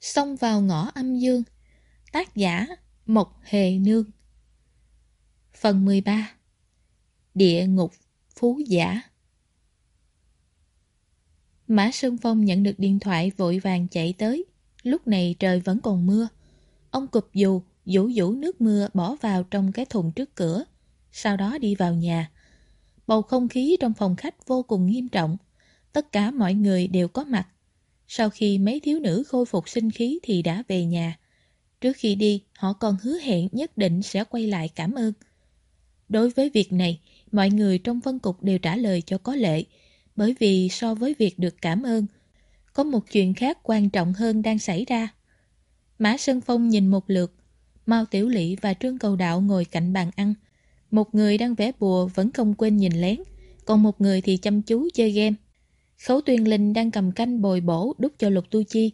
Xông vào ngõ âm dương. Tác giả Mộc Hề Nương. Phần 13 Địa ngục Phú Giả. Mã Sơn Phong nhận được điện thoại vội vàng chạy tới. Lúc này trời vẫn còn mưa. Ông cụp dù, vũ vũ nước mưa bỏ vào trong cái thùng trước cửa. Sau đó đi vào nhà. Bầu không khí trong phòng khách vô cùng nghiêm trọng. Tất cả mọi người đều có mặt sau khi mấy thiếu nữ khôi phục sinh khí thì đã về nhà. Trước khi đi, họ còn hứa hẹn nhất định sẽ quay lại cảm ơn. Đối với việc này, mọi người trong phân cục đều trả lời cho có lệ, bởi vì so với việc được cảm ơn, có một chuyện khác quan trọng hơn đang xảy ra. Mã Sơn Phong nhìn một lượt, Mao Tiểu Lị và Trương Cầu Đạo ngồi cạnh bàn ăn. Một người đang vẽ bùa vẫn không quên nhìn lén, còn một người thì chăm chú chơi game. Khấu Tuyên Linh đang cầm canh bồi bổ đút cho Lục Tu Chi.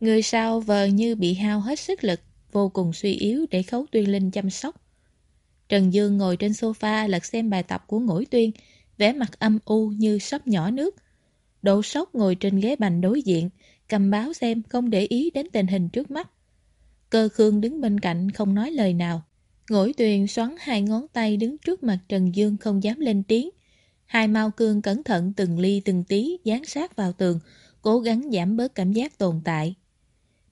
Người sau vờ như bị hao hết sức lực, vô cùng suy yếu để Khấu Tuyên Linh chăm sóc. Trần Dương ngồi trên sofa lật xem bài tập của Ngũi Tuyên, vẻ mặt âm u như sắp nhỏ nước. Đỗ sốc ngồi trên ghế bành đối diện, cầm báo xem không để ý đến tình hình trước mắt. Cơ Khương đứng bên cạnh không nói lời nào. Ngũi Tuyền xoắn hai ngón tay đứng trước mặt Trần Dương không dám lên tiếng, Hai mau cương cẩn thận từng ly từng tí dán sát vào tường, cố gắng giảm bớt cảm giác tồn tại.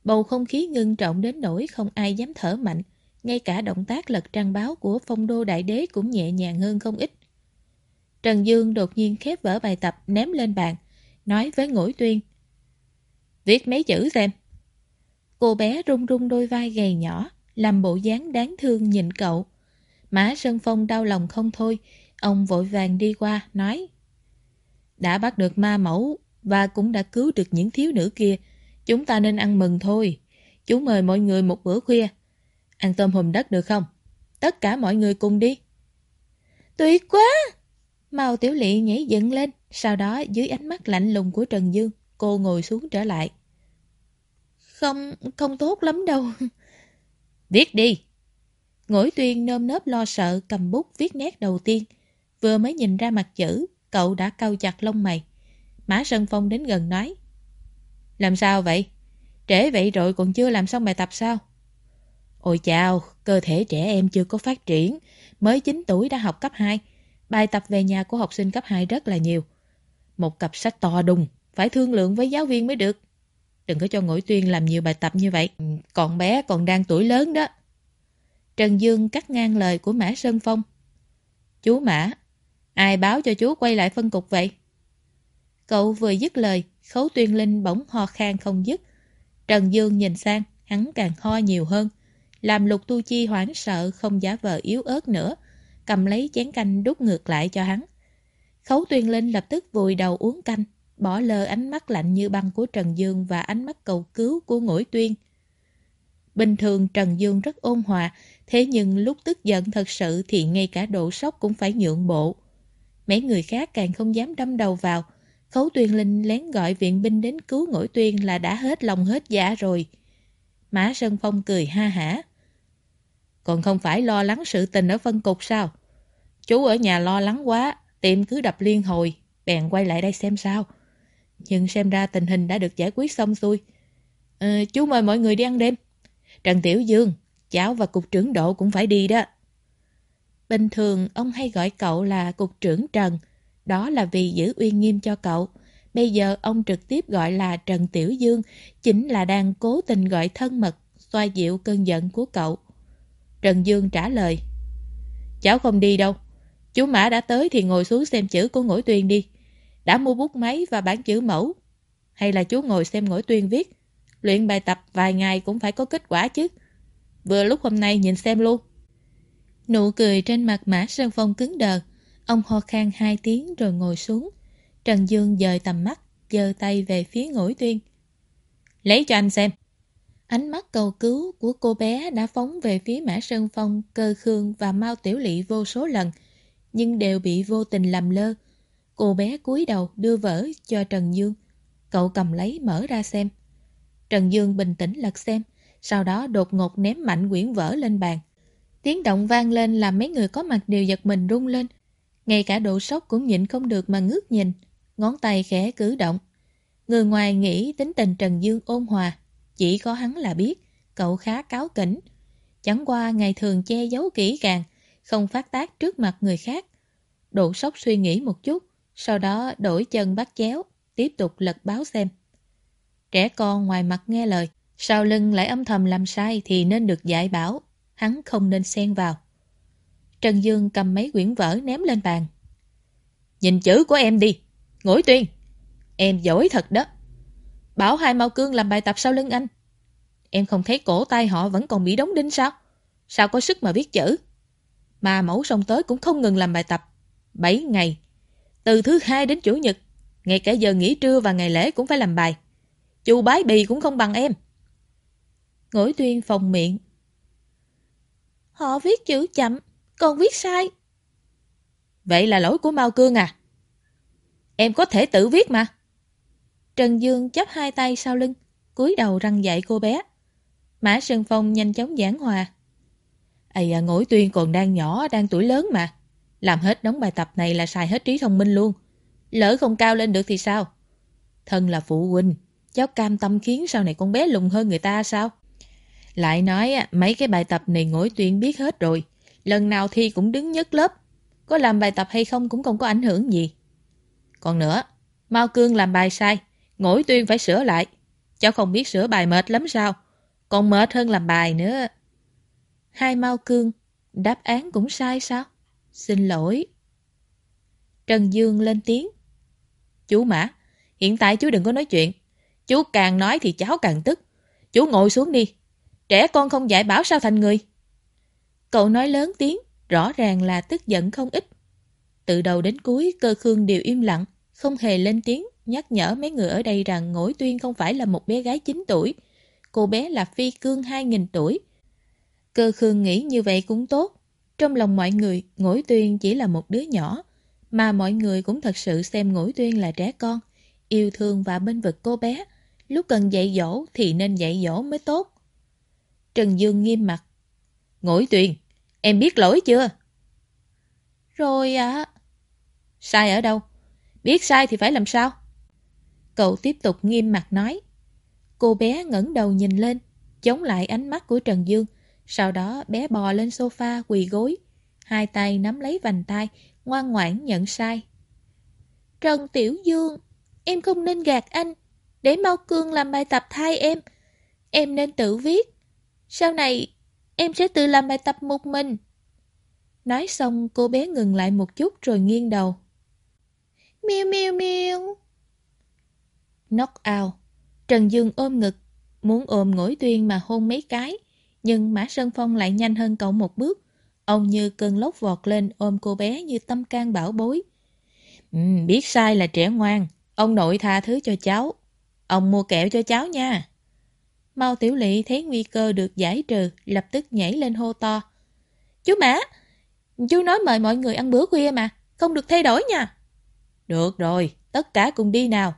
Bầu không khí ngưng trọng đến nỗi không ai dám thở mạnh, ngay cả động tác lật trang báo của phong đô đại đế cũng nhẹ nhàng hơn không ít. Trần Dương đột nhiên khép vở bài tập ném lên bàn, nói với ngũi tuyên. Viết mấy chữ xem. Cô bé rung rung đôi vai gầy nhỏ, làm bộ dáng đáng thương nhìn cậu. Mã Sơn Phong đau lòng không thôi, Ông vội vàng đi qua, nói Đã bắt được ma mẫu và cũng đã cứu được những thiếu nữ kia. Chúng ta nên ăn mừng thôi. Chú mời mọi người một bữa khuya. Ăn tôm hùm đất được không? Tất cả mọi người cùng đi. Tuyệt quá! Mao Tiểu Lị nhảy dựng lên, sau đó dưới ánh mắt lạnh lùng của Trần Dương, cô ngồi xuống trở lại. Không, không tốt lắm đâu. Viết đi! Ngỗi tuyên nơm nớp lo sợ cầm bút viết nét đầu tiên. Vừa mới nhìn ra mặt chữ, cậu đã cau chặt lông mày. Mã Sơn Phong đến gần nói. Làm sao vậy? Trễ vậy rồi còn chưa làm xong bài tập sao? Ôi chào, cơ thể trẻ em chưa có phát triển, mới 9 tuổi đã học cấp 2. Bài tập về nhà của học sinh cấp 2 rất là nhiều. Một cặp sách to đùng, phải thương lượng với giáo viên mới được. Đừng có cho Ngũi tuyên làm nhiều bài tập như vậy, còn bé còn đang tuổi lớn đó. Trần Dương cắt ngang lời của Mã Sơn Phong. Chú Mã, Ai báo cho chú quay lại phân cục vậy? Cậu vừa dứt lời, khấu tuyên linh bỗng ho khan không dứt. Trần Dương nhìn sang, hắn càng ho nhiều hơn. Làm lục tu chi hoảng sợ không giả vờ yếu ớt nữa, cầm lấy chén canh đút ngược lại cho hắn. Khấu tuyên linh lập tức vùi đầu uống canh, bỏ lơ ánh mắt lạnh như băng của Trần Dương và ánh mắt cầu cứu của ngũi tuyên. Bình thường Trần Dương rất ôn hòa, thế nhưng lúc tức giận thật sự thì ngay cả độ sốc cũng phải nhượng bộ. Mấy người khác càng không dám đâm đầu vào. Khấu Tuyên Linh lén gọi viện binh đến cứu ngỗi tuyên là đã hết lòng hết dạ rồi. Mã Sơn Phong cười ha hả. Còn không phải lo lắng sự tình ở phân cục sao? Chú ở nhà lo lắng quá, tiệm cứ đập liên hồi, bèn quay lại đây xem sao. Nhưng xem ra tình hình đã được giải quyết xong xuôi. À, chú mời mọi người đi ăn đêm. Trần Tiểu Dương, cháu và cục trưởng độ cũng phải đi đó. Bình thường ông hay gọi cậu là cục trưởng Trần, đó là vì giữ uy nghiêm cho cậu. Bây giờ ông trực tiếp gọi là Trần Tiểu Dương, chính là đang cố tình gọi thân mật, xoa dịu cơn giận của cậu. Trần Dương trả lời, Cháu không đi đâu. Chú Mã đã tới thì ngồi xuống xem chữ của Ngũi Tuyên đi. Đã mua bút máy và bản chữ mẫu. Hay là chú ngồi xem Ngũi Tuyên viết. Luyện bài tập vài ngày cũng phải có kết quả chứ. Vừa lúc hôm nay nhìn xem luôn. Nụ cười trên mặt Mã Sơn Phong cứng đờ. Ông ho khan hai tiếng rồi ngồi xuống. Trần Dương dời tầm mắt, giơ tay về phía ngũi tuyên. Lấy cho anh xem. Ánh mắt cầu cứu của cô bé đã phóng về phía Mã Sơn Phong, Cơ Khương và Mao Tiểu Lị vô số lần, nhưng đều bị vô tình làm lơ. Cô bé cúi đầu đưa vở cho Trần Dương. Cậu cầm lấy mở ra xem. Trần Dương bình tĩnh lật xem, sau đó đột ngột ném mạnh quyển vở lên bàn. Tiếng động vang lên làm mấy người có mặt đều giật mình rung lên. Ngay cả độ sốc cũng nhịn không được mà ngước nhìn. Ngón tay khẽ cử động. Người ngoài nghĩ tính tình Trần Dương ôn hòa. Chỉ có hắn là biết, cậu khá cáo kỉnh. Chẳng qua ngày thường che giấu kỹ càng, không phát tác trước mặt người khác. Độ sốc suy nghĩ một chút, sau đó đổi chân bắt chéo, tiếp tục lật báo xem. Trẻ con ngoài mặt nghe lời, sau lưng lại âm thầm làm sai thì nên được dạy bảo, hắn không nên xen vào. Trần Dương cầm mấy quyển vở ném lên bàn. Nhìn chữ của em đi, ngồi tuyên. Em giỏi thật đó. Bảo hai mau cương làm bài tập sau lưng anh. Em không thấy cổ tay họ vẫn còn bị đóng đinh sao? Sao có sức mà viết chữ? Mà mẫu sông tới cũng không ngừng làm bài tập. 7 ngày. Từ thứ hai đến chủ nhật. Ngay cả giờ nghỉ trưa và ngày lễ cũng phải làm bài. Chu bái bì cũng không bằng em. Ngỗi tuyên phòng miệng. Họ viết chữ chậm, còn viết sai. Vậy là lỗi của Mao Cương à? Em có thể tự viết mà. Trần Dương chấp hai tay sau lưng, cúi đầu răng dạy cô bé. Mã Sơn Phong nhanh chóng giảng hòa. Ây à, ngỗi tuyên còn đang nhỏ, đang tuổi lớn mà. Làm hết đống bài tập này là xài hết trí thông minh luôn. Lỡ không cao lên được thì sao? Thân là phụ huynh, cháu cam tâm khiến sau này con bé lùng hơn người ta sao? Lại nói à, mấy cái bài tập này ngỗi tuyên biết hết rồi. Lần nào thi cũng đứng nhất lớp. Có làm bài tập hay không cũng không có ảnh hưởng gì. Còn nữa, Mao Cương làm bài sai, ngỗi tuyên phải sửa lại. Cháu không biết sửa bài mệt lắm sao? Còn mệt hơn làm bài nữa. Hai Mao Cương, đáp án cũng sai sao? Xin lỗi. Trần Dương lên tiếng. Chú Mã, hiện tại chú đừng có nói chuyện. Chú càng nói thì cháu càng tức. Chú ngồi xuống đi. Trẻ con không dạy bảo sao thành người. Cậu nói lớn tiếng, rõ ràng là tức giận không ít. Từ đầu đến cuối, cơ khương đều im lặng, không hề lên tiếng, nhắc nhở mấy người ở đây rằng Ngỗi Tuyên không phải là một bé gái 9 tuổi. Cô bé là Phi Cương 2.000 tuổi. Cơ khương nghĩ như vậy cũng tốt. Trong lòng mọi người, Ngỗi Tuyên chỉ là một đứa nhỏ, mà mọi người cũng thật sự xem Ngỗi Tuyên là trẻ con, yêu thương và bên vực cô bé. Lúc cần dạy dỗ thì nên dạy dỗ mới tốt. Trần Dương nghiêm mặt. Ngỗi Tuyên, em biết lỗi chưa? Rồi ạ. Sai ở đâu? Biết sai thì phải làm sao? Cậu tiếp tục nghiêm mặt nói. Cô bé ngẩng đầu nhìn lên, chống lại ánh mắt của Trần Dương. Sau đó bé bò lên sofa quỳ gối, hai tay nắm lấy vành tay, ngoan ngoãn nhận sai. Trần Tiểu Dương, em không nên gạt anh, để Mau Cương làm bài tập thay em. Em nên tự viết. Sau này, em sẽ tự làm bài tập một mình. Nói xong cô bé ngừng lại một chút rồi nghiêng đầu. Miêu miêu miêu. Knock out. Trần Dương ôm ngực, muốn ôm ngỗi tuyên mà hôn mấy cái. Nhưng Mã Sơn Phong lại nhanh hơn cậu một bước. Ông như cơn lốc vọt lên ôm cô bé như tâm can bảo bối. Ừ, biết sai là trẻ ngoan. Ông nội tha thứ cho cháu. Ông mua kẹo cho cháu nha. Mao Tiểu Lị thấy nguy cơ được giải trừ, lập tức nhảy lên hô to. Chú Mã, chú nói mời mọi người ăn bữa khuya mà, không được thay đổi nha. Được rồi, tất cả cùng đi nào.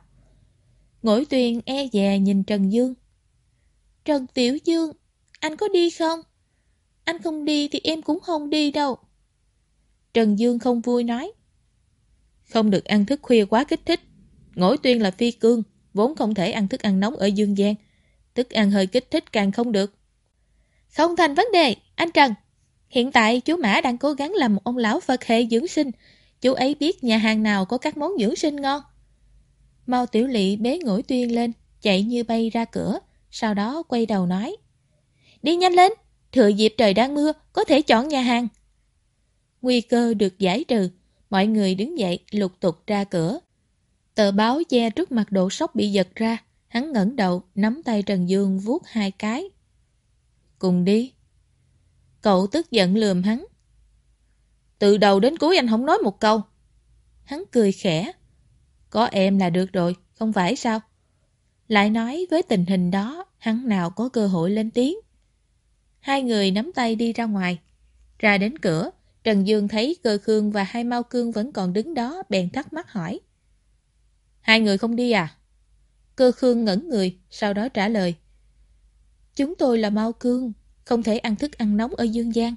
Ngỗi tuyền e dè nhìn Trần Dương. Trần Tiểu Dương, anh có đi không? Anh không đi thì em cũng không đi đâu. Trần Dương không vui nói. Không được ăn thức khuya quá kích thích. Ngỗi tuyên là phi cương, vốn không thể ăn thức ăn nóng ở dương Giang. Thức ăn hơi kích thích càng không được. Không thành vấn đề, anh Trần. Hiện tại chú Mã đang cố gắng làm một ông lão Phật hệ dưỡng sinh. Chú ấy biết nhà hàng nào có các món dưỡng sinh ngon. Mau tiểu lị bế ngũi tuyên lên, chạy như bay ra cửa, sau đó quay đầu nói. Đi nhanh lên, thừa dịp trời đang mưa, có thể chọn nhà hàng. Nguy cơ được giải trừ, mọi người đứng dậy lục tục ra cửa. Tờ báo che trước mặt độ sốc bị giật ra, hắn ngẩng đầu, nắm tay Trần Dương vuốt hai cái. Cùng đi. Cậu tức giận lườm hắn. Từ đầu đến cuối anh không nói một câu. Hắn cười khẽ. Có em là được rồi, không phải sao? Lại nói với tình hình đó, hắn nào có cơ hội lên tiếng. Hai người nắm tay đi ra ngoài. Ra đến cửa, Trần Dương thấy cơ khương và hai mau cương vẫn còn đứng đó, bèn thắc mắc hỏi. Hai người không đi à? Cơ khương ngẩn người, sau đó trả lời. Chúng tôi là mau cương, không thể ăn thức ăn nóng ở Dương Giang.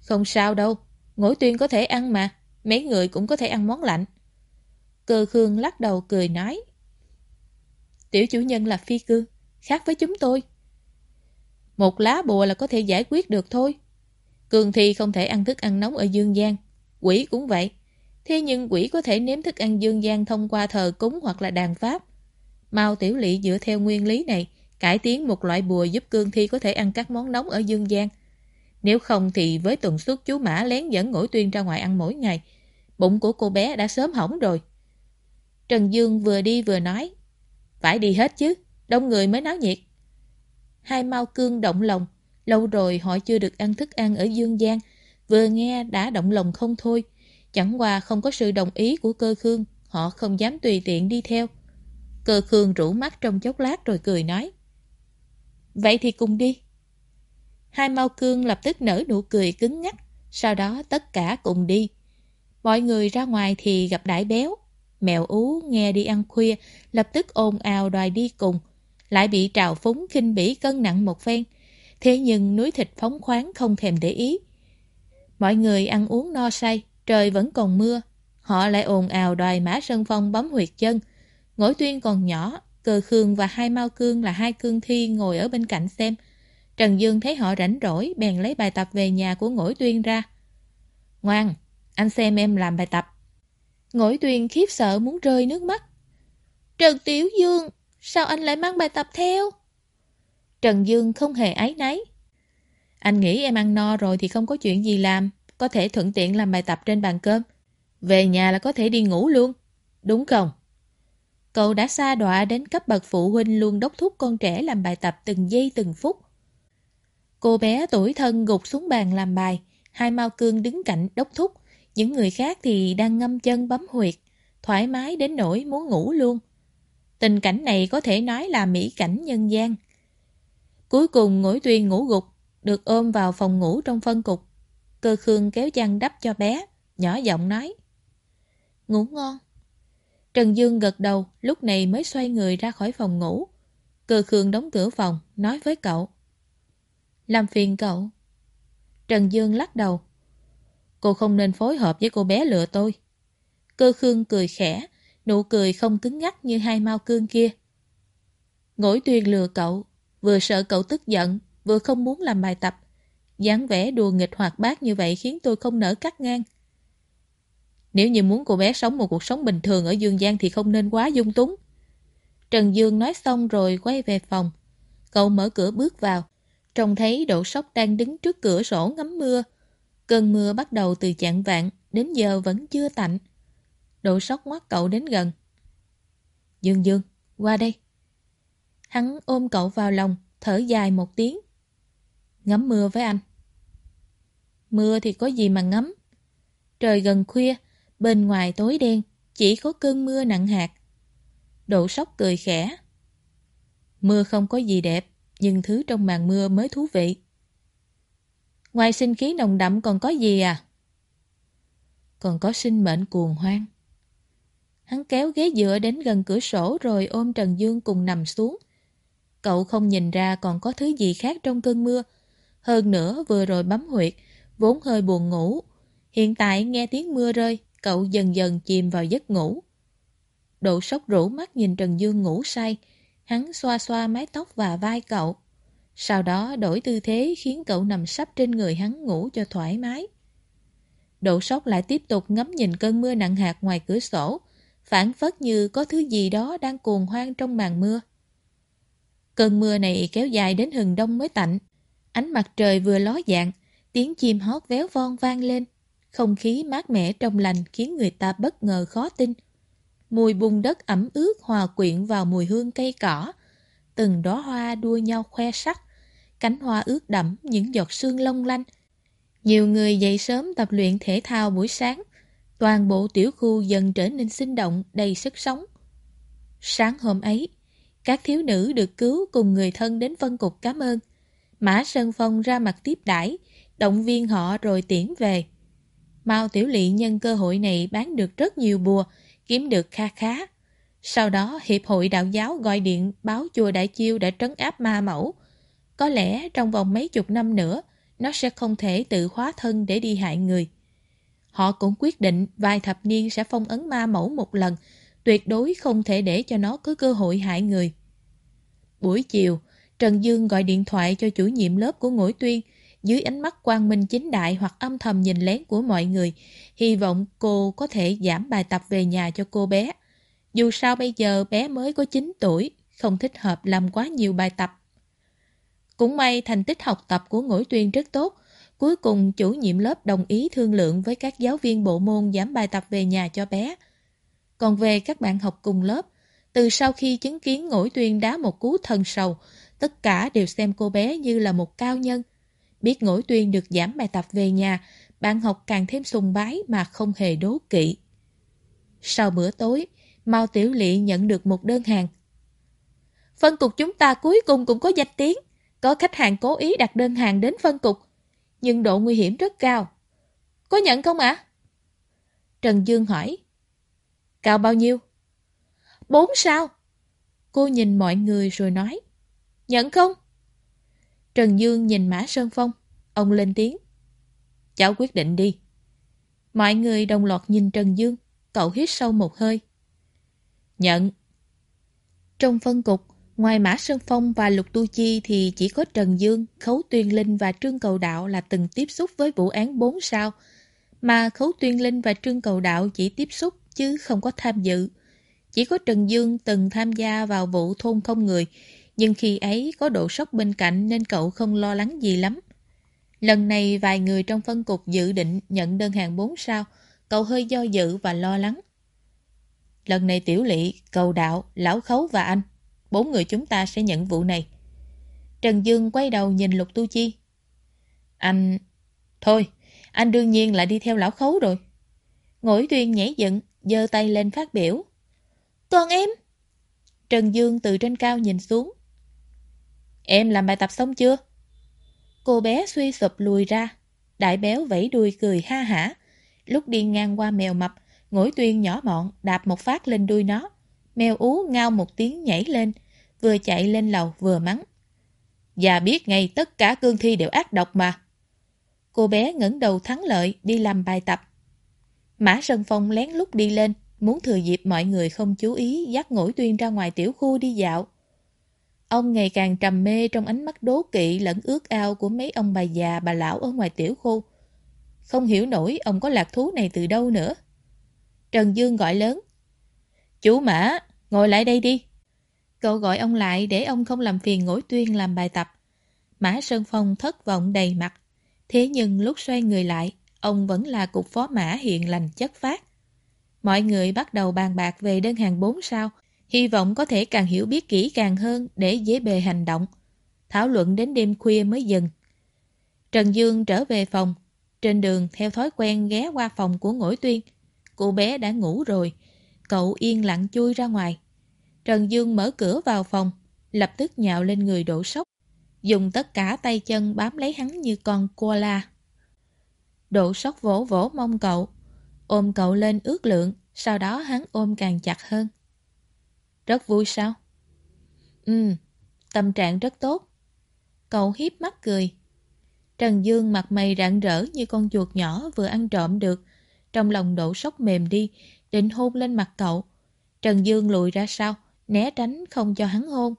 Không sao đâu, ngỗi tuyên có thể ăn mà, mấy người cũng có thể ăn món lạnh. Cơ khương lắc đầu cười nói. Tiểu chủ nhân là phi cương, khác với chúng tôi. Một lá bùa là có thể giải quyết được thôi. Cường thi không thể ăn thức ăn nóng ở dương gian, quỷ cũng vậy. Thế nhưng quỷ có thể nếm thức ăn dương gian thông qua thờ cúng hoặc là đàn pháp. Mao Tiểu Lị dựa theo nguyên lý này, cải tiến một loại bùa giúp cương thi có thể ăn các món nóng ở dương gian. Nếu không thì với tuần suất chú Mã lén dẫn ngỗi tuyên ra ngoài ăn mỗi ngày, bụng của cô bé đã sớm hỏng rồi. Trần Dương vừa đi vừa nói, phải đi hết chứ, đông người mới náo nhiệt. Hai Mao cương động lòng, lâu rồi họ chưa được ăn thức ăn ở Dương Giang, vừa nghe đã động lòng không thôi. Chẳng qua không có sự đồng ý của cơ khương, họ không dám tùy tiện đi theo. Cơ khương rủ mắt trong chốc lát rồi cười nói. Vậy thì cùng đi. Hai mau cương lập tức nở nụ cười cứng ngắc, sau đó tất cả cùng đi. Mọi người ra ngoài thì gặp đại béo. Mèo ú nghe đi ăn khuya, lập tức ồn ào đòi đi cùng. Lại bị trào phúng khinh bỉ cân nặng một phen. Thế nhưng núi thịt phóng khoáng không thèm để ý. Mọi người ăn uống no say, trời vẫn còn mưa. Họ lại ồn ào đòi Mã Sơn Phong bấm huyệt chân. Ngỗi tuyên còn nhỏ, Cờ Khương và hai Mao Cương là hai cương thi ngồi ở bên cạnh xem. Trần Dương thấy họ rảnh rỗi, bèn lấy bài tập về nhà của Ngỗi Tuyên ra. Ngoan, anh xem em làm bài tập. Ngỗi Tuyên khiếp sợ muốn rơi nước mắt. Trần Tiểu Dương, sao anh lại mang bài tập theo? Trần Dương không hề ái náy. Anh nghĩ em ăn no rồi thì không có chuyện gì làm, có thể thuận tiện làm bài tập trên bàn cơm. Về nhà là có thể đi ngủ luôn, đúng không? Cậu đã xa đọa đến cấp bậc phụ huynh luôn đốc thúc con trẻ làm bài tập từng giây từng phút. Cô bé tuổi thân gục xuống bàn làm bài, hai mau cương đứng cạnh đốc thúc, những người khác thì đang ngâm chân bấm huyệt, thoải mái đến nỗi muốn ngủ luôn. Tình cảnh này có thể nói là mỹ cảnh nhân gian. Cuối cùng ngũi tuyên ngủ gục, được ôm vào phòng ngủ trong phân cục. Cơ khương kéo chăn đắp cho bé, nhỏ giọng nói. Ngủ ngon. Trần Dương gật đầu, lúc này mới xoay người ra khỏi phòng ngủ. Cơ khương đóng cửa phòng, nói với cậu. Làm phiền cậu. Trần Dương lắc đầu. Cô không nên phối hợp với cô bé lựa tôi. Cơ khương cười khẽ, nụ cười không cứng ngắc như hai mau cương kia. Ngỗi tuyên lừa cậu, vừa sợ cậu tức giận, vừa không muốn làm bài tập. dáng vẻ đùa nghịch hoạt bát như vậy khiến tôi không nỡ cắt ngang. Nếu như muốn cô bé sống một cuộc sống bình thường ở Dương Giang thì không nên quá dung túng. Trần Dương nói xong rồi quay về phòng. Cậu mở cửa bước vào. Trông thấy Đỗ Sóc đang đứng trước cửa sổ ngắm mưa. Cơn mưa bắt đầu từ chạng vạn, đến giờ vẫn chưa tạnh. Đỗ Sóc ngoắt cậu đến gần. Dương Dương, qua đây. Hắn ôm cậu vào lòng, thở dài một tiếng. Ngắm mưa với anh. Mưa thì có gì mà ngắm. Trời gần khuya, bên ngoài tối đen, chỉ có cơn mưa nặng hạt. Độ sóc cười khẽ. Mưa không có gì đẹp, nhưng thứ trong màn mưa mới thú vị. Ngoài sinh khí nồng đậm còn có gì à? Còn có sinh mệnh cuồng hoang. Hắn kéo ghế dựa đến gần cửa sổ rồi ôm Trần Dương cùng nằm xuống. Cậu không nhìn ra còn có thứ gì khác trong cơn mưa. Hơn nữa vừa rồi bấm huyệt, vốn hơi buồn ngủ. Hiện tại nghe tiếng mưa rơi, cậu dần dần chìm vào giấc ngủ. Độ sốc rủ mắt nhìn Trần Dương ngủ say, hắn xoa xoa mái tóc và vai cậu. Sau đó đổi tư thế khiến cậu nằm sắp trên người hắn ngủ cho thoải mái. Độ sốc lại tiếp tục ngắm nhìn cơn mưa nặng hạt ngoài cửa sổ, phản phất như có thứ gì đó đang cuồng hoang trong màn mưa. Cơn mưa này kéo dài đến hừng đông mới tạnh. Ánh mặt trời vừa ló dạng, tiếng chim hót véo von vang lên. Không khí mát mẻ trong lành khiến người ta bất ngờ khó tin. Mùi bùn đất ẩm ướt hòa quyện vào mùi hương cây cỏ. Từng đóa hoa đua nhau khoe sắc. Cánh hoa ướt đẫm những giọt sương long lanh. Nhiều người dậy sớm tập luyện thể thao buổi sáng. Toàn bộ tiểu khu dần trở nên sinh động, đầy sức sống. Sáng hôm ấy, các thiếu nữ được cứu cùng người thân đến phân cục cảm ơn. Mã Sơn Phong ra mặt tiếp đãi, động viên họ rồi tiễn về. Mao Tiểu Lị nhân cơ hội này bán được rất nhiều bùa, kiếm được kha khá. Sau đó, Hiệp hội Đạo giáo gọi điện báo chùa Đại Chiêu đã trấn áp ma mẫu. Có lẽ trong vòng mấy chục năm nữa, nó sẽ không thể tự hóa thân để đi hại người. Họ cũng quyết định vài thập niên sẽ phong ấn ma mẫu một lần, tuyệt đối không thể để cho nó có cơ hội hại người. Buổi chiều, Trần Dương gọi điện thoại cho chủ nhiệm lớp của Ngũi Tuyên, dưới ánh mắt quang minh chính đại hoặc âm thầm nhìn lén của mọi người, hy vọng cô có thể giảm bài tập về nhà cho cô bé. Dù sao bây giờ bé mới có 9 tuổi, không thích hợp làm quá nhiều bài tập. Cũng may thành tích học tập của Ngũi Tuyên rất tốt, cuối cùng chủ nhiệm lớp đồng ý thương lượng với các giáo viên bộ môn giảm bài tập về nhà cho bé. Còn về các bạn học cùng lớp, từ sau khi chứng kiến Ngũi Tuyên đá một cú thần sầu, tất cả đều xem cô bé như là một cao nhân. Biết ngỗi Tuyên được giảm bài tập về nhà, bạn học càng thêm sùng bái mà không hề đố kỵ. Sau bữa tối, Mao Tiểu Lị nhận được một đơn hàng. Phân cục chúng ta cuối cùng cũng có danh tiếng. Có khách hàng cố ý đặt đơn hàng đến phân cục, nhưng độ nguy hiểm rất cao. Có nhận không ạ? Trần Dương hỏi. Cao bao nhiêu? Bốn sao? Cô nhìn mọi người rồi nói. Nhận không? Trần Dương nhìn Mã Sơn Phong. Ông lên tiếng. Cháu quyết định đi. Mọi người đồng loạt nhìn Trần Dương. Cậu hít sâu một hơi. Nhận. Trong phân cục, ngoài Mã Sơn Phong và Lục Tu Chi thì chỉ có Trần Dương, Khấu Tuyên Linh và Trương Cầu Đạo là từng tiếp xúc với vụ án 4 sao, mà Khấu Tuyên Linh và Trương Cầu Đạo chỉ tiếp xúc chứ không có tham dự. Chỉ có Trần Dương từng tham gia vào vụ thôn không người, nhưng khi ấy có độ sốc bên cạnh nên cậu không lo lắng gì lắm. Lần này vài người trong phân cục dự định nhận đơn hàng 4 sao, cậu hơi do dự và lo lắng. Lần này Tiểu Lị, Cầu Đạo, Lão Khấu và anh, bốn người chúng ta sẽ nhận vụ này. Trần Dương quay đầu nhìn Lục Tu Chi. Anh... Thôi, anh đương nhiên là đi theo Lão Khấu rồi. Ngỗi Tuyên nhảy dựng, giơ tay lên phát biểu. Còn em? Trần Dương từ trên cao nhìn xuống. Em làm bài tập xong chưa? Cô bé suy sụp lùi ra. Đại béo vẫy đuôi cười ha hả. Lúc đi ngang qua mèo mập, ngỗi tuyên nhỏ mọn đạp một phát lên đuôi nó. Mèo ú ngao một tiếng nhảy lên, vừa chạy lên lầu vừa mắng. Và biết ngay tất cả cương thi đều ác độc mà. Cô bé ngẩng đầu thắng lợi đi làm bài tập. Mã Sơn Phong lén lút đi lên, muốn thừa dịp mọi người không chú ý dắt ngỗi tuyên ra ngoài tiểu khu đi dạo. Ông ngày càng trầm mê trong ánh mắt đố kỵ lẫn ước ao của mấy ông bà già bà lão ở ngoài tiểu khu. Không hiểu nổi ông có lạc thú này từ đâu nữa. Trần Dương gọi lớn. Chú Mã, ngồi lại đây đi. Cậu gọi ông lại để ông không làm phiền ngỗi tuyên làm bài tập. Mã Sơn Phong thất vọng đầy mặt. Thế nhưng lúc xoay người lại, ông vẫn là cục phó mã hiện lành chất phát. Mọi người bắt đầu bàn bạc về đơn hàng 4 sao, hy vọng có thể càng hiểu biết kỹ càng hơn để dễ bề hành động. Thảo luận đến đêm khuya mới dừng. Trần Dương trở về phòng. Trên đường, theo thói quen ghé qua phòng của Ngỗi Tuyên. Cô bé đã ngủ rồi. Cậu yên lặng chui ra ngoài. Trần Dương mở cửa vào phòng, lập tức nhạo lên người đổ sốc. Dùng tất cả tay chân bám lấy hắn như con koala. Độ sốc vỗ vỗ mông cậu, ôm cậu lên ước lượng, sau đó hắn ôm càng chặt hơn. Rất vui sao? Ừ, tâm trạng rất tốt. Cậu hiếp mắt cười. Trần Dương mặt mày rạng rỡ như con chuột nhỏ vừa ăn trộm được. Trong lòng đổ sốc mềm đi, định hôn lên mặt cậu. Trần Dương lùi ra sau, né tránh không cho hắn hôn.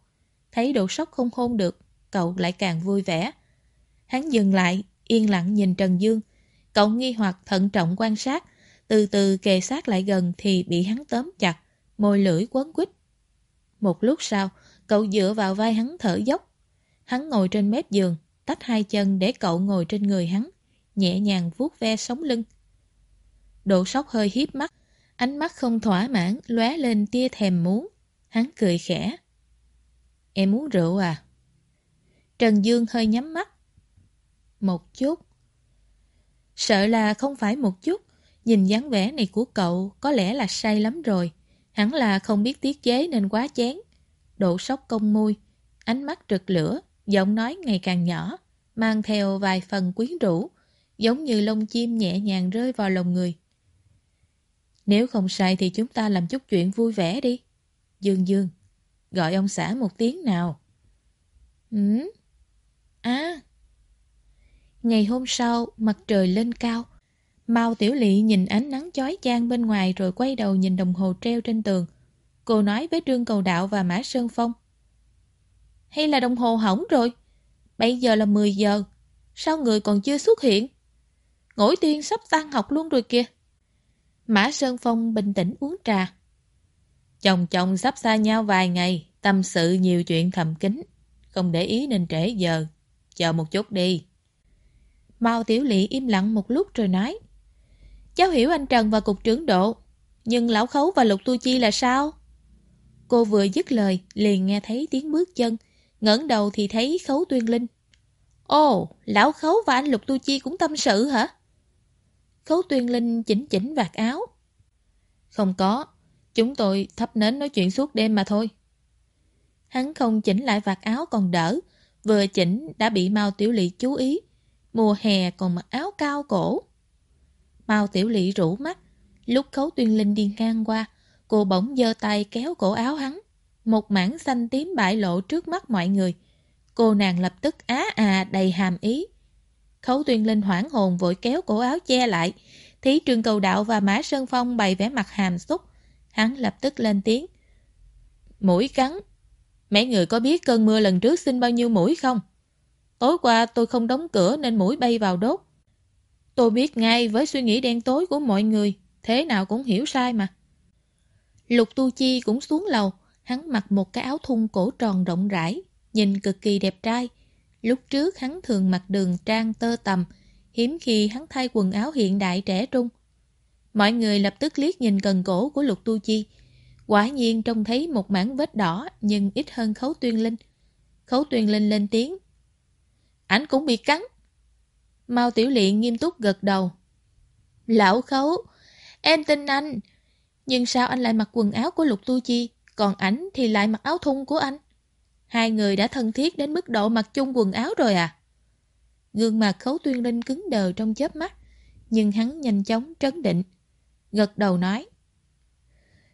Thấy độ sốc không hôn được, cậu lại càng vui vẻ. Hắn dừng lại, yên lặng nhìn Trần Dương. Cậu nghi hoặc thận trọng quan sát, từ từ kề sát lại gần thì bị hắn tóm chặt, môi lưỡi quấn quýt. Một lúc sau, cậu dựa vào vai hắn thở dốc. Hắn ngồi trên mép giường, tách hai chân để cậu ngồi trên người hắn, nhẹ nhàng vuốt ve sống lưng. Độ sốc hơi hiếp mắt, ánh mắt không thỏa mãn lóe lên tia thèm muốn. Hắn cười khẽ. Em muốn rượu à? Trần Dương hơi nhắm mắt. Một chút. Sợ là không phải một chút, nhìn dáng vẻ này của cậu có lẽ là say lắm rồi. Hắn là không biết tiết chế nên quá chén. Độ sốc công môi, ánh mắt rực lửa, giọng nói ngày càng nhỏ, mang theo vài phần quyến rũ, giống như lông chim nhẹ nhàng rơi vào lòng người. Nếu không sai thì chúng ta làm chút chuyện vui vẻ đi. Dương Dương, gọi ông xã một tiếng nào. Ừ? À. Ngày hôm sau, mặt trời lên cao, Mao Tiểu Lị nhìn ánh nắng chói chang bên ngoài rồi quay đầu nhìn đồng hồ treo trên tường. Cô nói với Trương Cầu Đạo và Mã Sơn Phong. Hay là đồng hồ hỏng rồi? Bây giờ là 10 giờ. Sao người còn chưa xuất hiện? Ngỗi tiên sắp tan học luôn rồi kìa. Mã Sơn Phong bình tĩnh uống trà. Chồng chồng sắp xa nhau vài ngày, tâm sự nhiều chuyện thầm kín. Không để ý nên trễ giờ. Chờ một chút đi. Mao Tiểu Lị im lặng một lúc rồi nói. Cháu hiểu anh Trần và cục trưởng độ. Nhưng Lão Khấu và Lục Tu Chi là sao? Cô vừa dứt lời, liền nghe thấy tiếng bước chân. ngẩng đầu thì thấy Khấu Tuyên Linh. Ồ, Lão Khấu và anh Lục Tu Chi cũng tâm sự hả? Khấu Tuyên Linh chỉnh chỉnh vạt áo. Không có, chúng tôi thắp nến nói chuyện suốt đêm mà thôi. Hắn không chỉnh lại vạt áo còn đỡ, vừa chỉnh đã bị Mao Tiểu Lị chú ý. Mùa hè còn mặc áo cao cổ. Mao Tiểu Lị rủ mắt, lúc Khấu Tuyên Linh đi ngang qua, cô bỗng giơ tay kéo cổ áo hắn. Một mảng xanh tím bại lộ trước mắt mọi người. Cô nàng lập tức á à đầy hàm ý. Khấu Tuyên Linh hoảng hồn vội kéo cổ áo che lại. Thí Trương Cầu Đạo và Mã Sơn Phong bày vẻ mặt hàm xúc. Hắn lập tức lên tiếng. Mũi cắn. Mấy người có biết cơn mưa lần trước xin bao nhiêu mũi không? Tối qua tôi không đóng cửa nên mũi bay vào đốt. Tôi biết ngay với suy nghĩ đen tối của mọi người, thế nào cũng hiểu sai mà. Lục Tu Chi cũng xuống lầu, hắn mặc một cái áo thun cổ tròn rộng rãi, nhìn cực kỳ đẹp trai. Lúc trước hắn thường mặc đường trang tơ tầm, hiếm khi hắn thay quần áo hiện đại trẻ trung. Mọi người lập tức liếc nhìn cần cổ của Lục Tu Chi. Quả nhiên trông thấy một mảng vết đỏ nhưng ít hơn Khấu Tuyên Linh. Khấu Tuyên Linh lên tiếng. ảnh cũng bị cắn. Mao Tiểu Liện nghiêm túc gật đầu. Lão Khấu, em tin anh. Nhưng sao anh lại mặc quần áo của Lục Tu Chi, còn ảnh thì lại mặc áo thun của anh? Hai người đã thân thiết đến mức độ mặc chung quần áo rồi à? Gương mặt khấu tuyên linh cứng đờ trong chớp mắt, nhưng hắn nhanh chóng trấn định. Gật đầu nói.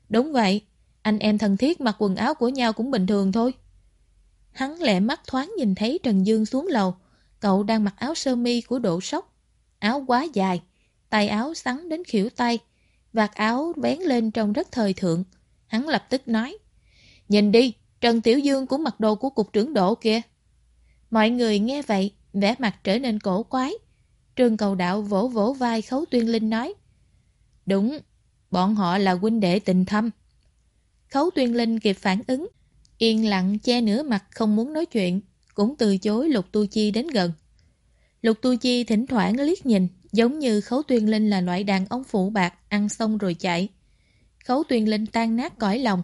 Đúng vậy, anh em thân thiết mặc quần áo của nhau cũng bình thường thôi. Hắn lẹ mắt thoáng nhìn thấy Trần Dương xuống lầu, cậu đang mặc áo sơ mi của độ sốc. Áo quá dài, tay áo sắn đến khỉu tay, vạt áo vén lên trông rất thời thượng. Hắn lập tức nói, nhìn đi, Trần Tiểu Dương cũng mặc đồ của cục trưởng độ kìa. Mọi người nghe vậy, vẻ mặt trở nên cổ quái. Trương cầu đạo vỗ vỗ vai khấu tuyên linh nói. Đúng, bọn họ là huynh đệ tình thâm. Khấu tuyên linh kịp phản ứng, yên lặng che nửa mặt không muốn nói chuyện, cũng từ chối Lục Tu Chi đến gần. Lục Tu Chi thỉnh thoảng liếc nhìn, giống như Khấu Tuyên Linh là loại đàn ông phụ bạc, ăn xong rồi chạy. Khấu Tuyên Linh tan nát cõi lòng,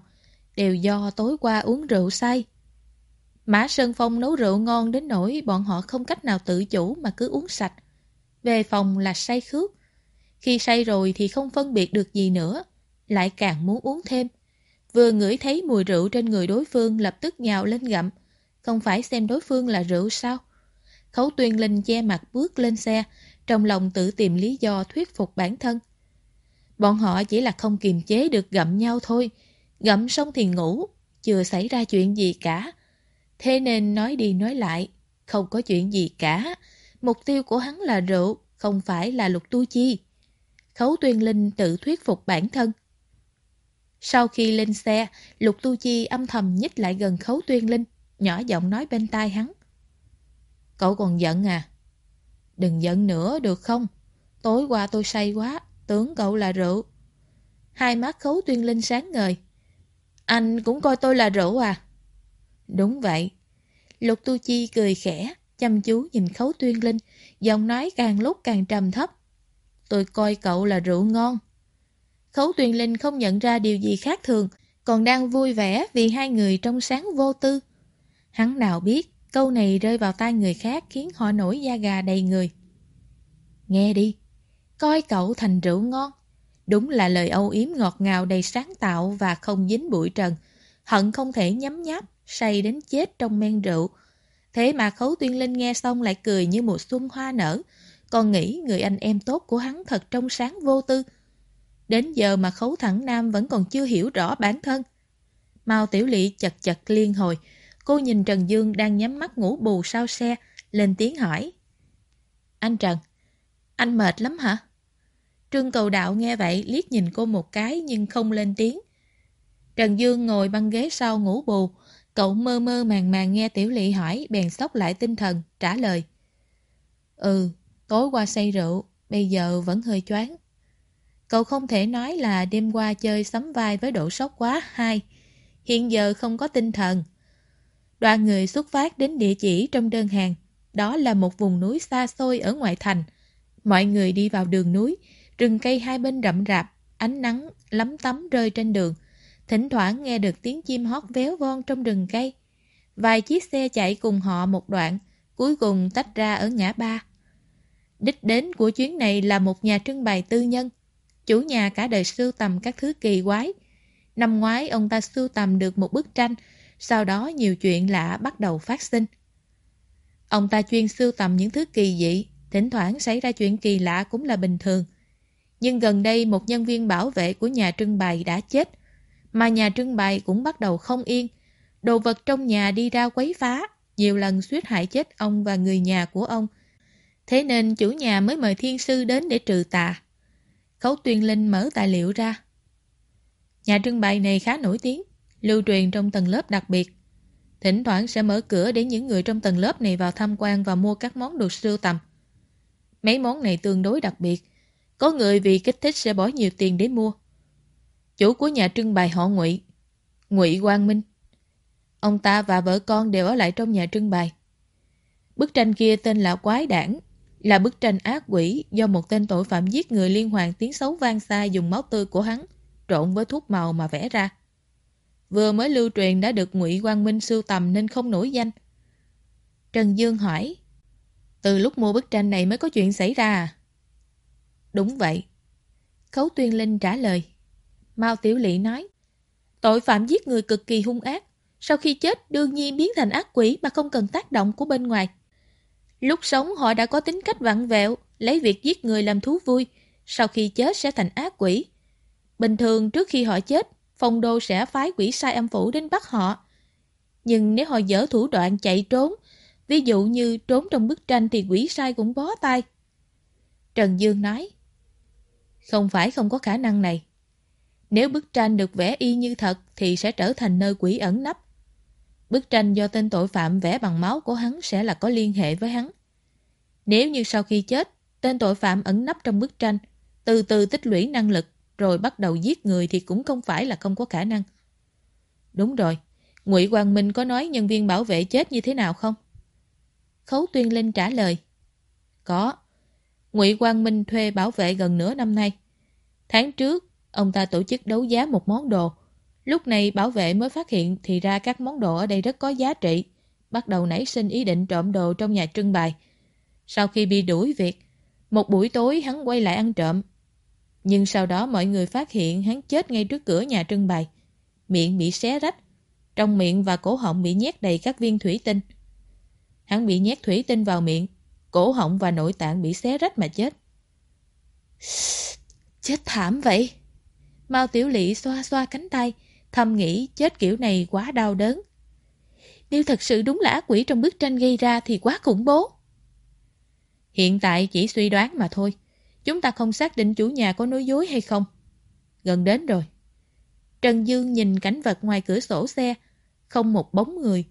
đều do tối qua uống rượu say. Mã Sơn Phong nấu rượu ngon đến nỗi bọn họ không cách nào tự chủ mà cứ uống sạch. Về phòng là say khước. Khi say rồi thì không phân biệt được gì nữa, lại càng muốn uống thêm. Vừa ngửi thấy mùi rượu trên người đối phương lập tức nhào lên gặm. Không phải xem đối phương là rượu sao? Khấu tuyên linh che mặt bước lên xe, trong lòng tự tìm lý do thuyết phục bản thân. Bọn họ chỉ là không kiềm chế được gặm nhau thôi, Gặm xong thì ngủ, chưa xảy ra chuyện gì cả. Thế nên nói đi nói lại, không có chuyện gì cả. Mục tiêu của hắn là rượu, không phải là lục tu chi. Khấu tuyên linh tự thuyết phục bản thân. Sau khi lên xe, lục tu chi âm thầm nhích lại gần khấu tuyên linh, nhỏ giọng nói bên tai hắn. Cậu còn giận à? Đừng giận nữa được không? Tối qua tôi say quá, tưởng cậu là rượu. Hai mắt khấu tuyên linh sáng ngời, anh cũng coi tôi là rượu à? Đúng vậy. Lục Tu Chi cười khẽ, chăm chú nhìn Khấu Tuyên Linh, giọng nói càng lúc càng trầm thấp. Tôi coi cậu là rượu ngon. Khấu Tuyên Linh không nhận ra điều gì khác thường, còn đang vui vẻ vì hai người trong sáng vô tư. Hắn nào biết, câu này rơi vào tai người khác khiến họ nổi da gà đầy người. Nghe đi, coi cậu thành rượu ngon, Đúng là lời âu yếm ngọt ngào đầy sáng tạo và không dính bụi trần. Hận không thể nhấm nháp, say đến chết trong men rượu. Thế mà Khấu Tuyên Linh nghe xong lại cười như một xuân hoa nở. Còn nghĩ người anh em tốt của hắn thật trong sáng vô tư. Đến giờ mà Khấu Thẳng Nam vẫn còn chưa hiểu rõ bản thân. Mao Tiểu Lị chật chật liên hồi. Cô nhìn Trần Dương đang nhắm mắt ngủ bù sau xe, lên tiếng hỏi. Anh Trần, anh mệt lắm hả? Trương cầu đạo nghe vậy liếc nhìn cô một cái nhưng không lên tiếng. Trần Dương ngồi băng ghế sau ngủ bù, Cậu mơ mơ màng màng nghe Tiểu Lị hỏi, bèn sốc lại tinh thần, trả lời. Ừ, tối qua say rượu, bây giờ vẫn hơi choáng. Cậu không thể nói là đêm qua chơi sắm vai với độ sốc quá hai. Hiện giờ không có tinh thần. Đoàn người xuất phát đến địa chỉ trong đơn hàng. Đó là một vùng núi xa xôi ở ngoại thành. Mọi người đi vào đường núi, rừng cây hai bên rậm rạp, ánh nắng lấm tấm rơi trên đường. Thỉnh thoảng nghe được tiếng chim hót véo von trong rừng cây. Vài chiếc xe chạy cùng họ một đoạn, cuối cùng tách ra ở ngã ba. Đích đến của chuyến này là một nhà trưng bày tư nhân. Chủ nhà cả đời sưu tầm các thứ kỳ quái. Năm ngoái ông ta sưu tầm được một bức tranh, sau đó nhiều chuyện lạ bắt đầu phát sinh. Ông ta chuyên sưu tầm những thứ kỳ dị, thỉnh thoảng xảy ra chuyện kỳ lạ cũng là bình thường. Nhưng gần đây một nhân viên bảo vệ của nhà trưng bày đã chết, mà nhà trưng bày cũng bắt đầu không yên. Đồ vật trong nhà đi ra quấy phá, nhiều lần suýt hại chết ông và người nhà của ông. Thế nên chủ nhà mới mời thiên sư đến để trừ tà. Khấu tuyên linh mở tài liệu ra. Nhà trưng bày này khá nổi tiếng, lưu truyền trong tầng lớp đặc biệt. Thỉnh thoảng sẽ mở cửa để những người trong tầng lớp này vào tham quan và mua các món đồ sưu tầm. Mấy món này tương đối đặc biệt. Có người vì kích thích sẽ bỏ nhiều tiền để mua. Chủ của nhà trưng bày họ Ngụy, Ngụy Quang Minh. Ông ta và vợ con đều ở lại trong nhà trưng bày. Bức tranh kia tên là Quái Đảng, là bức tranh ác quỷ do một tên tội phạm giết người liên hoàn tiếng xấu vang xa dùng máu tươi của hắn trộn với thuốc màu mà vẽ ra. Vừa mới lưu truyền đã được Ngụy Quang Minh sưu tầm nên không nổi danh. Trần Dương hỏi, từ lúc mua bức tranh này mới có chuyện xảy ra à? Đúng vậy. Khấu Tuyên Linh trả lời. Mao Tiểu Lị nói, tội phạm giết người cực kỳ hung ác. Sau khi chết đương nhiên biến thành ác quỷ mà không cần tác động của bên ngoài. Lúc sống họ đã có tính cách vặn vẹo, lấy việc giết người làm thú vui. Sau khi chết sẽ thành ác quỷ. Bình thường trước khi họ chết, phong đô sẽ phái quỷ sai âm phủ đến bắt họ. Nhưng nếu họ dở thủ đoạn chạy trốn, ví dụ như trốn trong bức tranh thì quỷ sai cũng bó tay. Trần Dương nói, không phải không có khả năng này. Nếu bức tranh được vẽ y như thật thì sẽ trở thành nơi quỷ ẩn nấp. Bức tranh do tên tội phạm vẽ bằng máu của hắn sẽ là có liên hệ với hắn. Nếu như sau khi chết, tên tội phạm ẩn nấp trong bức tranh, từ từ tích lũy năng lực, rồi bắt đầu giết người thì cũng không phải là không có khả năng. Đúng rồi, Ngụy Quang Minh có nói nhân viên bảo vệ chết như thế nào không? Khấu Tuyên Linh trả lời. Có. Ngụy Quang Minh thuê bảo vệ gần nửa năm nay. Tháng trước, ông ta tổ chức đấu giá một món đồ. Lúc này bảo vệ mới phát hiện thì ra các món đồ ở đây rất có giá trị. Bắt đầu nảy sinh ý định trộm đồ trong nhà trưng bày. Sau khi bị đuổi việc, một buổi tối hắn quay lại ăn trộm. Nhưng sau đó mọi người phát hiện hắn chết ngay trước cửa nhà trưng bày. Miệng bị xé rách, trong miệng và cổ họng bị nhét đầy các viên thủy tinh. Hắn bị nhét thủy tinh vào miệng, cổ họng và nội tạng bị xé rách mà chết. Chết thảm vậy. Mao Tiểu Lị xoa xoa cánh tay, thầm nghĩ chết kiểu này quá đau đớn. Nếu thật sự đúng là ác quỷ trong bức tranh gây ra thì quá khủng bố. Hiện tại chỉ suy đoán mà thôi. Chúng ta không xác định chủ nhà có nói dối hay không. Gần đến rồi. Trần Dương nhìn cảnh vật ngoài cửa sổ xe. Không một bóng người.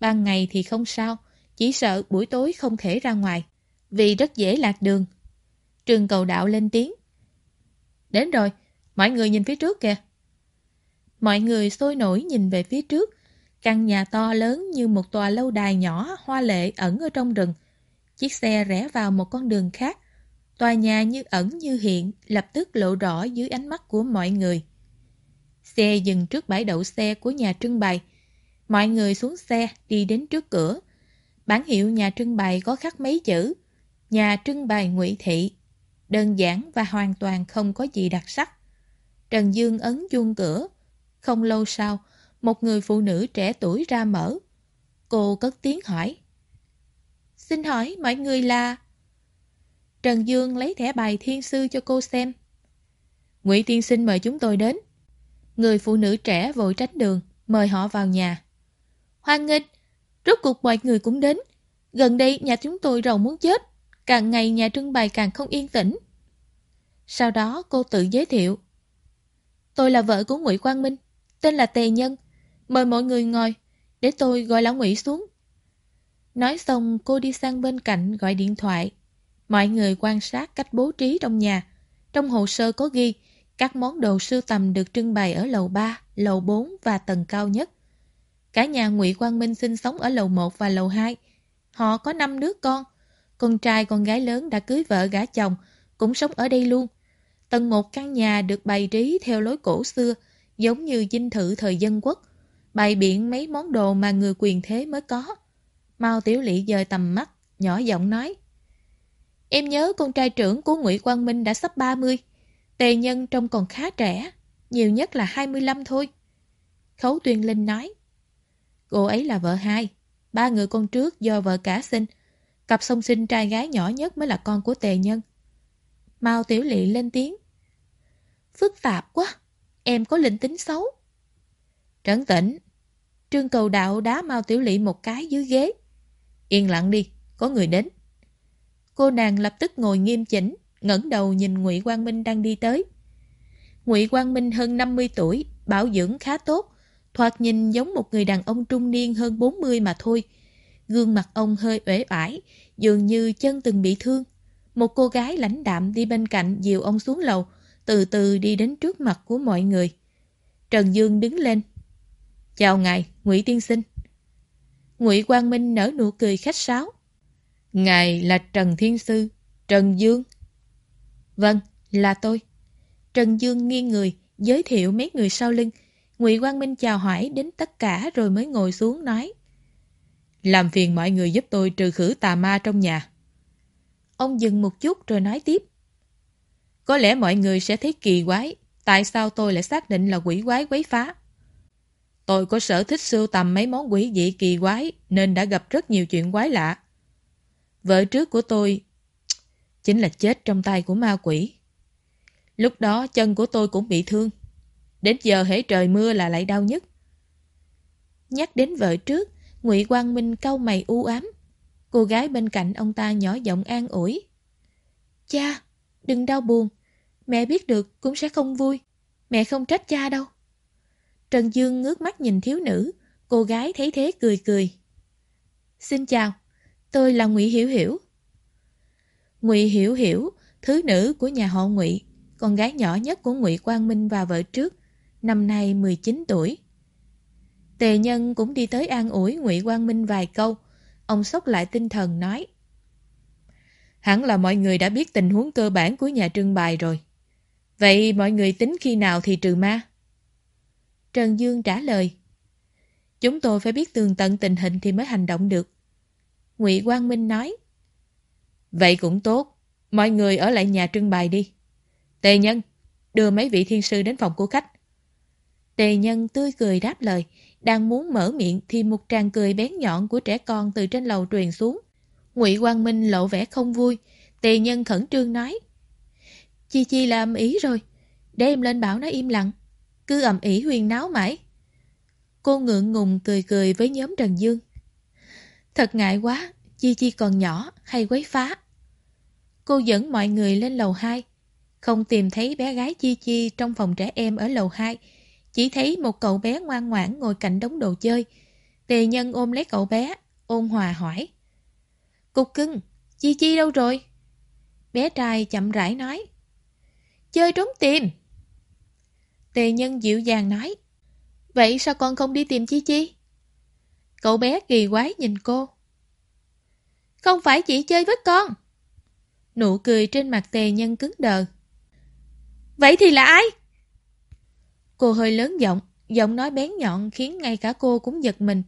Ban ngày thì không sao. Chỉ sợ buổi tối không thể ra ngoài. Vì rất dễ lạc đường. Trường cầu đạo lên tiếng. Đến rồi. Mọi người nhìn phía trước kìa. Mọi người sôi nổi nhìn về phía trước. Căn nhà to lớn như một tòa lâu đài nhỏ hoa lệ ẩn ở trong rừng. Chiếc xe rẽ vào một con đường khác. Tòa nhà như ẩn như hiện, lập tức lộ rõ dưới ánh mắt của mọi người. Xe dừng trước bãi đậu xe của nhà trưng bày. Mọi người xuống xe, đi đến trước cửa. Bản hiệu nhà trưng bày có khắc mấy chữ. Nhà trưng bày ngụy Thị. Đơn giản và hoàn toàn không có gì đặc sắc. Trần Dương ấn chuông cửa. Không lâu sau, một người phụ nữ trẻ tuổi ra mở. Cô cất tiếng hỏi. Xin hỏi mọi người là... Trần Dương lấy thẻ bài thiên sư cho cô xem. Ngụy tiên sinh mời chúng tôi đến. Người phụ nữ trẻ vội tránh đường, mời họ vào nhà. Hoan nghênh, rốt cuộc mọi người cũng đến. Gần đây nhà chúng tôi rầu muốn chết, càng ngày nhà trưng bày càng không yên tĩnh. Sau đó cô tự giới thiệu. Tôi là vợ của Ngụy Quang Minh, tên là Tề Nhân. Mời mọi người ngồi, để tôi gọi lão Ngụy xuống. Nói xong cô đi sang bên cạnh gọi điện thoại. Mọi người quan sát cách bố trí trong nhà. Trong hồ sơ có ghi các món đồ sưu tầm được trưng bày ở lầu 3, lầu 4 và tầng cao nhất. Cả nhà Ngụy Quang Minh sinh sống ở lầu 1 và lầu 2. Họ có 5 đứa con. Con trai con gái lớn đã cưới vợ gả chồng, cũng sống ở đây luôn. Tầng một căn nhà được bày trí theo lối cổ xưa, giống như dinh thự thời dân quốc. Bày biện mấy món đồ mà người quyền thế mới có. Mao Tiểu Lị dời tầm mắt, nhỏ giọng nói. Em nhớ con trai trưởng của Ngụy Quang Minh đã sắp 30. Tề nhân trông còn khá trẻ, nhiều nhất là 25 thôi. Khấu Tuyên Linh nói. Cô ấy là vợ hai, ba người con trước do vợ cả sinh. Cặp song sinh trai gái nhỏ nhất mới là con của tề nhân. Mao Tiểu Lị lên tiếng. Phức tạp quá, em có linh tính xấu. Trấn tĩnh, Trương cầu đạo đá Mao Tiểu Lị một cái dưới ghế. Yên lặng đi, có người đến. Cô nàng lập tức ngồi nghiêm chỉnh, ngẩng đầu nhìn Ngụy Quang Minh đang đi tới. Ngụy Quang Minh hơn 50 tuổi, bảo dưỡng khá tốt, thoạt nhìn giống một người đàn ông trung niên hơn 40 mà thôi. Gương mặt ông hơi uể oải, dường như chân từng bị thương. Một cô gái lãnh đạm đi bên cạnh dìu ông xuống lầu, từ từ đi đến trước mặt của mọi người. Trần Dương đứng lên. Chào ngài, Ngụy Tiên Sinh. Ngụy Quang Minh nở nụ cười khách sáo. Ngài là Trần Thiên Sư, Trần Dương. Vâng, là tôi. Trần Dương nghiêng người, giới thiệu mấy người sau lưng. Ngụy Quang Minh chào hỏi đến tất cả rồi mới ngồi xuống nói. Làm phiền mọi người giúp tôi trừ khử tà ma trong nhà. Ông dừng một chút rồi nói tiếp. Có lẽ mọi người sẽ thấy kỳ quái, tại sao tôi lại xác định là quỷ quái quấy phá. Tôi có sở thích sưu tầm mấy món quỷ dị kỳ quái nên đã gặp rất nhiều chuyện quái lạ. Vợ trước của tôi chính là chết trong tay của ma quỷ. Lúc đó chân của tôi cũng bị thương. Đến giờ hễ trời mưa là lại đau nhất. Nhắc đến vợ trước, Ngụy Quang Minh cau mày u ám. Cô gái bên cạnh ông ta nhỏ giọng an ủi. Cha, đừng đau buồn. Mẹ biết được cũng sẽ không vui. Mẹ không trách cha đâu. Trần Dương ngước mắt nhìn thiếu nữ. Cô gái thấy thế cười cười. Xin chào, tôi là Ngụy Hiểu Hiểu. Ngụy Hiểu Hiểu, thứ nữ của nhà họ Ngụy, con gái nhỏ nhất của Ngụy Quang Minh và vợ trước, năm nay 19 tuổi. Tề Nhân cũng đi tới an ủi Ngụy Quang Minh vài câu, ông sốc lại tinh thần nói: Hẳn là mọi người đã biết tình huống cơ bản của nhà trưng bày rồi. Vậy mọi người tính khi nào thì trừ ma? Trần Dương trả lời. Chúng tôi phải biết tường tận tình hình thì mới hành động được. Ngụy Quang Minh nói. Vậy cũng tốt. Mọi người ở lại nhà trưng bày đi. Tề Nhân, đưa mấy vị thiên sư đến phòng của khách. Tề Nhân tươi cười đáp lời, đang muốn mở miệng thì một tràng cười bén nhọn của trẻ con từ trên lầu truyền xuống. Ngụy Quang Minh lộ vẻ không vui, Tề Nhân khẩn trương nói. Chi Chi làm ý rồi, để em lên bảo nó im lặng, cứ ầm ĩ huyền náo mãi. Cô ngượng ngùng cười cười với nhóm Trần Dương. Thật ngại quá, Chi Chi còn nhỏ, hay quấy phá. Cô dẫn mọi người lên lầu 2, không tìm thấy bé gái Chi Chi trong phòng trẻ em ở lầu 2, chỉ thấy một cậu bé ngoan ngoãn ngồi cạnh đống đồ chơi. Tề nhân ôm lấy cậu bé, ôn hòa hỏi. Cục cưng, Chi Chi đâu rồi? Bé trai chậm rãi nói. Chơi trốn tìm. Tề nhân dịu dàng nói. Vậy sao con không đi tìm Chi Chi? Cậu bé kỳ quái nhìn cô. Không phải chỉ chơi với con. Nụ cười trên mặt tề nhân cứng đờ. Vậy thì là ai? Cô hơi lớn giọng, giọng nói bén nhọn khiến ngay cả cô cũng giật mình.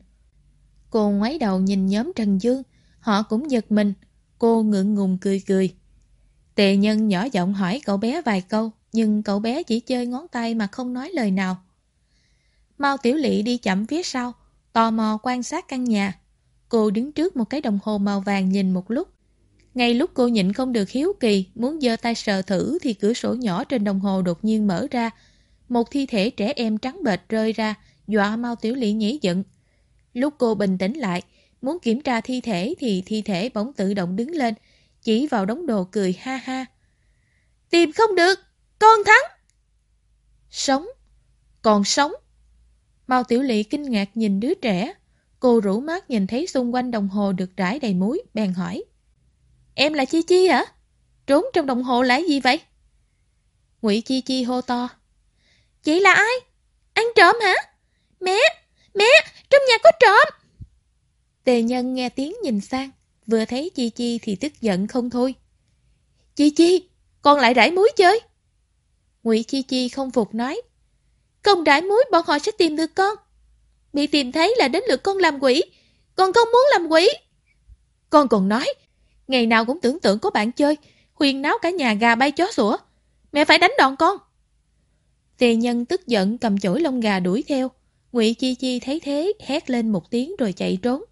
Cô ngoái đầu nhìn nhóm Trần Dương, họ cũng giật mình. Cô ngượng ngùng cười cười. Tề nhân nhỏ giọng hỏi cậu bé vài câu, nhưng cậu bé chỉ chơi ngón tay mà không nói lời nào. Mao Tiểu Lị đi chậm phía sau, tò mò quan sát căn nhà. Cô đứng trước một cái đồng hồ màu vàng nhìn một lúc. Ngay lúc cô nhịn không được hiếu kỳ, muốn giơ tay sờ thử thì cửa sổ nhỏ trên đồng hồ đột nhiên mở ra. Một thi thể trẻ em trắng bệch rơi ra, dọa mau Tiểu Lị nhảy giận. Lúc cô bình tĩnh lại, muốn kiểm tra thi thể thì thi thể bỗng tự động đứng lên, chỉ vào đống đồ cười ha ha. Tìm không được, con thắng! Sống, còn sống. Mao Tiểu Lị kinh ngạc nhìn đứa trẻ. Cô rủ mắt nhìn thấy xung quanh đồng hồ được rải đầy muối, bèn hỏi. Em là Chi Chi hả? Trốn trong đồng hồ là gì vậy? Ngụy Chi Chi hô to. Chị là ai? Ăn trộm hả? Mẹ! Mẹ! Trong nhà có trộm! Tề nhân nghe tiếng nhìn sang, vừa thấy Chi Chi thì tức giận không thôi. Chi Chi! Con lại rải muối chơi! Ngụy Chi Chi không phục nói. Không rải muối bọn họ sẽ tìm được con. Bị tìm thấy là đến lượt con làm quỷ. Con không muốn làm quỷ. Con còn nói, ngày nào cũng tưởng tượng có bạn chơi, huyền náo cả nhà gà bay chó sủa. Mẹ phải đánh đòn con. Tề nhân tức giận cầm chổi lông gà đuổi theo. Ngụy Chi Chi thấy thế hét lên một tiếng rồi chạy trốn.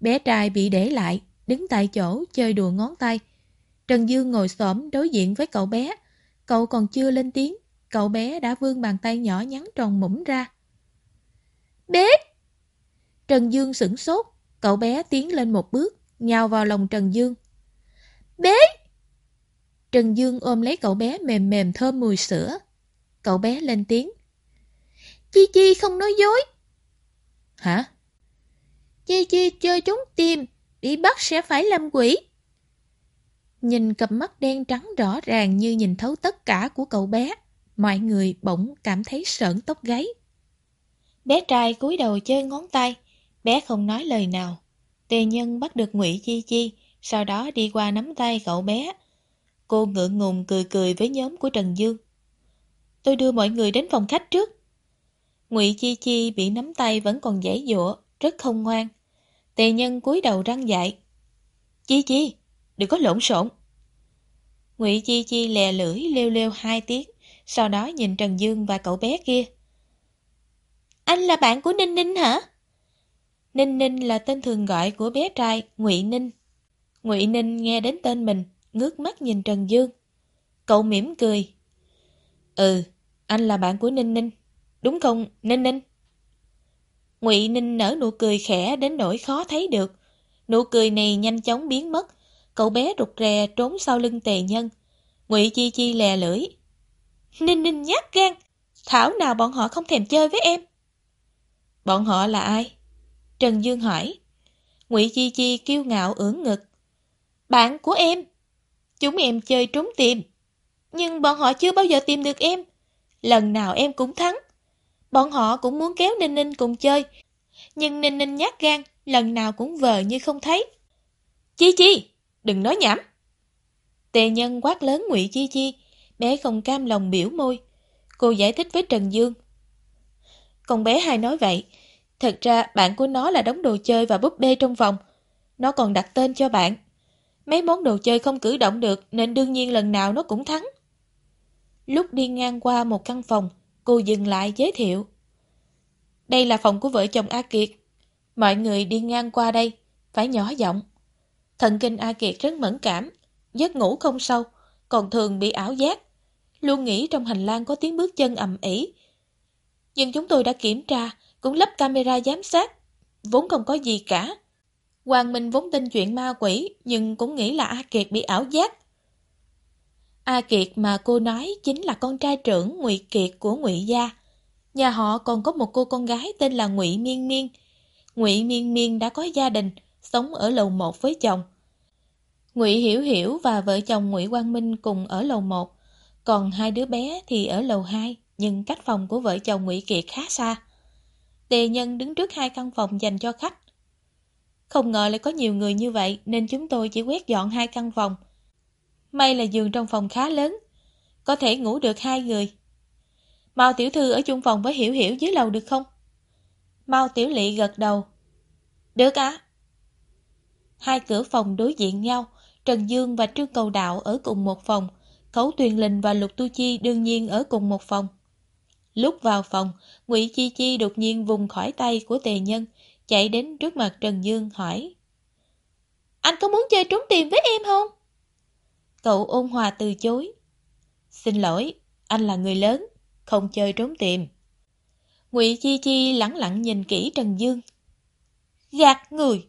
Bé trai bị để lại, đứng tại chỗ chơi đùa ngón tay. Trần Dương ngồi xổm đối diện với cậu bé. Cậu còn chưa lên tiếng, cậu bé đã vươn bàn tay nhỏ nhắn tròn mũm ra. Bé! Trần Dương sửng sốt, cậu bé tiến lên một bước, nhào vào lòng Trần Dương. bế Trần Dương ôm lấy cậu bé mềm mềm thơm mùi sữa. Cậu bé lên tiếng. Chi Chi không nói dối. Hả? Chi Chi chơi trốn tìm, bị bắt sẽ phải làm quỷ. Nhìn cặp mắt đen trắng rõ ràng như nhìn thấu tất cả của cậu bé, mọi người bỗng cảm thấy sợn tóc gáy. Bé trai cúi đầu chơi ngón tay, bé không nói lời nào. Tề nhân bắt được Ngụy Chi Chi, sau đó đi qua nắm tay cậu bé. Cô ngượng ngùng cười cười với nhóm của Trần Dương. Tôi đưa mọi người đến phòng khách trước. Ngụy Chi Chi bị nắm tay vẫn còn dễ dụa, rất không ngoan. Tề nhân cúi đầu răng dạy Chi Chi, đừng có lộn xộn. Ngụy Chi Chi lè lưỡi lêu lêu hai tiếng, sau đó nhìn Trần Dương và cậu bé kia. Anh là bạn của Ninh Ninh hả? Ninh Ninh là tên thường gọi của bé trai Ngụy Ninh. Ngụy Ninh nghe đến tên mình, ngước mắt nhìn Trần Dương. Cậu mỉm cười. Ừ, anh là bạn của Ninh Ninh. Đúng không, Ninh Ninh? Ngụy Ninh nở nụ cười khẽ đến nỗi khó thấy được. Nụ cười này nhanh chóng biến mất. Cậu bé rụt rè trốn sau lưng tề nhân. Ngụy Chi Chi lè lưỡi. Ninh Ninh nhát gan. Thảo nào bọn họ không thèm chơi với em. Bọn họ là ai? Trần Dương hỏi. Ngụy Chi Chi kiêu ngạo ưỡn ngực. Bạn của em. Chúng em chơi trốn tìm. Nhưng bọn họ chưa bao giờ tìm được em. Lần nào em cũng thắng. Bọn họ cũng muốn kéo Ninh Ninh cùng chơi. Nhưng Ninh Ninh nhát gan, lần nào cũng vờ như không thấy. Chi Chi, đừng nói nhảm. Tề nhân quát lớn Ngụy Chi Chi, bé không cam lòng biểu môi. Cô giải thích với Trần Dương. Con bé hay nói vậy, thật ra bạn của nó là đống đồ chơi và búp bê trong phòng. Nó còn đặt tên cho bạn. Mấy món đồ chơi không cử động được nên đương nhiên lần nào nó cũng thắng. Lúc đi ngang qua một căn phòng, cô dừng lại giới thiệu. Đây là phòng của vợ chồng A Kiệt. Mọi người đi ngang qua đây, phải nhỏ giọng. Thần kinh A Kiệt rất mẫn cảm, giấc ngủ không sâu, còn thường bị ảo giác. Luôn nghĩ trong hành lang có tiếng bước chân ầm ĩ. Nhưng chúng tôi đã kiểm tra, cũng lắp camera giám sát. Vốn không có gì cả. Hoàng Minh vốn tin chuyện ma quỷ, nhưng cũng nghĩ là A Kiệt bị ảo giác. A Kiệt mà cô nói chính là con trai trưởng Ngụy Kiệt của Ngụy gia. Nhà họ còn có một cô con gái tên là Ngụy Miên Miên. Ngụy Miên Miên đã có gia đình, sống ở lầu 1 với chồng. Ngụy Hiểu Hiểu và vợ chồng Ngụy Quang Minh cùng ở lầu 1, còn hai đứa bé thì ở lầu 2, nhưng cách phòng của vợ chồng Ngụy Kiệt khá xa. Tề Nhân đứng trước hai căn phòng dành cho khách. Không ngờ lại có nhiều người như vậy nên chúng tôi chỉ quét dọn hai căn phòng. May là giường trong phòng khá lớn, có thể ngủ được hai người. Mao Tiểu Thư ở chung phòng với Hiểu Hiểu dưới lầu được không? Mao Tiểu Lị gật đầu. Được á. Hai cửa phòng đối diện nhau, Trần Dương và Trương Cầu Đạo ở cùng một phòng, Khấu Tuyền Linh và Lục Tu Chi đương nhiên ở cùng một phòng. Lúc vào phòng, Ngụy Chi Chi đột nhiên vùng khỏi tay của Tề Nhân, chạy đến trước mặt Trần Dương hỏi. Anh có muốn chơi trốn tìm với em không? Cậu ôn hòa từ chối. Xin lỗi, anh là người lớn, không chơi trốn tìm. Ngụy Chi Chi lẳng lặng nhìn kỹ Trần Dương. Gạt người!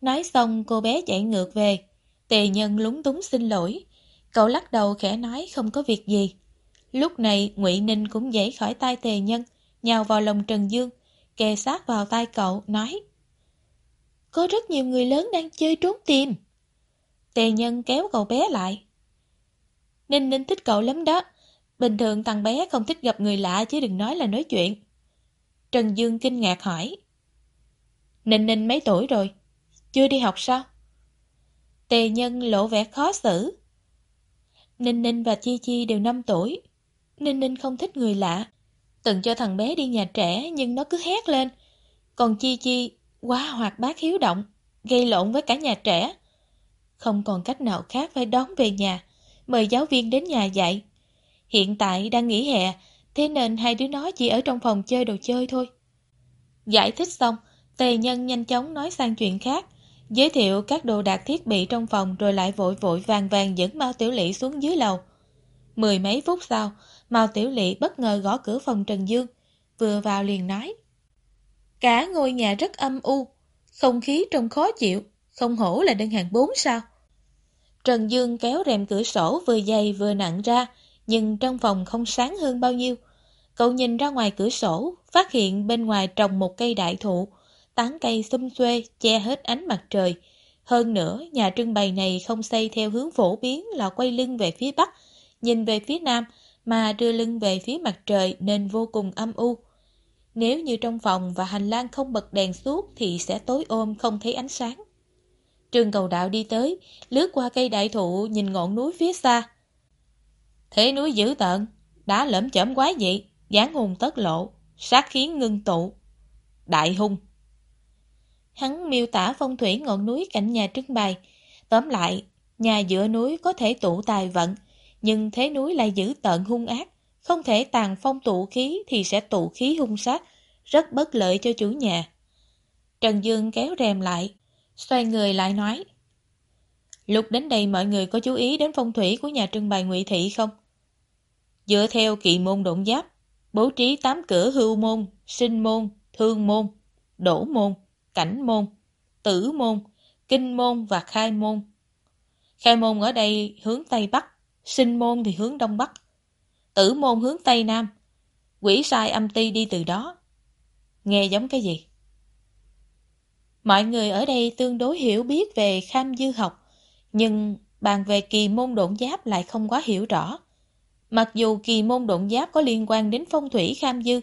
Nói xong cô bé chạy ngược về. Tề nhân lúng túng xin lỗi. Cậu lắc đầu khẽ nói không có việc gì. Lúc này Ngụy Ninh cũng dãy khỏi tay Tề nhân, nhào vào lòng Trần Dương, kề sát vào tay cậu, nói Có rất nhiều người lớn đang chơi trốn tìm. Tề nhân kéo cậu bé lại. Ninh Ninh thích cậu lắm đó. Bình thường thằng bé không thích gặp người lạ chứ đừng nói là nói chuyện. Trần Dương kinh ngạc hỏi. Ninh Ninh mấy tuổi rồi? Chưa đi học sao? Tề nhân lộ vẻ khó xử. Ninh Ninh và Chi Chi đều 5 tuổi. Ninh Ninh không thích người lạ. Từng cho thằng bé đi nhà trẻ nhưng nó cứ hét lên. Còn Chi Chi quá hoạt bát hiếu động, gây lộn với cả nhà trẻ. Không còn cách nào khác phải đón về nhà, mời giáo viên đến nhà dạy. Hiện tại đang nghỉ hè, thế nên hai đứa nó chỉ ở trong phòng chơi đồ chơi thôi. Giải thích xong, Tề Nhân nhanh chóng nói sang chuyện khác, giới thiệu các đồ đạc thiết bị trong phòng rồi lại vội vội vàng vàng dẫn Mao Tiểu Lị xuống dưới lầu. Mười mấy phút sau, Mao Tiểu Lị bất ngờ gõ cửa phòng Trần Dương, vừa vào liền nói. Cả ngôi nhà rất âm u, không khí trông khó chịu, không hổ là đơn hàng bốn sao. Trần Dương kéo rèm cửa sổ vừa dày vừa nặng ra, nhưng trong phòng không sáng hơn bao nhiêu. Cậu nhìn ra ngoài cửa sổ, phát hiện bên ngoài trồng một cây đại thụ, tán cây xum xuê che hết ánh mặt trời. Hơn nữa, nhà trưng bày này không xây theo hướng phổ biến là quay lưng về phía bắc, nhìn về phía nam, mà đưa lưng về phía mặt trời nên vô cùng âm u. Nếu như trong phòng và hành lang không bật đèn suốt thì sẽ tối ôm không thấy ánh sáng. Trương cầu đạo đi tới, lướt qua cây đại thụ nhìn ngọn núi phía xa. Thế núi dữ tợn, đá lẫm chởm quá dị, dáng hùng tất lộ, sát khiến ngưng tụ. Đại hung. Hắn miêu tả phong thủy ngọn núi cạnh nhà trưng bày. Tóm lại, nhà giữa núi có thể tụ tài vận, nhưng thế núi lại giữ tợn hung ác. Không thể tàn phong tụ khí thì sẽ tụ khí hung sát, rất bất lợi cho chủ nhà. Trần Dương kéo rèm lại, xoay người lại nói. Lúc đến đây mọi người có chú ý đến phong thủy của nhà trưng bày ngụy Thị không? Dựa theo kỵ môn độn giáp, bố trí tám cửa hưu môn, sinh môn, thương môn, đổ môn, cảnh môn, tử môn, kinh môn và khai môn. Khai môn ở đây hướng Tây Bắc, sinh môn thì hướng Đông Bắc, tử môn hướng Tây Nam, quỷ sai âm ti đi từ đó. Nghe giống cái gì? Mọi người ở đây tương đối hiểu biết về kham dư học, nhưng bàn về kỳ môn độn giáp lại không quá hiểu rõ. Mặc dù kỳ môn độn giáp có liên quan đến phong thủy kham dư,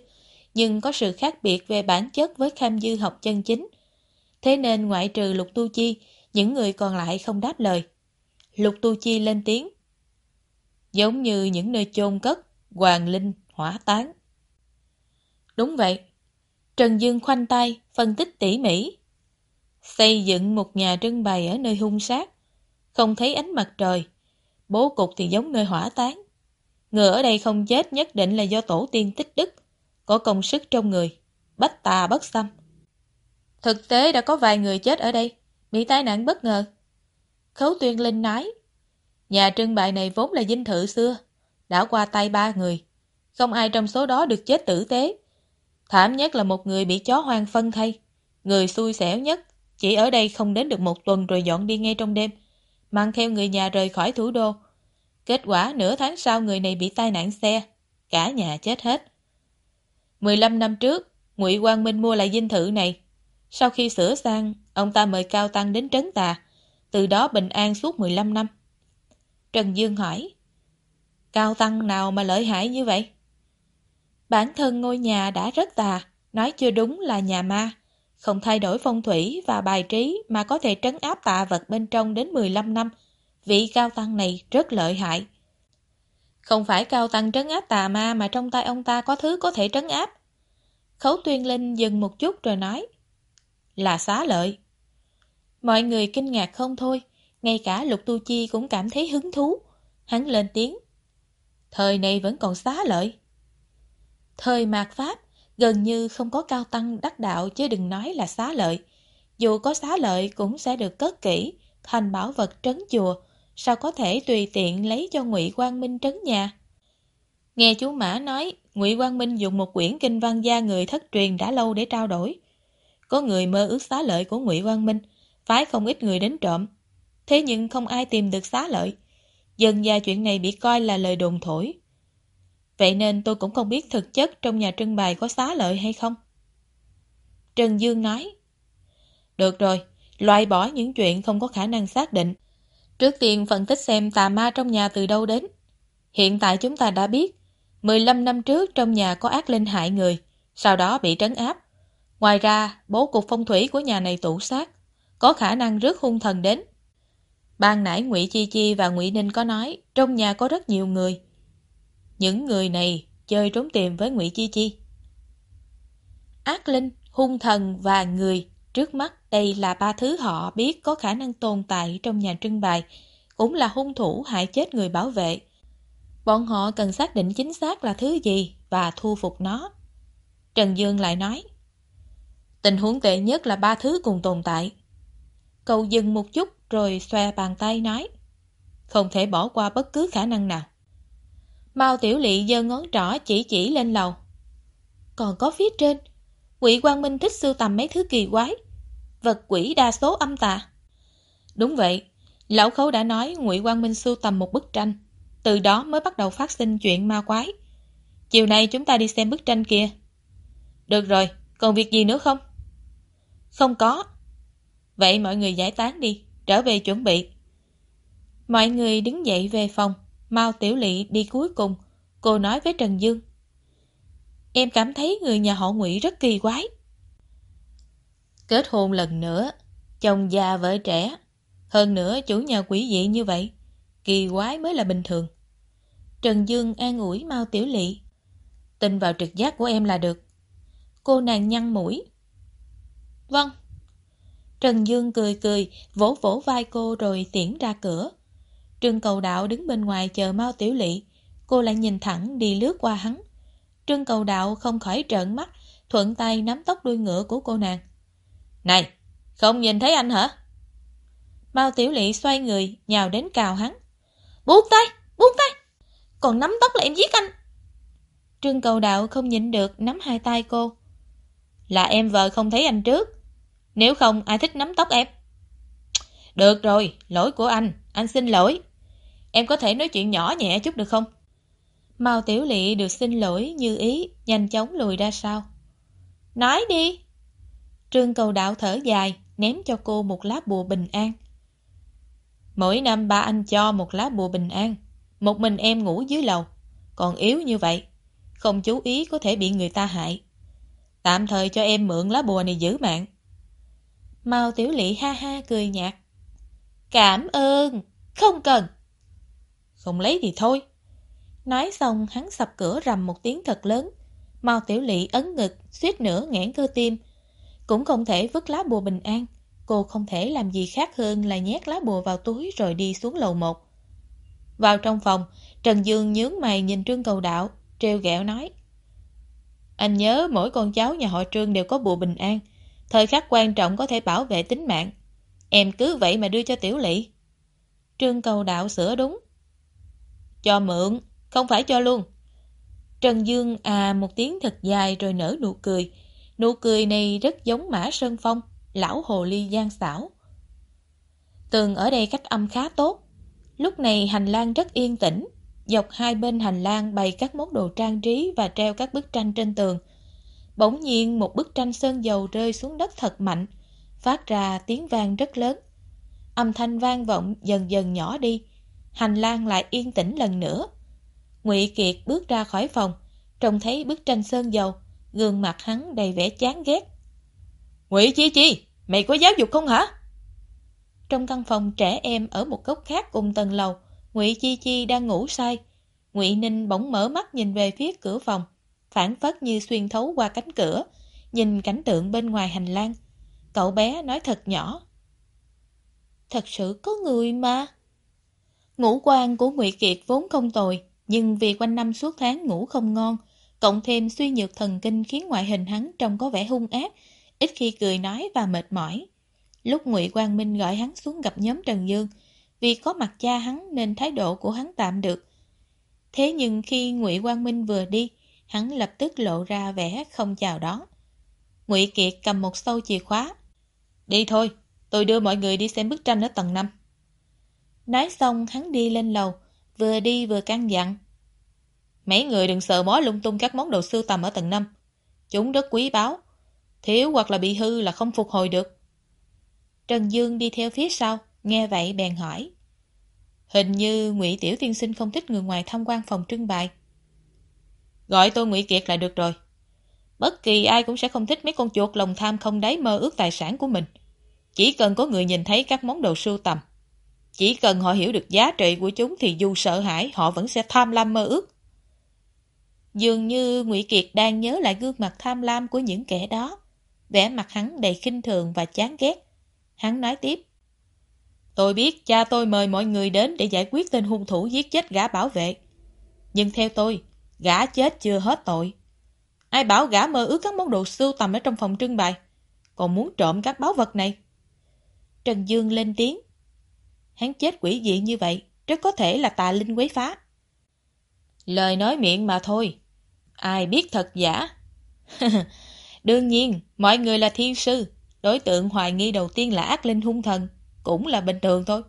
nhưng có sự khác biệt về bản chất với kham dư học chân chính. Thế nên ngoại trừ Lục Tu Chi, những người còn lại không đáp lời. Lục Tu Chi lên tiếng. Giống như những nơi chôn cất, hoàng linh, hỏa tán. Đúng vậy. Trần Dương khoanh tay, phân tích tỉ mỉ. Xây dựng một nhà trưng bày ở nơi hung sát, không thấy ánh mặt trời. Bố cục thì giống nơi hỏa tán. Người ở đây không chết nhất định là do tổ tiên tích đức, có công sức trong người, bách tà bất xâm. Thực tế đã có vài người chết ở đây, bị tai nạn bất ngờ. Khấu Tuyên Linh nói, nhà trưng bày này vốn là dinh thự xưa, đã qua tay ba người. Không ai trong số đó được chết tử tế. Thảm nhất là một người bị chó hoang phân thay. Người xui xẻo nhất, chỉ ở đây không đến được một tuần rồi dọn đi ngay trong đêm, mang theo người nhà rời khỏi thủ đô. Kết quả nửa tháng sau người này bị tai nạn xe, cả nhà chết hết. 15 năm trước, Ngụy Quang Minh mua lại dinh thự này. Sau khi sửa sang, ông ta mời Cao Tăng đến trấn tà, từ đó bình an suốt 15 năm. Trần Dương hỏi, Cao Tăng nào mà lợi hại như vậy? Bản thân ngôi nhà đã rất tà, nói chưa đúng là nhà ma, không thay đổi phong thủy và bài trí mà có thể trấn áp tà vật bên trong đến 15 năm. Vị Cao Tăng này rất lợi hại. Không phải Cao Tăng trấn áp tà ma mà trong tay ông ta có thứ có thể trấn áp. Khấu Tuyên Linh dừng một chút rồi nói, là xá lợi. Mọi người kinh ngạc không thôi, ngay cả Lục Tu Chi cũng cảm thấy hứng thú. Hắn lên tiếng, thời này vẫn còn xá lợi. Thời mạt Pháp, gần như không có cao tăng đắc đạo chứ đừng nói là xá lợi. Dù có xá lợi cũng sẽ được cất kỹ, thành bảo vật trấn chùa, sao có thể tùy tiện lấy cho ngụy Quang Minh trấn nhà. Nghe chú Mã nói, ngụy Quang Minh dùng một quyển kinh văn gia người thất truyền đã lâu để trao đổi. Có người mơ ước xá lợi của ngụy Quang Minh, phái không ít người đến trộm. Thế nhưng không ai tìm được xá lợi. Dần ra chuyện này bị coi là lời đồn thổi. Vậy nên tôi cũng không biết thực chất trong nhà trưng bày có xá lợi hay không. Trần Dương nói. Được rồi, loại bỏ những chuyện không có khả năng xác định. Trước tiên phân tích xem tà ma trong nhà từ đâu đến. Hiện tại chúng ta đã biết, 15 năm trước trong nhà có ác linh hại người, sau đó bị trấn áp. Ngoài ra, bố cục phong thủy của nhà này tủ sát, có khả năng rước hung thần đến. Ban nãy Ngụy Chi Chi và Ngụy Ninh có nói trong nhà có rất nhiều người. Những người này chơi trốn tìm với Ngụy Chi Chi. Ác linh, hung thần và người trước mắt đây là ba thứ họ biết có khả năng tồn tại trong nhà trưng bày, cũng là hung thủ hại chết người bảo vệ. Bọn họ cần xác định chính xác là thứ gì và thu phục nó. Trần Dương lại nói, tình huống tệ nhất là ba thứ cùng tồn tại. Cậu dừng một chút rồi xòe bàn tay nói, không thể bỏ qua bất cứ khả năng nào. Mao Tiểu Lị giơ ngón trỏ chỉ chỉ lên lầu. Còn có phía trên, Quỷ Quang Minh thích sưu tầm mấy thứ kỳ quái, vật quỷ đa số âm tà. Đúng vậy, lão khấu đã nói Ngụy Quang Minh sưu tầm một bức tranh, từ đó mới bắt đầu phát sinh chuyện ma quái. Chiều nay chúng ta đi xem bức tranh kia. Được rồi, còn việc gì nữa không? Không có. Vậy mọi người giải tán đi, trở về chuẩn bị. Mọi người đứng dậy về phòng. Mao Tiểu Lị đi cuối cùng, cô nói với Trần Dương. Em cảm thấy người nhà họ Ngụy rất kỳ quái. Kết hôn lần nữa, chồng già vợ trẻ, hơn nữa chủ nhà quỷ dị như vậy, kỳ quái mới là bình thường. Trần Dương an ủi Mao Tiểu Lị. Tin vào trực giác của em là được. Cô nàng nhăn mũi. Vâng. Trần Dương cười cười, vỗ vỗ vai cô rồi tiễn ra cửa. Trương cầu đạo đứng bên ngoài chờ Mao Tiểu Lị. Cô lại nhìn thẳng đi lướt qua hắn. Trương cầu đạo không khỏi trợn mắt, thuận tay nắm tóc đuôi ngựa của cô nàng. Này, không nhìn thấy anh hả? Mao Tiểu Lị xoay người, nhào đến cào hắn. Buông tay, buông tay! Còn nắm tóc là em giết anh! Trương cầu đạo không nhịn được nắm hai tay cô. Là em vợ không thấy anh trước. Nếu không, ai thích nắm tóc em? Được rồi, lỗi của anh, anh xin lỗi. Em có thể nói chuyện nhỏ nhẹ chút được không? Mao Tiểu Lị được xin lỗi như ý, nhanh chóng lùi ra sau. Nói đi! Trương cầu đạo thở dài, ném cho cô một lá bùa bình an. Mỗi năm ba anh cho một lá bùa bình an, một mình em ngủ dưới lầu, còn yếu như vậy, không chú ý có thể bị người ta hại. Tạm thời cho em mượn lá bùa này giữ mạng. Mao Tiểu Lị ha ha cười nhạt. Cảm ơn, không cần. Không lấy thì thôi. Nói xong hắn sập cửa rầm một tiếng thật lớn. Mao Tiểu Lị ấn ngực, suýt nữa ngãn cơ tim. Cũng không thể vứt lá bùa bình an. Cô không thể làm gì khác hơn là nhét lá bùa vào túi rồi đi xuống lầu một. Vào trong phòng, Trần Dương nhướng mày nhìn Trương Cầu Đạo, treo ghẹo nói. Anh nhớ mỗi con cháu nhà họ Trương đều có bùa bình an. Thời khắc quan trọng có thể bảo vệ tính mạng. Em cứ vậy mà đưa cho Tiểu lỵ Trương Cầu Đạo sửa đúng. Cho mượn, không phải cho luôn. Trần Dương à một tiếng thật dài rồi nở nụ cười. Nụ cười này rất giống Mã Sơn Phong, lão hồ ly gian xảo. Tường ở đây cách âm khá tốt. Lúc này hành lang rất yên tĩnh. Dọc hai bên hành lang bày các món đồ trang trí và treo các bức tranh trên tường. Bỗng nhiên một bức tranh sơn dầu rơi xuống đất thật mạnh, phát ra tiếng vang rất lớn. Âm thanh vang vọng dần dần nhỏ đi, hành lang lại yên tĩnh lần nữa. Ngụy Kiệt bước ra khỏi phòng, trông thấy bức tranh sơn dầu, gương mặt hắn đầy vẻ chán ghét. Ngụy Chi Chi, mày có giáo dục không hả? Trong căn phòng trẻ em ở một góc khác cùng tầng lầu, Ngụy Chi Chi đang ngủ say. Ngụy Ninh bỗng mở mắt nhìn về phía cửa phòng, phản phất như xuyên thấu qua cánh cửa, nhìn cảnh tượng bên ngoài hành lang. Cậu bé nói thật nhỏ. Thật sự có người mà. Ngũ quan của Ngụy Kiệt vốn không tồi, nhưng vì quanh năm suốt tháng ngủ không ngon, cộng thêm suy nhược thần kinh khiến ngoại hình hắn trông có vẻ hung ác, ít khi cười nói và mệt mỏi. Lúc Ngụy Quang Minh gọi hắn xuống gặp nhóm Trần Dương, vì có mặt cha hắn nên thái độ của hắn tạm được. Thế nhưng khi Ngụy Quang Minh vừa đi, hắn lập tức lộ ra vẻ không chào đón. Ngụy Kiệt cầm một sâu chìa khóa. Đi thôi, tôi đưa mọi người đi xem bức tranh ở tầng 5. Nói xong hắn đi lên lầu, vừa đi vừa căn dặn. Mấy người đừng sợ mó lung tung các món đồ sưu tầm ở tầng 5. Chúng rất quý báu. Thiếu hoặc là bị hư là không phục hồi được. Trần Dương đi theo phía sau, nghe vậy bèn hỏi. Hình như ngụy Tiểu Tiên Sinh không thích người ngoài tham quan phòng trưng bày. Gọi tôi ngụy Kiệt là được rồi. Bất kỳ ai cũng sẽ không thích mấy con chuột lòng tham không đáy mơ ước tài sản của mình. Chỉ cần có người nhìn thấy các món đồ sưu tầm. Chỉ cần họ hiểu được giá trị của chúng thì dù sợ hãi họ vẫn sẽ tham lam mơ ước. Dường như Ngụy Kiệt đang nhớ lại gương mặt tham lam của những kẻ đó. Vẻ mặt hắn đầy khinh thường và chán ghét. Hắn nói tiếp. Tôi biết cha tôi mời mọi người đến để giải quyết tên hung thủ giết chết gã bảo vệ. Nhưng theo tôi, gã chết chưa hết tội. Ai bảo gã mơ ước các món đồ sưu tầm ở trong phòng trưng bày, còn muốn trộm các báu vật này. Trần Dương lên tiếng. Hắn chết quỷ dị như vậy, rất có thể là tà linh quấy phá. Lời nói miệng mà thôi. Ai biết thật giả? Đương nhiên, mọi người là thiên sư. Đối tượng hoài nghi đầu tiên là ác linh hung thần. Cũng là bình thường thôi.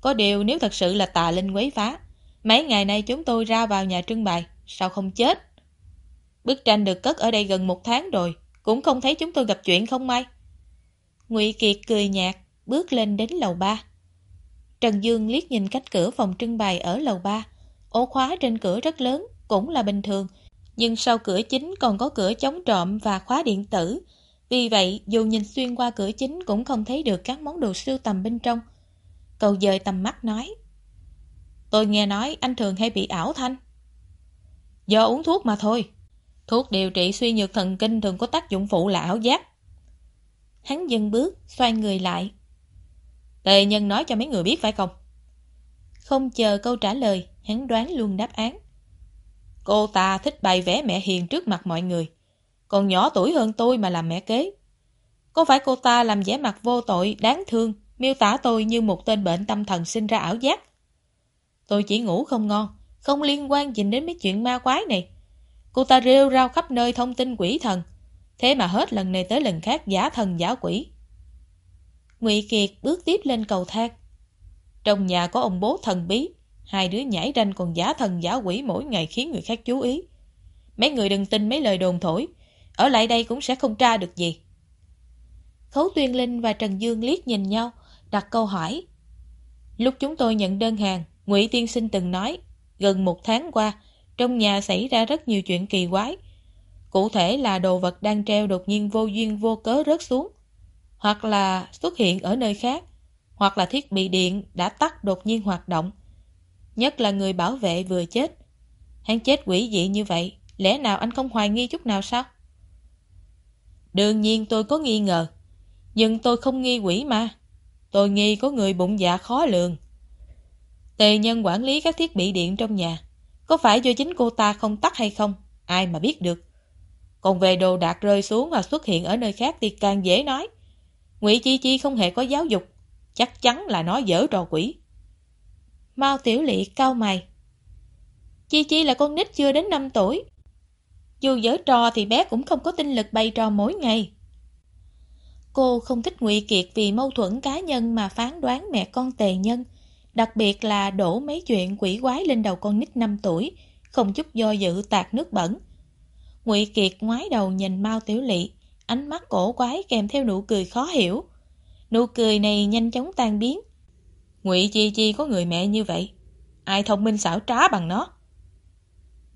Có điều nếu thật sự là tà linh quấy phá, mấy ngày nay chúng tôi ra vào nhà trưng bày, sao không chết? Bức tranh được cất ở đây gần một tháng rồi, cũng không thấy chúng tôi gặp chuyện không may. Ngụy Kiệt cười nhạt, bước lên đến lầu ba. Trần Dương liếc nhìn cách cửa phòng trưng bày ở lầu ba. Ổ khóa trên cửa rất lớn, cũng là bình thường, nhưng sau cửa chính còn có cửa chống trộm và khóa điện tử. Vì vậy, dù nhìn xuyên qua cửa chính cũng không thấy được các món đồ sưu tầm bên trong. Cầu dời tầm mắt nói. Tôi nghe nói anh thường hay bị ảo thanh. Do uống thuốc mà thôi. Thuốc điều trị suy nhược thần kinh thường có tác dụng phụ là ảo giác. Hắn dừng bước, xoay người lại. Tề nhân nói cho mấy người biết phải không? Không chờ câu trả lời, hắn đoán luôn đáp án. Cô ta thích bày vẽ mẹ hiền trước mặt mọi người. Còn nhỏ tuổi hơn tôi mà làm mẹ kế. Có phải cô ta làm vẻ mặt vô tội, đáng thương, miêu tả tôi như một tên bệnh tâm thần sinh ra ảo giác? Tôi chỉ ngủ không ngon, không liên quan gì đến mấy chuyện ma quái này. Cô ta rêu rao khắp nơi thông tin quỷ thần. Thế mà hết lần này tới lần khác giả thần giả quỷ. Ngụy Kiệt bước tiếp lên cầu thang. Trong nhà có ông bố thần bí, hai đứa nhảy ranh còn giả thần giả quỷ mỗi ngày khiến người khác chú ý. Mấy người đừng tin mấy lời đồn thổi, ở lại đây cũng sẽ không tra được gì. Khấu Tuyên Linh và Trần Dương liếc nhìn nhau, đặt câu hỏi. Lúc chúng tôi nhận đơn hàng, Ngụy Tiên Sinh từng nói, gần một tháng qua, trong nhà xảy ra rất nhiều chuyện kỳ quái. Cụ thể là đồ vật đang treo đột nhiên vô duyên vô cớ rớt xuống, hoặc là xuất hiện ở nơi khác, hoặc là thiết bị điện đã tắt đột nhiên hoạt động. Nhất là người bảo vệ vừa chết. Hắn chết quỷ dị như vậy, lẽ nào anh không hoài nghi chút nào sao? Đương nhiên tôi có nghi ngờ, nhưng tôi không nghi quỷ mà. Tôi nghi có người bụng dạ khó lường. Tề nhân quản lý các thiết bị điện trong nhà. Có phải do chính cô ta không tắt hay không? Ai mà biết được. Còn về đồ đạc rơi xuống và xuất hiện ở nơi khác thì càng dễ nói. Ngụy Chi Chi không hề có giáo dục. Chắc chắn là nó dở trò quỷ. Mao Tiểu Lị cao mày. Chi Chi là con nít chưa đến 5 tuổi. Dù dở trò thì bé cũng không có tinh lực bày trò mỗi ngày. Cô không thích Ngụy Kiệt vì mâu thuẫn cá nhân mà phán đoán mẹ con tề nhân. Đặc biệt là đổ mấy chuyện quỷ quái lên đầu con nít 5 tuổi, không chút do dự tạt nước bẩn. Ngụy Kiệt ngoái đầu nhìn Mao Tiểu Lị, ánh mắt cổ quái kèm theo nụ cười khó hiểu. Nụ cười này nhanh chóng tan biến. Ngụy Chi Chi có người mẹ như vậy, ai thông minh xảo trá bằng nó.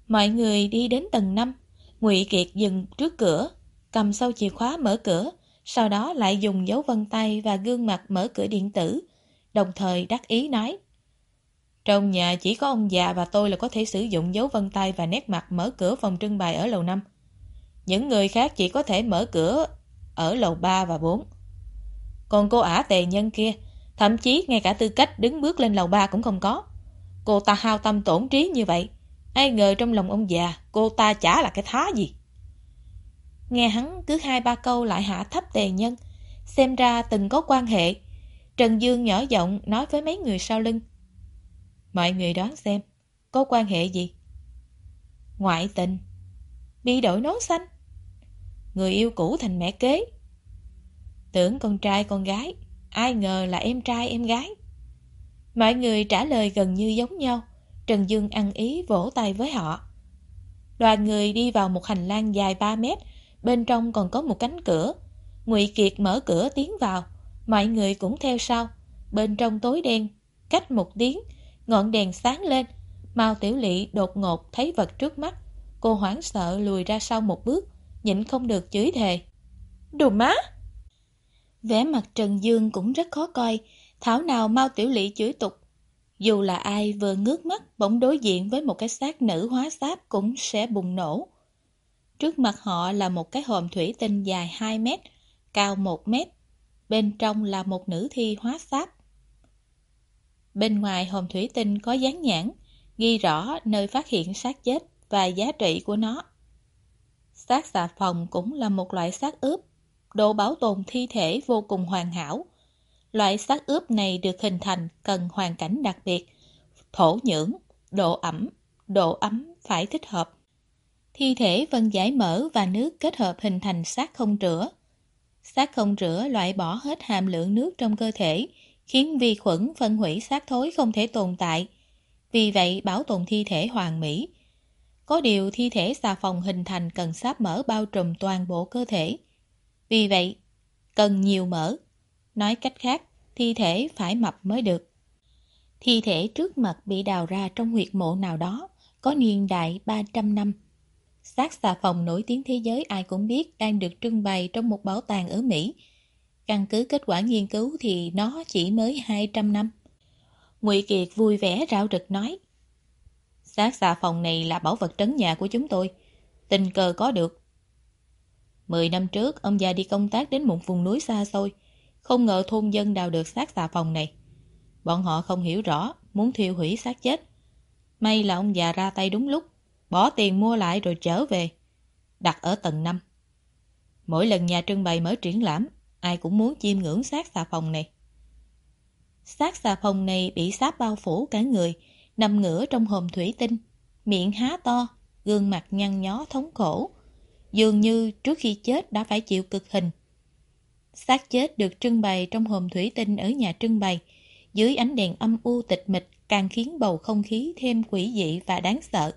Mọi người đi đến tầng 5, Ngụy Kiệt dừng trước cửa, cầm sau chìa khóa mở cửa, sau đó lại dùng dấu vân tay và gương mặt mở cửa điện tử, đồng thời đắc ý nói. Trong nhà chỉ có ông già và tôi là có thể sử dụng dấu vân tay và nét mặt mở cửa phòng trưng bày ở lầu 5. Những người khác chỉ có thể mở cửa ở lầu 3 và 4. Còn cô ả tề nhân kia, thậm chí ngay cả tư cách đứng bước lên lầu 3 cũng không có. Cô ta hao tâm tổn trí như vậy, ai ngờ trong lòng ông già cô ta chả là cái thá gì. Nghe hắn cứ hai ba câu lại hạ thấp tề nhân, xem ra từng có quan hệ. Trần Dương nhỏ giọng nói với mấy người sau lưng. Mọi người đoán xem, có quan hệ gì? Ngoại tình, bị đổi nón xanh, người yêu cũ thành mẹ kế. Tưởng con trai con gái, ai ngờ là em trai em gái. Mọi người trả lời gần như giống nhau, Trần Dương ăn ý vỗ tay với họ. Đoàn người đi vào một hành lang dài 3 mét, bên trong còn có một cánh cửa. Ngụy Kiệt mở cửa tiến vào, mọi người cũng theo sau. Bên trong tối đen, cách một tiếng, ngọn đèn sáng lên. Mao Tiểu Lị đột ngột thấy vật trước mắt. Cô hoảng sợ lùi ra sau một bước, nhịn không được chửi thề. Đồ má! Vẻ mặt Trần Dương cũng rất khó coi, thảo nào Mao Tiểu Lị chửi tục. Dù là ai vừa ngước mắt bỗng đối diện với một cái xác nữ hóa sáp cũng sẽ bùng nổ. Trước mặt họ là một cái hòm thủy tinh dài 2 mét, cao 1 mét. Bên trong là một nữ thi hóa sáp. Bên ngoài hòm thủy tinh có dán nhãn, ghi rõ nơi phát hiện xác chết và giá trị của nó. Xác xà phòng cũng là một loại xác ướp, độ bảo tồn thi thể vô cùng hoàn hảo. Loại xác ướp này được hình thành cần hoàn cảnh đặc biệt, thổ nhưỡng, độ ẩm, độ ấm phải thích hợp. Thi thể vân giải mỡ và nước kết hợp hình thành xác không rửa. Xác không rửa loại bỏ hết hàm lượng nước trong cơ thể, khiến vi khuẩn phân hủy xác thối không thể tồn tại. Vì vậy bảo tồn thi thể hoàn mỹ. Có điều thi thể xà phòng hình thành cần sáp mỡ bao trùm toàn bộ cơ thể. Vì vậy, cần nhiều mỡ. Nói cách khác, thi thể phải mập mới được. Thi thể trước mặt bị đào ra trong huyệt mộ nào đó, có niên đại 300 năm. Xác xà phòng nổi tiếng thế giới ai cũng biết đang được trưng bày trong một bảo tàng ở Mỹ. Căn cứ kết quả nghiên cứu thì nó chỉ mới 200 năm. Ngụy Kiệt vui vẻ rạo rực nói. Xác xà phòng này là bảo vật trấn nhà của chúng tôi. Tình cờ có được. Mười năm trước, ông già đi công tác đến một vùng núi xa xôi. Không ngờ thôn dân đào được xác xà phòng này. Bọn họ không hiểu rõ, muốn thiêu hủy xác chết. May là ông già ra tay đúng lúc, bỏ tiền mua lại rồi trở về. Đặt ở tầng 5. Mỗi lần nhà trưng bày mở triển lãm, ai cũng muốn chiêm ngưỡng xác xà phòng này. Xác xà phòng này bị sáp bao phủ cả người, nằm ngửa trong hòm thủy tinh, miệng há to, gương mặt nhăn nhó thống khổ. Dường như trước khi chết đã phải chịu cực hình. Xác chết được trưng bày trong hòm thủy tinh ở nhà trưng bày, dưới ánh đèn âm u tịch mịch càng khiến bầu không khí thêm quỷ dị và đáng sợ.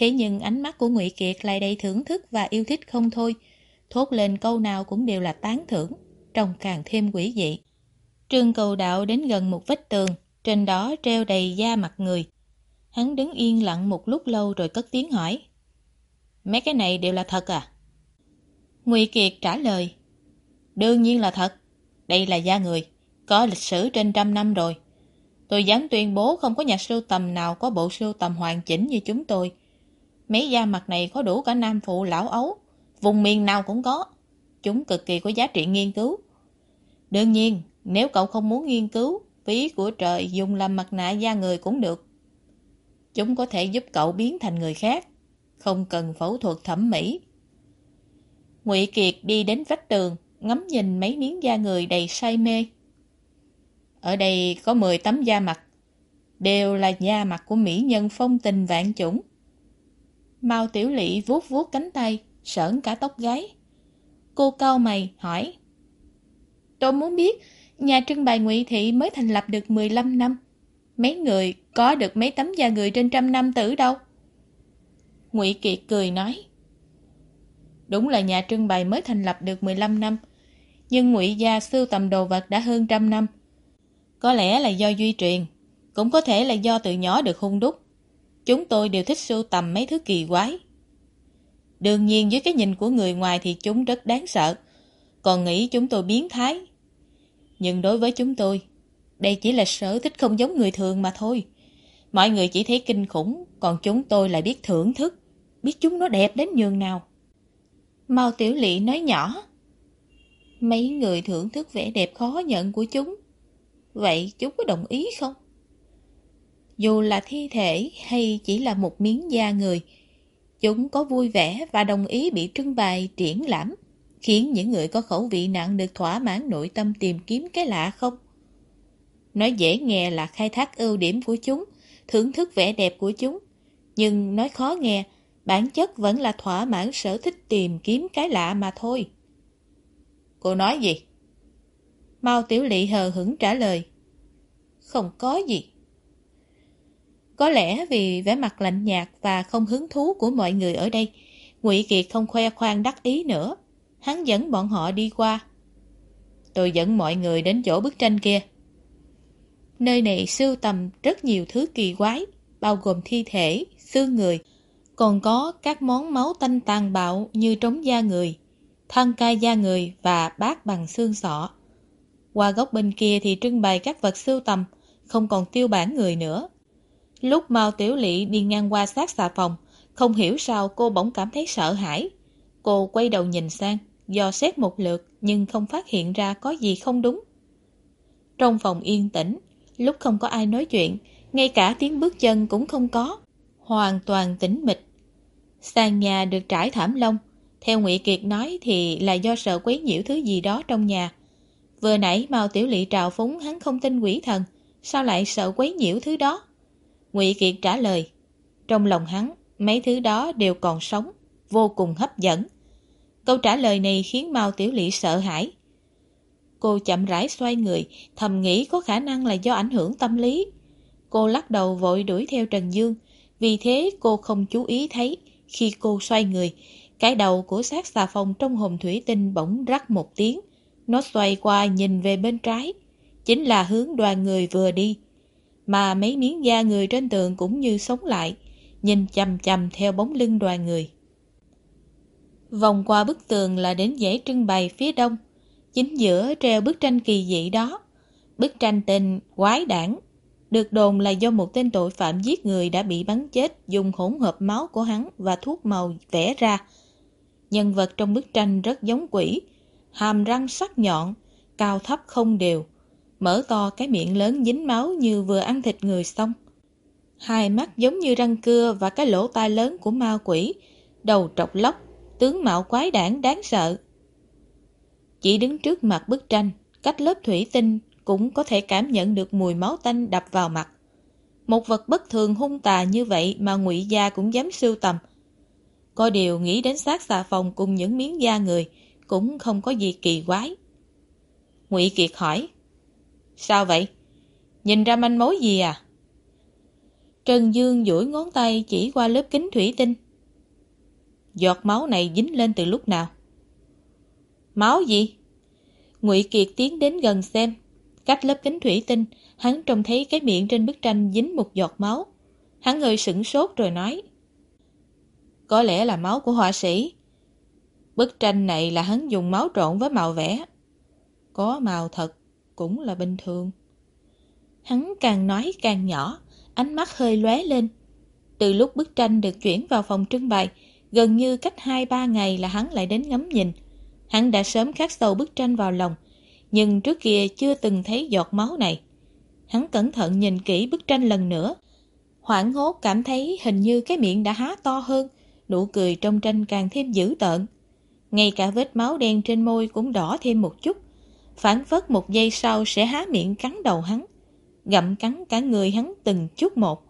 Thế nhưng ánh mắt của Ngụy Kiệt lại đầy thưởng thức và yêu thích không thôi, thốt lên câu nào cũng đều là tán thưởng, trông càng thêm quỷ dị. Trương cầu đạo đến gần một vách tường, trên đó treo đầy da mặt người. Hắn đứng yên lặng một lúc lâu rồi cất tiếng hỏi. Mấy cái này đều là thật à? Ngụy Kiệt trả lời. Đương nhiên là thật. Đây là da người, có lịch sử trên trăm năm rồi. Tôi dám tuyên bố không có nhà sưu tầm nào có bộ sưu tầm hoàn chỉnh như chúng tôi. Mấy da mặt này có đủ cả nam phụ lão ấu, vùng miền nào cũng có. Chúng cực kỳ có giá trị nghiên cứu. Đương nhiên, nếu cậu không muốn nghiên cứu, phí của trời dùng làm mặt nạ da người cũng được. Chúng có thể giúp cậu biến thành người khác, không cần phẫu thuật thẩm mỹ. Ngụy Kiệt đi đến vách tường, ngắm nhìn mấy miếng da người đầy say mê. Ở đây có 10 tấm da mặt, đều là da mặt của mỹ nhân phong tình vạn chủng. Mao Tiểu Lị vuốt vuốt cánh tay, sởn cả tóc gáy. Cô cau mày hỏi: "Tôi muốn biết Nhà trưng bày Ngụy Thị mới thành lập được 15 năm. Mấy người có được mấy tấm da người trên trăm năm tử đâu. Ngụy Kiệt cười nói. Đúng là nhà trưng bày mới thành lập được 15 năm, nhưng Ngụy gia sưu tầm đồ vật đã hơn trăm năm. Có lẽ là do duy truyền, cũng có thể là do từ nhỏ được hung đúc. Chúng tôi đều thích sưu tầm mấy thứ kỳ quái. Đương nhiên dưới cái nhìn của người ngoài thì chúng rất đáng sợ, còn nghĩ chúng tôi biến thái nhưng đối với chúng tôi, đây chỉ là sở thích không giống người thường mà thôi. Mọi người chỉ thấy kinh khủng, còn chúng tôi lại biết thưởng thức, biết chúng nó đẹp đến nhường nào. mau Tiểu Lị nói nhỏ. Mấy người thưởng thức vẻ đẹp khó nhận của chúng. Vậy chúng có đồng ý không? Dù là thi thể hay chỉ là một miếng da người, chúng có vui vẻ và đồng ý bị trưng bày triển lãm khiến những người có khẩu vị nặng được thỏa mãn nội tâm tìm kiếm cái lạ không? Nói dễ nghe là khai thác ưu điểm của chúng, thưởng thức vẻ đẹp của chúng, nhưng nói khó nghe, bản chất vẫn là thỏa mãn sở thích tìm kiếm cái lạ mà thôi. Cô nói gì? mau Tiểu Lị hờ hững trả lời. Không có gì. Có lẽ vì vẻ mặt lạnh nhạt và không hứng thú của mọi người ở đây, Ngụy Kiệt không khoe khoang đắc ý nữa. Hắn dẫn bọn họ đi qua. Tôi dẫn mọi người đến chỗ bức tranh kia. Nơi này sưu tầm rất nhiều thứ kỳ quái, bao gồm thi thể, xương người, còn có các món máu tanh tàn bạo như trống da người, thân cai da người và bát bằng xương sọ. Qua góc bên kia thì trưng bày các vật sưu tầm, không còn tiêu bản người nữa. Lúc Mao Tiểu Lị đi ngang qua sát xà phòng, không hiểu sao cô bỗng cảm thấy sợ hãi. Cô quay đầu nhìn sang, dò xét một lượt nhưng không phát hiện ra có gì không đúng. Trong phòng yên tĩnh, lúc không có ai nói chuyện, ngay cả tiếng bước chân cũng không có, hoàn toàn tĩnh mịch. Sàn nhà được trải thảm lông, theo Ngụy Kiệt nói thì là do sợ quấy nhiễu thứ gì đó trong nhà. Vừa nãy Mao Tiểu Lị trào phúng hắn không tin quỷ thần, sao lại sợ quấy nhiễu thứ đó? Ngụy Kiệt trả lời, trong lòng hắn, mấy thứ đó đều còn sống, vô cùng hấp dẫn. Câu trả lời này khiến Mao Tiểu Lị sợ hãi. Cô chậm rãi xoay người, thầm nghĩ có khả năng là do ảnh hưởng tâm lý. Cô lắc đầu vội đuổi theo Trần Dương, vì thế cô không chú ý thấy khi cô xoay người, cái đầu của xác xà phòng trong hồn thủy tinh bỗng rắc một tiếng. Nó xoay qua nhìn về bên trái, chính là hướng đoàn người vừa đi. Mà mấy miếng da người trên tường cũng như sống lại, nhìn chầm chầm theo bóng lưng đoàn người. Vòng qua bức tường là đến dãy trưng bày phía đông, chính giữa treo bức tranh kỳ dị đó. Bức tranh tên Quái đảng được đồn là do một tên tội phạm giết người đã bị bắn chết dùng hỗn hợp máu của hắn và thuốc màu vẽ ra. Nhân vật trong bức tranh rất giống quỷ, hàm răng sắc nhọn, cao thấp không đều, mở to cái miệng lớn dính máu như vừa ăn thịt người xong. Hai mắt giống như răng cưa và cái lỗ tai lớn của ma quỷ, đầu trọc lóc, tướng mạo quái đản đáng sợ. Chỉ đứng trước mặt bức tranh, cách lớp thủy tinh cũng có thể cảm nhận được mùi máu tanh đập vào mặt. Một vật bất thường hung tà như vậy mà ngụy gia cũng dám sưu tầm. Có điều nghĩ đến xác xà phòng cùng những miếng da người cũng không có gì kỳ quái. Ngụy Kiệt hỏi, Sao vậy? Nhìn ra manh mối gì à? Trần Dương duỗi ngón tay chỉ qua lớp kính thủy tinh. Giọt máu này dính lên từ lúc nào? Máu gì? Ngụy Kiệt tiến đến gần xem. Cách lớp kính thủy tinh, hắn trông thấy cái miệng trên bức tranh dính một giọt máu. Hắn hơi sửng sốt rồi nói. Có lẽ là máu của họa sĩ. Bức tranh này là hắn dùng máu trộn với màu vẽ. Có màu thật, cũng là bình thường. Hắn càng nói càng nhỏ, ánh mắt hơi lóe lên. Từ lúc bức tranh được chuyển vào phòng trưng bày, gần như cách 2-3 ngày là hắn lại đến ngắm nhìn. Hắn đã sớm khắc sâu bức tranh vào lòng, nhưng trước kia chưa từng thấy giọt máu này. Hắn cẩn thận nhìn kỹ bức tranh lần nữa, hoảng hốt cảm thấy hình như cái miệng đã há to hơn, nụ cười trong tranh càng thêm dữ tợn. Ngay cả vết máu đen trên môi cũng đỏ thêm một chút, phản phất một giây sau sẽ há miệng cắn đầu hắn, gặm cắn cả người hắn từng chút một.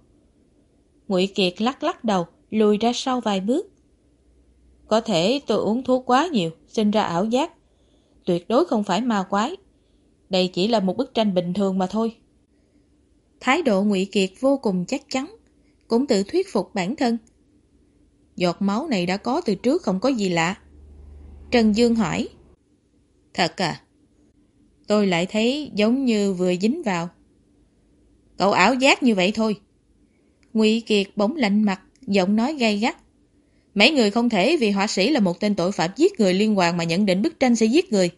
Ngụy Kiệt lắc lắc đầu, lùi ra sau vài bước. Có thể tôi uống thuốc quá nhiều, sinh ra ảo giác. Tuyệt đối không phải ma quái. Đây chỉ là một bức tranh bình thường mà thôi. Thái độ Ngụy Kiệt vô cùng chắc chắn, cũng tự thuyết phục bản thân. Giọt máu này đã có từ trước không có gì lạ. Trần Dương hỏi. Thật à? Tôi lại thấy giống như vừa dính vào. Cậu ảo giác như vậy thôi. Ngụy Kiệt bỗng lạnh mặt, giọng nói gay gắt. Mấy người không thể vì họa sĩ là một tên tội phạm giết người liên hoàn mà nhận định bức tranh sẽ giết người.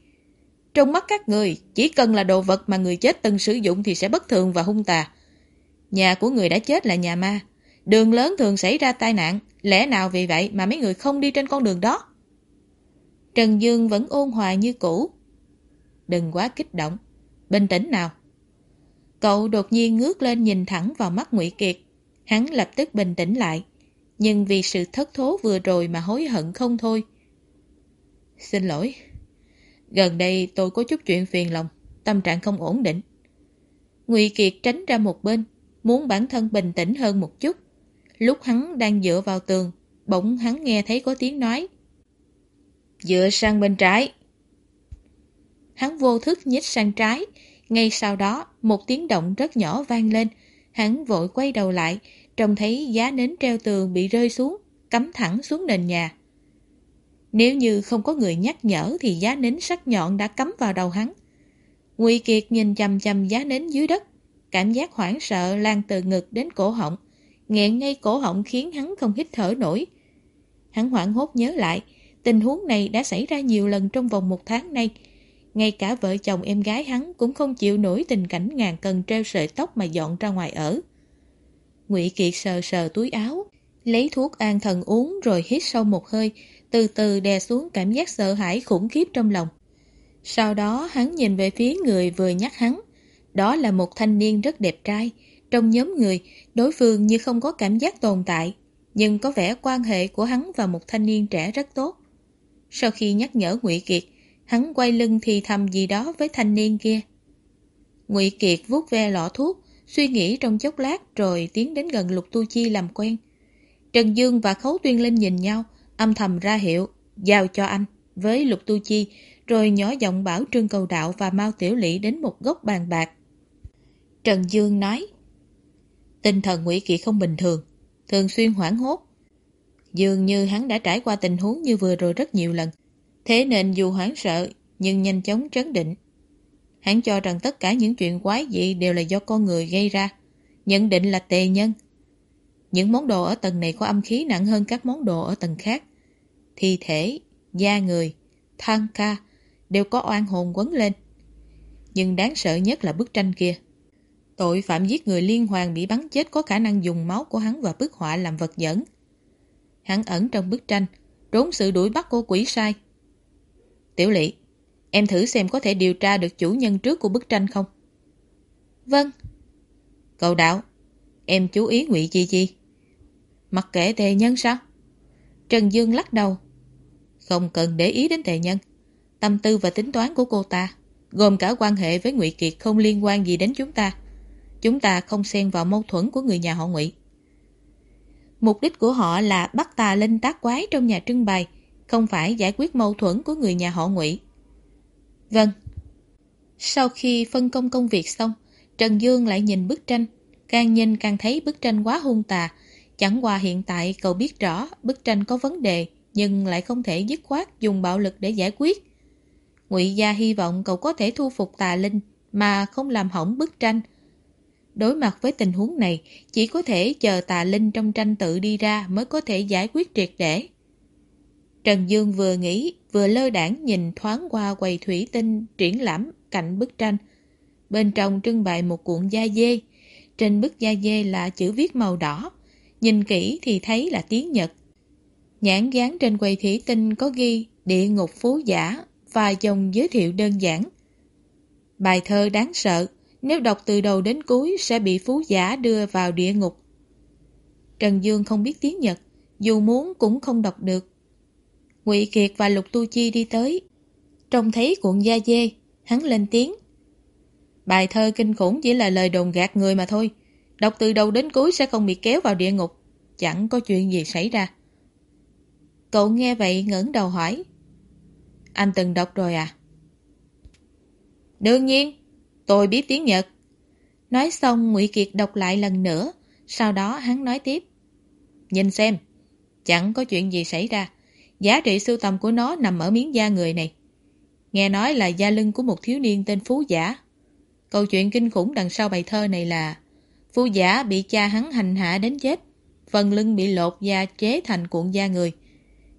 Trong mắt các người, chỉ cần là đồ vật mà người chết từng sử dụng thì sẽ bất thường và hung tà. Nhà của người đã chết là nhà ma. Đường lớn thường xảy ra tai nạn, lẽ nào vì vậy mà mấy người không đi trên con đường đó? Trần Dương vẫn ôn hòa như cũ. Đừng quá kích động, bình tĩnh nào. Cậu đột nhiên ngước lên nhìn thẳng vào mắt Ngụy Kiệt. Hắn lập tức bình tĩnh lại, nhưng vì sự thất thố vừa rồi mà hối hận không thôi. Xin lỗi. Gần đây tôi có chút chuyện phiền lòng, tâm trạng không ổn định. Ngụy Kiệt tránh ra một bên, muốn bản thân bình tĩnh hơn một chút. Lúc hắn đang dựa vào tường, bỗng hắn nghe thấy có tiếng nói. Dựa sang bên trái. Hắn vô thức nhích sang trái, ngay sau đó một tiếng động rất nhỏ vang lên. Hắn vội quay đầu lại, trông thấy giá nến treo tường bị rơi xuống, cắm thẳng xuống nền nhà. Nếu như không có người nhắc nhở thì giá nến sắc nhọn đã cắm vào đầu hắn. Nguy Kiệt nhìn chầm chầm giá nến dưới đất, cảm giác hoảng sợ lan từ ngực đến cổ họng, nghẹn ngay cổ họng khiến hắn không hít thở nổi. Hắn hoảng hốt nhớ lại, tình huống này đã xảy ra nhiều lần trong vòng một tháng nay. Ngay cả vợ chồng em gái hắn cũng không chịu nổi tình cảnh ngàn cần treo sợi tóc mà dọn ra ngoài ở. Ngụy Kiệt sờ sờ túi áo, lấy thuốc an thần uống rồi hít sâu một hơi, từ từ đè xuống cảm giác sợ hãi khủng khiếp trong lòng. Sau đó hắn nhìn về phía người vừa nhắc hắn. Đó là một thanh niên rất đẹp trai. Trong nhóm người, đối phương như không có cảm giác tồn tại, nhưng có vẻ quan hệ của hắn và một thanh niên trẻ rất tốt. Sau khi nhắc nhở Ngụy Kiệt, hắn quay lưng thì thầm gì đó với thanh niên kia. Ngụy Kiệt vuốt ve lọ thuốc, suy nghĩ trong chốc lát rồi tiến đến gần Lục Tu Chi làm quen. Trần Dương và Khấu Tuyên Linh nhìn nhau, âm thầm ra hiệu, giao cho anh, với Lục Tu Chi, rồi nhỏ giọng bảo Trương Cầu Đạo và Mao Tiểu Lỵ đến một góc bàn bạc. Trần Dương nói, tinh thần Ngụy Kiệt không bình thường, thường xuyên hoảng hốt. Dường như hắn đã trải qua tình huống như vừa rồi rất nhiều lần, thế nên dù hoảng sợ nhưng nhanh chóng trấn định. Hắn cho rằng tất cả những chuyện quái dị đều là do con người gây ra, nhận định là tề nhân. Những món đồ ở tầng này có âm khí nặng hơn các món đồ ở tầng khác. Thi thể, da người, thang ca, đều có oan hồn quấn lên. Nhưng đáng sợ nhất là bức tranh kia. Tội phạm giết người liên hoàn bị bắn chết có khả năng dùng máu của hắn và bức họa làm vật dẫn. Hắn ẩn trong bức tranh, trốn sự đuổi bắt cô quỷ sai. Tiểu lỵ, em thử xem có thể điều tra được chủ nhân trước của bức tranh không? Vâng. Cậu đạo, em chú ý ngụy Chi Chi. Mặc kệ tề nhân sao? Trần Dương lắc đầu. Không cần để ý đến tề nhân tâm tư và tính toán của cô ta, gồm cả quan hệ với Ngụy Kiệt không liên quan gì đến chúng ta. Chúng ta không xen vào mâu thuẫn của người nhà họ Ngụy. Mục đích của họ là bắt tà linh tác quái trong nhà trưng bày, không phải giải quyết mâu thuẫn của người nhà họ Ngụy. Vâng. Sau khi phân công công việc xong, Trần Dương lại nhìn bức tranh, càng nhìn càng thấy bức tranh quá hung tà. Chẳng qua hiện tại cậu biết rõ bức tranh có vấn đề, nhưng lại không thể dứt khoát dùng bạo lực để giải quyết. Ngụy Gia hy vọng cậu có thể thu phục tà linh mà không làm hỏng bức tranh. Đối mặt với tình huống này, chỉ có thể chờ tà linh trong tranh tự đi ra mới có thể giải quyết triệt để. Trần Dương vừa nghĩ, vừa lơ đảng nhìn thoáng qua quầy thủy tinh triển lãm cạnh bức tranh. Bên trong trưng bày một cuộn da dê. Trên bức da dê là chữ viết màu đỏ. Nhìn kỹ thì thấy là tiếng Nhật. Nhãn dán trên quầy thủy tinh có ghi địa ngục phú giả và dòng giới thiệu đơn giản. Bài thơ đáng sợ, nếu đọc từ đầu đến cuối sẽ bị phú giả đưa vào địa ngục. Trần Dương không biết tiếng Nhật, dù muốn cũng không đọc được. Ngụy Kiệt và Lục Tu Chi đi tới. Trông thấy cuộn da dê, hắn lên tiếng. Bài thơ kinh khủng chỉ là lời đồn gạt người mà thôi. Đọc từ đầu đến cuối sẽ không bị kéo vào địa ngục. Chẳng có chuyện gì xảy ra. Cậu nghe vậy ngẩng đầu hỏi. Anh từng đọc rồi à? Đương nhiên, tôi biết tiếng Nhật. Nói xong Ngụy Kiệt đọc lại lần nữa, sau đó hắn nói tiếp. Nhìn xem, chẳng có chuyện gì xảy ra. Giá trị sưu tầm của nó nằm ở miếng da người này. Nghe nói là da lưng của một thiếu niên tên Phú Giả. Câu chuyện kinh khủng đằng sau bài thơ này là Phú Giả bị cha hắn hành hạ đến chết. Phần lưng bị lột da chế thành cuộn da người.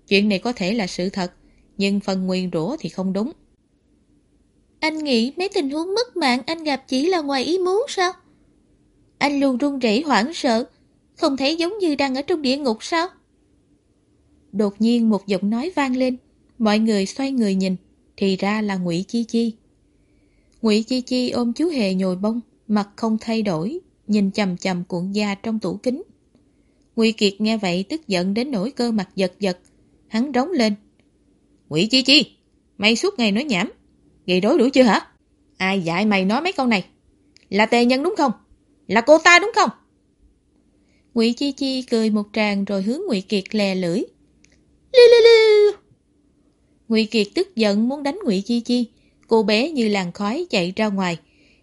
Chuyện này có thể là sự thật, nhưng phần nguyên rủa thì không đúng. Anh nghĩ mấy tình huống mất mạng anh gặp chỉ là ngoài ý muốn sao? Anh luôn run rẩy hoảng sợ, không thấy giống như đang ở trong địa ngục sao? Đột nhiên một giọng nói vang lên, mọi người xoay người nhìn, thì ra là Ngụy Chi Chi. Ngụy Chi Chi ôm chú hề nhồi bông, mặt không thay đổi, nhìn chầm chầm cuộn da trong tủ kính. Ngụy Kiệt nghe vậy tức giận đến nỗi cơ mặt giật giật, hắn rống lên. Ngụy Chi Chi, mày suốt ngày nói nhảm. Gây đối đủ chưa hả? Ai dạy mày nói mấy câu này? Là tề nhân đúng không? Là cô ta đúng không? Ngụy Chi Chi cười một tràng rồi hướng Ngụy Kiệt lè lưỡi. Lư lư lư. Ngụy Kiệt tức giận muốn đánh Ngụy Chi Chi. Cô bé như làn khói chạy ra ngoài.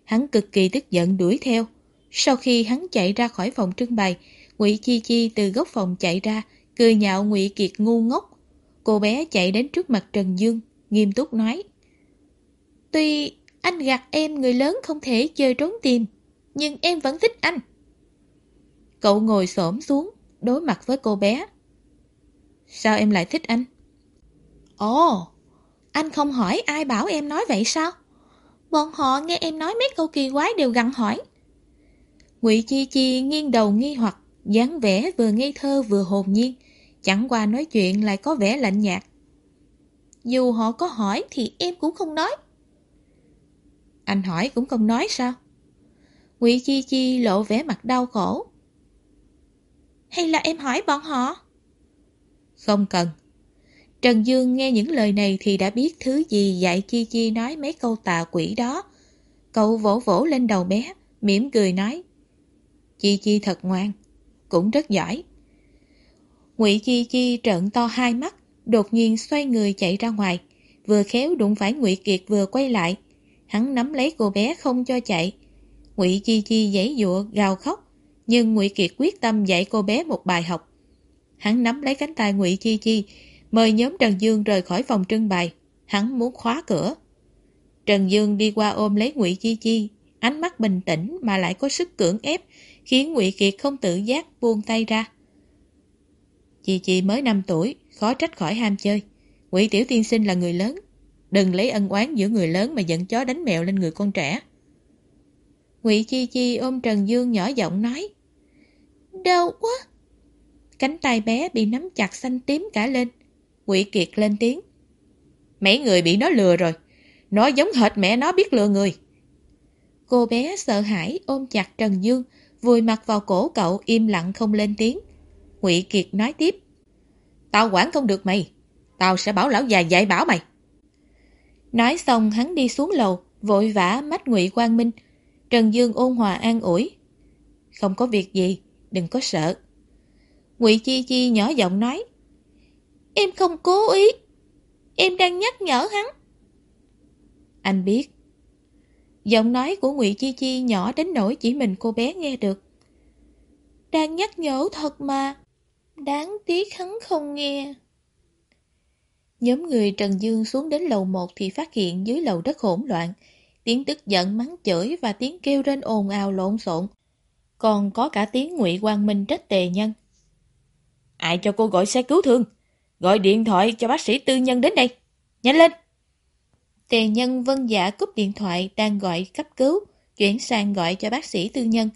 Hắn cực kỳ tức giận đuổi theo. Sau khi hắn chạy ra khỏi phòng trưng bày, Ngụy Chi Chi từ góc phòng chạy ra, cười nhạo Ngụy Kiệt ngu ngốc Cô bé chạy đến trước mặt Trần Dương, nghiêm túc nói. Tuy anh gạt em người lớn không thể chơi trốn tìm, nhưng em vẫn thích anh. Cậu ngồi xổm xuống, đối mặt với cô bé. Sao em lại thích anh? Ồ, anh không hỏi ai bảo em nói vậy sao? Bọn họ nghe em nói mấy câu kỳ quái đều gặn hỏi. Ngụy Chi Chi nghiêng đầu nghi hoặc, dáng vẻ vừa ngây thơ vừa hồn nhiên, chẳng qua nói chuyện lại có vẻ lạnh nhạt. Dù họ có hỏi thì em cũng không nói. Anh hỏi cũng không nói sao? Ngụy Chi Chi lộ vẻ mặt đau khổ. Hay là em hỏi bọn họ? Không cần. Trần Dương nghe những lời này thì đã biết thứ gì dạy Chi Chi nói mấy câu tà quỷ đó. Cậu vỗ vỗ lên đầu bé, mỉm cười nói. Chi Chi thật ngoan, cũng rất giỏi. Ngụy Chi Chi trợn to hai mắt, đột nhiên xoay người chạy ra ngoài, vừa khéo đụng phải Ngụy Kiệt vừa quay lại. Hắn nắm lấy cô bé không cho chạy. Ngụy Chi Chi giãy dụa gào khóc, nhưng Ngụy Kiệt quyết tâm dạy cô bé một bài học. Hắn nắm lấy cánh tay Ngụy Chi Chi, mời nhóm Trần Dương rời khỏi phòng trưng bày. Hắn muốn khóa cửa. Trần Dương đi qua ôm lấy Ngụy Chi Chi, ánh mắt bình tĩnh mà lại có sức cưỡng ép, khiến Ngụy Kiệt không tự giác buông tay ra. Chi Chi mới 5 tuổi, khó trách khỏi ham chơi. Ngụy Tiểu Tiên Sinh là người lớn, đừng lấy ân oán giữa người lớn mà dẫn chó đánh mèo lên người con trẻ. Ngụy Chi Chi ôm Trần Dương nhỏ giọng nói. Đau quá! Cánh tay bé bị nắm chặt xanh tím cả lên. Quỷ Kiệt lên tiếng. Mấy người bị nó lừa rồi. Nó giống hệt mẹ nó biết lừa người. Cô bé sợ hãi ôm chặt Trần Dương, vùi mặt vào cổ cậu im lặng không lên tiếng. Ngụy Kiệt nói tiếp. Tao quản không được mày. Tao sẽ bảo lão già dạy bảo mày. Nói xong hắn đi xuống lầu, vội vã mách Ngụy Quang Minh. Trần Dương ôn hòa an ủi. Không có việc gì, đừng có sợ. Ngụy Chi Chi nhỏ giọng nói. Em không cố ý. Em đang nhắc nhở hắn. Anh biết. Giọng nói của Ngụy Chi Chi nhỏ đến nỗi chỉ mình cô bé nghe được. Đang nhắc nhở thật mà. Đáng tiếc hắn không nghe. Nhóm người Trần Dương xuống đến lầu 1 thì phát hiện dưới lầu đất hỗn loạn. Tiếng tức giận mắng chửi và tiếng kêu rên ồn ào lộn xộn. Còn có cả tiếng ngụy Quang Minh trách tề nhân. Ai cho cô gọi xe cứu thương? Gọi điện thoại cho bác sĩ tư nhân đến đây. Nhanh lên! Tề nhân vân giả cúp điện thoại đang gọi cấp cứu, chuyển sang gọi cho bác sĩ tư nhân.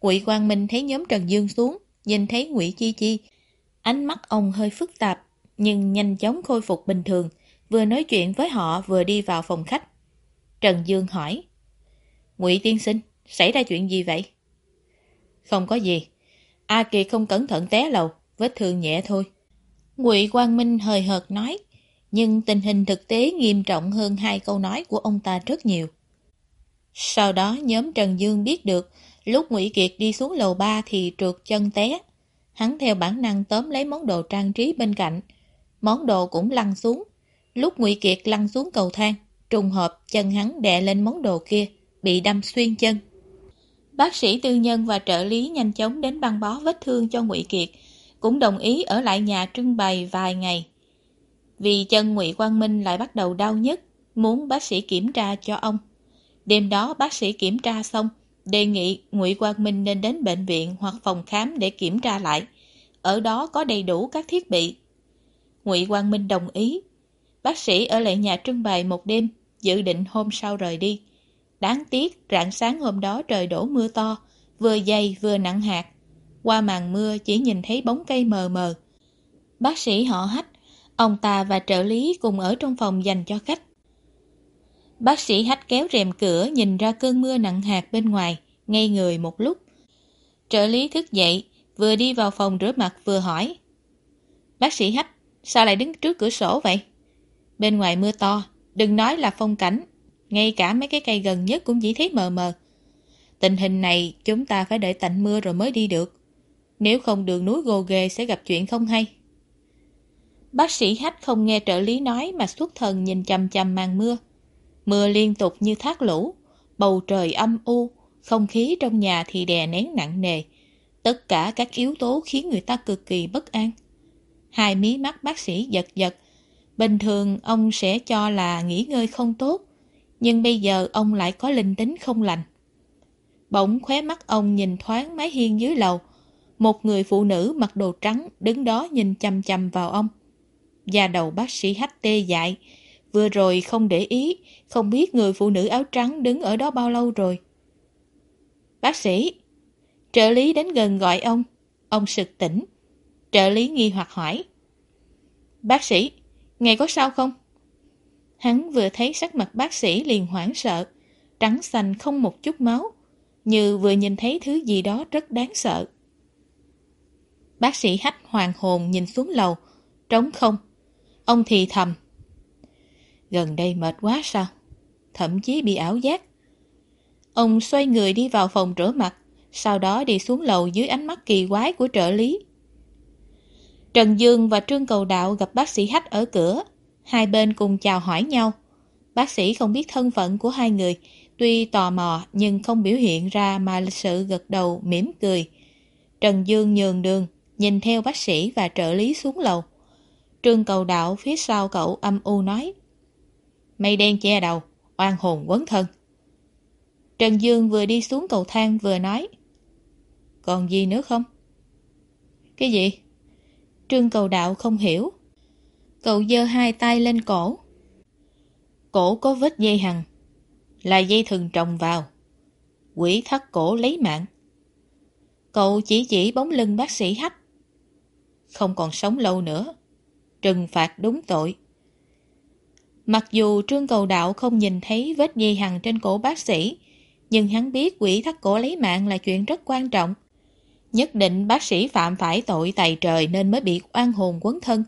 Ngụy Quang Minh thấy nhóm Trần Dương xuống, nhìn thấy Ngụy Chi Chi. Ánh mắt ông hơi phức tạp, nhưng nhanh chóng khôi phục bình thường, vừa nói chuyện với họ vừa đi vào phòng khách. Trần Dương hỏi, Ngụy Tiên Sinh, xảy ra chuyện gì vậy? Không có gì. A Kiệt không cẩn thận té lầu, vết thương nhẹ thôi. Ngụy Quang Minh hời hợt nói, nhưng tình hình thực tế nghiêm trọng hơn hai câu nói của ông ta rất nhiều. Sau đó nhóm Trần Dương biết được lúc Ngụy Kiệt đi xuống lầu 3 thì trượt chân té. Hắn theo bản năng tóm lấy món đồ trang trí bên cạnh. Món đồ cũng lăn xuống. Lúc Ngụy Kiệt lăn xuống cầu thang, trùng hợp chân hắn đè lên món đồ kia, bị đâm xuyên chân. Bác sĩ tư nhân và trợ lý nhanh chóng đến băng bó vết thương cho Ngụy Kiệt, cũng đồng ý ở lại nhà trưng bày vài ngày. Vì chân Ngụy Quang Minh lại bắt đầu đau nhất, muốn bác sĩ kiểm tra cho ông. Đêm đó bác sĩ kiểm tra xong, đề nghị Ngụy Quang Minh nên đến bệnh viện hoặc phòng khám để kiểm tra lại. Ở đó có đầy đủ các thiết bị. Ngụy Quang Minh đồng ý. Bác sĩ ở lại nhà trưng bày một đêm, dự định hôm sau rời đi. Đáng tiếc, rạng sáng hôm đó trời đổ mưa to, vừa dày vừa nặng hạt. Qua màn mưa chỉ nhìn thấy bóng cây mờ mờ. Bác sĩ họ hách, ông ta và trợ lý cùng ở trong phòng dành cho khách. Bác sĩ hách kéo rèm cửa nhìn ra cơn mưa nặng hạt bên ngoài, ngây người một lúc. Trợ lý thức dậy, vừa đi vào phòng rửa mặt vừa hỏi. Bác sĩ hách, sao lại đứng trước cửa sổ vậy? Bên ngoài mưa to, đừng nói là phong cảnh, ngay cả mấy cái cây gần nhất cũng chỉ thấy mờ mờ. Tình hình này chúng ta phải đợi tạnh mưa rồi mới đi được. Nếu không đường núi gồ ghề sẽ gặp chuyện không hay. Bác sĩ Hách không nghe trợ lý nói mà xuất thần nhìn chầm chầm màn mưa. Mưa liên tục như thác lũ, bầu trời âm u, không khí trong nhà thì đè nén nặng nề. Tất cả các yếu tố khiến người ta cực kỳ bất an. Hai mí mắt bác sĩ giật giật. Bình thường ông sẽ cho là nghỉ ngơi không tốt, nhưng bây giờ ông lại có linh tính không lành. Bỗng khóe mắt ông nhìn thoáng mái hiên dưới lầu. Một người phụ nữ mặc đồ trắng đứng đó nhìn chăm chăm vào ông. và đầu bác sĩ hách tê dại. Vừa rồi không để ý, không biết người phụ nữ áo trắng đứng ở đó bao lâu rồi. Bác sĩ! Trợ lý đến gần gọi ông. Ông sực tỉnh. Trợ lý nghi hoặc hỏi. Bác sĩ, ngày có sao không? Hắn vừa thấy sắc mặt bác sĩ liền hoảng sợ, trắng xanh không một chút máu, như vừa nhìn thấy thứ gì đó rất đáng sợ. Bác sĩ hách hoàng hồn nhìn xuống lầu, trống không. Ông thì thầm. Gần đây mệt quá sao? Thậm chí bị ảo giác. Ông xoay người đi vào phòng rửa mặt, sau đó đi xuống lầu dưới ánh mắt kỳ quái của trợ lý. Trần Dương và Trương Cầu Đạo gặp bác sĩ Hách ở cửa, hai bên cùng chào hỏi nhau. Bác sĩ không biết thân phận của hai người, tuy tò mò nhưng không biểu hiện ra mà lịch sự gật đầu mỉm cười. Trần Dương nhường đường, nhìn theo bác sĩ và trợ lý xuống lầu. Trương Cầu Đạo phía sau cậu âm u nói Mây đen che đầu, oan hồn quấn thân. Trần Dương vừa đi xuống cầu thang vừa nói Còn gì nữa không? Cái gì? Trương cầu đạo không hiểu. Cậu giơ hai tay lên cổ. Cổ có vết dây hằng. Là dây thừng trồng vào. Quỷ thắt cổ lấy mạng. Cậu chỉ chỉ bóng lưng bác sĩ hách. Không còn sống lâu nữa. Trừng phạt đúng tội. Mặc dù Trương Cầu Đạo không nhìn thấy vết dây hằng trên cổ bác sĩ, nhưng hắn biết quỷ thắt cổ lấy mạng là chuyện rất quan trọng. Nhất định bác sĩ phạm phải tội tày trời nên mới bị oan hồn quấn thân.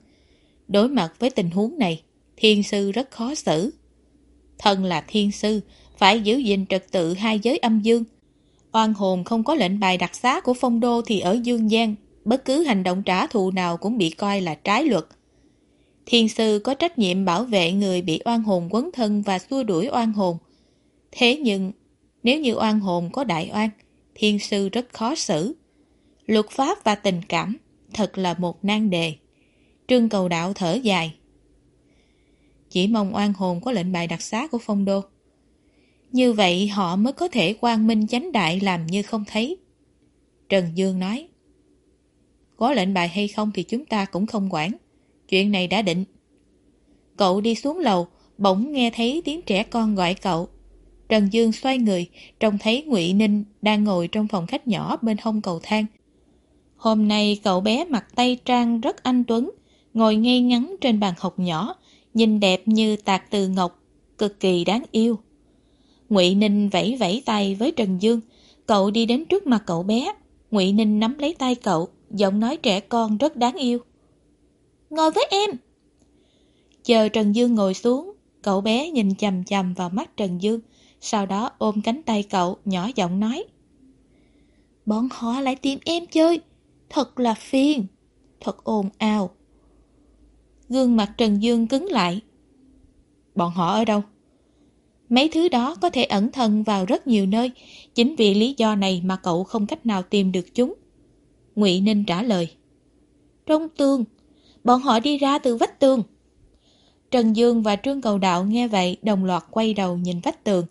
Đối mặt với tình huống này, thiên sư rất khó xử. Thân là thiên sư, phải giữ gìn trật tự hai giới âm dương. Oan hồn không có lệnh bài đặc xá của phong đô thì ở dương gian, bất cứ hành động trả thù nào cũng bị coi là trái luật. Thiên sư có trách nhiệm bảo vệ người bị oan hồn quấn thân và xua đuổi oan hồn. Thế nhưng, nếu như oan hồn có đại oan, thiên sư rất khó xử. Luật pháp và tình cảm thật là một nan đề. Trương cầu đạo thở dài. Chỉ mong oan hồn có lệnh bài đặc xá của phong đô. Như vậy họ mới có thể quang minh chánh đại làm như không thấy. Trần Dương nói. Có lệnh bài hay không thì chúng ta cũng không quản. Chuyện này đã định. Cậu đi xuống lầu, bỗng nghe thấy tiếng trẻ con gọi cậu. Trần Dương xoay người, trông thấy Ngụy Ninh đang ngồi trong phòng khách nhỏ bên hông cầu thang. Hôm nay cậu bé mặc tay trang rất anh tuấn, ngồi ngay ngắn trên bàn học nhỏ, nhìn đẹp như tạc từ ngọc, cực kỳ đáng yêu. Ngụy Ninh vẫy vẫy tay với Trần Dương, cậu đi đến trước mặt cậu bé. Ngụy Ninh nắm lấy tay cậu, giọng nói trẻ con rất đáng yêu. Ngồi với em! Chờ Trần Dương ngồi xuống, cậu bé nhìn chầm chầm vào mắt Trần Dương, sau đó ôm cánh tay cậu, nhỏ giọng nói. Bọn họ lại tìm em chơi, thật là phiền, thật ồn ào. Gương mặt Trần Dương cứng lại. Bọn họ ở đâu? Mấy thứ đó có thể ẩn thân vào rất nhiều nơi, chính vì lý do này mà cậu không cách nào tìm được chúng. Ngụy Ninh trả lời. Trong tường, bọn họ đi ra từ vách tường. Trần Dương và Trương Cầu Đạo nghe vậy đồng loạt quay đầu nhìn vách tường.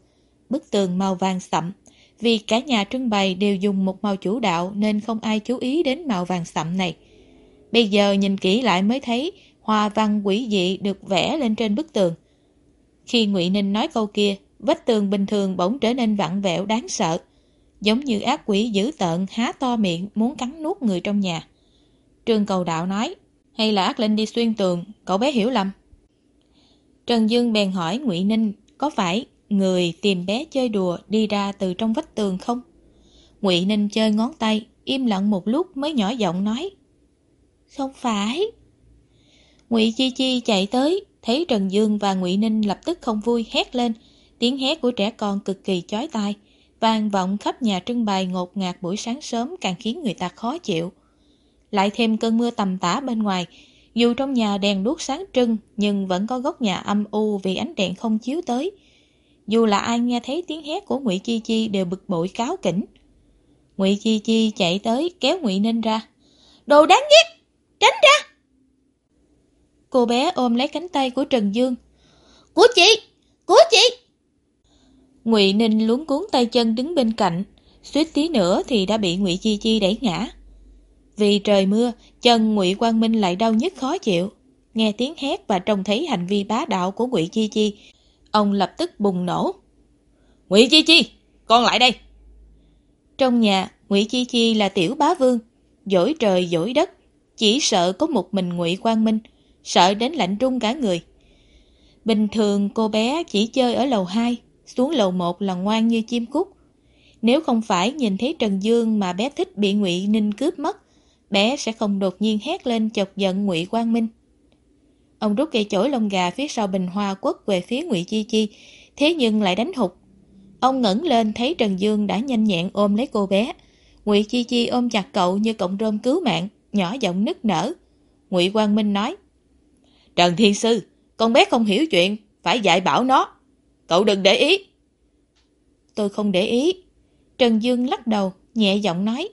Bức tường màu vàng sậm, vì cả nhà trưng bày đều dùng một màu chủ đạo nên không ai chú ý đến màu vàng sậm này. Bây giờ nhìn kỹ lại mới thấy hoa văn quỷ dị được vẽ lên trên bức tường. Khi Ngụy Ninh nói câu kia, vách tường bình thường bỗng trở nên vặn vẹo đáng sợ, giống như ác quỷ dữ tợn há to miệng muốn cắn nuốt người trong nhà. Trương Cầu Đạo nói, hay là ác linh đi xuyên tường, cậu bé hiểu lầm. Trần Dương bèn hỏi Ngụy Ninh có phải người tìm bé chơi đùa đi ra từ trong vách tường không? Ngụy Ninh chơi ngón tay, im lặng một lúc mới nhỏ giọng nói. Không phải. Ngụy Chi Chi chạy tới, thấy Trần Dương và Ngụy Ninh lập tức không vui hét lên, tiếng hét của trẻ con cực kỳ chói tai, vang vọng khắp nhà trưng bày ngột ngạt buổi sáng sớm càng khiến người ta khó chịu. Lại thêm cơn mưa tầm tã bên ngoài, dù trong nhà đèn đuốc sáng trưng nhưng vẫn có góc nhà âm u vì ánh đèn không chiếu tới. Dù là ai nghe thấy tiếng hét của Ngụy Chi Chi đều bực bội cáo kỉnh. Ngụy Chi Chi chạy tới kéo Ngụy Ninh ra. Đồ đáng ghét! Tránh ra! Cô bé ôm lấy cánh tay của Trần Dương. Của chị! Của chị! Ngụy Ninh luống cuốn tay chân đứng bên cạnh, suýt tí nữa thì đã bị Ngụy Chi Chi đẩy ngã. Vì trời mưa, chân Ngụy Quang Minh lại đau nhức khó chịu. Nghe tiếng hét và trông thấy hành vi bá đạo của Ngụy Chi Chi, ông lập tức bùng nổ. Ngụy Chi Chi, con lại đây! Trong nhà, Ngụy Chi Chi là tiểu bá vương, dỗi trời dỗi đất, chỉ sợ có một mình Ngụy Quang Minh, sợ đến lạnh run cả người. Bình thường cô bé chỉ chơi ở lầu 2, xuống lầu một là ngoan như chim cút. Nếu không phải nhìn thấy Trần Dương mà bé thích bị Ngụy Ninh cướp mất, bé sẽ không đột nhiên hét lên chọc giận Ngụy Quang Minh. Ông rút cây chổi lông gà phía sau bình hoa quất về phía Ngụy Chi Chi, thế nhưng lại đánh hụt. Ông ngẩng lên thấy Trần Dương đã nhanh nhẹn ôm lấy cô bé. Ngụy Chi Chi ôm chặt cậu như cộng rơm cứu mạng, nhỏ giọng nức nở. Ngụy Quang Minh nói: "Trần Thiên sư, con bé không hiểu chuyện, phải dạy bảo nó. Cậu đừng để ý." Tôi không để ý. Trần Dương lắc đầu, nhẹ giọng nói: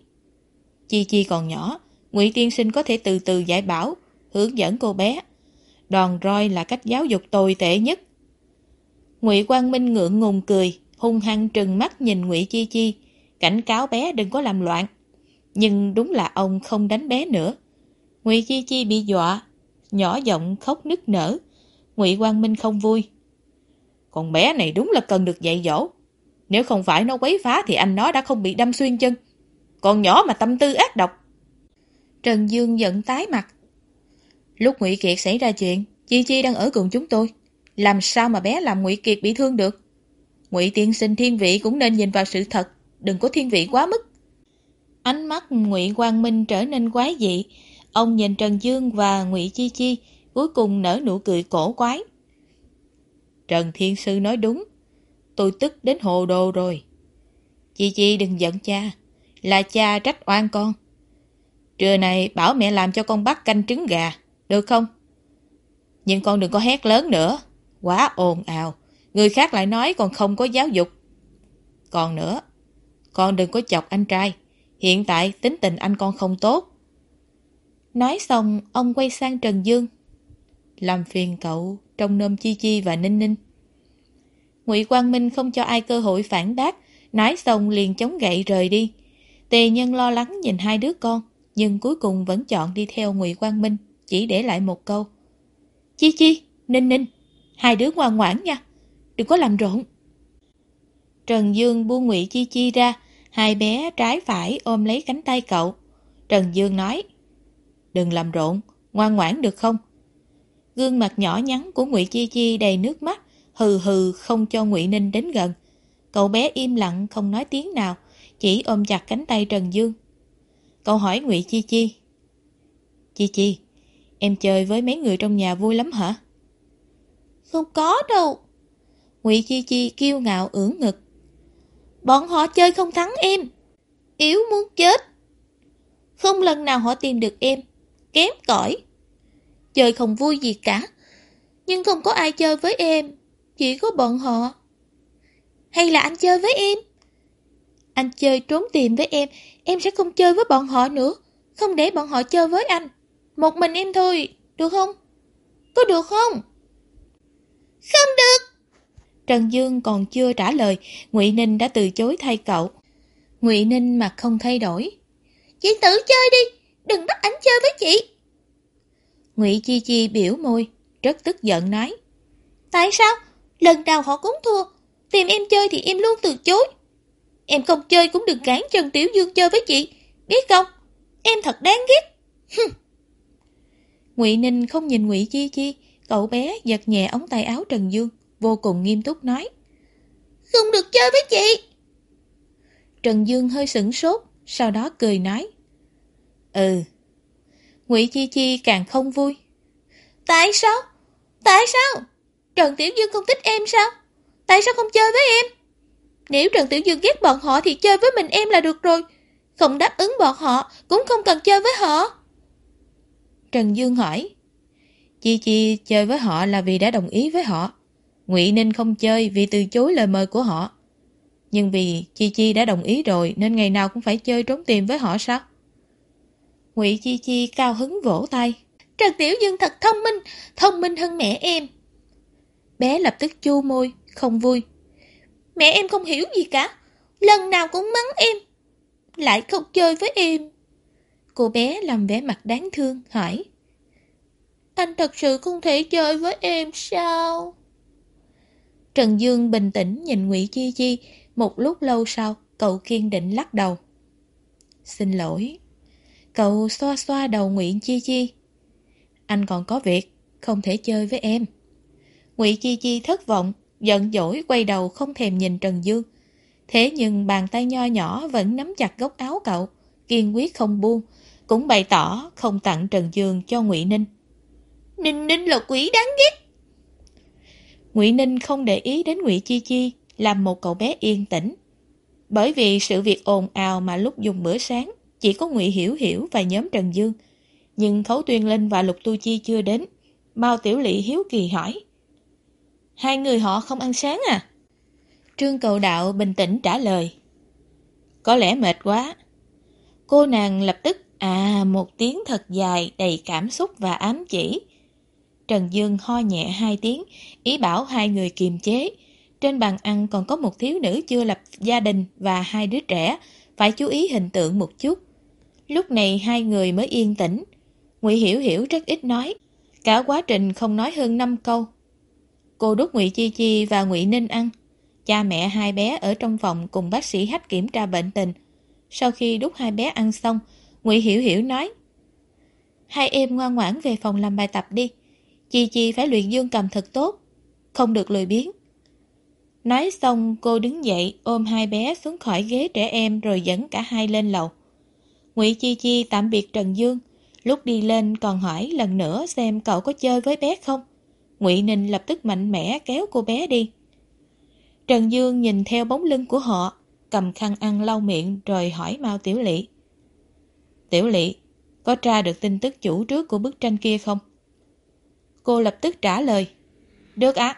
Chi Chi còn nhỏ, Ngụy Tiên Sinh có thể từ từ giải bảo, hướng dẫn cô bé. Đòn roi là cách giáo dục tồi tệ nhất. Ngụy Quang Minh ngượng ngùng cười, hung hăng trừng mắt nhìn Ngụy Chi Chi, cảnh cáo bé đừng có làm loạn. Nhưng đúng là ông không đánh bé nữa. Ngụy Chi Chi bị dọa, nhỏ giọng khóc nức nở. Ngụy Quang Minh không vui. Con bé này đúng là cần được dạy dỗ. Nếu không phải nó quấy phá thì anh nó đã không bị đâm xuyên chân. con nhỏ mà tâm tư ác độc. Trần Dương giận tái mặt. Lúc Ngụy Kiệt xảy ra chuyện, Chi Chi đang ở cùng chúng tôi. Làm sao mà bé làm Ngụy Kiệt bị thương được? Ngụy tiên sinh thiên vị cũng nên nhìn vào sự thật, đừng có thiên vị quá mức. Ánh mắt Ngụy Quang Minh trở nên quái dị, ông nhìn Trần Dương và Ngụy Chi Chi, cuối cùng nở nụ cười cổ quái. Trần Thiên Sư nói đúng, tôi tức đến hồ đồ rồi. Chị Chi đừng giận cha, là cha trách oan con. Trưa này bảo mẹ làm cho con bắt canh trứng gà, được không? Nhưng con đừng có hét lớn nữa, quá ồn ào. Người khác lại nói còn không có giáo dục. Còn nữa, con đừng có chọc anh trai. Hiện tại tính tình anh con không tốt. Nói xong, ông quay sang Trần Dương. Làm phiền cậu trong nôm Chi Chi và Ninh Ninh. Ngụy Quang Minh không cho ai cơ hội phản bác, nói xong liền chống gậy rời đi. Tề Nhân lo lắng nhìn hai đứa con, nhưng cuối cùng vẫn chọn đi theo Ngụy Quang Minh, chỉ để lại một câu. Chi Chi, Ninh Ninh, hai đứa ngoan ngoãn nha đừng có làm rộn. Trần Dương buông Ngụy Chi Chi ra, hai bé trái phải ôm lấy cánh tay cậu. Trần Dương nói, đừng làm rộn, ngoan ngoãn được không? Gương mặt nhỏ nhắn của Ngụy Chi Chi đầy nước mắt, hừ hừ không cho Ngụy Ninh đến gần. Cậu bé im lặng không nói tiếng nào, chỉ ôm chặt cánh tay Trần Dương. Cậu hỏi Ngụy Chi Chi. Chi Chi, em chơi với mấy người trong nhà vui lắm hả? Không có đâu. Ngụy Chi Chi kiêu ngạo ưỡn ngực. Bọn họ chơi không thắng em. Yếu muốn chết. Không lần nào họ tìm được em. Kém cỏi. Chơi không vui gì cả. Nhưng không có ai chơi với em. Chỉ có bọn họ. Hay là anh chơi với em? Anh chơi trốn tìm với em. Em sẽ không chơi với bọn họ nữa. Không để bọn họ chơi với anh. Một mình em thôi. Được không? Có được không? Không được. Trần Dương còn chưa trả lời, Ngụy Ninh đã từ chối thay cậu. Ngụy Ninh mặt không thay đổi. Chị tự chơi đi, đừng bắt ảnh chơi với chị. Ngụy Chi Chi biểu môi, rất tức giận nói. Tại sao? Lần nào họ cũng thua, tìm em chơi thì em luôn từ chối. Em không chơi cũng đừng cản Trần Tiểu Dương chơi với chị, biết không? Em thật đáng ghét. Ngụy Ninh không nhìn Ngụy Chi Chi, cậu bé giật nhẹ ống tay áo Trần Dương vô cùng nghiêm túc nói. Không được chơi với chị. Trần Dương hơi sửng sốt, sau đó cười nói. Ừ. Ngụy Chi Chi càng không vui. Tại sao? Tại sao? Trần Tiểu Dương không thích em sao? Tại sao không chơi với em? Nếu Trần Tiểu Dương ghét bọn họ thì chơi với mình em là được rồi. Không đáp ứng bọn họ, cũng không cần chơi với họ. Trần Dương hỏi. Chi Chi chơi với họ là vì đã đồng ý với họ. Ngụy Ninh không chơi vì từ chối lời mời của họ. Nhưng vì Chi Chi đã đồng ý rồi nên ngày nào cũng phải chơi trốn tìm với họ sao? Ngụy Chi Chi cao hứng vỗ tay. Trần Tiểu Dương thật thông minh, thông minh hơn mẹ em. Bé lập tức chu môi, không vui. Mẹ em không hiểu gì cả, lần nào cũng mắng em, lại không chơi với em. Cô bé làm vẻ mặt đáng thương, hỏi. Anh thật sự không thể chơi với em sao? Trần Dương bình tĩnh nhìn Ngụy Chi Chi, một lúc lâu sau, cậu kiên định lắc đầu. Xin lỗi. Cậu xoa xoa đầu Ngụy Chi Chi. Anh còn có việc, không thể chơi với em. Ngụy Chi Chi thất vọng, giận dỗi quay đầu không thèm nhìn Trần Dương. Thế nhưng bàn tay nho nhỏ vẫn nắm chặt góc áo cậu, kiên quyết không buông, cũng bày tỏ không tặng Trần Dương cho Ngụy Ninh. Ninh Ninh là quỷ đáng ghét. Ngụy Ninh không để ý đến Ngụy Chi Chi, làm một cậu bé yên tĩnh. Bởi vì sự việc ồn ào mà lúc dùng bữa sáng, chỉ có Ngụy Hiểu Hiểu và nhóm Trần Dương. Nhưng Thấu Tuyên Linh và Lục Tu Chi chưa đến. Mao Tiểu Lị hiếu kỳ hỏi. Hai người họ không ăn sáng à? Trương Cầu Đạo bình tĩnh trả lời. Có lẽ mệt quá. Cô nàng lập tức à một tiếng thật dài đầy cảm xúc và ám chỉ. Trần Dương ho nhẹ hai tiếng, ý bảo hai người kiềm chế. Trên bàn ăn còn có một thiếu nữ chưa lập gia đình và hai đứa trẻ, phải chú ý hình tượng một chút. Lúc này hai người mới yên tĩnh. Ngụy Hiểu Hiểu rất ít nói, cả quá trình không nói hơn 5 câu. Cô đút Ngụy Chi Chi và Ngụy Ninh ăn. Cha mẹ hai bé ở trong phòng cùng bác sĩ hách kiểm tra bệnh tình. Sau khi đút hai bé ăn xong, Ngụy Hiểu Hiểu nói: "Hai em ngoan ngoãn về phòng làm bài tập đi." Chi Chi phải luyện dương cầm thật tốt, không được lười biếng. Nói xong cô đứng dậy ôm hai bé xuống khỏi ghế trẻ em rồi dẫn cả hai lên lầu. Ngụy Chi Chi tạm biệt Trần Dương, lúc đi lên còn hỏi lần nữa xem cậu có chơi với bé không. Ngụy Ninh lập tức mạnh mẽ kéo cô bé đi. Trần Dương nhìn theo bóng lưng của họ, cầm khăn ăn lau miệng rồi hỏi Mao Tiểu Lị. Tiểu Lị, có tra được tin tức chủ trước của bức tranh kia không? Cô lập tức trả lời. Được ạ.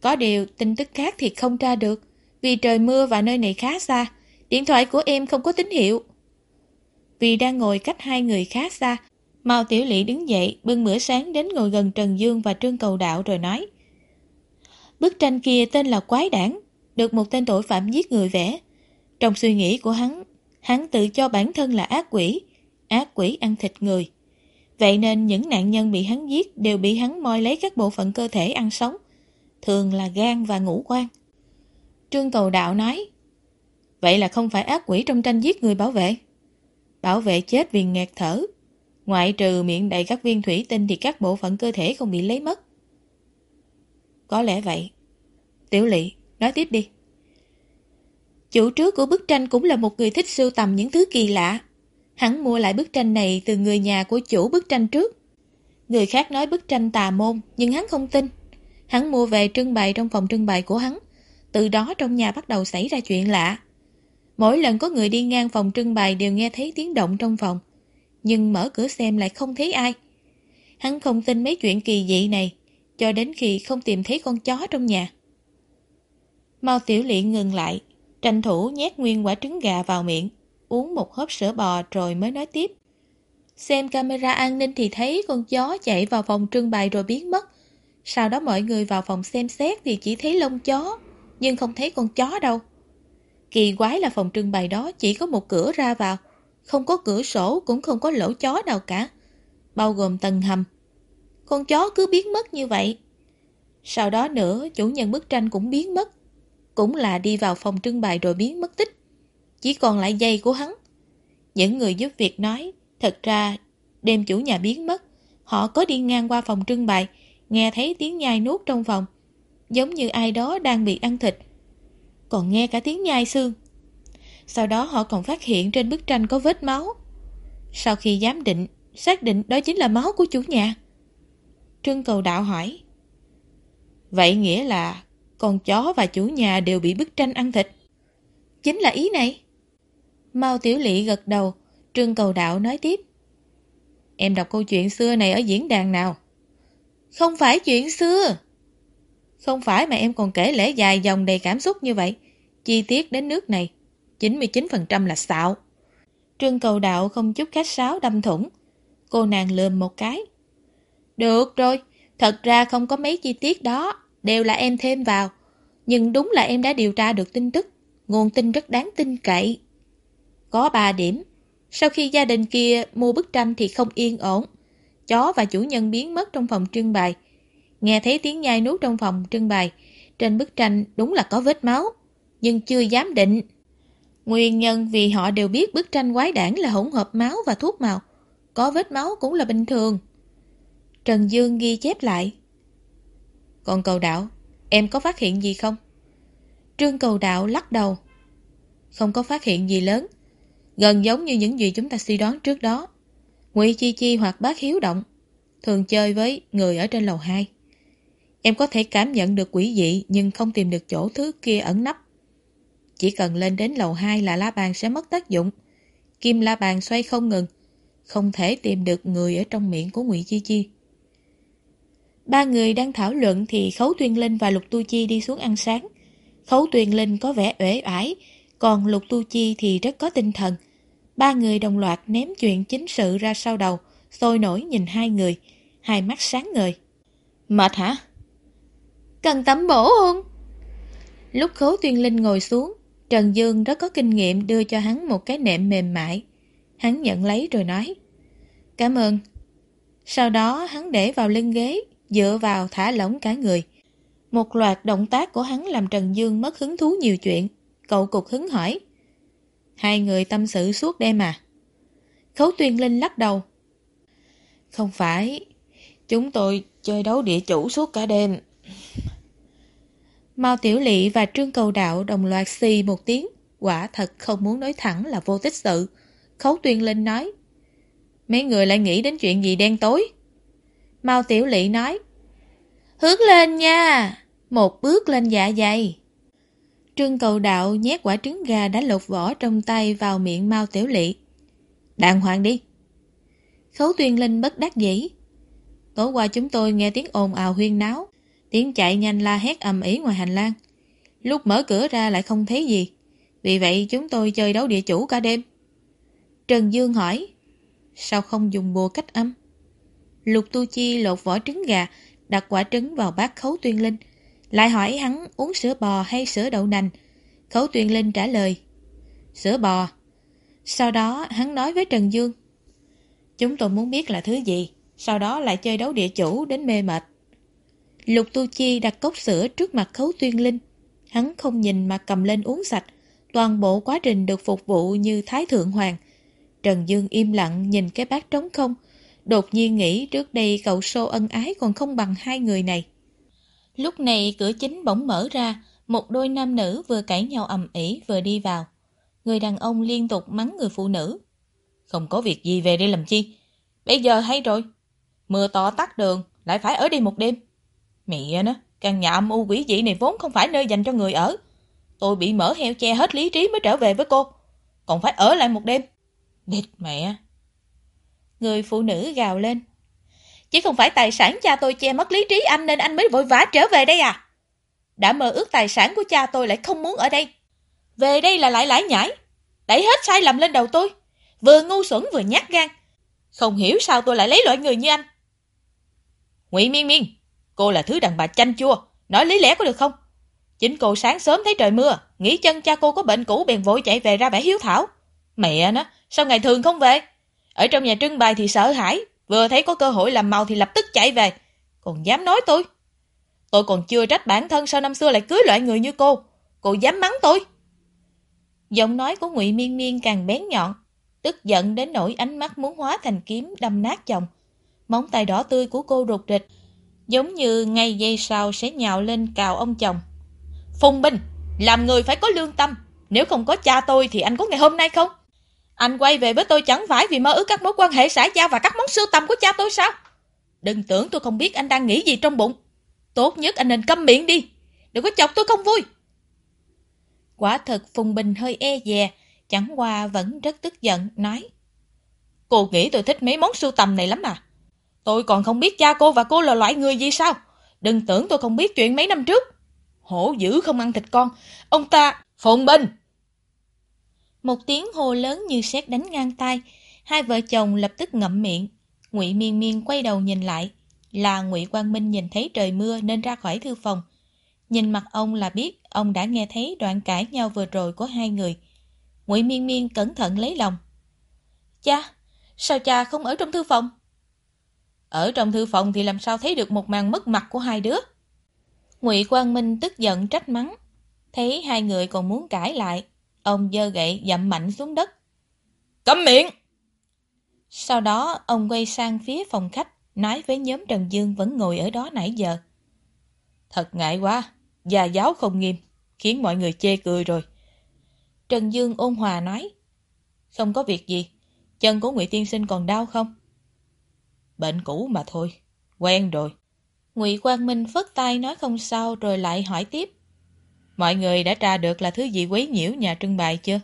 Có điều tin tức khác thì không tra được. Vì trời mưa và nơi này khá xa. Điện thoại của em không có tín hiệu. Vì đang ngồi cách hai người khá xa. Mao Tiểu Lị đứng dậy bưng bữa sáng đến ngồi gần Trần Dương và Trương Cầu Đạo rồi nói. Bức tranh kia tên là Quái Đảng, được một tên tội phạm giết người vẽ. Trong suy nghĩ của hắn, hắn tự cho bản thân là ác quỷ, ác quỷ ăn thịt người. Vậy nên những nạn nhân bị hắn giết đều bị hắn moi lấy các bộ phận cơ thể ăn sống, thường là gan và ngũ quan. Trương Cầu Đạo nói, Vậy là không phải ác quỷ trong tranh giết người bảo vệ. Bảo vệ chết vì nghẹt thở. Ngoại trừ miệng đầy các viên thủy tinh thì các bộ phận cơ thể không bị lấy mất. Có lẽ vậy. Tiểu lỵ, nói tiếp đi. Chủ trước của bức tranh cũng là một người thích sưu tầm những thứ kỳ lạ. Hắn mua lại bức tranh này từ người nhà của chủ bức tranh trước. Người khác nói bức tranh tà môn, nhưng hắn không tin. Hắn mua về trưng bày trong phòng trưng bày của hắn. Từ đó trong nhà bắt đầu xảy ra chuyện lạ. Mỗi lần có người đi ngang phòng trưng bày đều nghe thấy tiếng động trong phòng. Nhưng mở cửa xem lại không thấy ai. Hắn không tin mấy chuyện kỳ dị này, cho đến khi không tìm thấy con chó trong nhà. Mao Tiểu Lị ngừng lại, tranh thủ nhét nguyên quả trứng gà vào miệng, uống một hớp sữa bò rồi mới nói tiếp. Xem camera an ninh thì thấy con chó chạy vào phòng trưng bày rồi biến mất. Sau đó mọi người vào phòng xem xét thì chỉ thấy lông chó, nhưng không thấy con chó đâu. Kỳ quái là phòng trưng bày đó chỉ có một cửa ra vào, không có cửa sổ cũng không có lỗ chó nào cả, bao gồm tầng hầm. Con chó cứ biến mất như vậy. Sau đó nữa, chủ nhân bức tranh cũng biến mất. Cũng là đi vào phòng trưng bày rồi biến mất tích. Chỉ còn lại dây của hắn. Những người giúp việc nói, thật ra đêm chủ nhà biến mất, họ có đi ngang qua phòng trưng bày, nghe thấy tiếng nhai nuốt trong phòng, giống như ai đó đang bị ăn thịt. Còn nghe cả tiếng nhai xương. Sau đó họ còn phát hiện trên bức tranh có vết máu. Sau khi giám định, xác định đó chính là máu của chủ nhà. Trương Cầu Đạo hỏi. Vậy nghĩa là con chó và chủ nhà đều bị bức tranh ăn thịt. Chính là ý này. Mao Tiểu Lị gật đầu, Trương Cầu Đạo nói tiếp. Em đọc câu chuyện xưa này ở diễn đàn nào? Không phải chuyện xưa. Không phải mà em còn kể lễ dài dòng đầy cảm xúc như vậy. Chi tiết đến nước này, 99% là xạo. Trương Cầu Đạo không chút khách sáo đâm thủng. Cô nàng lườm một cái. Được rồi, thật ra không có mấy chi tiết đó, đều là em thêm vào. Nhưng đúng là em đã điều tra được tin tức, nguồn tin rất đáng tin cậy. Có 3 điểm. Sau khi gia đình kia mua bức tranh thì không yên ổn. Chó và chủ nhân biến mất trong phòng trưng bày. Nghe thấy tiếng nhai nuốt trong phòng trưng bày. Trên bức tranh đúng là có vết máu, nhưng chưa dám định. Nguyên nhân vì họ đều biết bức tranh quái đản là hỗn hợp máu và thuốc màu. Có vết máu cũng là bình thường. Trần Dương ghi chép lại. Còn cầu đạo, em có phát hiện gì không? Trương cầu đạo lắc đầu. Không có phát hiện gì lớn. Gần giống như những gì chúng ta suy đoán trước đó. Ngụy Chi Chi hoặc bác hiếu động. Thường chơi với người ở trên lầu 2. Em có thể cảm nhận được quỷ dị nhưng không tìm được chỗ thứ kia ẩn nấp. Chỉ cần lên đến lầu 2 là la bàn sẽ mất tác dụng. Kim la bàn xoay không ngừng. Không thể tìm được người ở trong miệng của Ngụy Chi Chi. Ba người đang thảo luận thì Khấu Tuyên Linh và Lục Tu Chi đi xuống ăn sáng. Khấu Tuyên Linh có vẻ uể oải, còn Lục Tu Chi thì rất có tinh thần. Ba người đồng loạt ném chuyện chính sự ra sau đầu, sôi nổi nhìn hai người, hai mắt sáng ngời. Mệt hả? Cần tắm bổ không? Lúc Khấu Tuyên Linh ngồi xuống, Trần Dương rất có kinh nghiệm đưa cho hắn một cái nệm mềm mại. Hắn nhận lấy rồi nói. Cảm ơn. Sau đó hắn để vào lưng ghế, dựa vào thả lỏng cả người. Một loạt động tác của hắn làm Trần Dương mất hứng thú nhiều chuyện. Cậu cục hứng hỏi. Hai người tâm sự suốt đêm à? Khấu Tuyên Linh lắc đầu. Không phải, chúng tôi chơi đấu địa chủ suốt cả đêm. Mao Tiểu Lị và Trương Cầu Đạo đồng loạt xì một tiếng, quả thật không muốn nói thẳng là vô tích sự. Khấu Tuyên Linh nói, mấy người lại nghĩ đến chuyện gì đen tối? Mao Tiểu Lị nói, hướng lên nha, một bước lên dạ dày. Trương Cầu Đạo nhét quả trứng gà đã lột vỏ trong tay vào miệng Mao Tiểu Lị. Đàng hoàng đi. Khấu Tuyên Linh bất đắc dĩ. Tối qua chúng tôi nghe tiếng ồn ào huyên náo, tiếng chạy nhanh la hét ầm ĩ ngoài hành lang. Lúc mở cửa ra lại không thấy gì. Vì vậy chúng tôi chơi đấu địa chủ cả đêm. Trần Dương hỏi, sao không dùng bùa cách âm? Lục Tu Chi lột vỏ trứng gà, đặt quả trứng vào bát khấu tuyên linh. Lại hỏi hắn uống sữa bò hay sữa đậu nành. Khấu tuyên linh trả lời, sữa bò. Sau đó hắn nói với Trần Dương, chúng tôi muốn biết là thứ gì, sau đó lại chơi đấu địa chủ đến mê mệt. Lục Tu Chi đặt cốc sữa trước mặt khấu tuyên linh. Hắn không nhìn mà cầm lên uống sạch. Toàn bộ quá trình được phục vụ như Thái Thượng Hoàng. Trần Dương im lặng nhìn cái bát trống không. Đột nhiên nghĩ trước đây cậu sô ân ái còn không bằng hai người này. Lúc này cửa chính bỗng mở ra. Một đôi nam nữ vừa cãi nhau ầm ĩ vừa đi vào. Người đàn ông liên tục mắng người phụ nữ. Không có việc gì về đây làm chi. Bây giờ hay rồi. Mưa to tắt đường, lại phải ở đây một đêm. Mẹ nó, căn nhà âm u quỷ dị này vốn không phải nơi dành cho người ở. Tôi bị mở heo che hết lý trí mới trở về với cô. Còn phải ở lại một đêm. Địt mẹ. Người phụ nữ gào lên. Chỉ không phải tài sản cha tôi che mất lý trí anh nên anh mới vội vã trở về đây à? Đã mơ ước tài sản của cha tôi lại không muốn ở đây. Về đây là lại lãi nhãi. Đẩy hết sai lầm lên đầu tôi. Vừa ngu xuẩn vừa nhát gan. Không hiểu sao tôi lại lấy loại người như anh. Ngụy Miên Miên, Cô là thứ đàn bà chanh chua, nói lý lẽ có được không? Chính cô sáng sớm thấy trời mưa, nghĩ chân cha cô có bệnh cũ bèn vội chạy về ra bãi hiếu thảo. Mẹ nó, sao ngày thường không về? Ở trong nhà trưng bày thì sợ hãi, vừa thấy có cơ hội làm màu thì lập tức chạy về. Còn dám nói tôi. Tôi còn chưa trách bản thân sao năm xưa lại cưới loại người như cô. Cô dám mắng tôi. Giọng nói của ngụy Miên Miên càng bén nhọn, tức giận đến nỗi ánh mắt muốn hóa thành kiếm đâm nát chồng. Móng tay đỏ tươi của cô rụt rịch, giống như ngay giây sau sẽ nhào lên cào ông chồng. Phùng Bình, làm người phải có lương tâm, nếu không có cha tôi thì anh có ngày hôm nay không? Anh quay về với tôi chẳng phải vì mơ ước các mối quan hệ xã giao và các món sưu tầm của cha tôi sao? Đừng tưởng tôi không biết anh đang nghĩ gì trong bụng. Tốt nhất anh nên câm miệng đi, đừng có chọc tôi không vui. Quả thật Phùng Bình hơi e dè, chẳng qua vẫn rất tức giận, nói. Cô nghĩ tôi thích mấy món sưu tầm này lắm à? Tôi còn không biết cha cô và cô là loại người gì sao? Đừng tưởng tôi không biết chuyện mấy năm trước. Hổ dữ không ăn thịt con. Ông ta... phồn Bình! Một tiếng hô lớn như sét đánh ngang tay. Hai vợ chồng lập tức ngậm miệng. Ngụy Miên Miên quay đầu nhìn lại. là Ngụy Quang Minh nhìn thấy trời mưa nên ra khỏi thư phòng. Nhìn mặt ông là biết ông đã nghe thấy đoạn cãi nhau vừa rồi của hai người. Ngụy Miên Miên cẩn thận lấy lòng. Cha, sao cha không ở trong thư phòng? Ở trong thư phòng thì làm sao thấy được một màn mất mặt của hai đứa? Ngụy Quang Minh tức giận trách mắng. Thấy hai người còn muốn cãi lại, ông giơ gậy dậm mạnh xuống đất. Cấm miệng! Sau đó ông quay sang phía phòng khách, nói với nhóm Trần Dương vẫn ngồi ở đó nãy giờ. Thật ngại quá, già giáo không nghiêm, khiến mọi người chê cười rồi. Trần Dương ôn hòa nói, không có việc gì, chân của Ngụy Tiên Sinh còn đau không? Bệnh cũ mà thôi, quen rồi. Ngụy Quang Minh phất tay nói không sao rồi lại hỏi tiếp. Mọi người đã tra được là thứ gì quấy nhiễu nhà trưng bày chưa?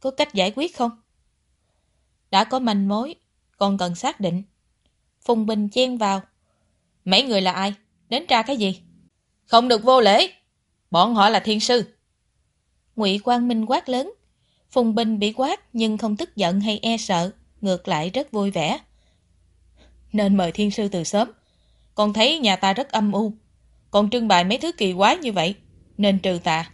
Có cách giải quyết không? Đã có manh mối, còn cần xác định. Phùng Bình chen vào. Mấy người là ai? Đến tra cái gì? Không được vô lễ. Bọn họ là thiên sư. Ngụy Quang Minh quát lớn. Phùng Bình bị quát nhưng không tức giận hay e sợ, ngược lại rất vui vẻ. Nên mời thiên sư từ sớm. Con thấy nhà ta rất âm u. Còn trưng bày mấy thứ kỳ quái như vậy, nên trừ tà.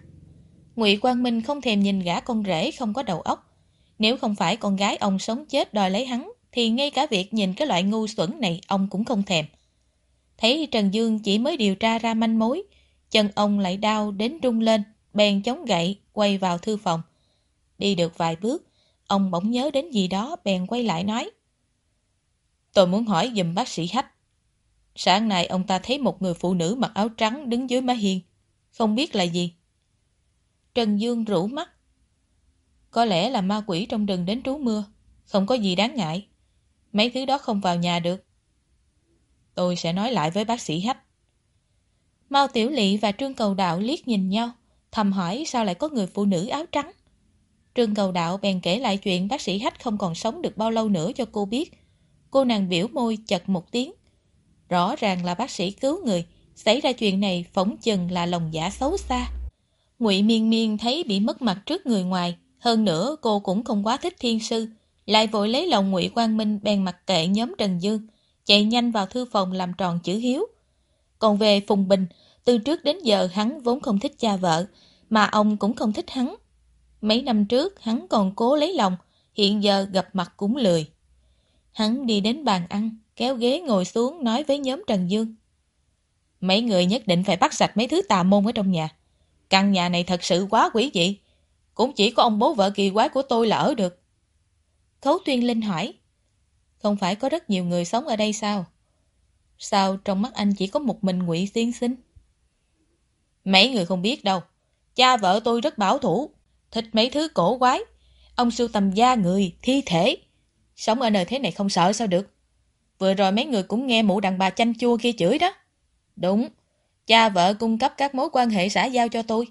Ngụy Quang Minh không thèm nhìn gã con rể không có đầu óc. Nếu không phải con gái ông sống chết đòi lấy hắn, thì ngay cả việc nhìn cái loại ngu xuẩn này ông cũng không thèm. Thấy Trần Dương chỉ mới điều tra ra manh mối, chân ông lại đau đến rung lên, bèn chống gậy, quay vào thư phòng. Đi được vài bước, ông bỗng nhớ đến gì đó bèn quay lại nói. Tôi muốn hỏi dùm bác sĩ Hách. Sáng nay ông ta thấy một người phụ nữ mặc áo trắng đứng dưới mái hiên. Không biết là gì. Trần Dương rủ mắt. Có lẽ là ma quỷ trong rừng đến trú mưa. Không có gì đáng ngại. Mấy thứ đó không vào nhà được. Tôi sẽ nói lại với bác sĩ Hách. Mao Tiểu Lị và Trương Cầu Đạo liếc nhìn nhau, thầm hỏi sao lại có người phụ nữ áo trắng. Trương Cầu Đạo bèn kể lại chuyện bác sĩ Hách không còn sống được bao lâu nữa cho cô biết. Cô nàng biểu môi chật một tiếng. Rõ ràng là bác sĩ cứu người, xảy ra chuyện này phỏng chừng là lòng giả xấu xa. Ngụy Miên Miên thấy bị mất mặt trước người ngoài, hơn nữa cô cũng không quá thích thiên sư, lại vội lấy lòng Ngụy Quang Minh bèn mặc kệ nhóm Trần Dương, chạy nhanh vào thư phòng làm tròn chữ hiếu. Còn về Phùng Bình, từ trước đến giờ hắn vốn không thích cha vợ, mà ông cũng không thích hắn. Mấy năm trước hắn còn cố lấy lòng, hiện giờ gặp mặt cũng lười. Hắn đi đến bàn ăn, kéo ghế ngồi xuống nói với nhóm Trần Dương. Mấy người nhất định phải bắt sạch mấy thứ tà môn ở trong nhà. Căn nhà này thật sự quá quỷ dị. Cũng chỉ có ông bố vợ kỳ quái của tôi là ở được. Khấu Tuyên Linh hỏi. Không phải có rất nhiều người sống ở đây sao? Sao trong mắt anh chỉ có một mình ngụy Tiên Sinh? Mấy người không biết đâu. Cha vợ tôi rất bảo thủ, thích mấy thứ cổ quái. Ông sưu tầm da người, thi thể. Sống ở nơi thế này không sợ sao được. Vừa rồi mấy người cũng nghe mụ đàn bà chanh chua kia chửi đó. Đúng, cha vợ cung cấp các mối quan hệ xã giao cho tôi.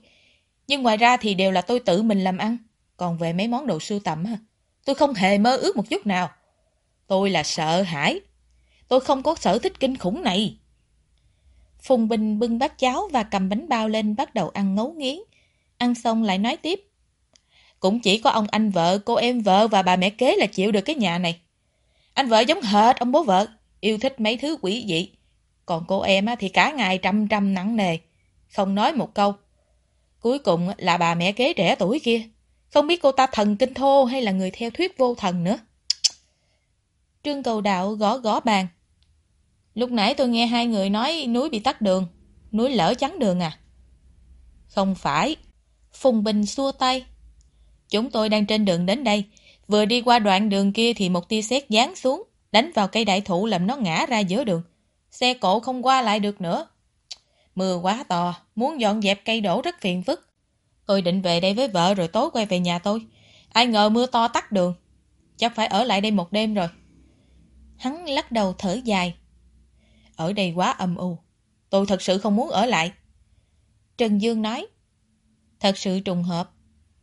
Nhưng ngoài ra thì đều là tôi tự mình làm ăn. Còn về mấy món đồ sưu tầm, tôi không hề mơ ước một chút nào. Tôi là sợ hãi. Tôi không có sở thích kinh khủng này. Phùng Bình bưng bát cháo và cầm bánh bao lên bắt đầu ăn ngấu nghiến. Ăn xong lại nói tiếp. Cũng chỉ có ông anh vợ, cô em vợ và bà mẹ kế là chịu được cái nhà này. Anh vợ giống hệt ông bố vợ, yêu thích mấy thứ quỷ dị. Còn cô em thì cả ngày trăm trăm nặng nề, không nói một câu. Cuối cùng là bà mẹ kế trẻ tuổi kia. Không biết cô ta thần kinh thô hay là người theo thuyết vô thần nữa. Trương cầu đạo gõ gõ bàn. Lúc nãy tôi nghe hai người nói núi bị tắt đường. Núi lỡ chắn đường à? Không phải. Phùng Bình xua tay. Chúng tôi đang trên đường đến đây. Vừa đi qua đoạn đường kia thì một tia sét giáng xuống, đánh vào cây đại thụ làm nó ngã ra giữa đường. Xe cộ không qua lại được nữa. Mưa quá to, muốn dọn dẹp cây đổ rất phiền phức. Tôi định về đây với vợ rồi tối quay về nhà tôi. Ai ngờ mưa to tắt đường. Chắc phải ở lại đây một đêm rồi. Hắn lắc đầu thở dài. Ở đây quá âm u. Tôi thật sự không muốn ở lại. Trần Dương nói. Thật sự trùng hợp.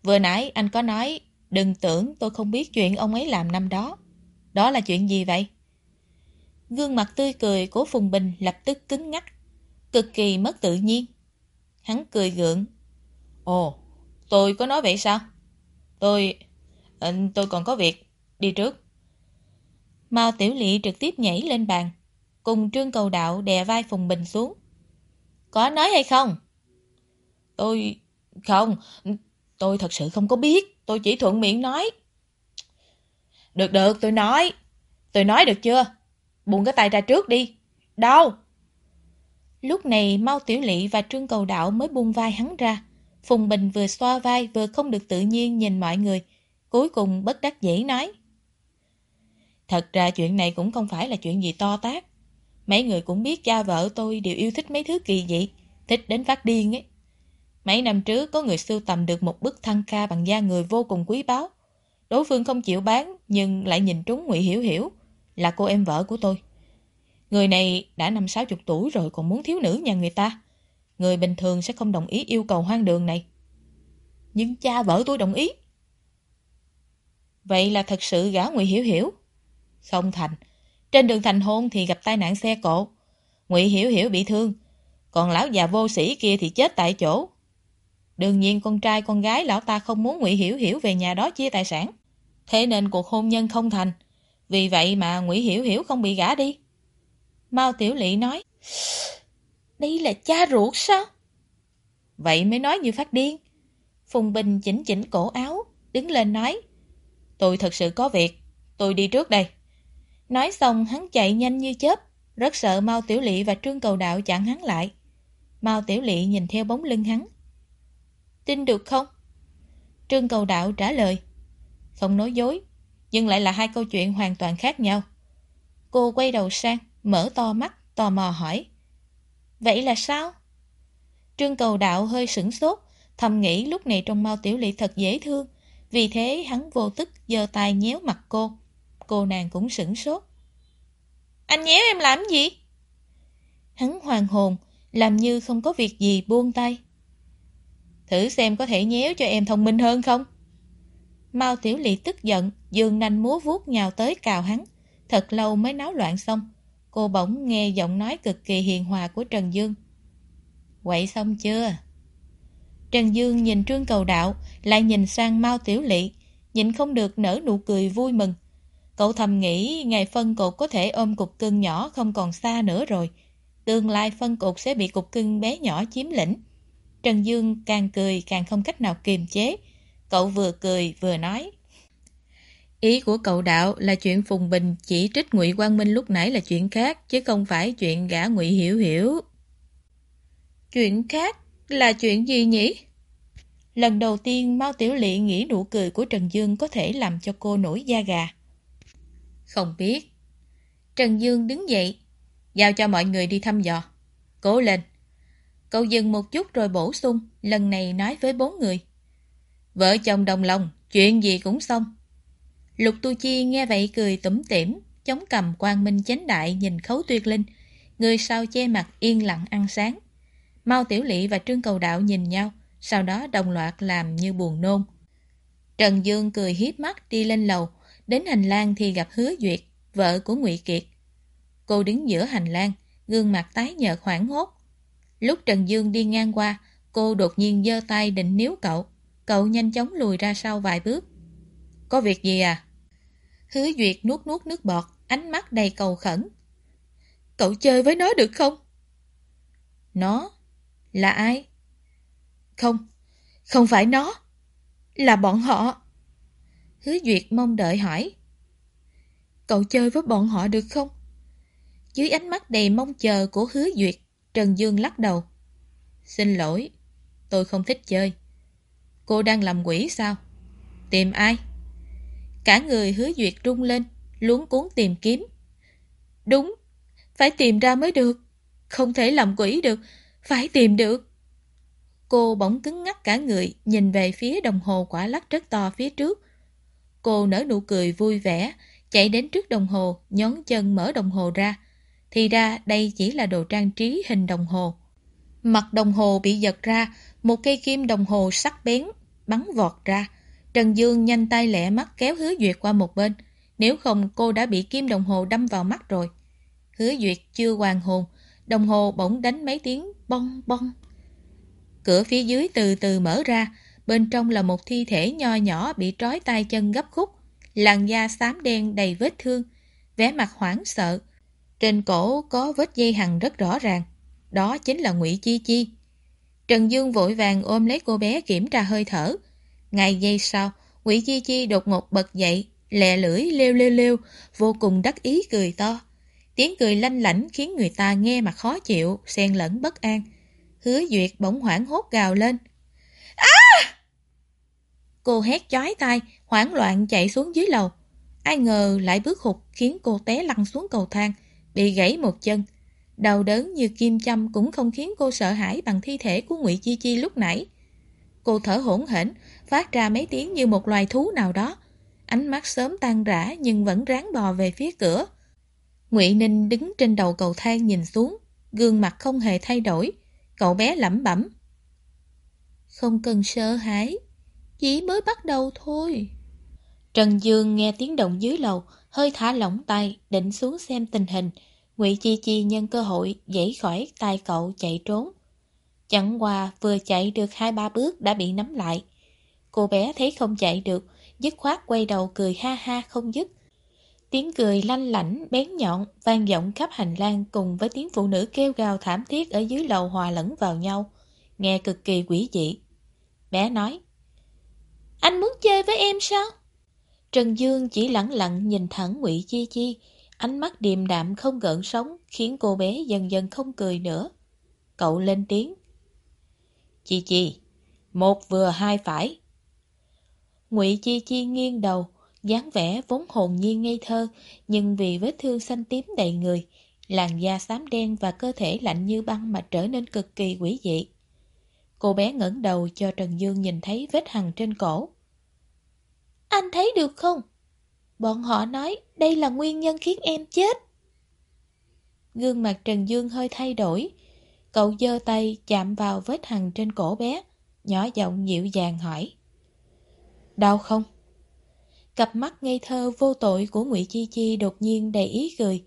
Vừa nãy anh có nói đừng tưởng tôi không biết chuyện ông ấy làm năm đó. Đó là chuyện gì vậy? Gương mặt tươi cười của Phùng Bình lập tức cứng ngắc, cực kỳ mất tự nhiên. Hắn cười gượng. Ồ, tôi có nói vậy sao? Tôi... Ờ, tôi còn có việc. Đi trước. Mao Tiểu Lị trực tiếp nhảy lên bàn. cùng Trương Cầu Đạo đè vai Phùng Bình xuống. Có nói hay không? Tôi... Không, tôi thật sự không có biết, tôi chỉ thuận miệng nói. Được được, tôi nói. Tôi nói được chưa? Buông cái tay ra trước đi. đau. Lúc này Mau Tiểu Lị và Trương Cầu Đạo mới buông vai hắn ra. Phùng Bình vừa xoa vai vừa không được tự nhiên nhìn mọi người. Cuối cùng bất đắc dĩ nói. Thật ra chuyện này cũng không phải là chuyện gì to tác. Mấy người cũng biết cha vợ tôi đều yêu thích mấy thứ kỳ dị, thích đến phát điên ấy. Mấy năm trước có người sưu tầm được một bức thăng ca bằng da người vô cùng quý báu. Đối phương không chịu bán nhưng lại nhìn trúng Ngụy Hiểu Hiểu, là cô em vợ của tôi. Người này đã năm sáu chục tuổi rồi còn muốn thiếu nữ nhà người ta. Người bình thường sẽ không đồng ý yêu cầu hoang đường này. Nhưng cha vợ tôi đồng ý. Vậy là thật sự gã Ngụy Hiểu Hiểu. Không thành. Trên đường thành hôn thì gặp tai nạn xe cộ. Ngụy Hiểu Hiểu bị thương. Còn lão già vô sĩ kia thì chết tại chỗ. Đương nhiên con trai con gái lão ta không muốn Ngụy Hiểu Hiểu về nhà đó chia tài sản. Thế nên cuộc hôn nhân không thành. Vì vậy mà Ngụy Hiểu Hiểu không bị gả đi. Mao Tiểu Lị nói. Đây là cha ruột sao? Vậy mới nói như phát điên. Phùng Bình chỉnh chỉnh cổ áo, đứng lên nói. Tôi thật sự có việc, tôi đi trước đây. Nói xong hắn chạy nhanh như chớp, rất sợ Mao Tiểu Lị và Trương Cầu Đạo chặn hắn lại. Mao Tiểu Lị nhìn theo bóng lưng hắn. Tin được không? Trương Cầu Đạo trả lời. Không nói dối, nhưng lại là hai câu chuyện hoàn toàn khác nhau. Cô quay đầu sang, mở to mắt, tò mò hỏi. Vậy là sao? Trương Cầu Đạo hơi sửng sốt, thầm nghĩ lúc này trong Mao Tiểu Lị thật dễ thương. Vì thế hắn vô tức giơ tay nhéo mặt cô. Cô nàng cũng sửng sốt. Anh nhéo em làm gì? Hắn hoàng hồn, làm như không có việc gì buông tay. Thử xem có thể nhéo cho em thông minh hơn không? Mao Tiểu Lị tức giận, dường nanh múa vuốt nhào tới cào hắn. Thật lâu mới náo loạn xong. Cô bỗng nghe giọng nói cực kỳ hiền hòa của Trần Dương. Quậy xong chưa? Trần Dương nhìn Trương Cầu Đạo, lại nhìn sang Mao Tiểu Lị, nhìn không được nở nụ cười vui mừng. Cậu thầm nghĩ ngày phân cột có thể ôm cục cưng nhỏ không còn xa nữa rồi. Tương lai phân cột sẽ bị cục cưng bé nhỏ chiếm lĩnh. Trần Dương càng cười càng không cách nào kiềm chế. Cậu vừa cười vừa nói. Ý của cậu đạo là chuyện Phùng Bình chỉ trích Ngụy Quang Minh lúc nãy là chuyện khác, chứ không phải chuyện gã Ngụy Hiểu Hiểu. Chuyện khác là chuyện gì nhỉ? Lần đầu tiên Mao Tiểu Lị nghĩ nụ cười của Trần Dương có thể làm cho cô nổi da gà. Không biết. Trần Dương đứng dậy, giao cho mọi người đi thăm dò. Cố lên. Cậu dừng một chút rồi bổ sung, lần này nói với bốn người. Vợ chồng đồng lòng, chuyện gì cũng xong. Lục Tu Chi nghe vậy cười tủm tỉm, chống cầm quang minh chánh đại nhìn khấu tuyệt linh, người sau che mặt yên lặng ăn sáng. Mao Tiểu Lị và Trương Cầu Đạo nhìn nhau, sau đó đồng loạt làm như buồn nôn. Trần Dương cười hiếp mắt đi lên lầu, đến hành lang thì gặp Hứa Duyệt, vợ của Ngụy Kiệt. Cô đứng giữa hành lang, gương mặt tái nhợt hoảng hốt. Lúc Trần Dương đi ngang qua, cô đột nhiên giơ tay định níu cậu. Cậu nhanh chóng lùi ra sau vài bước. Có việc gì à? Hứa Duyệt nuốt nuốt nước bọt, ánh mắt đầy cầu khẩn. Cậu chơi với nó được không? Nó? Là ai? Không, không phải nó. Là bọn họ. Hứa Duyệt mong đợi hỏi. Cậu chơi với bọn họ được không? Dưới ánh mắt đầy mong chờ của Hứa Duyệt, Trần Dương lắc đầu. Xin lỗi, tôi không thích chơi. Cô đang làm quỷ sao? Tìm ai? Cả người Hứa Duyệt rung lên, luống cuốn tìm kiếm. Đúng, phải tìm ra mới được. Không thể làm quỷ được, phải tìm được. Cô bỗng cứng ngắc cả người, nhìn về phía đồng hồ quả lắc rất to phía trước. Cô nở nụ cười vui vẻ, chạy đến trước đồng hồ, nhón chân mở đồng hồ ra. Thì ra đây chỉ là đồ trang trí hình đồng hồ. Mặt đồng hồ bị giật ra, một cây kim đồng hồ sắc bén, bắn vọt ra. Trần Dương nhanh tay lẹ mắt kéo hứa duyệt qua một bên. Nếu không cô đã bị kim đồng hồ đâm vào mắt rồi. Hứa duyệt chưa hoàn hồn, đồng hồ bỗng đánh mấy tiếng bong bong. Cửa phía dưới từ từ mở ra, bên trong là một thi thể nho nhỏ bị trói tay chân gấp khúc, làn da xám đen đầy vết thương, vẻ mặt hoảng sợ. Trên cổ có vết dây hằng rất rõ ràng. Đó chính là Ngụy Chi Chi. Trần Dương vội vàng ôm lấy cô bé kiểm tra hơi thở. Ngày giây sau, Ngụy Chi Chi đột ngột bật dậy, lẹ lưỡi lêu lêu lêu, vô cùng đắc ý cười to. Tiếng cười lanh lảnh khiến người ta nghe mà khó chịu, xen lẫn bất an. Hứa Duyệt bỗng hoảng hốt gào lên. À! Cô hét chói tai, hoảng loạn chạy xuống dưới lầu. Ai ngờ lại bước hụt khiến cô té lăn xuống cầu thang, bị gãy một chân. Đầu đớn như kim châm cũng không khiến cô sợ hãi bằng thi thể của Ngụy Chi Chi lúc nãy. Cô thở hổn hển, phát ra mấy tiếng như một loài thú nào đó. Ánh mắt sớm tan rã nhưng vẫn ráng bò về phía cửa. Ngụy Ninh đứng trên đầu cầu thang nhìn xuống, gương mặt không hề thay đổi. Cậu bé lẩm bẩm. Không cần sợ hãi, chỉ mới bắt đầu thôi. Trần Dương nghe tiếng động dưới lầu, hơi thả lỏng tay, định xuống xem tình hình. Ngụy Chi Chi nhân cơ hội dãy khỏi tay cậu chạy trốn. Chẳng qua vừa chạy được hai ba bước đã bị nắm lại. Cô bé thấy không chạy được, dứt khoát quay đầu cười ha ha không dứt. Tiếng cười lanh lảnh, bén nhọn, vang vọng khắp hành lang cùng với tiếng phụ nữ kêu gào thảm thiết ở dưới lầu hòa lẫn vào nhau, nghe cực kỳ quỷ dị. Bé nói, Anh muốn chơi với em sao? Trần Dương chỉ lặng lặng nhìn thẳng Ngụy Chi Chi, ánh mắt điềm đạm không gợn sóng khiến cô bé dần dần không cười nữa. Cậu lên tiếng. Chi Chi, một vừa hai phải. Ngụy Chi Chi nghiêng đầu, dáng vẻ vốn hồn nhiên ngây thơ, nhưng vì vết thương xanh tím đầy người, làn da xám đen và cơ thể lạnh như băng mà trở nên cực kỳ quỷ dị. Cô bé ngẩng đầu cho Trần Dương nhìn thấy vết hằn trên cổ. Anh thấy được không? Bọn họ nói đây là nguyên nhân khiến em chết. Gương mặt Trần Dương hơi thay đổi. Cậu giơ tay chạm vào vết hằn trên cổ bé, nhỏ giọng dịu dàng hỏi. Đau không? Cặp mắt ngây thơ vô tội của Ngụy Chi Chi đột nhiên đầy ý cười.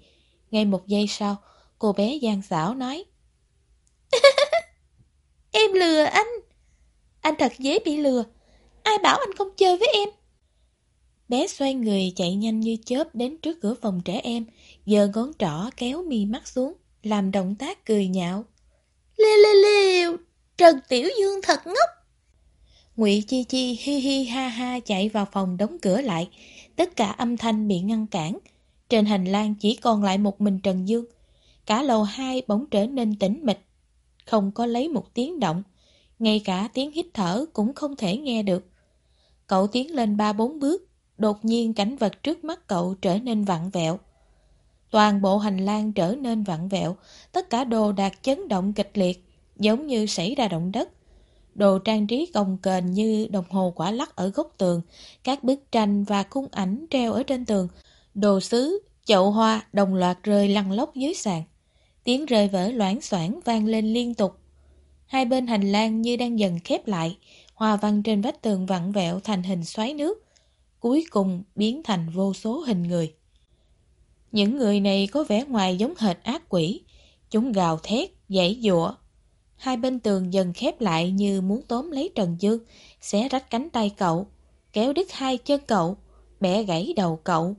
Ngay một giây sau, cô bé gian xảo nói. em lừa anh. Anh thật dễ bị lừa. Ai bảo anh không chơi với em? Bé xoay người chạy nhanh như chớp đến trước cửa phòng trẻ em, giơ ngón trỏ kéo mi mắt xuống, làm động tác cười nhạo. Lê lê lê, Trần Tiểu Dương thật ngốc. Ngụy Chi Chi hi hi ha ha chạy vào phòng đóng cửa lại, tất cả âm thanh bị ngăn cản. Trên hành lang chỉ còn lại một mình Trần Dương. Cả lầu hai bỗng trở nên tĩnh mịch, không có lấy một tiếng động, ngay cả tiếng hít thở cũng không thể nghe được. Cậu tiến lên ba bốn bước, đột nhiên cảnh vật trước mắt cậu trở nên vặn vẹo. Toàn bộ hành lang trở nên vặn vẹo, tất cả đồ đạc chấn động kịch liệt, giống như xảy ra động đất. Đồ trang trí gồng kềnh như đồng hồ quả lắc ở góc tường, các bức tranh và khung ảnh treo ở trên tường, đồ sứ, chậu hoa đồng loạt rơi lăn lóc dưới sàn. Tiếng rơi vỡ loãng xoảng vang lên liên tục. Hai bên hành lang như đang dần khép lại, hoa văn trên vách tường vặn vẹo thành hình xoáy nước, cuối cùng biến thành vô số hình người. Những người này có vẻ ngoài giống hệt ác quỷ, chúng gào thét, dãy dụa. Hai bên tường dần khép lại như muốn tóm lấy Trần Dương, xé rách cánh tay cậu, kéo đứt hai chân cậu, bẻ gãy đầu cậu,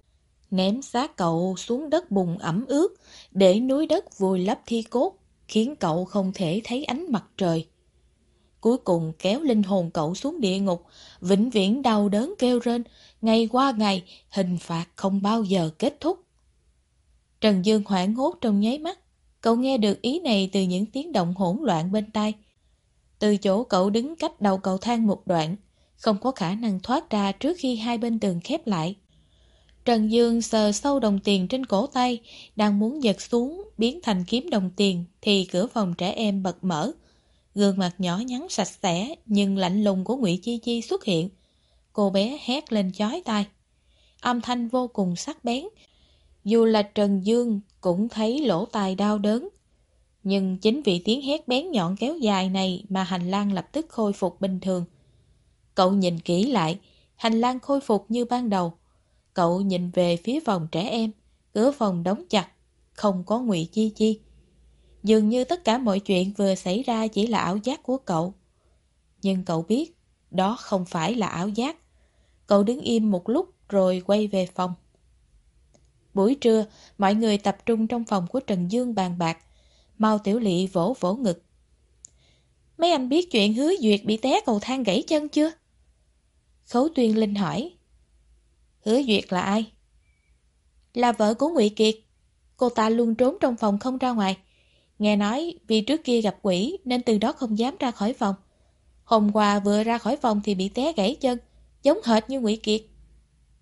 ném xác cậu xuống đất bùn ẩm ướt, để núi đất vùi lấp thi cốt, khiến cậu không thể thấy ánh mặt trời. Cuối cùng kéo linh hồn cậu xuống địa ngục, vĩnh viễn đau đớn kêu rên, ngày qua ngày, hình phạt không bao giờ kết thúc. Trần Dương hoảng hốt trong nháy mắt, cậu nghe được ý này từ những tiếng động hỗn loạn bên tai. Từ chỗ cậu đứng cách đầu cầu thang một đoạn, không có khả năng thoát ra trước khi hai bên tường khép lại. Trần Dương sờ sâu đồng tiền trên cổ tay, đang muốn giật xuống, biến thành kiếm đồng tiền, thì cửa phòng trẻ em bật mở. Gương mặt nhỏ nhắn sạch sẽ, nhưng lạnh lùng của Ngụy Chi Chi xuất hiện. Cô bé hét lên chói tai. Âm thanh vô cùng sắc bén. Dù là Trần Dương cũng thấy lỗ tai đau đớn. Nhưng chính vì tiếng hét bén nhọn kéo dài này mà hành lang lập tức khôi phục bình thường. Cậu nhìn kỹ lại, hành lang khôi phục như ban đầu. Cậu nhìn về phía phòng trẻ em, cửa phòng đóng chặt, không có ngụy chi chi. Dường như tất cả mọi chuyện vừa xảy ra chỉ là ảo giác của cậu. Nhưng cậu biết, đó không phải là ảo giác. Cậu đứng im một lúc rồi quay về phòng. Buổi trưa, mọi người tập trung trong phòng của Trần Dương bàn bạc. mau Tiểu Lị vỗ vỗ ngực. Mấy anh biết chuyện hứa duyệt bị té cầu thang gãy chân chưa? Khấu Tuyên Linh hỏi. Hứa duyệt là ai? Là vợ của Ngụy Kiệt. Cô ta luôn trốn trong phòng không ra ngoài. Nghe nói vì trước kia gặp quỷ nên từ đó không dám ra khỏi phòng. Hôm qua vừa ra khỏi phòng thì bị té gãy chân, giống hệt như Ngụy Kiệt.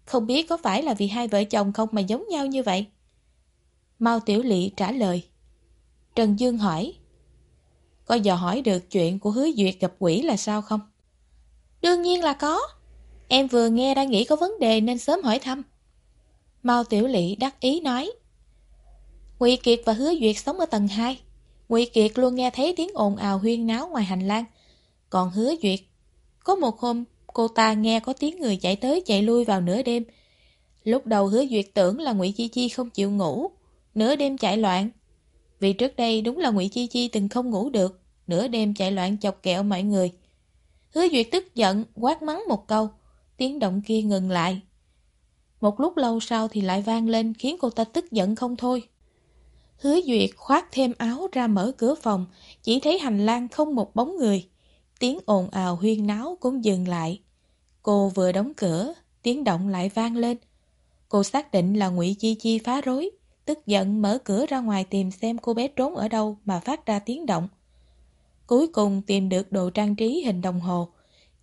Không biết có phải là vì hai vợ chồng không mà giống nhau như vậy? Mao Tiểu Lị trả lời. Trần Dương hỏi. Có dò hỏi được chuyện của hứa duyệt gặp quỷ là sao không? Đương nhiên là có. Em vừa nghe đang nghĩ có vấn đề nên sớm hỏi thăm. Mao Tiểu Lị đắc ý nói. Ngụy Kiệt và Hứa Duyệt sống ở tầng 2. Ngụy Kiệt luôn nghe thấy tiếng ồn ào huyên náo ngoài hành lang. Còn Hứa Duyệt, có một hôm cô ta nghe có tiếng người chạy tới chạy lui vào nửa đêm. Lúc đầu Hứa Duyệt tưởng là Ngụy Chi Chi không chịu ngủ, nửa đêm chạy loạn. Vì trước đây đúng là Ngụy Chi Chi từng không ngủ được, nửa đêm chạy loạn chọc kẹo mọi người. Hứa Duyệt tức giận, quát mắng một câu, tiếng động kia ngừng lại. Một lúc lâu sau thì lại vang lên khiến cô ta tức giận không thôi. Hứa Duyệt khoác thêm áo ra mở cửa phòng, chỉ thấy hành lang không một bóng người. Tiếng ồn ào huyên náo cũng dừng lại. Cô vừa đóng cửa, tiếng động lại vang lên. Cô xác định là ngụy Chi Chi phá rối, tức giận mở cửa ra ngoài tìm xem cô bé trốn ở đâu mà phát ra tiếng động. Cuối cùng tìm được đồ trang trí hình đồng hồ,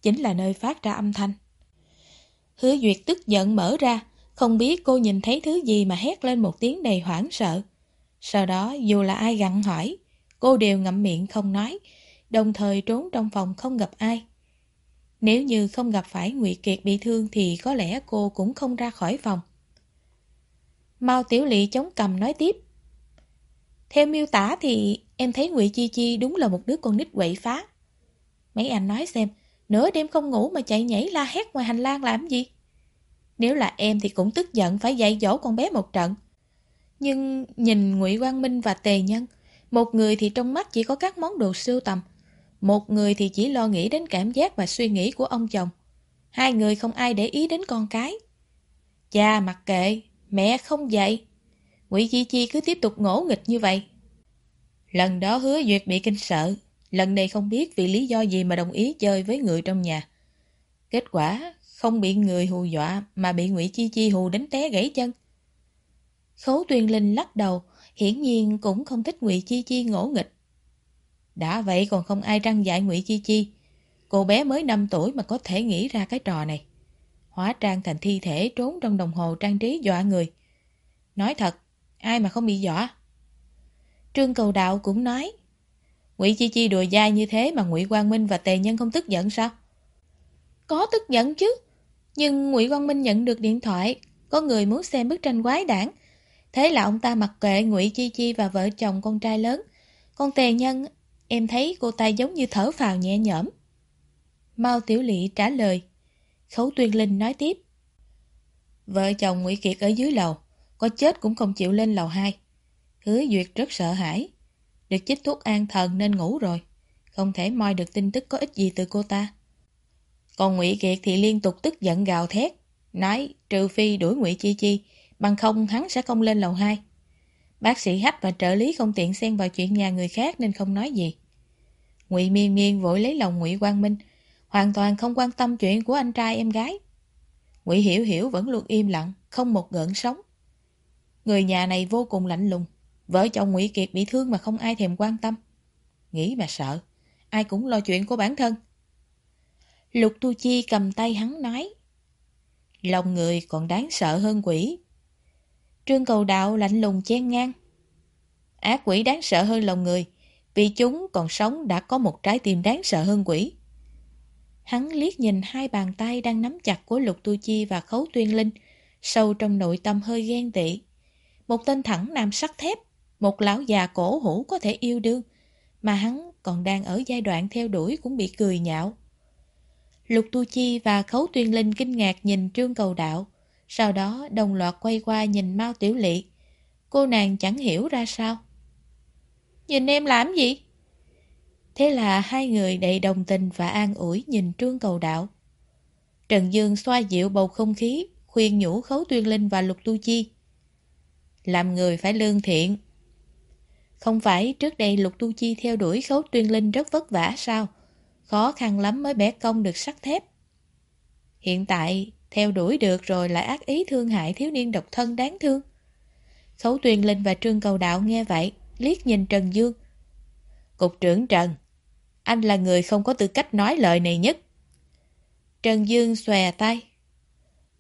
chính là nơi phát ra âm thanh. Hứa Duyệt tức giận mở ra, không biết cô nhìn thấy thứ gì mà hét lên một tiếng đầy hoảng sợ. Sau đó dù là ai gặn hỏi, cô đều ngậm miệng không nói, đồng thời trốn trong phòng không gặp ai. Nếu như không gặp phải Ngụy Kiệt bị thương thì có lẽ cô cũng không ra khỏi phòng. Mao Tiểu Lị chống cầm nói tiếp. Theo miêu tả thì em thấy Ngụy Chi Chi đúng là một đứa con nít quậy phá. Mấy anh nói xem, nửa đêm không ngủ mà chạy nhảy la hét ngoài hành lang làm gì? Nếu là em thì cũng tức giận phải dạy dỗ con bé một trận. Nhưng nhìn Ngụy Quang Minh và Tề Nhân, một người thì trong mắt chỉ có các món đồ sưu tầm, một người thì chỉ lo nghĩ đến cảm giác và suy nghĩ của ông chồng. Hai người không ai để ý đến con cái. Cha mặc kệ, mẹ không dạy. Ngụy Chi Chi cứ tiếp tục ngỗ nghịch như vậy. Lần đó hứa duyệt bị kinh sợ, lần này không biết vì lý do gì mà đồng ý chơi với người trong nhà. Kết quả, không bị người hù dọa mà bị Ngụy Chi Chi hù đến té gãy chân. Khấu Tuyên Linh lắc đầu, hiển nhiên cũng không thích Ngụy Chi Chi ngỗ nghịch. Đã vậy còn không ai răng dạy Ngụy Chi Chi. Cô bé mới 5 tuổi mà có thể nghĩ ra cái trò này. Hóa trang thành thi thể trốn trong đồng hồ trang trí dọa người. Nói thật, ai mà không bị dọa? Trương Cầu Đạo cũng nói. Ngụy Chi Chi đùa dai như thế mà Ngụy Quang Minh và Tề Nhân không tức giận sao? Có tức giận chứ. Nhưng Ngụy Quang Minh nhận được điện thoại, có người muốn xem bức tranh quái đảng. Thế là ông ta mặc kệ Ngụy Chi Chi và vợ chồng con trai lớn. Con Tề Nhân Em thấy cô ta giống như thở phào nhẹ nhõm. Mao Tiểu Lị trả lời. Khấu Tuyên Linh nói tiếp. Vợ chồng Ngụy Kiệt ở dưới lầu, có chết cũng không chịu lên lầu 2. Hứa Duyệt rất sợ hãi. Được chích thuốc an thần nên ngủ rồi. Không thể moi được tin tức có ích gì từ cô ta. Còn Ngụy Kiệt thì liên tục tức giận gào thét. Nói trừ phi đuổi Ngụy Chi Chi, bằng không hắn sẽ không lên lầu 2. Bác sĩ Hách và trợ lý không tiện xen vào chuyện nhà người khác nên không nói gì. Ngụy Miên Miên vội lấy lòng Ngụy Quang Minh, hoàn toàn không quan tâm chuyện của anh trai em gái. Ngụy Hiểu Hiểu vẫn luôn im lặng, không một gợn sóng. Người nhà này vô cùng lạnh lùng, vợ chồng Ngụy Kiệt bị thương mà không ai thèm quan tâm. Nghĩ mà sợ, ai cũng lo chuyện của bản thân. Lục Tu Chi cầm tay hắn nói, lòng người còn đáng sợ hơn quỷ. Trương Cầu Đạo lạnh lùng chen ngang. Ác quỷ đáng sợ hơn lòng người, vì chúng còn sống đã có một trái tim đáng sợ hơn quỷ. Hắn liếc nhìn hai bàn tay đang nắm chặt của Lục Tu Chi và Khấu Tuyên Linh, sâu trong nội tâm hơi ghen tị. Một tên thẳng nam sắt thép, một lão già cổ hủ có thể yêu đương, mà hắn còn đang ở giai đoạn theo đuổi cũng bị cười nhạo. Lục Tu Chi và Khấu Tuyên Linh kinh ngạc nhìn Trương Cầu Đạo, sau đó đồng loạt quay qua nhìn Mao Tiểu Lị. Cô nàng chẳng hiểu ra sao. Nhìn em làm gì? Thế là hai người đầy đồng tình và an ủi nhìn Trương Cầu Đạo. Trần Dương xoa dịu bầu không khí, khuyên nhủ Khấu Tuyên Linh và Lục Tu Chi. làm người phải lương thiện. Không phải trước đây Lục Tu Chi theo đuổi khấu tuyên linh rất vất vả sao? Khó khăn lắm mới bẻ công được sắt thép. Hiện tại, theo đuổi được rồi lại ác ý thương hại thiếu niên độc thân đáng thương. Khấu Tuyền linh và Trương Cầu Đạo nghe vậy, liếc nhìn Trần Dương. Cục trưởng Trần, anh là người không có tư cách nói lời này nhất. Trần Dương xòe tay.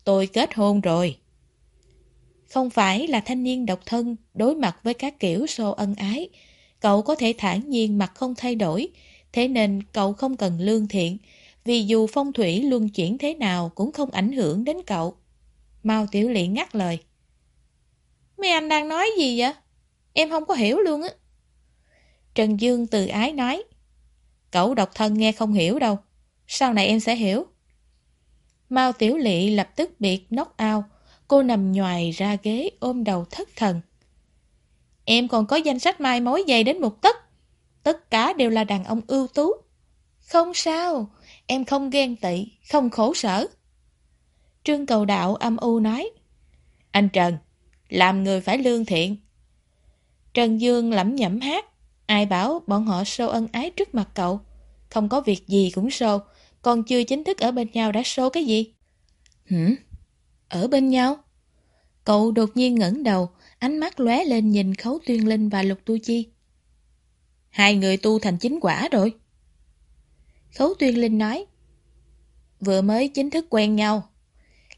Tôi kết hôn rồi. Không phải là thanh niên độc thân đối mặt với các kiểu xô ân ái. Cậu có thể thản nhiên mặt không thay đổi, thế nên cậu không cần lương thiện, vì dù phong thủy luân chuyển thế nào cũng không ảnh hưởng đến cậu. Mao Tiểu Lị ngắt lời. Mấy anh đang nói gì vậy? Em không có hiểu luôn á. Trần Dương từ ái nói. Cậu độc thân nghe không hiểu đâu. Sau này em sẽ hiểu. Mao Tiểu Lị lập tức bị knock out. Cô nằm nhòi ra ghế ôm đầu thất thần. Em còn có danh sách mai mối dày đến một tấc. Tất cả đều là đàn ông ưu tú. Không sao, em không ghen tị, không khổ sở. Trương Cầu Đạo âm u nói. Anh Trần, làm người phải lương thiện. Trần Dương lẩm nhẩm hát. Ai bảo bọn họ sâu ân ái trước mặt cậu? Không có việc gì cũng sâu, còn chưa chính thức ở bên nhau đã sâu cái gì? Hử? Ở bên nhau? Cậu đột nhiên ngẩng đầu, ánh mắt lóe lên nhìn Khấu Tuyên Linh và Lục Tu Chi. Hai người tu thành chính quả rồi. Khấu Tuyên Linh nói. Vừa mới chính thức quen nhau.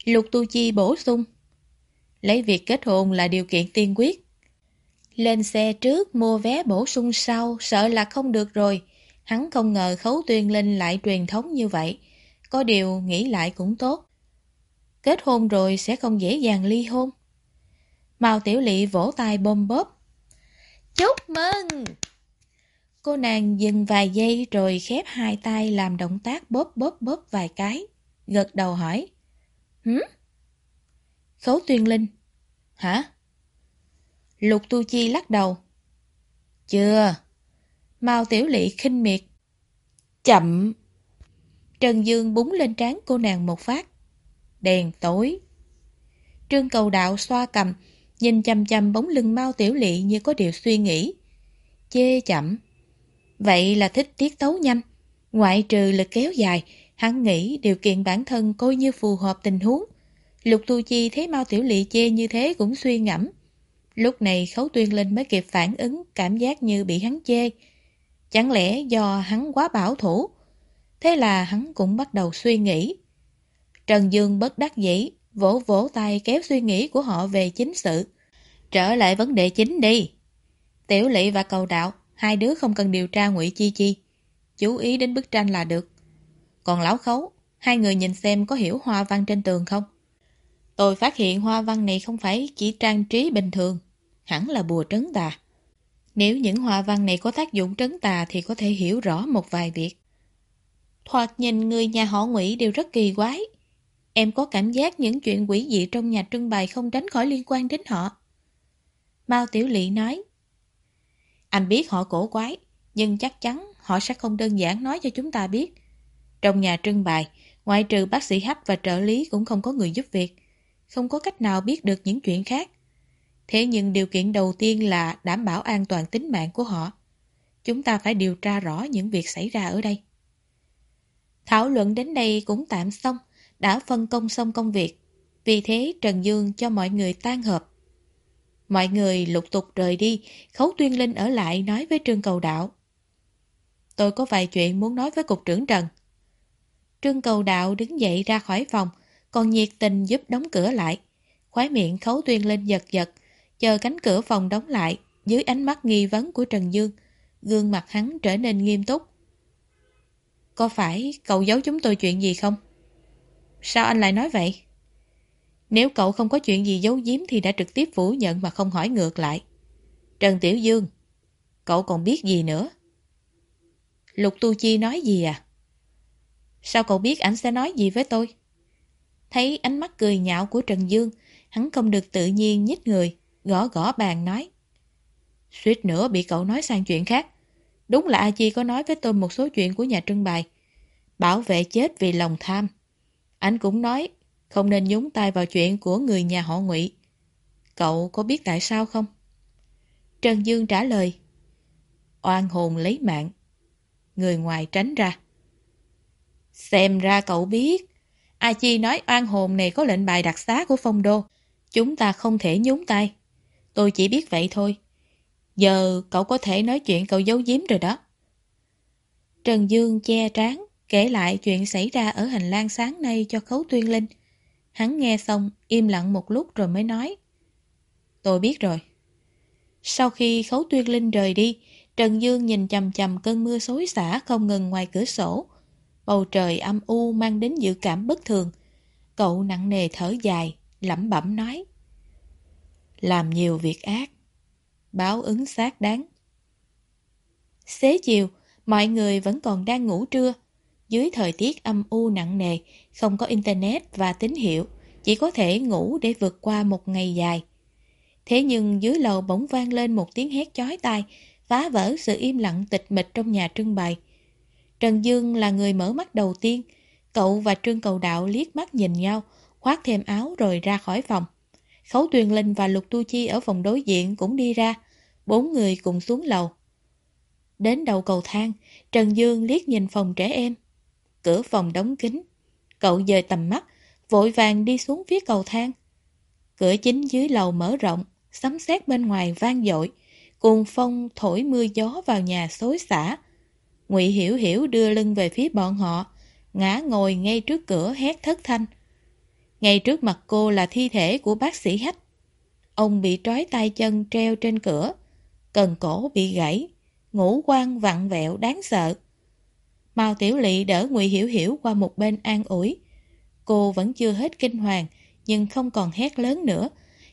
Lục Tu Chi bổ sung. Lấy việc kết hôn là điều kiện tiên quyết. Lên xe trước mua vé bổ sung sau, sợ là không được rồi. Hắn không ngờ Khấu Tuyên Linh lại truyền thống như vậy. Có điều nghĩ lại cũng tốt. Kết hôn rồi sẽ không dễ dàng ly hôn. Mao Tiểu Lị vỗ tay bôm bóp. Chúc mừng! Cô nàng dừng vài giây rồi khép hai tay làm động tác bóp bóp bóp vài cái. Gật đầu hỏi. Hử? Khấu Tuyên Linh. Hả? Lục Tu Chi lắc đầu. Chưa. Mao Tiểu Lị khinh miệt. Chậm. Trần Dương búng lên trán cô nàng một phát. Đèn tối. Trương cầu đạo xoa cầm, nhìn chầm chầm bóng lưng Mao Tiểu Lị như có điều suy nghĩ. Chê chậm. Vậy là thích tiết tấu nhanh. Ngoại trừ lực kéo dài, hắn nghĩ điều kiện bản thân coi như phù hợp tình huống. Lục Tu Chi thấy Mao Tiểu Lị chê như thế cũng suy ngẫm. Lúc này Khấu Tuyên Linh mới kịp phản ứng cảm giác như bị hắn chê. Chẳng lẽ do hắn quá bảo thủ? Thế là hắn cũng bắt đầu suy nghĩ. Trần Dương bất đắc dĩ, vỗ vỗ tay kéo suy nghĩ của họ về chính sự. Trở lại vấn đề chính đi. Tiểu Lị và Cầu Đạo, hai đứa không cần điều tra ngụy Chi Chi. Chú ý đến bức tranh là được. Còn lão khấu, hai người nhìn xem có hiểu hoa văn trên tường không? Tôi phát hiện hoa văn này không phải chỉ trang trí bình thường, hẳn là bùa trấn tà. Nếu những hoa văn này có tác dụng trấn tà thì có thể hiểu rõ một vài việc. Thoạt nhìn người nhà họ ngụy đều rất kỳ quái. Em có cảm giác những chuyện quỷ dị trong nhà trưng bày không tránh khỏi liên quan đến họ. Mao Tiểu Lị nói. Anh biết họ cổ quái, nhưng chắc chắn họ sẽ không đơn giản nói cho chúng ta biết. Trong nhà trưng bày, ngoại trừ bác sĩ hách và trợ lý cũng không có người giúp việc không có cách nào biết được những chuyện khác. Thế nhưng điều kiện đầu tiên là đảm bảo an toàn tính mạng của họ. Chúng ta phải điều tra rõ những việc xảy ra ở đây. Thảo luận đến đây cũng tạm xong, đã phân công xong công việc. Vì thế Trần Dương cho mọi người tan hợp Mọi người lục tục rời đi, Khấu Tuyên Linh ở lại nói với Trương Cầu Đạo. Tôi có vài chuyện muốn nói với Cục trưởng Trần. Trương Cầu Đạo đứng dậy ra khỏi phòng, còn nhiệt tình giúp đóng cửa lại. khói miệng khấu tuyên linh giật giật, chờ cánh cửa phòng đóng lại, dưới ánh mắt nghi vấn của Trần Dương, gương mặt hắn trở nên nghiêm túc. Có phải cậu giấu chúng tôi chuyện gì không? Sao anh lại nói vậy? Nếu cậu không có chuyện gì giấu giếm thì đã trực tiếp phủ nhận mà không hỏi ngược lại. Trần Tiểu Dương, cậu còn biết gì nữa? Lục Tu Chi nói gì à? Sao cậu biết ảnh sẽ nói gì với tôi? Thấy ánh mắt cười nhạo của Trần Dương, hắn không được tự nhiên nhích người, gõ gõ bàn nói. Suýt nữa bị cậu nói sang chuyện khác. Đúng là A Chi có nói với tôi một số chuyện của nhà trưng bày. Bảo vệ chết vì lòng tham. Anh cũng nói không nên nhúng tay vào chuyện của người nhà họ ngụy. Cậu có biết tại sao không? Trần Dương trả lời. Oan hồn lấy mạng. Người ngoài tránh ra. Xem ra cậu biết. A Chi nói oan hồn này có lệnh bài đặc xá của phong đô. Chúng ta không thể nhúng tay. Tôi chỉ biết vậy thôi. Giờ cậu có thể nói chuyện cậu giấu giếm rồi đó. Trần Dương che trán, kể lại chuyện xảy ra ở hành lang sáng nay cho Khấu Tuyên Linh. Hắn nghe xong, im lặng một lúc rồi mới nói. Tôi biết rồi. Sau khi Khấu Tuyên Linh rời đi, Trần Dương nhìn chầm chầm cơn mưa xối xả không ngừng ngoài cửa sổ. Bầu trời âm u mang đến dự cảm bất thường. Cậu nặng nề thở dài, lẩm bẩm nói. Làm nhiều việc ác, báo ứng xác đáng. Xế chiều, mọi người vẫn còn đang ngủ trưa. Dưới thời tiết âm u nặng nề, không có internet và tín hiệu, chỉ có thể ngủ để vượt qua một ngày dài. Thế nhưng dưới lầu bỗng vang lên một tiếng hét chói tai, phá vỡ sự im lặng tịch mịch trong nhà trưng bày. Trần Dương là người mở mắt đầu tiên, cậu và Trương Cầu Đạo liếc mắt nhìn nhau, khoác thêm áo rồi ra khỏi phòng. Khấu Tuyền Linh và Lục Tu Chi ở phòng đối diện cũng đi ra, bốn người cùng xuống lầu. Đến đầu cầu thang, Trần Dương liếc nhìn phòng trẻ em. Cửa phòng đóng kín. Cậu dời tầm mắt, vội vàng đi xuống phía cầu thang. Cửa chính dưới lầu mở rộng, sấm sét bên ngoài vang dội, cuồng phong thổi mưa gió vào nhà xối xả. Ngụy Hiểu Hiểu đưa lưng về phía bọn họ, ngã ngồi ngay trước cửa hét thất thanh. Ngay trước mặt cô là thi thể của bác sĩ Hách. Ông bị trói tay chân treo trên cửa, cần cổ bị gãy, ngũ quan vặn vẹo đáng sợ. Mao Tiểu Lị đỡ Ngụy Hiểu Hiểu qua một bên an ủi. Cô vẫn chưa hết kinh hoàng, nhưng không còn hét lớn nữa,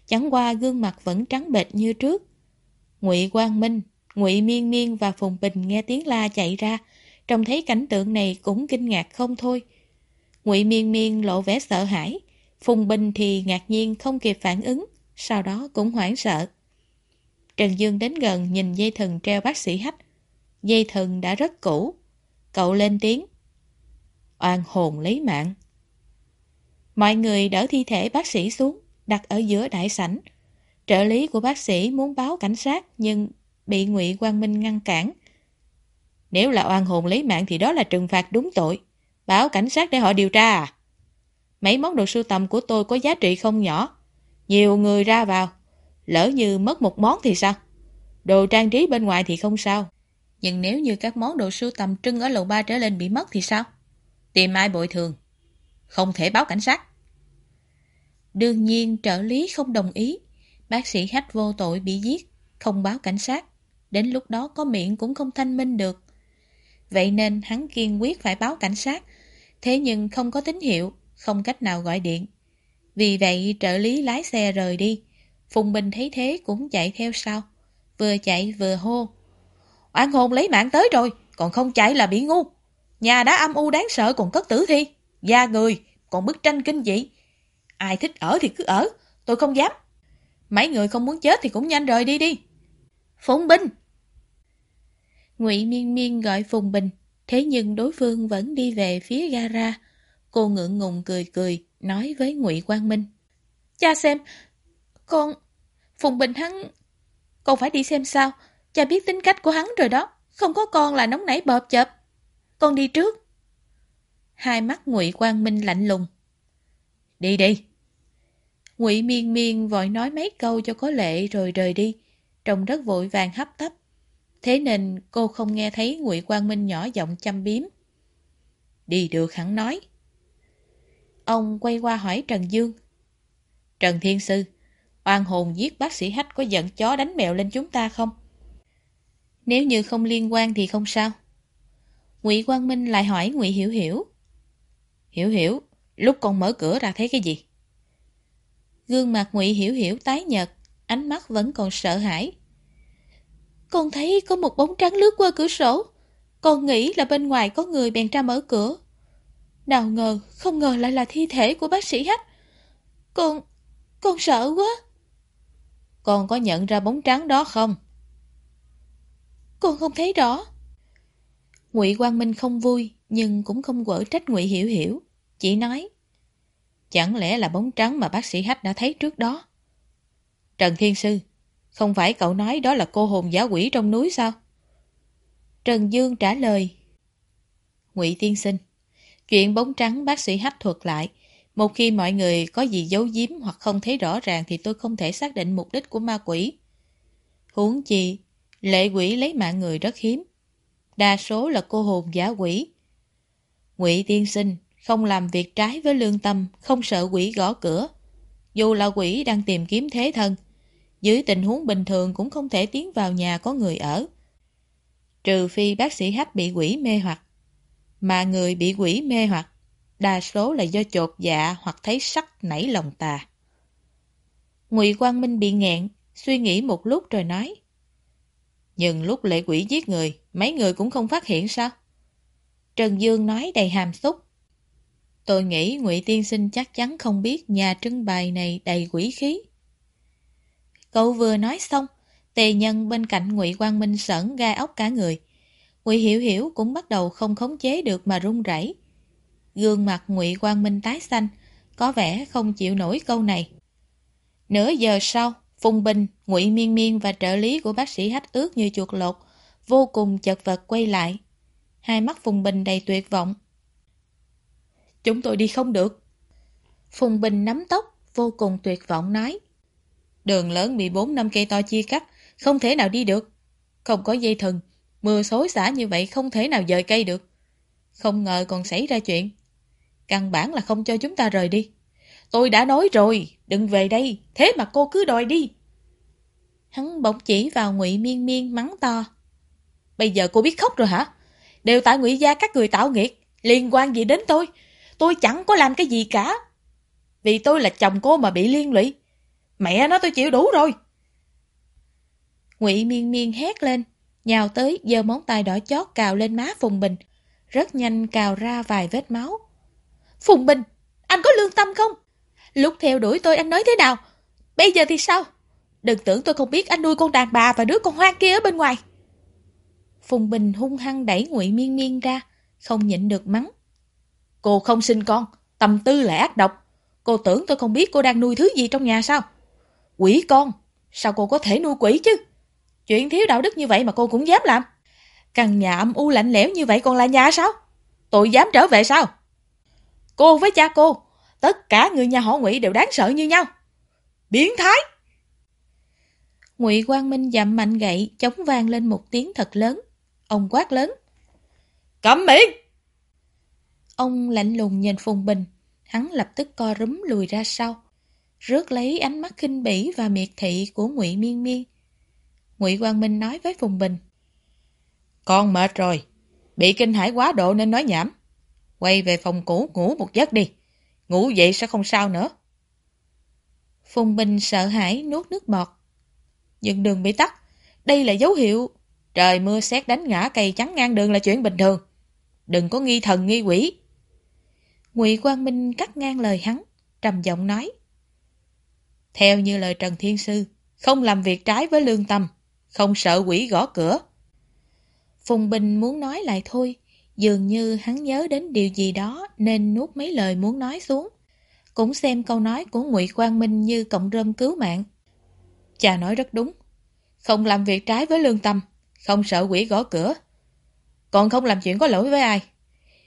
chẳng qua gương mặt vẫn trắng bệch như trước. Ngụy Quang Minh, Ngụy Miên Miên và Phùng Bình nghe tiếng la chạy ra, trông thấy cảnh tượng này cũng kinh ngạc không thôi. Ngụy Miên Miên lộ vẻ sợ hãi, Phùng Bình thì ngạc nhiên không kịp phản ứng, sau đó cũng hoảng sợ. Trần Dương đến gần nhìn dây thần treo bác sĩ hách. Dây thần đã rất cũ. Cậu lên tiếng. Oan hồn lấy mạng. Mọi người đỡ thi thể bác sĩ xuống, đặt ở giữa đại sảnh. Trợ lý của bác sĩ muốn báo cảnh sát nhưng bị Ngụy Quang Minh ngăn cản. Nếu là oan hồn lấy mạng thì đó là trừng phạt đúng tội. Báo cảnh sát để họ điều tra à? Mấy món đồ sưu tầm của tôi có giá trị không nhỏ. Nhiều người ra vào. Lỡ như mất một món thì sao? Đồ trang trí bên ngoài thì không sao. Nhưng nếu như các món đồ sưu tầm trưng ở lầu ba trở lên bị mất thì sao? Tìm ai bồi thường? Không thể báo cảnh sát. Đương nhiên trợ lý không đồng ý. Bác sĩ hách vô tội bị giết, không báo cảnh sát. Đến lúc đó có miệng cũng không thanh minh được. Vậy nên hắn kiên quyết phải báo cảnh sát. Thế nhưng không có tín hiệu, không cách nào gọi điện. Vì vậy trợ lý lái xe rời đi. Phùng Bình thấy thế cũng chạy theo sau. Vừa chạy vừa hô. Oan hồn lấy mạng tới rồi, còn không chạy là bị ngu. Nhà đã âm u đáng sợ còn cất tử thi. Da người, còn bức tranh kinh dị. Ai thích ở thì cứ ở, tôi không dám. Mấy người không muốn chết thì cũng nhanh rời đi đi. Phùng Bình! Ngụy Miên Miên gọi Phùng Bình, thế nhưng đối phương vẫn đi về phía gara. Cô ngượng ngùng cười cười, nói với Ngụy Quang Minh. Cha xem, con... Phùng Bình hắn... Con phải đi xem sao, cha biết tính cách của hắn rồi đó, không có con là nóng nảy bợp chập. Con đi trước. Hai mắt Ngụy Quang Minh lạnh lùng. Đi đi. Ngụy Miên Miên vội nói mấy câu cho có lệ rồi rời đi, trông rất vội vàng hấp tấp. Thế nên cô không nghe thấy Ngụy Quang Minh nhỏ giọng chăm biếm. Đi được hắn nói. Ông quay qua hỏi Trần Dương. Trần Thiên Sư, oan hồn giết bác sĩ Hách có giận chó đánh mèo lên chúng ta không? Nếu như không liên quan thì không sao. Ngụy Quang Minh lại hỏi Ngụy Hiểu Hiểu. Hiểu Hiểu, lúc con mở cửa ra thấy cái gì? Gương mặt Ngụy Hiểu Hiểu tái nhợt, ánh mắt vẫn còn sợ hãi. Con thấy có một bóng trắng lướt qua cửa sổ. Con nghĩ là bên ngoài có người bèn ra mở cửa. Nào ngờ, không ngờ lại là thi thể của bác sĩ Hách. Con, con sợ quá. Con có nhận ra bóng trắng đó không? Con không thấy rõ. Ngụy Quang Minh không vui, nhưng cũng không quở trách Ngụy Hiểu Hiểu. Chỉ nói, chẳng lẽ là bóng trắng mà bác sĩ Hách đã thấy trước đó? Trần Thiên Sư, không phải cậu nói đó là cô hồn giả quỷ trong núi sao? Trần Dương trả lời. Ngụy Tiên Sinh, chuyện bóng trắng bác sĩ hách thuật lại. Một khi mọi người có gì giấu giếm hoặc không thấy rõ ràng thì tôi không thể xác định mục đích của ma quỷ. Huống chi, lệ quỷ lấy mạng người rất hiếm. Đa số là cô hồn giả quỷ. quỷ Tiên Sinh không làm việc trái với lương tâm, không sợ quỷ gõ cửa. Dù là quỷ đang tìm kiếm thế thân, dưới tình huống bình thường cũng không thể tiến vào nhà có người ở. Trừ phi bác sĩ Hách bị quỷ mê hoặc. Mà người bị quỷ mê hoặc, đa số là do chột dạ hoặc thấy sắc nảy lòng tà. Ngụy Quang Minh bị nghẹn, suy nghĩ một lúc rồi nói. Nhưng lúc lệ quỷ giết người, mấy người cũng không phát hiện sao? Trần Dương nói đầy hàm xúc. Tôi nghĩ Ngụy Tiên Sinh chắc chắn không biết nhà trưng bày này đầy quỷ khí. Cậu vừa nói xong, tề nhân bên cạnh Ngụy Quang Minh sởn gai ốc cả người. Ngụy Hiểu Hiểu cũng bắt đầu không khống chế được mà run rẩy. Gương mặt Ngụy Quang Minh tái xanh, có vẻ không chịu nổi câu này. Nửa giờ sau, Phùng Bình, Ngụy Miên Miên và trợ lý của bác sĩ hách ướt như chuột lột, vô cùng chật vật quay lại. Hai mắt Phùng Bình đầy tuyệt vọng. Chúng tôi đi không được. Phùng Bình nắm tóc, vô cùng tuyệt vọng nói. Đường lớn bị 4 năm cây to chia cắt, không thể nào đi được. Không có dây thừng, mưa xối xả như vậy không thể nào dời cây được. Không ngờ còn xảy ra chuyện. Căn bản là không cho chúng ta rời đi. Tôi đã nói rồi, đừng về đây, thế mà cô cứ đòi đi. Hắn bỗng chỉ vào ngụy Miên Miên mắng to. Bây giờ cô biết khóc rồi hả? Đều tại ngụy gia các người tạo nghiệt, liên quan gì đến tôi? Tôi chẳng có làm cái gì cả. Vì tôi là chồng cô mà bị liên lụy. Mẹ nó tôi chịu đủ rồi. Ngụy Miên Miên hét lên, nhào tới giơ móng tay đỏ chót cào lên má Phùng Bình. Rất nhanh cào ra vài vết máu. Phùng Bình, anh có lương tâm không? Lúc theo đuổi tôi anh nói thế nào? Bây giờ thì sao? Đừng tưởng tôi không biết anh nuôi con đàn bà và đứa con hoang kia ở bên ngoài. Phùng Bình hung hăng đẩy Ngụy Miên Miên ra, không nhịn được mắng. Cô không sinh con, tâm tư là ác độc. Cô tưởng tôi không biết cô đang nuôi thứ gì trong nhà sao? Quỷ con, sao cô có thể nuôi quỷ chứ? Chuyện thiếu đạo đức như vậy mà cô cũng dám làm. Căn nhà âm u lạnh lẽo như vậy còn là nhà sao? Tôi dám trở về sao? Cô với cha cô, tất cả người nhà họ Ngụy đều đáng sợ như nhau. Biến thái! Ngụy Quang Minh dậm mạnh gậy, chống vang lên một tiếng thật lớn. Ông quát lớn. Cấm miệng! Ông lạnh lùng nhìn Phùng Bình, hắn lập tức co rúm lùi ra sau, rước lấy ánh mắt khinh bỉ và miệt thị của Ngụy Miên Miên. Ngụy Quang Minh nói với Phùng Bình: "Con mệt rồi, bị kinh hãi quá độ nên nói nhảm. Quay về phòng cũ ngủ một giấc đi, ngủ dậy sẽ không sao nữa." Phùng Bình sợ hãi nuốt nước bọt. Nhưng đường bị tắt, đây là dấu hiệu trời mưa xét đánh ngã cây trắng ngang đường là chuyện bình thường. Đừng có nghi thần nghi quỷ. Ngụy Quang Minh cắt ngang lời hắn, trầm giọng nói. Theo như lời Trần Thiên Sư, không làm việc trái với lương tâm, không sợ quỷ gõ cửa. Phùng Bình muốn nói lại thôi, dường như hắn nhớ đến điều gì đó nên nuốt mấy lời muốn nói xuống. Cũng xem câu nói của Ngụy Quang Minh như cộng rơm cứu mạng. Cha nói rất đúng, không làm việc trái với lương tâm, không sợ quỷ gõ cửa. Còn không làm chuyện có lỗi với ai.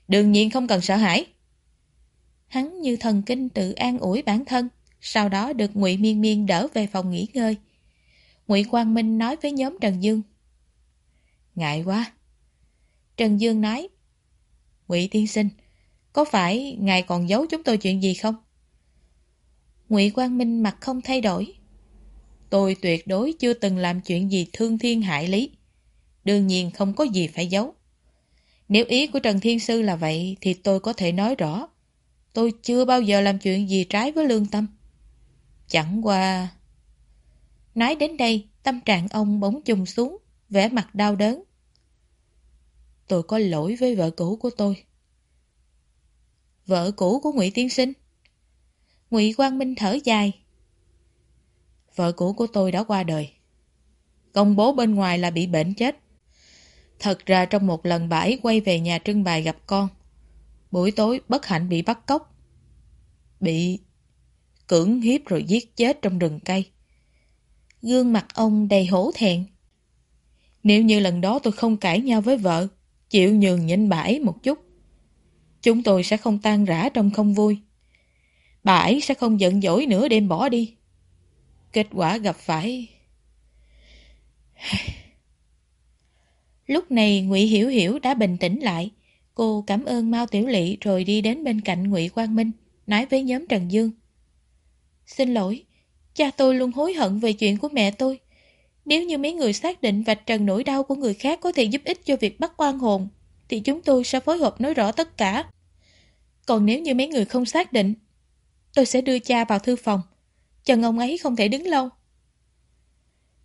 Đương nhiên không cần sợ hãi. Hắn như thần kinh tự an ủi bản thân, sau đó được Ngụy Miên Miên đỡ về phòng nghỉ ngơi. Ngụy Quang Minh nói với nhóm Trần Dương. Ngại quá. Trần Dương nói, Ngụy Tiên Sinh, có phải ngài còn giấu chúng tôi chuyện gì không? Ngụy Quang Minh mặt không thay đổi. Tôi tuyệt đối chưa từng làm chuyện gì thương thiên hại lý. Đương nhiên không có gì phải giấu. Nếu ý của Trần Thiên Sư là vậy thì tôi có thể nói rõ. Tôi chưa bao giờ làm chuyện gì trái với lương tâm. Chẳng qua... Nói đến đây, tâm trạng ông bỗng trùng xuống, vẻ mặt đau đớn. Tôi có lỗi với vợ cũ của tôi. Vợ cũ của Ngụy Tiên Sinh? Ngụy Quang Minh thở dài. Vợ cũ của tôi đã qua đời. Công bố bên ngoài là bị bệnh chết. Thật ra trong một lần bà ấy quay về nhà trưng bày gặp con, buổi tối bất hạnh bị bắt cóc. Bị cưỡng hiếp rồi giết chết trong rừng cây. Gương mặt ông đầy hổ thẹn. Nếu như lần đó tôi không cãi nhau với vợ, chịu nhường nhịn bà ấy một chút, chúng tôi sẽ không tan rã trong không vui. Bà ấy sẽ không giận dỗi nữa đem bỏ đi. Kết quả gặp phải... Lúc này Ngụy Hiểu Hiểu đã bình tĩnh lại. Cô cảm ơn Mao Tiểu Lị rồi đi đến bên cạnh Ngụy Quang Minh, nói với nhóm Trần Dương. Xin lỗi, cha tôi luôn hối hận về chuyện của mẹ tôi. Nếu như mấy người xác định vạch trần nỗi đau của người khác có thể giúp ích cho việc bắt oan hồn, thì chúng tôi sẽ phối hợp nói rõ tất cả. Còn nếu như mấy người không xác định, tôi sẽ đưa cha vào thư phòng. Chân ông ấy không thể đứng lâu.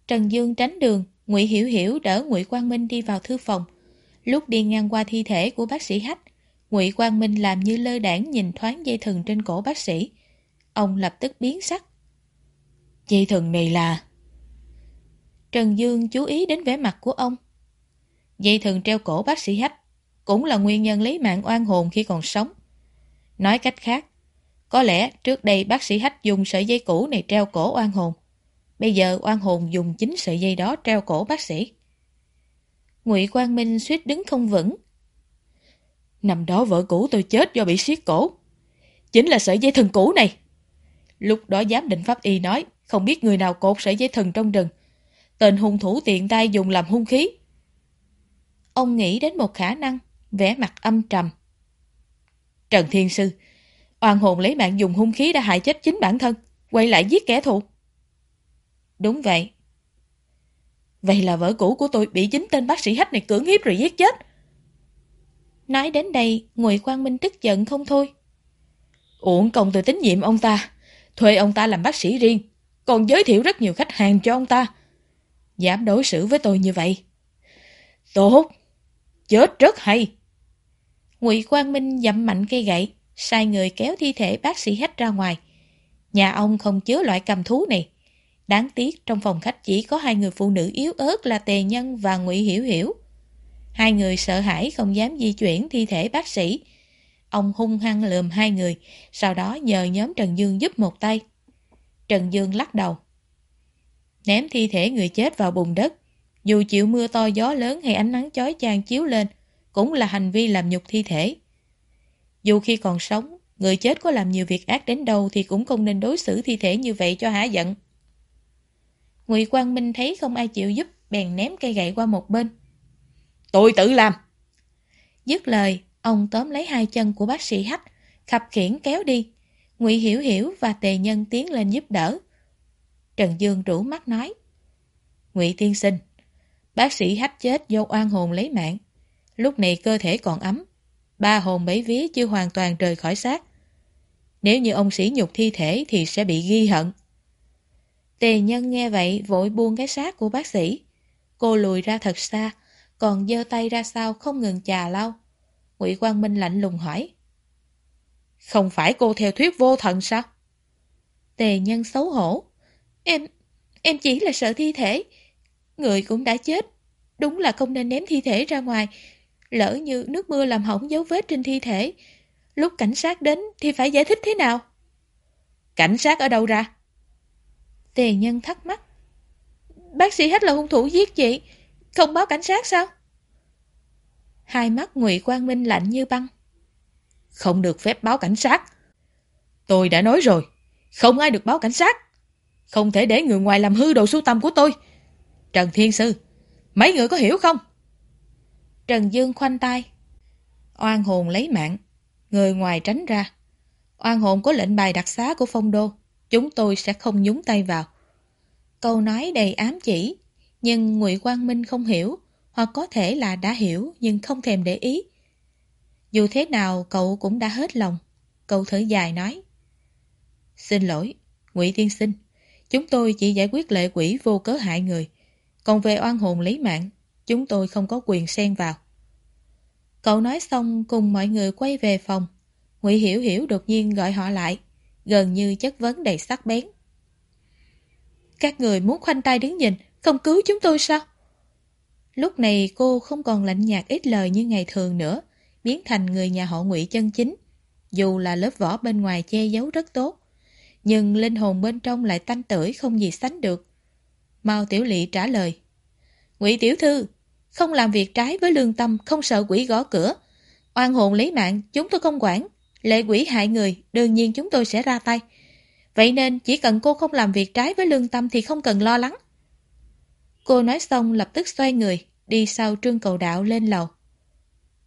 Trần Dương tránh đường, Ngụy Hiểu Hiểu đỡ Ngụy Quang Minh đi vào thư phòng. Lúc đi ngang qua thi thể của bác sĩ Hách, Ngụy Quang Minh làm như lơ đảng nhìn thoáng dây thừng trên cổ bác sĩ. Ông lập tức biến sắc. Dây thừng này là... Trần Dương chú ý đến vẻ mặt của ông. Dây thừng treo cổ bác sĩ Hách cũng là nguyên nhân lấy mạng oan hồn khi còn sống. Nói cách khác, có lẽ trước đây bác sĩ Hách dùng sợi dây cũ này treo cổ oan hồn. Bây giờ oan hồn dùng chính sợi dây đó treo cổ bác sĩ. Ngụy Quang Minh suýt đứng không vững. Năm đó vợ cũ tôi chết do bị siết cổ. Chính là sợi dây thần cũ này. Lúc đó giám định pháp y nói không biết người nào cột sợi dây thần trong rừng. Tên hung thủ tiện tay dùng làm hung khí. Ông nghĩ đến một khả năng, vẻ mặt âm trầm. Trần Thiên Sư, oan hồn lấy mạng dùng hung khí đã hại chết chính bản thân, quay lại giết kẻ thù. Đúng vậy. Vậy là vợ cũ của tôi bị chính tên bác sĩ hách này cưỡng hiếp rồi giết chết. Nói đến đây, Ngụy Quang Minh tức giận không thôi. Uổng công tôi tín nhiệm ông ta, thuê ông ta làm bác sĩ riêng, còn giới thiệu rất nhiều khách hàng cho ông ta. Dám đối xử với tôi như vậy. Tốt, chết rất hay. Ngụy Quang Minh dậm mạnh cây gậy, sai người kéo thi thể bác sĩ hách ra ngoài. Nhà ông không chứa loại cầm thú này. Đáng tiếc trong phòng khách chỉ có hai người phụ nữ yếu ớt là Tề Nhân và Ngụy Hiểu Hiểu. Hai người sợ hãi không dám di chuyển thi thể bác sĩ. Ông hung hăng lườm hai người, sau đó nhờ nhóm Trần Dương giúp một tay. Trần Dương lắc đầu. Ném thi thể người chết vào bùn đất. Dù chịu mưa to gió lớn hay ánh nắng chói chang chiếu lên, cũng là hành vi làm nhục thi thể. Dù khi còn sống, người chết có làm nhiều việc ác đến đâu thì cũng không nên đối xử thi thể như vậy cho hả giận. Ngụy Quang Minh thấy không ai chịu giúp, bèn ném cây gậy qua một bên. Tôi tự làm! Dứt lời, ông tóm lấy hai chân của bác sĩ Hách, khập khiển kéo đi. Ngụy Hiểu Hiểu và Tề Nhân tiến lên giúp đỡ. Trần Dương rủ mắt nói. Ngụy Tiên Sinh, bác sĩ Hách chết do oan hồn lấy mạng. Lúc này cơ thể còn ấm, ba hồn bảy vía chưa hoàn toàn rời khỏi xác. Nếu như ông sĩ nhục thi thể thì sẽ bị ghi hận. Tề nhân nghe vậy vội buông cái xác của bác sĩ. Cô lùi ra thật xa, còn giơ tay ra sau không ngừng chà lau. Ngụy Quang Minh lạnh lùng hỏi. Không phải cô theo thuyết vô thần sao? Tề nhân xấu hổ. Em, em chỉ là sợ thi thể. Người cũng đã chết. Đúng là không nên ném thi thể ra ngoài. Lỡ như nước mưa làm hỏng dấu vết trên thi thể. Lúc cảnh sát đến thì phải giải thích thế nào? Cảnh sát ở đâu ra? Tề nhân thắc mắc. Bác sĩ hết là hung thủ giết chị, không báo cảnh sát sao? Hai mắt Ngụy Quang Minh lạnh như băng. Không được phép báo cảnh sát. Tôi đã nói rồi, không ai được báo cảnh sát. Không thể để người ngoài làm hư đồ sưu tầm của tôi. Trần Thiên Sư, mấy người có hiểu không? Trần Dương khoanh tay. Oan hồn lấy mạng, người ngoài tránh ra. Oan hồn có lệnh bài đặc xá của phong đô chúng tôi sẽ không nhúng tay vào. Câu nói đầy ám chỉ, nhưng Ngụy Quang Minh không hiểu, hoặc có thể là đã hiểu nhưng không thèm để ý. Dù thế nào cậu cũng đã hết lòng. Cậu thở dài nói. Xin lỗi, Ngụy Tiên Sinh, chúng tôi chỉ giải quyết lệ quỷ vô cớ hại người. Còn về oan hồn lấy mạng, chúng tôi không có quyền xen vào. Cậu nói xong cùng mọi người quay về phòng. Ngụy Hiểu Hiểu đột nhiên gọi họ lại gần như chất vấn đầy sắc bén. Các người muốn khoanh tay đứng nhìn, không cứu chúng tôi sao? Lúc này cô không còn lạnh nhạt ít lời như ngày thường nữa, biến thành người nhà họ ngụy chân chính. Dù là lớp vỏ bên ngoài che giấu rất tốt, nhưng linh hồn bên trong lại tanh tưởi không gì sánh được. Mao Tiểu Lị trả lời. Ngụy Tiểu Thư, không làm việc trái với lương tâm, không sợ quỷ gõ cửa. Oan hồn lấy mạng, chúng tôi không quản. Lệ quỷ hại người, đương nhiên chúng tôi sẽ ra tay. Vậy nên chỉ cần cô không làm việc trái với lương tâm thì không cần lo lắng. Cô nói xong lập tức xoay người, đi sau trương cầu đạo lên lầu.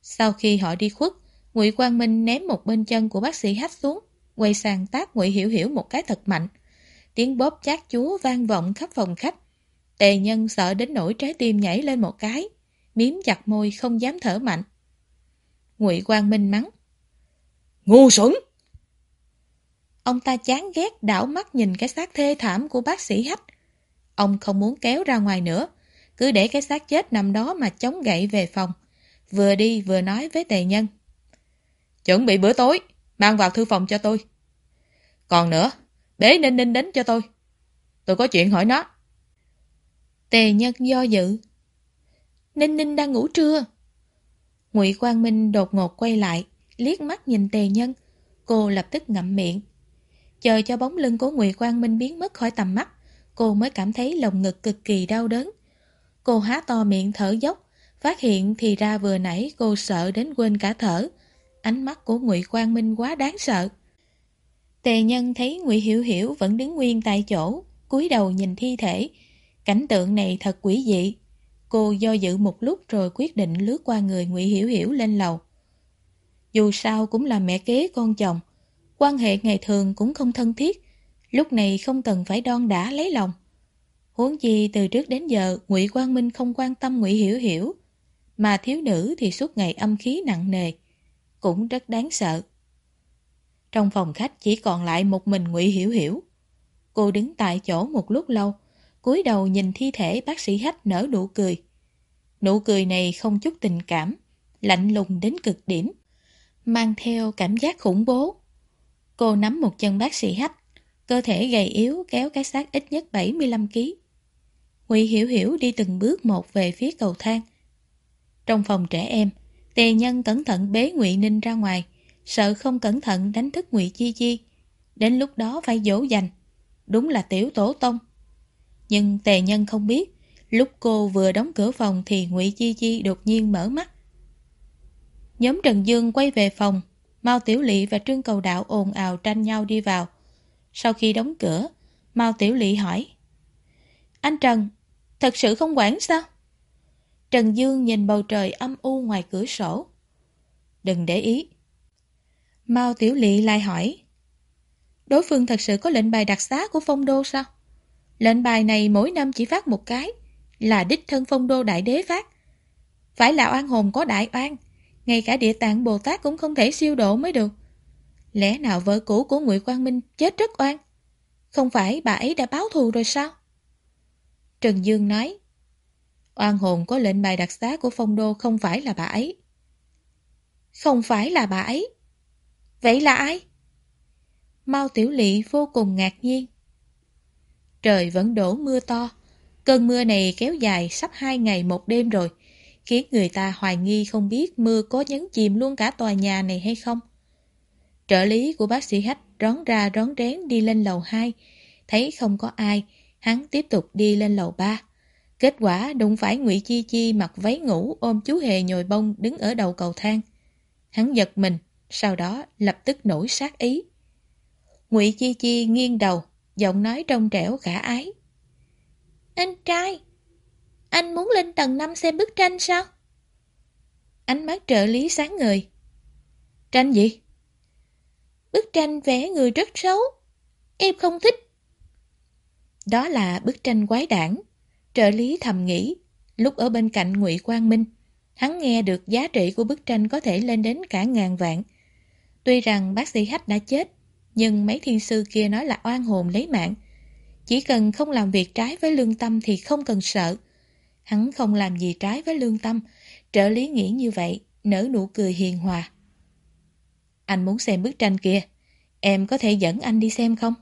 Sau khi họ đi khuất, Ngụy Quang Minh ném một bên chân của bác sĩ hách xuống, quay sang tác Ngụy Hiểu Hiểu một cái thật mạnh. Tiếng bóp chát chúa vang vọng khắp phòng khách. Tề nhân sợ đến nỗi trái tim nhảy lên một cái, miếm chặt môi không dám thở mạnh. Ngụy Quang Minh mắng. Ngu xuẩn! Ông ta chán ghét đảo mắt nhìn cái xác thê thảm của bác sĩ hách. Ông không muốn kéo ra ngoài nữa, cứ để cái xác chết nằm đó mà chống gậy về phòng. Vừa đi vừa nói với tề nhân. Chuẩn bị bữa tối, mang vào thư phòng cho tôi. Còn nữa, bế Ninh Ninh đến cho tôi. Tôi có chuyện hỏi nó. Tề nhân do dự. Ninh Ninh đang ngủ trưa. Ngụy Quang Minh đột ngột quay lại, liếc mắt nhìn tề nhân. Cô lập tức ngậm miệng. Chờ cho bóng lưng của Ngụy Quang Minh biến mất khỏi tầm mắt, cô mới cảm thấy lồng ngực cực kỳ đau đớn. Cô há to miệng thở dốc, phát hiện thì ra vừa nãy cô sợ đến quên cả thở. Ánh mắt của Ngụy Quang Minh quá đáng sợ. Tề nhân thấy Ngụy Hiểu Hiểu vẫn đứng nguyên tại chỗ, cúi đầu nhìn thi thể. Cảnh tượng này thật quỷ dị. Cô do dự một lúc rồi quyết định lướt qua người Ngụy Hiểu Hiểu lên lầu. Dù sao cũng là mẹ kế con chồng, quan hệ ngày thường cũng không thân thiết, lúc này không cần phải đon đã lấy lòng. Huống gì từ trước đến giờ Ngụy Quang Minh không quan tâm Ngụy Hiểu Hiểu, mà thiếu nữ thì suốt ngày âm khí nặng nề, cũng rất đáng sợ. Trong phòng khách chỉ còn lại một mình Ngụy Hiểu Hiểu. Cô đứng tại chỗ một lúc lâu, cúi đầu nhìn thi thể bác sĩ Hách nở nụ cười. Nụ cười này không chút tình cảm, lạnh lùng đến cực điểm, mang theo cảm giác khủng bố. Cô nắm một chân bác sĩ Hách, cơ thể gầy yếu kéo cái xác ít nhất 75kg. Ngụy Hiểu Hiểu đi từng bước một về phía cầu thang. Trong phòng trẻ em, Tề Nhân cẩn thận bế Ngụy Ninh ra ngoài, sợ không cẩn thận đánh thức Ngụy Chi Chi. Đến lúc đó phải dỗ dành. Đúng là tiểu tổ tông. Nhưng Tề Nhân không biết, lúc cô vừa đóng cửa phòng thì Ngụy Chi Chi đột nhiên mở mắt. Nhóm Trần Dương quay về phòng, Mao Tiểu Lị và Trương Cầu Đạo ồn ào tranh nhau đi vào. Sau khi đóng cửa, Mao Tiểu Lị hỏi Anh Trần, thật sự không quản sao? Trần Dương nhìn bầu trời âm u ngoài cửa sổ. Đừng để ý. Mao Tiểu Lị lại hỏi Đối phương thật sự có lệnh bài đặc xá của phong đô sao? Lệnh bài này mỗi năm chỉ phát một cái, là đích thân phong đô đại đế phát. Phải là oan hồn có đại oan, ngay cả địa tạng Bồ Tát cũng không thể siêu độ mới được. Lẽ nào vợ cũ của Ngụy Quang Minh chết rất oan? Không phải bà ấy đã báo thù rồi sao? Trần Dương nói, oan hồn có lệnh bài đặc xá của phong đô không phải là bà ấy. Không phải là bà ấy. Vậy là ai? Mao Tiểu Lị vô cùng ngạc nhiên. Trời vẫn đổ mưa to. Cơn mưa này kéo dài sắp hai ngày một đêm rồi, khiến người ta hoài nghi không biết mưa có nhấn chìm luôn cả tòa nhà này hay không. Trợ lý của bác sĩ Hách rón ra rón rén đi lên lầu 2, thấy không có ai, hắn tiếp tục đi lên lầu 3. Kết quả đụng phải Ngụy Chi Chi mặc váy ngủ ôm chú hề nhồi bông đứng ở đầu cầu thang. Hắn giật mình, sau đó lập tức nổi sát ý. Ngụy Chi Chi nghiêng đầu, giọng nói trong trẻo khả ái. Anh trai, anh muốn lên tầng 5 xem bức tranh sao? Ánh mắt trợ lý sáng ngời. Tranh gì? Bức tranh vẽ người rất xấu. Em không thích. Đó là bức tranh quái đản. Trợ lý thầm nghĩ, lúc ở bên cạnh Ngụy Quang Minh, hắn nghe được giá trị của bức tranh có thể lên đến cả ngàn vạn. Tuy rằng bác sĩ Hách đã chết, nhưng mấy thiên sư kia nói là oan hồn lấy mạng. Chỉ cần không làm việc trái với lương tâm thì không cần sợ. Hắn không làm gì trái với lương tâm, trợ lý nghĩ như vậy, nở nụ cười hiền hòa. Anh muốn xem bức tranh kia, em có thể dẫn anh đi xem không?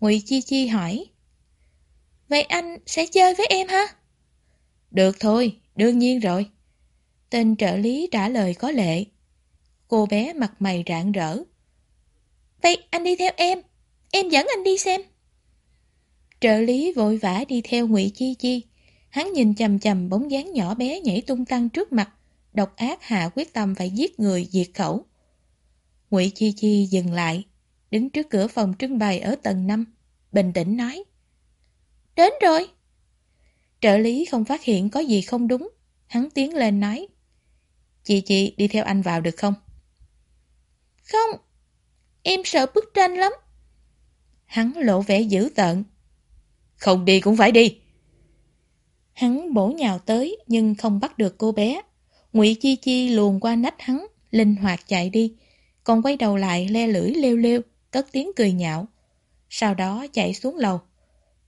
Ngụy Chi Chi hỏi. Vậy anh sẽ chơi với em ha? Được thôi, đương nhiên rồi. Tên trợ lý trả lời có lệ. Cô bé mặt mày rạng rỡ. Vậy anh đi theo em, em dẫn anh đi xem. Trợ lý vội vã đi theo Ngụy Chi Chi. Hắn nhìn chầm chầm bóng dáng nhỏ bé nhảy tung tăng trước mặt, độc ác hạ quyết tâm phải giết người diệt khẩu. Ngụy Chi Chi dừng lại, đứng trước cửa phòng trưng bày ở tầng 5, bình tĩnh nói. Đến rồi. Trợ lý không phát hiện có gì không đúng, hắn tiến lên nói. Chị chị đi theo anh vào được không? Không, em sợ bức tranh lắm. Hắn lộ vẻ dữ tợn. Không đi cũng phải đi. Hắn bổ nhào tới nhưng không bắt được cô bé. Ngụy Chi Chi luồn qua nách hắn, linh hoạt chạy đi, còn quay đầu lại le lưỡi leo leo, cất tiếng cười nhạo. Sau đó chạy xuống lầu.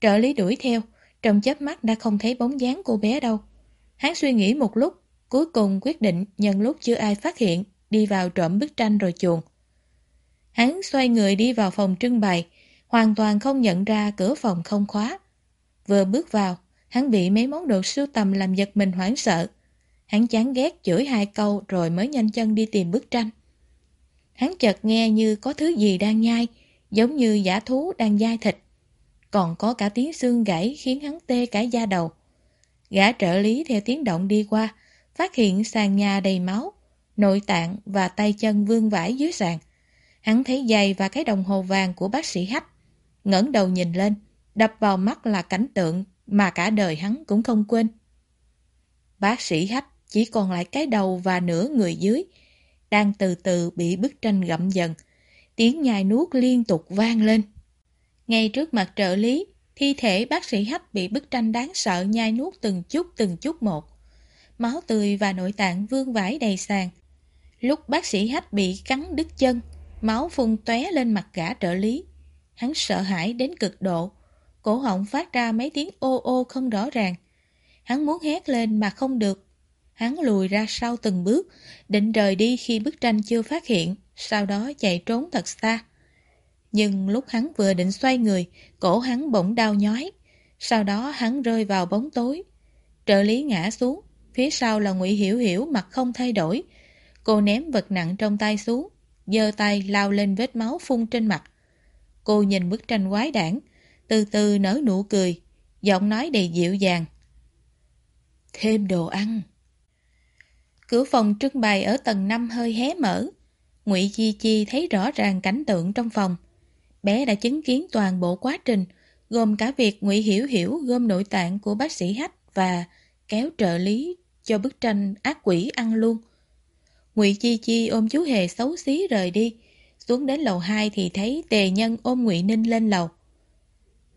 Trợ lý đuổi theo, trong chớp mắt đã không thấy bóng dáng cô bé đâu. Hắn suy nghĩ một lúc, cuối cùng quyết định nhân lúc chưa ai phát hiện, đi vào trộm bức tranh rồi chuồn. Hắn xoay người đi vào phòng trưng bày, hoàn toàn không nhận ra cửa phòng không khóa. Vừa bước vào, hắn bị mấy món đồ sưu tầm làm giật mình hoảng sợ. Hắn chán ghét chửi hai câu rồi mới nhanh chân đi tìm bức tranh. Hắn chợt nghe như có thứ gì đang nhai, giống như giả thú đang dai thịt. Còn có cả tiếng xương gãy khiến hắn tê cả da đầu. Gã trợ lý theo tiếng động đi qua, phát hiện sàn nhà đầy máu, nội tạng và tay chân vương vãi dưới sàn. Hắn thấy giày và cái đồng hồ vàng của bác sĩ Hách. ngẩng đầu nhìn lên, đập vào mắt là cảnh tượng mà cả đời hắn cũng không quên. Bác sĩ Hách chỉ còn lại cái đầu và nửa người dưới, đang từ từ bị bức tranh gặm dần. Tiếng nhai nuốt liên tục vang lên. Ngay trước mặt trợ lý, thi thể bác sĩ Hách bị bức tranh đáng sợ nhai nuốt từng chút từng chút một. Máu tươi và nội tạng vương vãi đầy sàn. Lúc bác sĩ Hách bị cắn đứt chân, máu phun tóe lên mặt gã trợ lý. Hắn sợ hãi đến cực độ, cổ họng phát ra mấy tiếng ô ô không rõ ràng. Hắn muốn hét lên mà không được. Hắn lùi ra sau từng bước, định rời đi khi bức tranh chưa phát hiện, sau đó chạy trốn thật xa. Nhưng lúc hắn vừa định xoay người, cổ hắn bỗng đau nhói. Sau đó hắn rơi vào bóng tối. Trợ lý ngã xuống, phía sau là ngụy Hiểu Hiểu mặt không thay đổi. Cô ném vật nặng trong tay xuống, giơ tay lao lên vết máu phun trên mặt. Cô nhìn bức tranh quái đản, từ từ nở nụ cười, giọng nói đầy dịu dàng. Thêm đồ ăn. Cửa phòng trưng bày ở tầng 5 hơi hé mở. Ngụy Chi Chi thấy rõ ràng cảnh tượng trong phòng. Bé đã chứng kiến toàn bộ quá trình, gồm cả việc Ngụy Hiểu Hiểu gom nội tạng của bác sĩ Hách và kéo trợ lý cho bức tranh ác quỷ ăn luôn. Ngụy Chi Chi ôm chú Hề xấu xí rời đi, xuống đến lầu 2 thì thấy Tề Nhân ôm Ngụy Ninh lên lầu.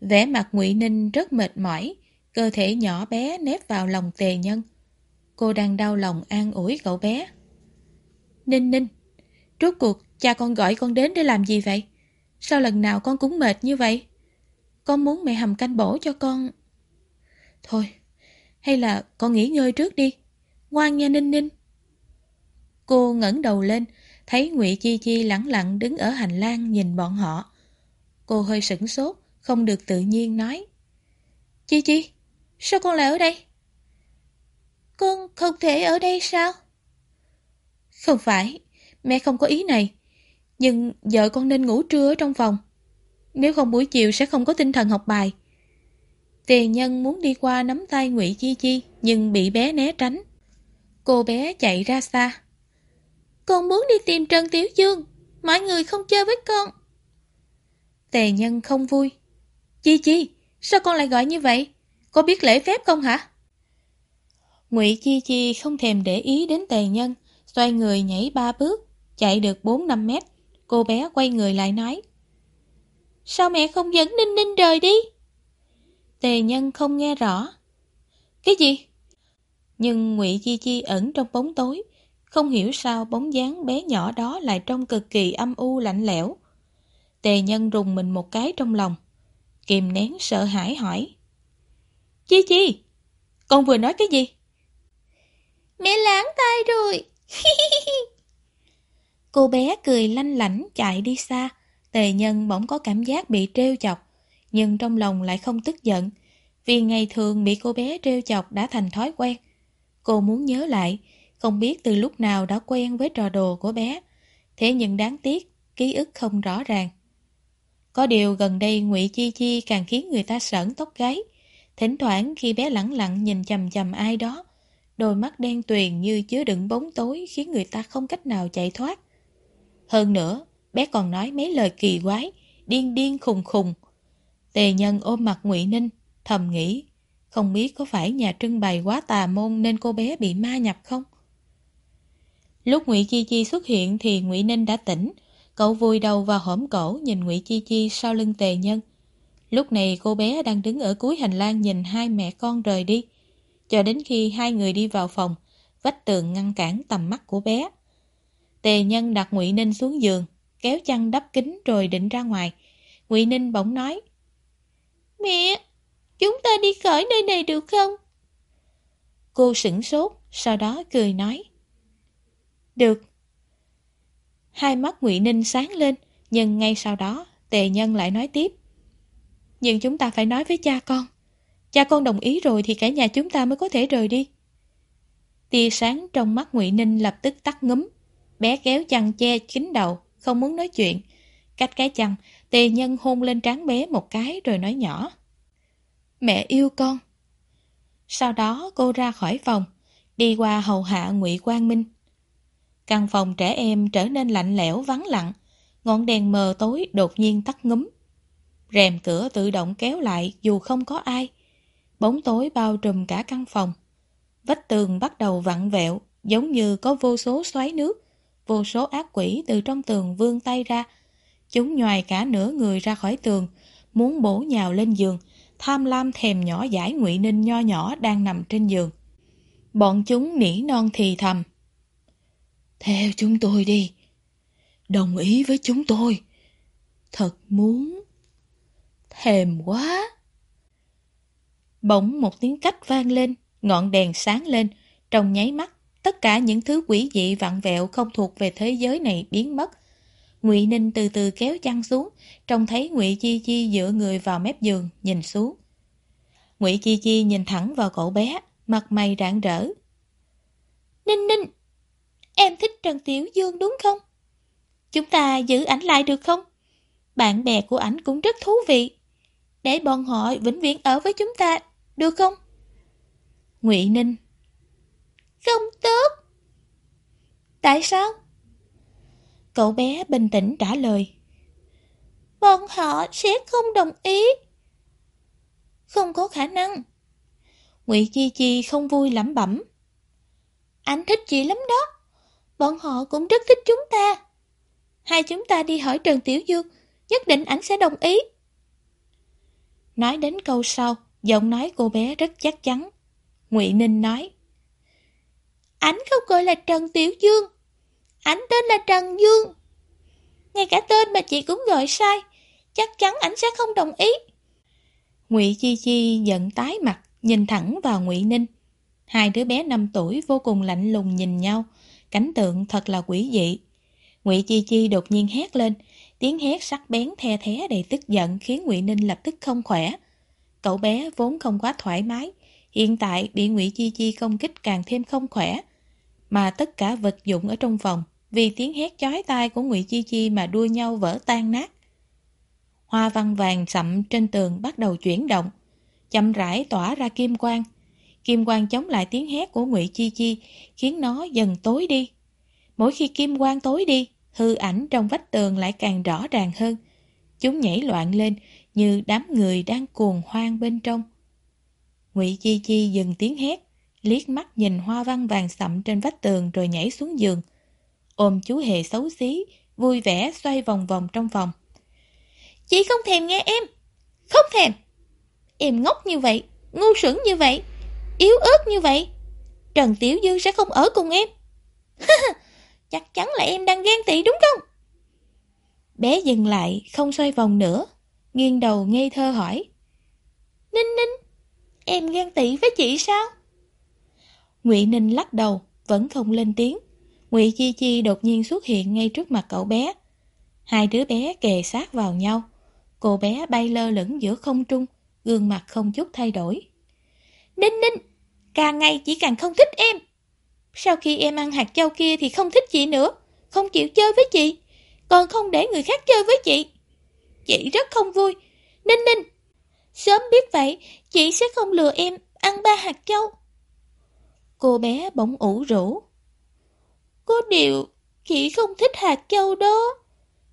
Vẻ mặt Ngụy Ninh rất mệt mỏi, cơ thể nhỏ bé nép vào lòng Tề Nhân. Cô đang đau lòng an ủi cậu bé. Ninh Ninh, rốt cuộc cha con gọi con đến để làm gì vậy? Sao lần nào con cũng mệt như vậy? Con muốn mẹ hầm canh bổ cho con. Thôi, hay là con nghỉ ngơi trước đi. Ngoan nha Ninh Ninh. Cô ngẩng đầu lên, thấy Ngụy Chi Chi lẳng lặng đứng ở hành lang nhìn bọn họ. Cô hơi sửng sốt, không được tự nhiên nói. Chi Chi, sao con lại ở đây? Con không thể ở đây sao? Không phải, mẹ không có ý này. Nhưng vợ con nên ngủ trưa ở trong phòng. Nếu không buổi chiều sẽ không có tinh thần học bài. Tề nhân muốn đi qua nắm tay Ngụy Chi Chi nhưng bị bé né tránh. Cô bé chạy ra xa. Con muốn đi tìm Trần Tiểu Dương. Mọi người không chơi với con. Tề nhân không vui. Chi Chi, sao con lại gọi như vậy? Có biết lễ phép không hả? Ngụy Chi Chi không thèm để ý đến tề nhân, xoay người nhảy ba bước, chạy được 4-5 mét. Cô bé quay người lại nói. Sao mẹ không dẫn Ninh Ninh rời đi? Tề nhân không nghe rõ. Cái gì? Nhưng Ngụy Chi Chi ẩn trong bóng tối, không hiểu sao bóng dáng bé nhỏ đó lại trông cực kỳ âm u lạnh lẽo. Tề nhân rùng mình một cái trong lòng, kìm nén sợ hãi hỏi. Chi Chi, con vừa nói cái gì? Mẹ lãng tay rồi. Cô bé cười lanh lảnh chạy đi xa. Tề nhân bỗng có cảm giác bị trêu chọc, nhưng trong lòng lại không tức giận, vì ngày thường bị cô bé trêu chọc đã thành thói quen. Cô muốn nhớ lại, không biết từ lúc nào đã quen với trò đồ của bé, thế nhưng đáng tiếc, ký ức không rõ ràng. Có điều gần đây ngụy Chi Chi càng khiến người ta sởn tóc gáy. Thỉnh thoảng khi bé lẳng lặng nhìn chầm chầm ai đó, đôi mắt đen tuyền như chứa đựng bóng tối khiến người ta không cách nào chạy thoát. Hơn nữa, bé còn nói mấy lời kỳ quái, điên điên khùng khùng. Tề nhân ôm mặt ngụy Ninh, thầm nghĩ, không biết có phải nhà trưng bày quá tà môn nên cô bé bị ma nhập không? Lúc Ngụy Chi Chi xuất hiện thì Ngụy Ninh đã tỉnh, cậu vùi đầu vào hõm cổ nhìn Ngụy Chi Chi sau lưng Tề Nhân. Lúc này cô bé đang đứng ở cuối hành lang nhìn hai mẹ con rời đi. Cho đến khi hai người đi vào phòng, vách tường ngăn cản tầm mắt của bé. Tề Nhân đặt Ngụy Ninh xuống giường, kéo chăn đắp kính rồi định ra ngoài. Ngụy Ninh bỗng nói: "Mẹ, chúng ta đi khỏi nơi này được không?" Cô sửng sốt, sau đó cười nói: "Được." Hai mắt Ngụy Ninh sáng lên, nhưng ngay sau đó, Tề Nhân lại nói tiếp: "Nhưng chúng ta phải nói với cha con. Cha con đồng ý rồi thì cả nhà chúng ta mới có thể rời đi." Tia sáng trong mắt Ngụy Ninh lập tức tắt ngấm. Bé kéo chăn che kín đầu, không muốn nói chuyện. Cách cái chăn, tề nhân hôn lên trán bé một cái rồi nói nhỏ. Mẹ yêu con. Sau đó cô ra khỏi phòng, đi qua hầu hạ ngụy Quang Minh. Căn phòng trẻ em trở nên lạnh lẽo vắng lặng, ngọn đèn mờ tối đột nhiên tắt ngấm Rèm cửa tự động kéo lại dù không có ai. Bóng tối bao trùm cả căn phòng. Vách tường bắt đầu vặn vẹo, giống như có vô số xoáy nước, vô số ác quỷ từ trong tường vươn tay ra. Chúng nhòi cả nửa người ra khỏi tường, muốn bổ nhào lên giường, tham lam thèm nhỏ giải ngụy ninh nho nhỏ đang nằm trên giường. Bọn chúng nỉ non thì thầm. Theo chúng tôi đi. Đồng ý với chúng tôi. Thật muốn. Thèm quá. Bỗng một tiếng cách vang lên, ngọn đèn sáng lên, trong nháy mắt tất cả những thứ quỷ dị vặn vẹo không thuộc về thế giới này biến mất. Ngụy Ninh từ từ kéo chăn xuống, trông thấy Ngụy Chi Chi dựa người vào mép giường, nhìn xuống. Ngụy Chi Chi nhìn thẳng vào cậu bé, mặt mày rạng rỡ. Ninh Ninh, em thích Trần Tiểu Dương đúng không? Chúng ta giữ ảnh lại được không? Bạn bè của ảnh cũng rất thú vị. Để bọn họ vĩnh viễn ở với chúng ta, được không? Ngụy Ninh không tốt. Tại sao? Cậu bé bình tĩnh trả lời. Bọn họ sẽ không đồng ý. Không có khả năng. Ngụy Chi Chi không vui lẩm bẩm. Anh thích chị lắm đó. Bọn họ cũng rất thích chúng ta. Hai chúng ta đi hỏi Trần Tiểu Dương, nhất định anh sẽ đồng ý. Nói đến câu sau, giọng nói cô bé rất chắc chắn. Ngụy Ninh nói. Ảnh không gọi là Trần Tiểu Dương. Ảnh tên là Trần Dương. Ngay cả tên mà chị cũng gọi sai. Chắc chắn ảnh sẽ không đồng ý. Ngụy Chi Chi giận tái mặt, nhìn thẳng vào Ngụy Ninh. Hai đứa bé 5 tuổi vô cùng lạnh lùng nhìn nhau, cảnh tượng thật là quỷ dị. Ngụy Chi Chi đột nhiên hét lên, tiếng hét sắc bén the thé đầy tức giận khiến Ngụy Ninh lập tức không khỏe. Cậu bé vốn không quá thoải mái, hiện tại bị Ngụy Chi Chi công kích càng thêm không khỏe mà tất cả vật dụng ở trong phòng vì tiếng hét chói tai của Ngụy Chi Chi mà đua nhau vỡ tan nát. Hoa văn vàng sậm trên tường bắt đầu chuyển động, chậm rãi tỏa ra kim quang. Kim quang chống lại tiếng hét của Ngụy Chi Chi, khiến nó dần tối đi. Mỗi khi kim quang tối đi, hư ảnh trong vách tường lại càng rõ ràng hơn. Chúng nhảy loạn lên như đám người đang cuồng hoang bên trong. Ngụy Chi Chi dừng tiếng hét, liếc mắt nhìn hoa văn vàng sậm trên vách tường rồi nhảy xuống giường. Ôm chú hề xấu xí, vui vẻ xoay vòng vòng trong phòng. Chị không thèm nghe em. Không thèm. Em ngốc như vậy, ngu xuẩn như vậy, yếu ớt như vậy. Trần Tiểu Dương sẽ không ở cùng em. Chắc chắn là em đang ghen tị đúng không? Bé dừng lại, không xoay vòng nữa, nghiêng đầu ngây thơ hỏi. Ninh Ninh, em ghen tị với chị sao? Ngụy Ninh lắc đầu, vẫn không lên tiếng. Ngụy Chi Chi đột nhiên xuất hiện ngay trước mặt cậu bé. Hai đứa bé kề sát vào nhau. Cô bé bay lơ lửng giữa không trung, gương mặt không chút thay đổi. Ninh Ninh, càng ngày chỉ càng không thích em. Sau khi em ăn hạt châu kia thì không thích chị nữa, không chịu chơi với chị, còn không để người khác chơi với chị. chị rất không vui. Ninh ninh, sớm biết vậy, chị sẽ không lừa em ăn ba hạt châu. Cô bé bỗng ủ rũ. Có điều, chị không thích hạt châu đó.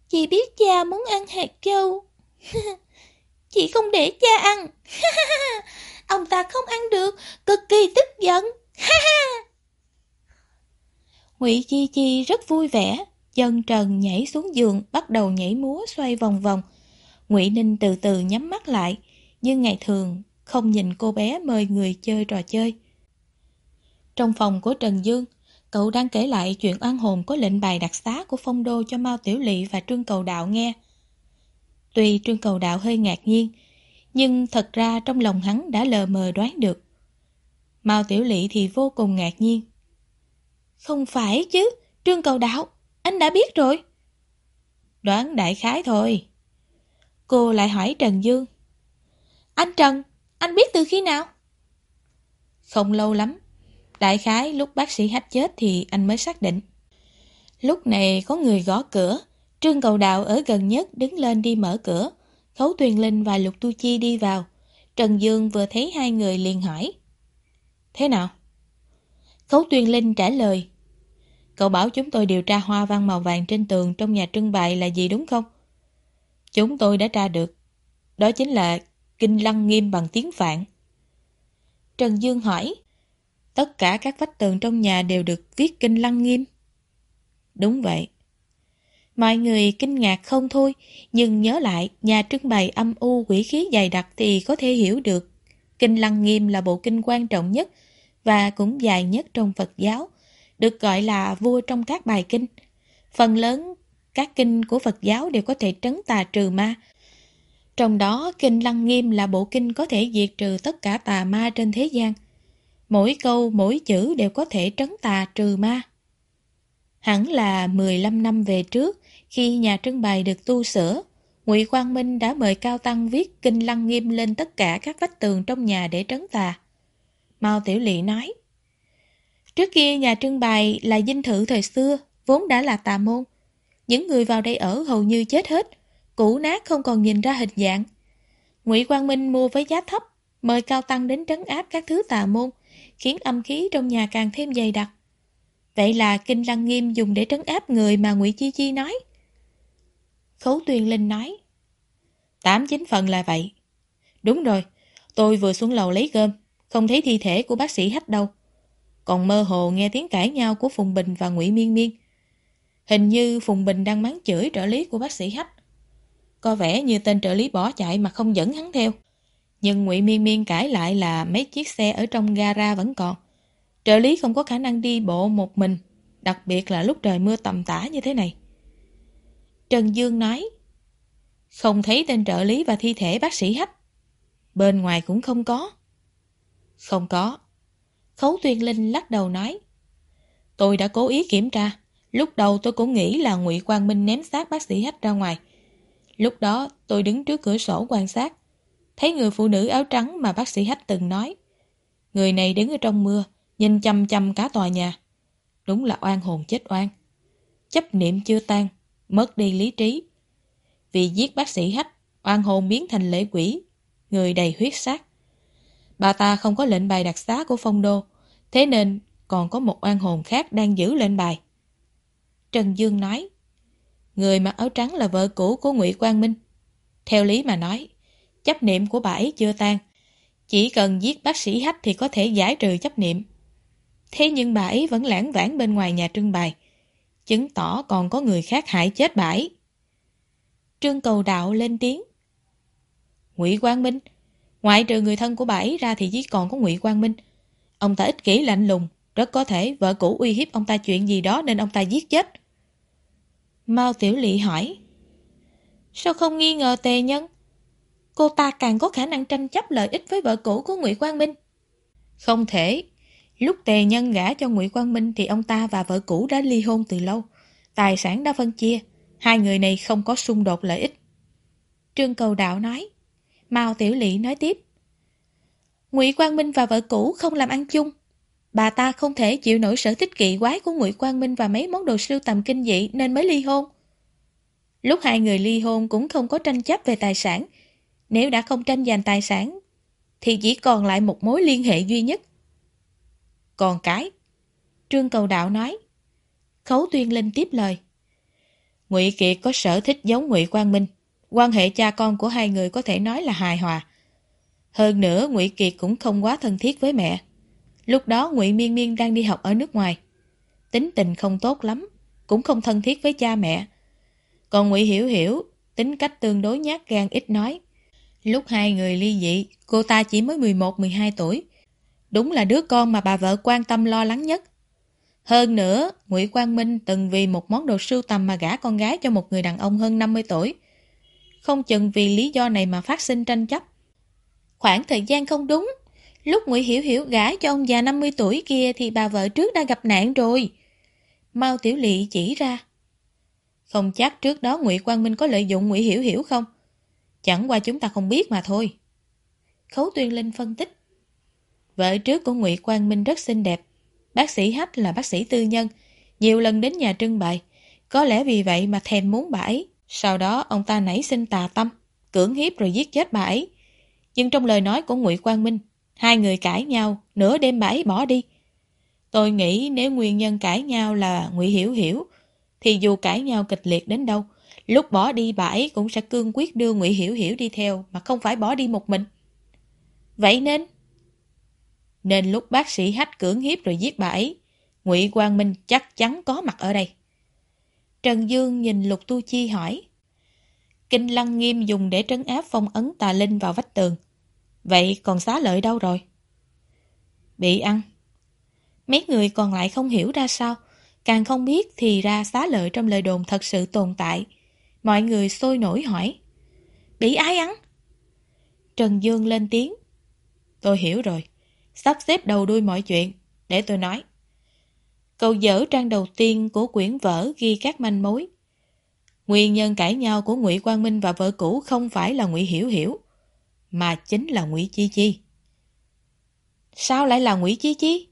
Chị biết cha muốn ăn hạt châu. chị không để cha ăn. Ông ta không ăn được, cực kỳ tức giận. Ngụy Chi Chi rất vui vẻ, chân trần nhảy xuống giường, bắt đầu nhảy múa xoay vòng vòng. Ngụy Ninh từ từ nhắm mắt lại, nhưng ngày thường không nhìn cô bé mời người chơi trò chơi. Trong phòng của Trần Dương, cậu đang kể lại chuyện oan hồn có lệnh bài đặc xá của phong đô cho Mao Tiểu Lị và Trương Cầu Đạo nghe. Tuy Trương Cầu Đạo hơi ngạc nhiên, nhưng thật ra trong lòng hắn đã lờ mờ đoán được. Mao Tiểu Lị thì vô cùng ngạc nhiên. Không phải chứ, Trương Cầu Đạo, anh đã biết rồi. Đoán đại khái thôi. Cô lại hỏi Trần Dương. Anh Trần, anh biết từ khi nào? Không lâu lắm. Đại khái lúc bác sĩ hách chết thì anh mới xác định. Lúc này có người gõ cửa. Trương Cầu Đạo ở gần nhất đứng lên đi mở cửa. Khấu Tuyền Linh và Lục Tu Chi đi vào. Trần Dương vừa thấy hai người liền hỏi. Thế nào? Khấu Tuyền Linh trả lời. Cậu bảo chúng tôi điều tra hoa văn màu vàng trên tường trong nhà trưng bày là gì đúng không? Chúng tôi đã tra được. Đó chính là Kinh Lăng Nghiêm bằng tiếng Phạn. Trần Dương hỏi. Tất cả các vách tường trong nhà đều được viết Kinh Lăng Nghiêm. Đúng vậy. Mọi người kinh ngạc không thôi, nhưng nhớ lại nhà trưng bày âm u quỷ khí dày đặc thì có thể hiểu được. Kinh Lăng Nghiêm là bộ kinh quan trọng nhất và cũng dài nhất trong Phật giáo, được gọi là vua trong các bài kinh. Phần lớn các kinh của Phật giáo đều có thể trấn tà trừ ma. Trong đó, Kinh Lăng Nghiêm là bộ kinh có thể diệt trừ tất cả tà ma trên thế gian. Mỗi câu, mỗi chữ đều có thể trấn tà trừ ma. Hẳn là 15 năm về trước, khi nhà trưng bày được tu sửa, Ngụy Quang Minh đã mời Cao Tăng viết Kinh Lăng Nghiêm lên tất cả các vách tường trong nhà để trấn tà. Mao Tiểu Lị nói, Trước kia nhà trưng bày là dinh thự thời xưa, vốn đã là tà môn. Những người vào đây ở hầu như chết hết, cũ nát không còn nhìn ra hình dạng. Ngụy Quang Minh mua với giá thấp, mời Cao Tăng đến trấn áp các thứ tà môn, khiến âm khí trong nhà càng thêm dày đặc. Vậy là Kinh Lăng Nghiêm dùng để trấn áp người mà Ngụy Chi Chi nói. Khấu Tuyền Linh nói, Tám chín phần là vậy. Đúng rồi, tôi vừa xuống lầu lấy cơm, không thấy thi thể của bác sĩ Hách đâu. Còn mơ hồ nghe tiếng cãi nhau của Phùng Bình và Ngụy Miên Miên. Hình như Phùng Bình đang mắng chửi trợ lý của bác sĩ Hách. Có vẻ như tên trợ lý bỏ chạy mà không dẫn hắn theo. Nhưng Ngụy Miên Miên cãi lại là mấy chiếc xe ở trong gara vẫn còn. Trợ lý không có khả năng đi bộ một mình, đặc biệt là lúc trời mưa tầm tã như thế này. Trần Dương nói, không thấy tên trợ lý và thi thể bác sĩ Hách. Bên ngoài cũng không có. Không có. Khấu Tuyên Linh lắc đầu nói, tôi đã cố ý kiểm tra. Lúc đầu tôi cũng nghĩ là ngụy Quang Minh ném xác bác sĩ Hách ra ngoài. Lúc đó tôi đứng trước cửa sổ quan sát. Thấy người phụ nữ áo trắng mà bác sĩ Hách từng nói. Người này đứng ở trong mưa, nhìn chăm chăm cả tòa nhà. Đúng là oan hồn chết oan. Chấp niệm chưa tan, mất đi lý trí. Vì giết bác sĩ Hách, oan hồn biến thành lễ quỷ, người đầy huyết sát. Bà ta không có lệnh bài đặc xá của phong đô, thế nên còn có một oan hồn khác đang giữ lệnh bài. Trần Dương nói, người mặc áo trắng là vợ cũ của Ngụy Quang Minh. Theo lý mà nói, chấp niệm của bà ấy chưa tan. Chỉ cần giết bác sĩ Hách thì có thể giải trừ chấp niệm. Thế nhưng bà ấy vẫn lãng vãng bên ngoài nhà trưng bày, chứng tỏ còn có người khác hại chết bà ấy. Trương Cầu Đạo lên tiếng. Ngụy Quang Minh, ngoại trừ người thân của bà ấy ra thì chỉ còn có Ngụy Quang Minh. Ông ta ích kỷ lạnh lùng, rất có thể vợ cũ uy hiếp ông ta chuyện gì đó nên ông ta giết chết. Mao Tiểu Lị hỏi. Sao không nghi ngờ tề nhân? Cô ta càng có khả năng tranh chấp lợi ích với vợ cũ của Ngụy Quang Minh. Không thể. Lúc tề nhân gả cho Ngụy Quang Minh thì ông ta và vợ cũ đã ly hôn từ lâu. Tài sản đã phân chia. Hai người này không có xung đột lợi ích. Trương Cầu Đạo nói. Mao Tiểu Lị nói tiếp. Ngụy Quang Minh và vợ cũ không làm ăn chung. Bà ta không thể chịu nổi sở thích kỵ quái của Ngụy Quang Minh và mấy món đồ sưu tầm kinh dị nên mới ly hôn. Lúc hai người ly hôn cũng không có tranh chấp về tài sản. Nếu đã không tranh giành tài sản, thì chỉ còn lại một mối liên hệ duy nhất. Còn cái, Trương Cầu Đạo nói. Khấu Tuyên Linh tiếp lời. Ngụy Kiệt có sở thích giống Ngụy Quang Minh. Quan hệ cha con của hai người có thể nói là hài hòa. Hơn nữa, Ngụy Kiệt cũng không quá thân thiết với mẹ. Lúc đó Ngụy Miên Miên đang đi học ở nước ngoài. Tính tình không tốt lắm, cũng không thân thiết với cha mẹ. Còn Ngụy Hiểu Hiểu, tính cách tương đối nhát gan ít nói. Lúc hai người ly dị, cô ta chỉ mới 11-12 tuổi. Đúng là đứa con mà bà vợ quan tâm lo lắng nhất. Hơn nữa, Ngụy Quang Minh từng vì một món đồ sưu tầm mà gả con gái cho một người đàn ông hơn 50 tuổi. Không chừng vì lý do này mà phát sinh tranh chấp. Khoảng thời gian không đúng, lúc Ngụy Hiểu Hiểu gả cho ông già 50 tuổi kia thì bà vợ trước đã gặp nạn rồi. Mao Tiểu Lị chỉ ra. Không chắc trước đó Ngụy Quang Minh có lợi dụng Ngụy Hiểu Hiểu không? Chẳng qua chúng ta không biết mà thôi. Khấu Tuyên Linh phân tích. Vợ trước của Ngụy Quang Minh rất xinh đẹp. Bác sĩ Hách là bác sĩ tư nhân, nhiều lần đến nhà trưng bày. Có lẽ vì vậy mà thèm muốn bà ấy. Sau đó ông ta nảy sinh tà tâm, cưỡng hiếp rồi giết chết bà ấy. Nhưng trong lời nói của Ngụy Quang Minh, hai người cãi nhau, nửa đêm bà ấy bỏ đi. Tôi nghĩ nếu nguyên nhân cãi nhau là Ngụy Hiểu Hiểu, thì dù cãi nhau kịch liệt đến đâu, lúc bỏ đi bà ấy cũng sẽ cương quyết đưa Ngụy Hiểu Hiểu đi theo mà không phải bỏ đi một mình. Vậy nên, nên lúc bác sĩ hách cưỡng hiếp rồi giết bà ấy, Ngụy Quang Minh chắc chắn có mặt ở đây. Trần Dương nhìn Lục Tu Chi hỏi. Kinh Lăng Nghiêm dùng để trấn áp phong ấn tà linh vào vách tường. Vậy còn xá lợi đâu rồi? Bị ăn. Mấy người còn lại không hiểu ra sao, càng không biết thì ra xá lợi trong lời đồn thật sự tồn tại. Mọi người sôi nổi hỏi. Bị ai ăn? Trần Dương lên tiếng. Tôi hiểu rồi. Sắp xếp đầu đuôi mọi chuyện. Để tôi nói. Câu dở trang đầu tiên của quyển vở ghi các manh mối. Nguyên nhân cãi nhau của Ngụy Quang Minh và vợ cũ không phải là Ngụy Hiểu Hiểu, mà chính là Ngụy Chi Chi. Sao lại là Ngụy Chi Chi?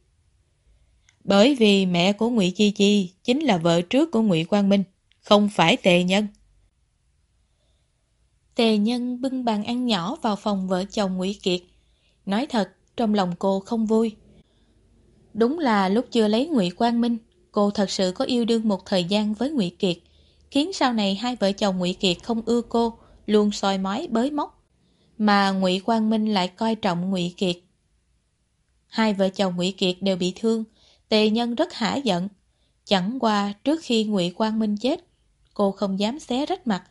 Bởi vì mẹ của Ngụy Chi Chi chính là vợ trước của Ngụy Quang Minh, không phải Tề Nhân. Tề Nhân bưng bàn ăn nhỏ vào phòng vợ chồng Ngụy Kiệt. Nói thật, trong lòng cô không vui. Đúng là lúc chưa lấy Ngụy Quang Minh, cô thật sự có yêu đương một thời gian với Ngụy Kiệt, khiến sau này hai vợ chồng Ngụy Kiệt không ưa cô, luôn soi mói bới móc, mà Ngụy Quang Minh lại coi trọng Ngụy Kiệt. Hai vợ chồng Ngụy Kiệt đều bị thương, Tề Nhân rất hả giận. Chẳng qua trước khi Ngụy Quang Minh chết, cô không dám xé rách mặt.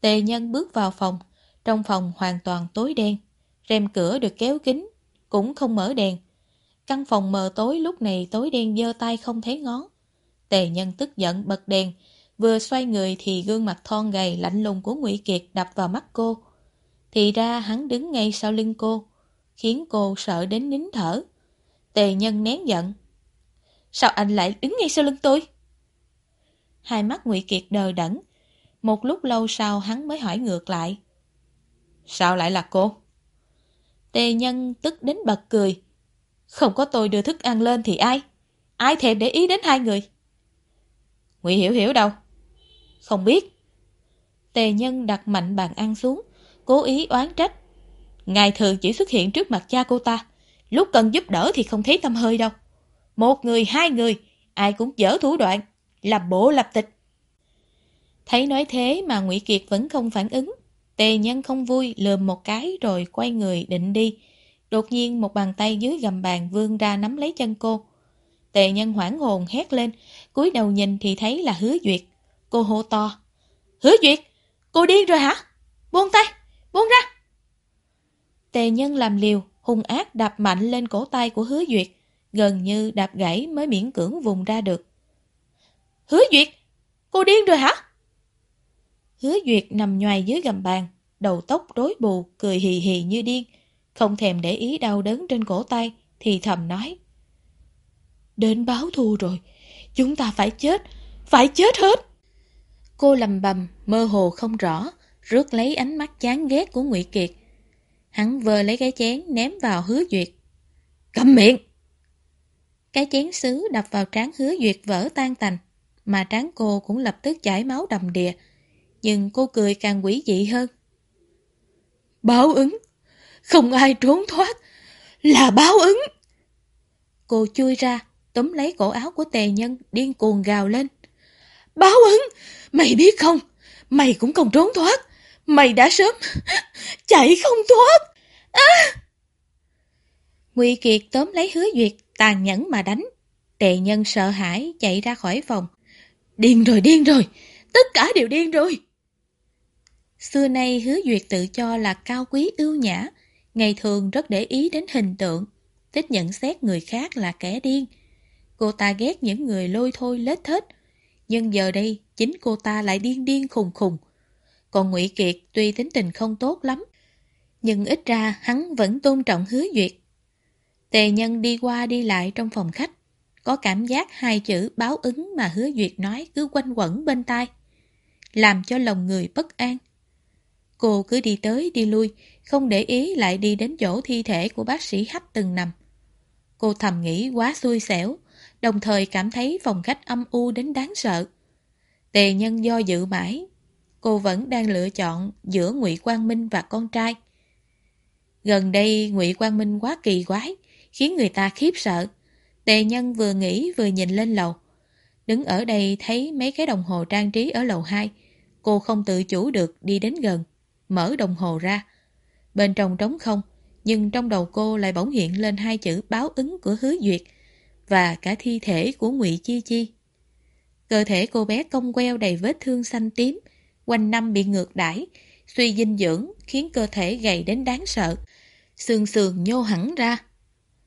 Tề Nhân bước vào phòng, trong phòng hoàn toàn tối đen, rèm cửa được kéo kín, cũng không mở đèn. Căn phòng mờ tối lúc này tối đen dơ tay không thấy ngón. Tề Nhân tức giận bật đèn, vừa xoay người thì gương mặt thon gầy lạnh lùng của Ngụy Kiệt đập vào mắt cô. Thì ra hắn đứng ngay sau lưng cô, khiến cô sợ đến nín thở. Tề Nhân nén giận, Sao anh lại đứng ngay sau lưng tôi? Hai mắt Ngụy Kiệt đờ đẫn. Một lúc lâu sau hắn mới hỏi ngược lại. Sao lại là cô? Tề nhân tức đến bật cười. Không có tôi đưa thức ăn lên thì ai? Ai thèm để ý đến hai người? Ngụy Hiểu Hiểu đâu? Không biết. Tề nhân đặt mạnh bàn ăn xuống, cố ý oán trách. Ngài thường chỉ xuất hiện trước mặt cha cô ta, lúc cần giúp đỡ thì không thấy tâm hơi đâu. Một người, hai người, ai cũng dở thủ đoạn, làm bộ lập tịch. Thấy nói thế mà Nguyễn Kiệt vẫn không phản ứng. Tề nhân không vui, lườm một cái rồi quay người định đi. Đột nhiên một bàn tay dưới gầm bàn vươn ra nắm lấy chân cô. Tề nhân hoảng hồn hét lên, cúi đầu nhìn thì thấy là hứa duyệt. Cô hô to. Hứa duyệt, cô điên rồi hả? Buông tay, buông ra. Tề nhân làm liều, hung ác đạp mạnh lên cổ tay của hứa duyệt gần như đạp gãy mới miễn cưỡng vùng ra được. Hứa Duyệt! Cô điên rồi hả? Hứa Duyệt nằm nhoài dưới gầm bàn, đầu tóc rối bù, cười hì hì như điên, không thèm để ý đau đớn trên cổ tay, thì thầm nói. Đến báo thù rồi, chúng ta phải chết, phải chết hết. Cô lầm bầm, mơ hồ không rõ, rước lấy ánh mắt chán ghét của Ngụy Kiệt. Hắn vơ lấy cái chén ném vào hứa duyệt. Cầm miệng! Cái chén sứ đập vào trán hứa duyệt vỡ tan tành, mà trán cô cũng lập tức chảy máu đầm đìa. Nhưng cô cười càng quỷ dị hơn. Báo ứng! Không ai trốn thoát! Là báo ứng! Cô chui ra, túm lấy cổ áo của tề nhân, điên cuồng gào lên. Báo ứng! Mày biết không? Mày cũng không trốn thoát! Mày đã sớm chạy không thoát! À! Nguy Kiệt tóm lấy hứa duyệt, tàn nhẫn mà đánh. Tề nhân sợ hãi chạy ra khỏi phòng. Điên rồi, điên rồi! Tất cả đều điên rồi! Xưa nay hứa duyệt tự cho là cao quý ưu nhã, ngày thường rất để ý đến hình tượng, thích nhận xét người khác là kẻ điên. Cô ta ghét những người lôi thôi lết thết, nhưng giờ đây chính cô ta lại điên điên khùng khùng. Còn Ngụy Kiệt tuy tính tình không tốt lắm, nhưng ít ra hắn vẫn tôn trọng hứa duyệt. Tề nhân đi qua đi lại trong phòng khách, có cảm giác hai chữ báo ứng mà hứa duyệt nói cứ quanh quẩn bên tai, làm cho lòng người bất an. Cô cứ đi tới đi lui, không để ý lại đi đến chỗ thi thể của bác sĩ Hách từng nằm. Cô thầm nghĩ quá xui xẻo, đồng thời cảm thấy phòng khách âm u đến đáng sợ. Tề nhân do dự mãi, cô vẫn đang lựa chọn giữa Ngụy Quang Minh và con trai. Gần đây Ngụy Quang Minh quá kỳ quái, khiến người ta khiếp sợ. Tề nhân vừa nghĩ vừa nhìn lên lầu. Đứng ở đây thấy mấy cái đồng hồ trang trí ở lầu 2, cô không tự chủ được đi đến gần, mở đồng hồ ra. Bên trong trống không, nhưng trong đầu cô lại bỗng hiện lên hai chữ báo ứng của hứa duyệt và cả thi thể của ngụy Chi Chi. Cơ thể cô bé cong queo đầy vết thương xanh tím, quanh năm bị ngược đãi, suy dinh dưỡng khiến cơ thể gầy đến đáng sợ. Sườn sườn nhô hẳn ra.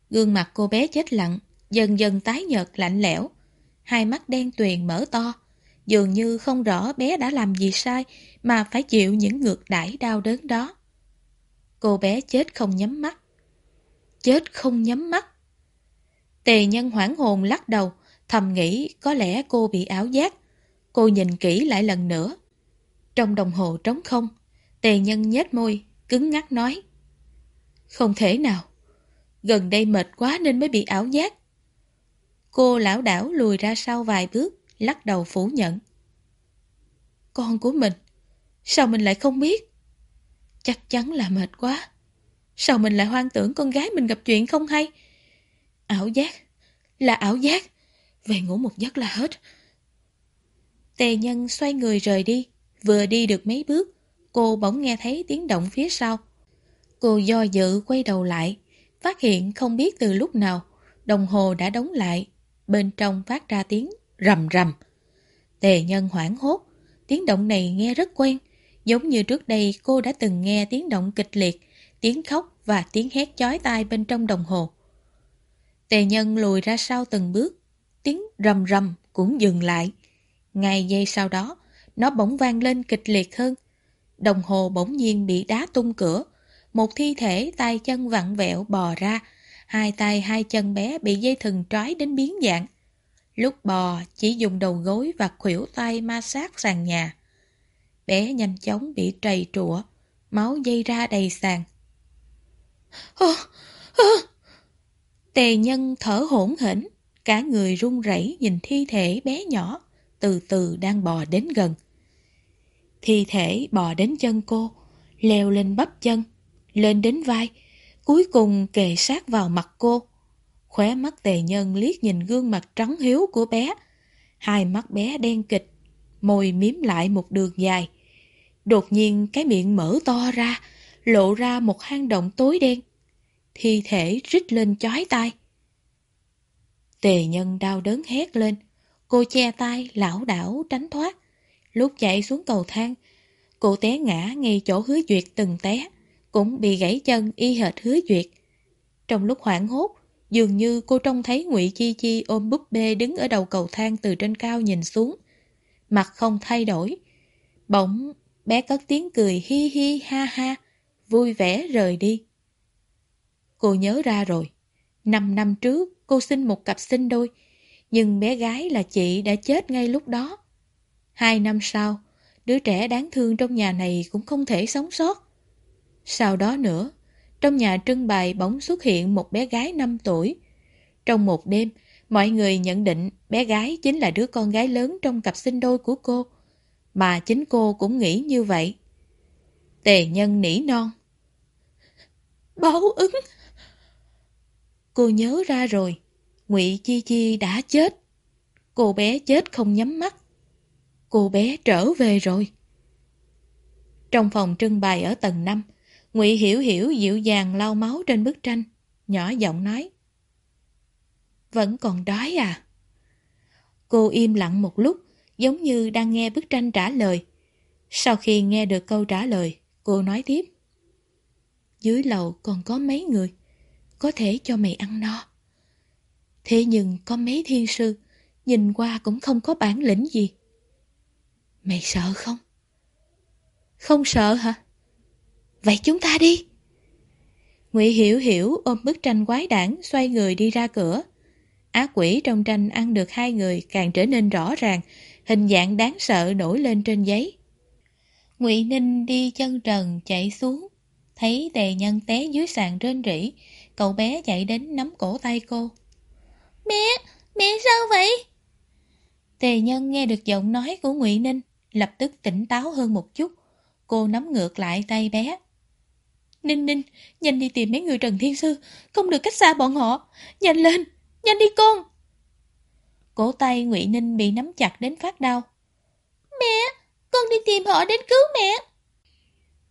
Gương mặt cô bé chết lặng, dần dần tái nhợt lạnh lẽo. Hai mắt đen tuyền mở to, dường như không rõ bé đã làm gì sai mà phải chịu những ngược đãi đau đớn đó. Cô bé chết không nhắm mắt. Chết không nhắm mắt. Tề nhân hoảng hồn lắc đầu, thầm nghĩ có lẽ cô bị áo giác. Cô nhìn kỹ lại lần nữa. Trong đồng hồ trống không, tề nhân nhếch môi, cứng ngắc nói. Không thể nào. Gần đây mệt quá nên mới bị ảo giác. Cô lão đảo lùi ra sau vài bước, lắc đầu phủ nhận. Con của mình, sao mình lại không biết? Chắc chắn là mệt quá. Sao mình lại hoang tưởng con gái mình gặp chuyện không hay? Ảo giác, là ảo giác. Về ngủ một giấc là hết. Tề nhân xoay người rời đi. Vừa đi được mấy bước, cô bỗng nghe thấy tiếng động phía sau. Cô do dự quay đầu lại, phát hiện không biết từ lúc nào, đồng hồ đã đóng lại, bên trong phát ra tiếng rầm rầm. Tề nhân hoảng hốt, tiếng động này nghe rất quen, giống như trước đây cô đã từng nghe tiếng động kịch liệt, tiếng khóc và tiếng hét chói tai bên trong đồng hồ. Tề nhân lùi ra sau từng bước, tiếng rầm rầm cũng dừng lại. Ngay giây sau đó, nó bỗng vang lên kịch liệt hơn. Đồng hồ bỗng nhiên bị đá tung cửa, một thi thể tay chân vặn vẹo bò ra, hai tay hai chân bé bị dây thừng trói đến biến dạng. Lúc bò chỉ dùng đầu gối và khuỷu tay ma sát sàn nhà. Bé nhanh chóng bị trầy trụa, máu dây ra đầy sàn. Ô, ô. Tề nhân thở hổn hển, cả người run rẩy nhìn thi thể bé nhỏ, từ từ đang bò đến gần. Thi thể bò đến chân cô, leo lên bắp chân, lên đến vai, cuối cùng kề sát vào mặt cô. Khóe mắt tề nhân liếc nhìn gương mặt trắng hiếu của bé. Hai mắt bé đen kịch, môi miếm lại một đường dài. Đột nhiên cái miệng mở to ra, lộ ra một hang động tối đen. Thi thể rít lên chói tai. Tề nhân đau đớn hét lên. Cô che tay, lão đảo, tránh thoát. Lúc chạy xuống cầu thang, cô té ngã ngay chỗ hứa duyệt từng té cũng bị gãy chân y hệt hứa duyệt. Trong lúc hoảng hốt, dường như cô trông thấy Ngụy Chi Chi ôm búp bê đứng ở đầu cầu thang từ trên cao nhìn xuống. Mặt không thay đổi. Bỗng, bé cất tiếng cười hi hi ha ha, vui vẻ rời đi. Cô nhớ ra rồi. Năm năm trước, cô sinh một cặp sinh đôi, nhưng bé gái là chị đã chết ngay lúc đó. Hai năm sau, đứa trẻ đáng thương trong nhà này cũng không thể sống sót. Sau đó nữa, trong nhà trưng bày bỗng xuất hiện một bé gái 5 tuổi. Trong một đêm, mọi người nhận định bé gái chính là đứa con gái lớn trong cặp sinh đôi của cô. Mà chính cô cũng nghĩ như vậy. Tề nhân nỉ non. Báo ứng! Cô nhớ ra rồi, ngụy Chi Chi đã chết. Cô bé chết không nhắm mắt. Cô bé trở về rồi. Trong phòng trưng bày ở tầng 5, Ngụy Hiểu Hiểu dịu dàng lau máu trên bức tranh, nhỏ giọng nói. Vẫn còn đói à? Cô im lặng một lúc, giống như đang nghe bức tranh trả lời. Sau khi nghe được câu trả lời, cô nói tiếp. Dưới lầu còn có mấy người, có thể cho mày ăn no. Thế nhưng có mấy thiên sư, nhìn qua cũng không có bản lĩnh gì. Mày sợ không? Không sợ hả? Vậy chúng ta đi. Ngụy Hiểu Hiểu ôm bức tranh quái đản xoay người đi ra cửa. Ác quỷ trong tranh ăn được hai người càng trở nên rõ ràng, hình dạng đáng sợ nổi lên trên giấy. Ngụy Ninh đi chân trần chạy xuống, thấy tề nhân té dưới sàn rên rỉ, cậu bé chạy đến nắm cổ tay cô. Mẹ, mẹ sao vậy? Tề nhân nghe được giọng nói của Ngụy Ninh, lập tức tỉnh táo hơn một chút. Cô nắm ngược lại tay bé. Ninh Ninh, nhanh đi tìm mấy người Trần Thiên Sư, không được cách xa bọn họ. Nhanh lên, nhanh đi con. Cổ tay Ngụy Ninh bị nắm chặt đến phát đau. Mẹ, con đi tìm họ đến cứu mẹ.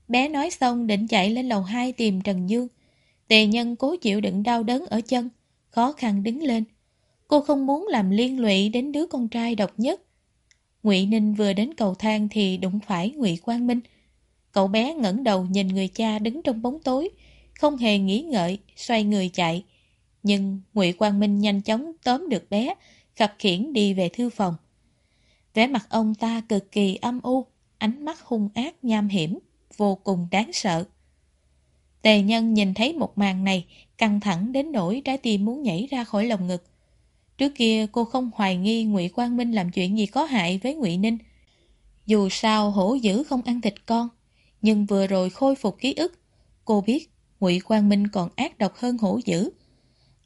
Bé nói xong định chạy lên lầu 2 tìm Trần Dương. Tề nhân cố chịu đựng đau đớn ở chân, khó khăn đứng lên. Cô không muốn làm liên lụy đến đứa con trai độc nhất. Ngụy Ninh vừa đến cầu thang thì đụng phải Ngụy Quang Minh. Cậu bé ngẩng đầu nhìn người cha đứng trong bóng tối, không hề nghĩ ngợi, xoay người chạy. Nhưng Ngụy Quang Minh nhanh chóng tóm được bé, khập khiển đi về thư phòng. Vẻ mặt ông ta cực kỳ âm u, ánh mắt hung ác nham hiểm, vô cùng đáng sợ. Tề nhân nhìn thấy một màn này, căng thẳng đến nỗi trái tim muốn nhảy ra khỏi lồng ngực. Trước kia cô không hoài nghi Ngụy Quang Minh làm chuyện gì có hại với Ngụy Ninh. Dù sao hổ dữ không ăn thịt con, nhưng vừa rồi khôi phục ký ức, cô biết Ngụy Quang Minh còn ác độc hơn hổ dữ.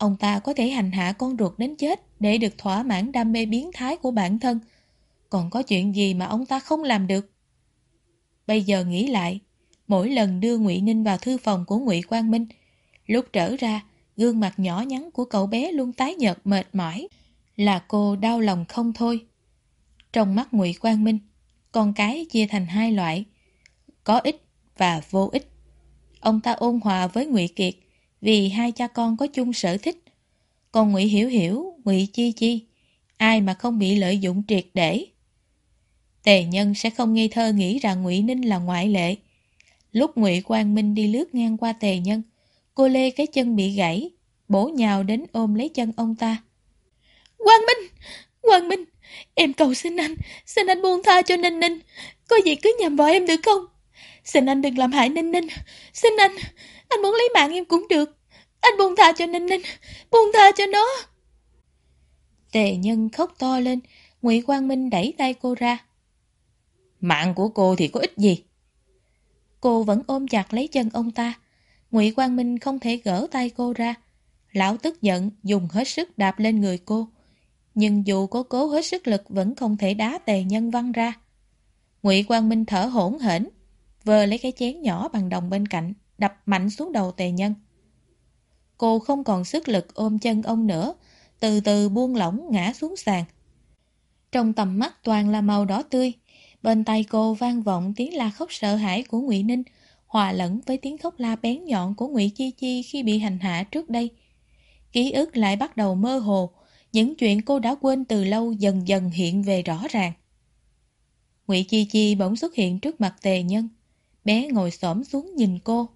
Ông ta có thể hành hạ con ruột đến chết để được thỏa mãn đam mê biến thái của bản thân. Còn có chuyện gì mà ông ta không làm được? Bây giờ nghĩ lại, mỗi lần đưa Ngụy Ninh vào thư phòng của Ngụy Quang Minh, lúc trở ra, gương mặt nhỏ nhắn của cậu bé luôn tái nhợt mệt mỏi, là cô đau lòng không thôi. Trong mắt Ngụy Quang Minh, con cái chia thành hai loại, có ích và vô ích. Ông ta ôn hòa với Ngụy Kiệt vì hai cha con có chung sở thích. Còn Ngụy Hiểu Hiểu, Ngụy Chi Chi, ai mà không bị lợi dụng triệt để. Tề Nhân sẽ không ngây thơ nghĩ rằng Ngụy Ninh là ngoại lệ. Lúc Ngụy Quang Minh đi lướt ngang qua Tề Nhân, cô Lê cái chân bị gãy, bổ nhào đến ôm lấy chân ông ta. Quang Minh! Quang Minh! Em cầu xin anh, xin anh buông tha cho Ninh Ninh. Có gì cứ nhầm vào em được không? Xin anh đừng làm hại Ninh Ninh. Xin anh, anh muốn lấy mạng em cũng được. Anh buông tha cho Ninh Ninh, buông tha cho nó. Tề nhân khóc to lên, Ngụy Quang Minh đẩy tay cô ra. Mạng của cô thì có ích gì? Cô vẫn ôm chặt lấy chân ông ta. Ngụy Quang Minh không thể gỡ tay cô ra. Lão tức giận, dùng hết sức đạp lên người cô. Nhưng dù có cố hết sức lực vẫn không thể đá tề nhân văng ra. Ngụy Quang Minh thở hổn hển, vờ lấy cái chén nhỏ bằng đồng bên cạnh, đập mạnh xuống đầu tề nhân. Cô không còn sức lực ôm chân ông nữa, từ từ buông lỏng ngã xuống sàn. Trong tầm mắt toàn là màu đỏ tươi, bên tay cô vang vọng tiếng la khóc sợ hãi của Ngụy Ninh, hòa lẫn với tiếng khóc la bén nhọn của Ngụy Chi Chi khi bị hành hạ trước đây. Ký ức lại bắt đầu mơ hồ, những chuyện cô đã quên từ lâu dần dần hiện về rõ ràng. Ngụy Chi Chi bỗng xuất hiện trước mặt Tề Nhân. Bé ngồi xổm xuống nhìn cô.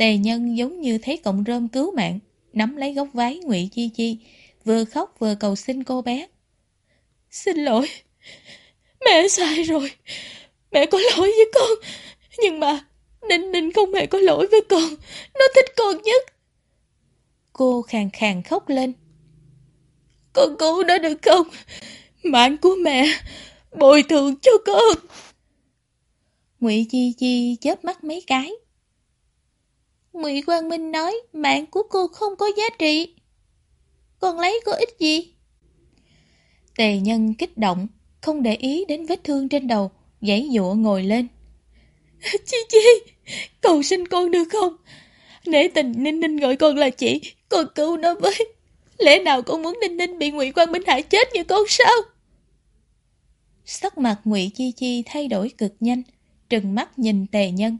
Tề Nhân giống như thấy cọng rơm cứu mạng, nắm lấy góc váy Ngụy Chi Chi, vừa khóc vừa cầu xin cô bé. Xin lỗi, mẹ sai rồi, mẹ có lỗi với con, nhưng mà Ninh Ninh không hề có lỗi với con, nó thích con nhất. Cô khàn khàn khóc lên. Con cứu nó được không? Mạng của mẹ, bồi thường cho con. Ngụy Chi Chi chớp mắt mấy cái. Ngụy Quang Minh nói mạng của cô không có giá trị. Còn lấy có ích gì? Tề nhân kích động, không để ý đến vết thương trên đầu, Giấy dụa ngồi lên. Chi Chi, cầu xin con được không? Nể tình Ninh Ninh gọi con là chị, con cứu nó với. Lẽ nào con muốn Ninh Ninh bị Ngụy Quang Minh hại chết như con sao? Sắc mặt Ngụy Chi Chi thay đổi cực nhanh, trừng mắt nhìn Tề Nhân.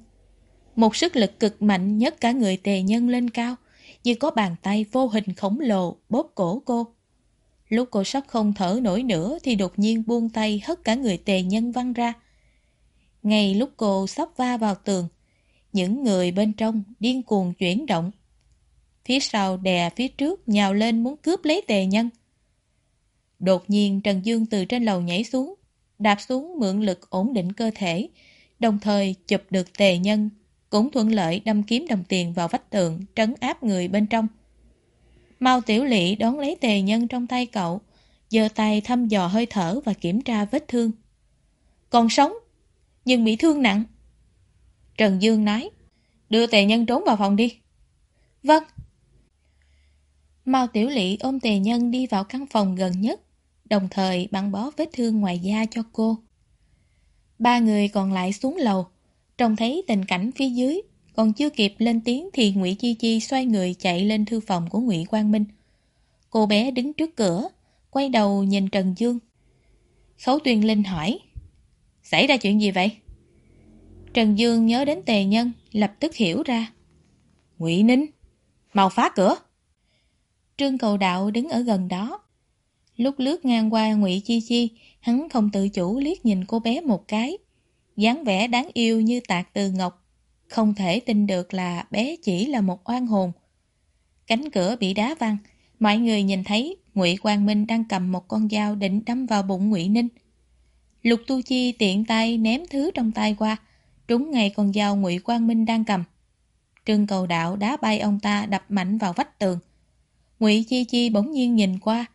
Một sức lực cực mạnh nhất cả người Tề Nhân lên cao, như có bàn tay vô hình khổng lồ bóp cổ cô. Lúc cô sắp không thở nổi nữa thì đột nhiên buông tay hất cả người Tề Nhân văng ra. Ngay lúc cô sắp va vào tường, những người bên trong điên cuồng chuyển động. Phía sau đè phía trước nhào lên muốn cướp lấy Tề Nhân. Đột nhiên Trần Dương từ trên lầu nhảy xuống, đạp xuống mượn lực ổn định cơ thể, đồng thời chụp được tề nhân, cũng thuận lợi đâm kiếm đồng tiền vào vách tượng trấn áp người bên trong. Mao Tiểu Lị đón lấy tề nhân trong tay cậu, giơ tay thăm dò hơi thở và kiểm tra vết thương. Còn sống, nhưng bị thương nặng. Trần Dương nói, đưa tề nhân trốn vào phòng đi. Vâng. Mao Tiểu Lị ôm tề nhân đi vào căn phòng gần nhất, đồng thời băng bó vết thương ngoài da cho cô. Ba người còn lại xuống lầu, trông thấy tình cảnh phía dưới, còn chưa kịp lên tiếng thì Ngụy Chi Chi xoay người chạy lên thư phòng của Ngụy Quang Minh. Cô bé đứng trước cửa, quay đầu nhìn Trần Dương. Khấu Tuyên Linh hỏi, xảy ra chuyện gì vậy? Trần Dương nhớ đến tề nhân, lập tức hiểu ra. Ngụy Ninh, mau phá cửa. Trương Cầu Đạo đứng ở gần đó, Lúc lướt ngang qua Ngụy Chi Chi, hắn không tự chủ liếc nhìn cô bé một cái dáng vẻ đáng yêu như tạc từ ngọc. Không thể tin được là bé chỉ là một oan hồn. Cánh cửa bị đá văng, mọi người nhìn thấy Ngụy Quang Minh đang cầm một con dao định đâm vào bụng Ngụy Ninh. Lục Tu Chi tiện tay ném thứ trong tay qua, trúng ngay con dao Ngụy Quang Minh đang cầm. Trương Cầu Đạo đá bay ông ta đập mạnh vào vách tường. Ngụy Chi Chi bỗng nhiên nhìn qua,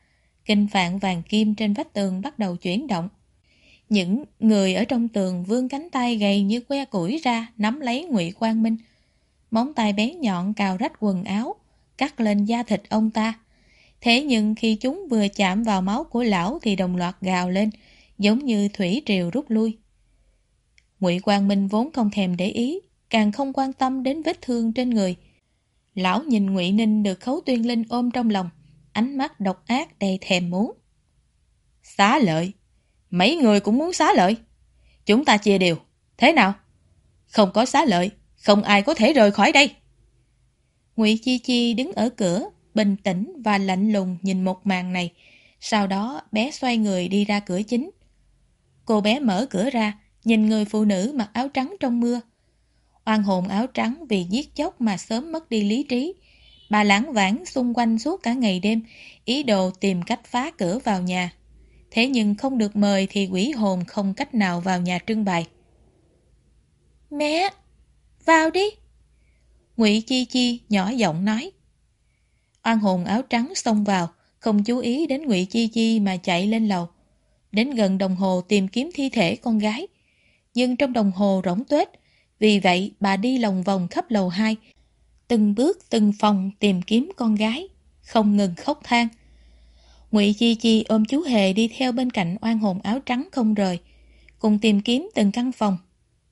Kinh phạn vàng kim trên vách tường bắt đầu chuyển động. Những người ở trong tường vươn cánh tay gầy như que củi ra nắm lấy Ngụy Quang Minh. Móng tay bé nhọn cào rách quần áo, cắt lên da thịt ông ta. Thế nhưng khi chúng vừa chạm vào máu của lão thì đồng loạt gào lên, giống như thủy triều rút lui. Ngụy Quang Minh vốn không thèm để ý, càng không quan tâm đến vết thương trên người. Lão nhìn Ngụy Ninh được Khấu Tuyên Linh ôm trong lòng, ánh mắt độc ác đầy thèm muốn. Xá lợi? Mấy người cũng muốn xá lợi? Chúng ta chia đều. Thế nào? Không có xá lợi, không ai có thể rời khỏi đây. Ngụy Chi Chi đứng ở cửa, bình tĩnh và lạnh lùng nhìn một màn này. Sau đó bé xoay người đi ra cửa chính. Cô bé mở cửa ra, nhìn người phụ nữ mặc áo trắng trong mưa. Oan hồn áo trắng vì giết chóc mà sớm mất đi lý trí, Bà lãng vãng xung quanh suốt cả ngày đêm, ý đồ tìm cách phá cửa vào nhà. Thế nhưng không được mời thì quỷ hồn không cách nào vào nhà trưng bày. Mẹ, vào đi. Ngụy Chi Chi nhỏ giọng nói. Oan hồn áo trắng xông vào, không chú ý đến Ngụy Chi Chi mà chạy lên lầu. Đến gần đồng hồ tìm kiếm thi thể con gái. Nhưng trong đồng hồ rỗng tuếch, vì vậy bà đi lòng vòng khắp lầu 2, từng bước từng phòng tìm kiếm con gái, không ngừng khóc than. Ngụy Chi Chi ôm chú Hề đi theo bên cạnh oan hồn áo trắng không rời, cùng tìm kiếm từng căn phòng.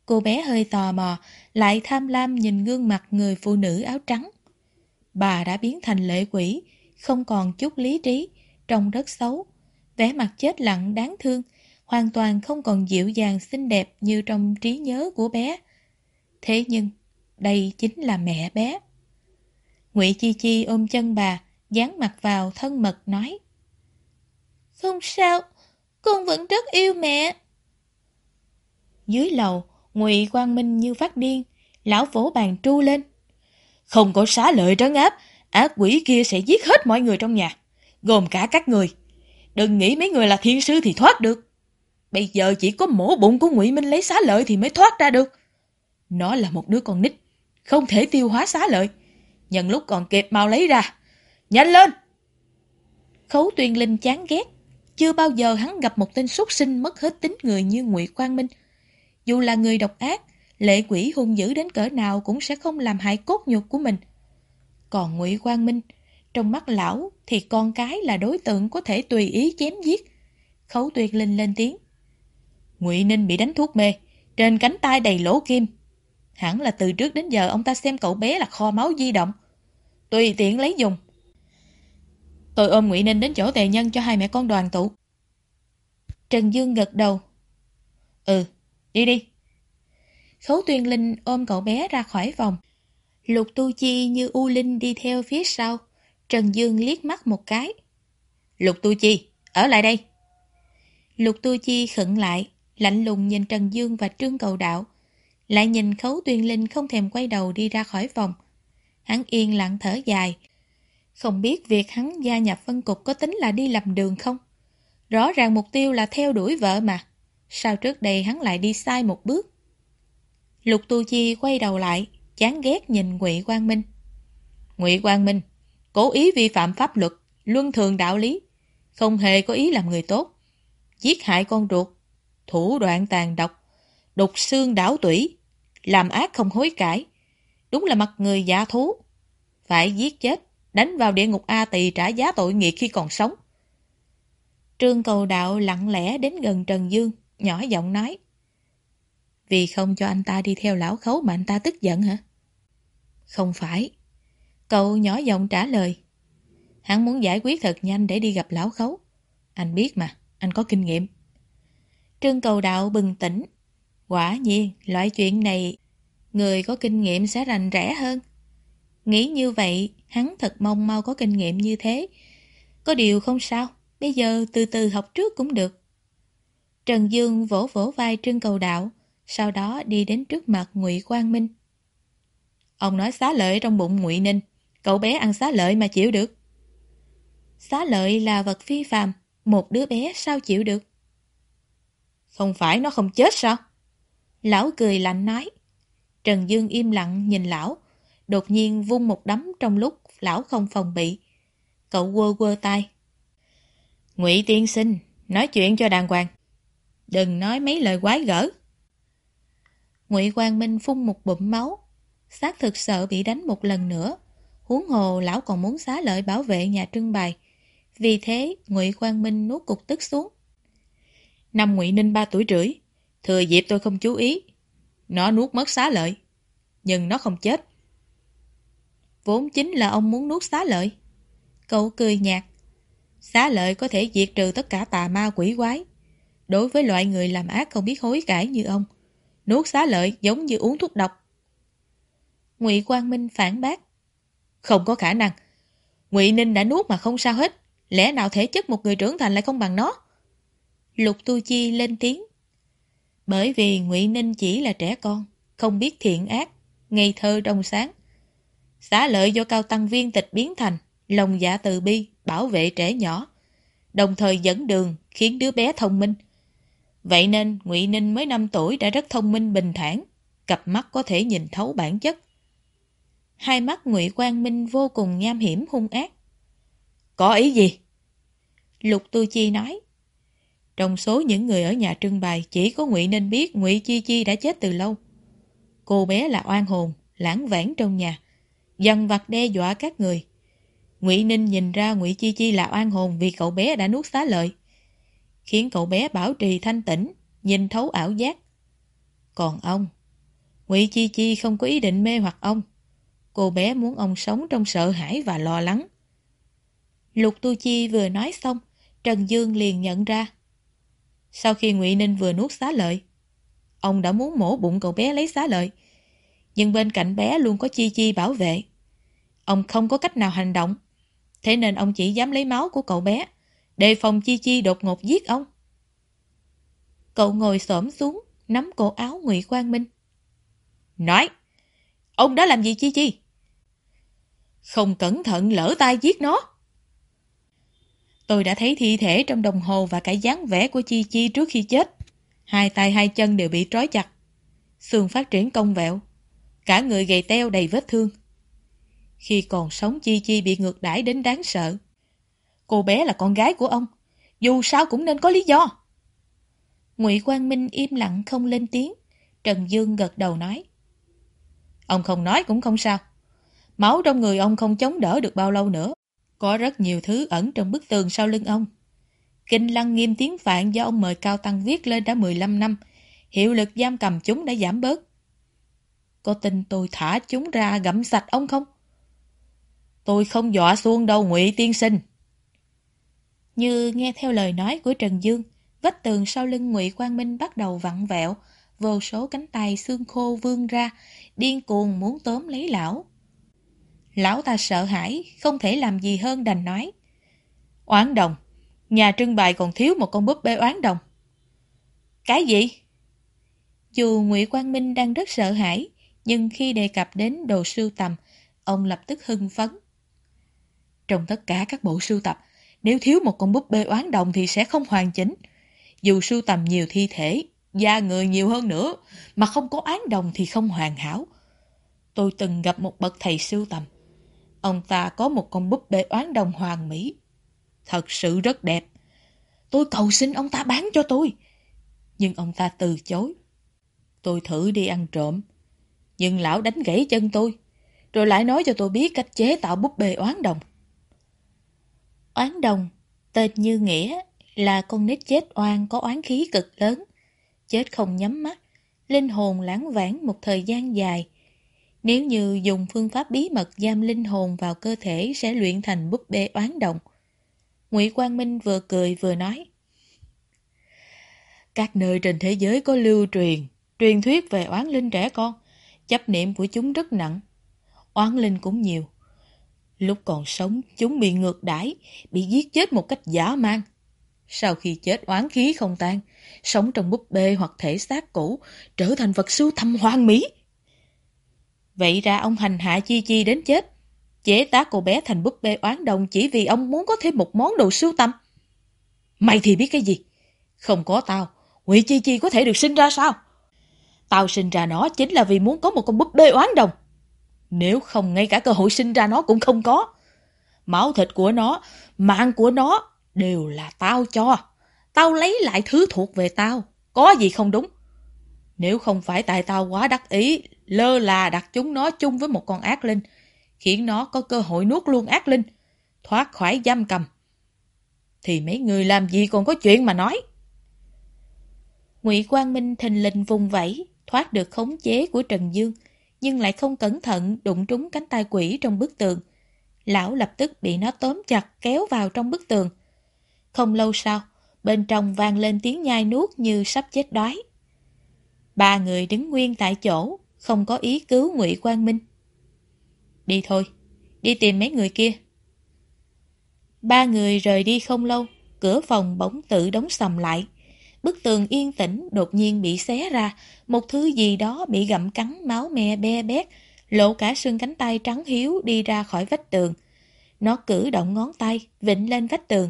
Cô bé hơi tò mò, lại tham lam nhìn gương mặt người phụ nữ áo trắng. Bà đã biến thành lệ quỷ, không còn chút lý trí, trông rất xấu. Vẻ mặt chết lặng đáng thương, hoàn toàn không còn dịu dàng xinh đẹp như trong trí nhớ của bé. Thế nhưng, đây chính là mẹ bé. Ngụy Chi Chi ôm chân bà, dán mặt vào thân mật nói. Không sao, con vẫn rất yêu mẹ. Dưới lầu, Ngụy Quang Minh như phát điên, lão vỗ bàn tru lên. Không có xá lợi trấn áp, ác quỷ kia sẽ giết hết mọi người trong nhà, gồm cả các người. Đừng nghĩ mấy người là thiên sư thì thoát được. Bây giờ chỉ có mổ bụng của Ngụy Minh lấy xá lợi thì mới thoát ra được. Nó là một đứa con nít, không thể tiêu hóa xá lợi. Nhân lúc còn kịp mau lấy ra. Nhanh lên! Khấu tuyên linh chán ghét. Chưa bao giờ hắn gặp một tên xuất sinh mất hết tính người như ngụy Quang Minh. Dù là người độc ác, lệ quỷ hung dữ đến cỡ nào cũng sẽ không làm hại cốt nhục của mình. Còn ngụy Quang Minh, trong mắt lão thì con cái là đối tượng có thể tùy ý chém giết. Khấu tuyệt linh lên tiếng. Ngụy Ninh bị đánh thuốc mê, trên cánh tay đầy lỗ kim. Hẳn là từ trước đến giờ ông ta xem cậu bé là kho máu di động. Tùy tiện lấy dùng. Tôi ôm Ngụy Ninh đến chỗ tề nhân cho hai mẹ con đoàn tụ. Trần Dương gật đầu. Ừ, đi đi. Khấu Tuyên Linh ôm cậu bé ra khỏi phòng. Lục Tu Chi như U Linh đi theo phía sau. Trần Dương liếc mắt một cái. Lục Tu Chi, ở lại đây. Lục Tu Chi khẩn lại, lạnh lùng nhìn Trần Dương và Trương Cầu Đạo. Lại nhìn Khấu Tuyên Linh không thèm quay đầu đi ra khỏi phòng. Hắn yên lặng thở dài. Không biết việc hắn gia nhập phân cục có tính là đi lầm đường không? Rõ ràng mục tiêu là theo đuổi vợ mà. Sao trước đây hắn lại đi sai một bước? Lục Tu Chi quay đầu lại, chán ghét nhìn Ngụy Quang Minh. Ngụy Quang Minh, cố ý vi phạm pháp luật, luân thường đạo lý, không hề có ý làm người tốt. Giết hại con ruột, thủ đoạn tàn độc, đục xương đảo tủy, làm ác không hối cải. Đúng là mặt người giả thú. Phải giết chết, đánh vào địa ngục A tỳ trả giá tội nghiệp khi còn sống. Trương cầu đạo lặng lẽ đến gần Trần Dương, nhỏ giọng nói. Vì không cho anh ta đi theo lão khấu mà anh ta tức giận hả? Không phải. Cậu nhỏ giọng trả lời. Hắn muốn giải quyết thật nhanh để đi gặp lão khấu. Anh biết mà, anh có kinh nghiệm. Trương cầu đạo bừng tỉnh. Quả nhiên, loại chuyện này, người có kinh nghiệm sẽ rành rẽ hơn. Nghĩ như vậy, hắn thật mong mau có kinh nghiệm như thế. Có điều không sao, bây giờ từ từ học trước cũng được. Trần Dương vỗ vỗ vai Trương cầu đạo, sau đó đi đến trước mặt Ngụy Quang Minh. Ông nói xá lợi trong bụng Ngụy Ninh, cậu bé ăn xá lợi mà chịu được. Xá lợi là vật phi phàm, một đứa bé sao chịu được? Không phải nó không chết sao? Lão cười lạnh nói. Trần Dương im lặng nhìn lão, đột nhiên vung một đấm trong lúc lão không phòng bị. Cậu quơ quơ tay. Ngụy tiên sinh, nói chuyện cho đàng hoàng. Đừng nói mấy lời quái gở. Ngụy Quang Minh phun một bụm máu, xác thực sợ bị đánh một lần nữa. Huống hồ lão còn muốn xá lợi bảo vệ nhà trưng bày. Vì thế, Ngụy Quang Minh nuốt cục tức xuống. Năm Ngụy Ninh ba tuổi rưỡi, thừa dịp tôi không chú ý. Nó nuốt mất xá lợi, nhưng nó không chết. Vốn chính là ông muốn nuốt xá lợi. Cậu cười nhạt. Xá lợi có thể diệt trừ tất cả tà ma quỷ quái. Đối với loại người làm ác không biết hối cải như ông, nuốt xá lợi giống như uống thuốc độc. Ngụy Quang Minh phản bác. Không có khả năng. Ngụy Ninh đã nuốt mà không sao hết. Lẽ nào thể chất một người trưởng thành lại không bằng nó? Lục Tu Chi lên tiếng. Bởi vì Ngụy Ninh chỉ là trẻ con, không biết thiện ác, ngây thơ trong sáng. Xá lợi do cao tăng viên tịch biến thành, lòng dạ từ bi, bảo vệ trẻ nhỏ, đồng thời dẫn đường khiến đứa bé thông minh. Vậy nên Ngụy Ninh mới 5 tuổi đã rất thông minh bình thản, cặp mắt có thể nhìn thấu bản chất. Hai mắt Ngụy Quang Minh vô cùng nham hiểm hung ác. Có ý gì? Lục Tu Chi nói. Trong số những người ở nhà trưng bày chỉ có Ngụy Ninh biết Ngụy Chi Chi đã chết từ lâu. Cô bé là oan hồn, lãng vãng trong nhà, dần vặt đe dọa các người. Ngụy Ninh nhìn ra Ngụy Chi Chi là oan hồn vì cậu bé đã nuốt xá lợi, khiến cậu bé bảo trì thanh tĩnh, nhìn thấu ảo giác. Còn ông, Ngụy Chi Chi không có ý định mê hoặc ông. Cô bé muốn ông sống trong sợ hãi và lo lắng. Lục Tu Chi vừa nói xong, Trần Dương liền nhận ra. Sau khi Ngụy Ninh vừa nuốt xá lợi, ông đã muốn mổ bụng cậu bé lấy xá lợi. Nhưng bên cạnh bé luôn có Chi Chi bảo vệ. Ông không có cách nào hành động. Thế nên ông chỉ dám lấy máu của cậu bé, đề phòng Chi Chi đột ngột giết ông. Cậu ngồi xổm xuống, nắm cổ áo Ngụy Quang Minh. Nói, ông đã làm gì Chi Chi? Không cẩn thận lỡ tay giết nó. Tôi đã thấy thi thể trong đồng hồ và cả dáng vẻ của Chi Chi trước khi chết. Hai tay hai chân đều bị trói chặt. Xương phát triển cong vẹo. Cả người gầy teo đầy vết thương. Khi còn sống Chi Chi bị ngược đãi đến đáng sợ. Cô bé là con gái của ông. Dù sao cũng nên có lý do. Ngụy Quang Minh im lặng không lên tiếng. Trần Dương gật đầu nói. Ông không nói cũng không sao. Máu trong người ông không chống đỡ được bao lâu nữa. Có rất nhiều thứ ẩn trong bức tường sau lưng ông. Kinh lăng nghiêm tiếng phạn do ông mời Cao Tăng viết lên đã 15 năm, hiệu lực giam cầm chúng đã giảm bớt. Có tin tôi thả chúng ra gặm sạch ông không? Tôi không dọa xuông đâu ngụy tiên sinh. Như nghe theo lời nói của Trần Dương, vách tường sau lưng ngụy Quang Minh bắt đầu vặn vẹo, vô số cánh tay xương khô vươn ra, điên cuồng muốn tóm lấy lão. Lão ta sợ hãi, không thể làm gì hơn đành nói. Oán đồng, nhà trưng bày còn thiếu một con búp bê oán đồng. Cái gì? Dù ngụy Quang Minh đang rất sợ hãi, nhưng khi đề cập đến đồ sưu tầm, ông lập tức hưng phấn. Trong tất cả các bộ sưu tập, nếu thiếu một con búp bê oán đồng thì sẽ không hoàn chỉnh. Dù sưu tầm nhiều thi thể, da người nhiều hơn nữa, mà không có oán đồng thì không hoàn hảo. Tôi từng gặp một bậc thầy sưu tầm. Ông ta có một con búp bê oán đồng hoàng mỹ. Thật sự rất đẹp. Tôi cầu xin ông ta bán cho tôi. Nhưng ông ta từ chối. Tôi thử đi ăn trộm. Nhưng lão đánh gãy chân tôi. Rồi lại nói cho tôi biết cách chế tạo búp bê oán đồng. Oán đồng, tên như nghĩa là con nít chết oan có oán khí cực lớn. Chết không nhắm mắt, linh hồn lãng vãng một thời gian dài. Nếu như dùng phương pháp bí mật giam linh hồn vào cơ thể sẽ luyện thành búp bê oán đồng. Ngụy Quang Minh vừa cười vừa nói. Các nơi trên thế giới có lưu truyền, truyền thuyết về oán linh trẻ con. Chấp niệm của chúng rất nặng. Oán linh cũng nhiều. Lúc còn sống, chúng bị ngược đãi, bị giết chết một cách giả man. Sau khi chết oán khí không tan, sống trong búp bê hoặc thể xác cũ, trở thành vật sưu thăm hoang mỹ. Vậy ra ông hành hạ Chi Chi đến chết, chế tác cô bé thành búp bê oán đồng chỉ vì ông muốn có thêm một món đồ sưu tầm. Mày thì biết cái gì? Không có tao, Ngụy Chi Chi có thể được sinh ra sao? Tao sinh ra nó chính là vì muốn có một con búp bê oán đồng. Nếu không ngay cả cơ hội sinh ra nó cũng không có. Máu thịt của nó, mạng của nó đều là tao cho. Tao lấy lại thứ thuộc về tao. Có gì không đúng? Nếu không phải tại tao quá đắc ý, lơ là đặt chúng nó chung với một con ác linh, khiến nó có cơ hội nuốt luôn ác linh, thoát khỏi giam cầm. Thì mấy người làm gì còn có chuyện mà nói? Ngụy Quang Minh thình lình vùng vẫy, thoát được khống chế của Trần Dương, nhưng lại không cẩn thận đụng trúng cánh tay quỷ trong bức tường. Lão lập tức bị nó tóm chặt kéo vào trong bức tường. Không lâu sau, bên trong vang lên tiếng nhai nuốt như sắp chết đói. Ba người đứng nguyên tại chỗ, không có ý cứu Ngụy Quang Minh. Đi thôi, đi tìm mấy người kia. Ba người rời đi không lâu, cửa phòng bỗng tự đóng sầm lại. Bức tường yên tĩnh đột nhiên bị xé ra, một thứ gì đó bị gặm cắn máu me be bét, lộ cả xương cánh tay trắng hiếu đi ra khỏi vách tường. Nó cử động ngón tay, vịnh lên vách tường.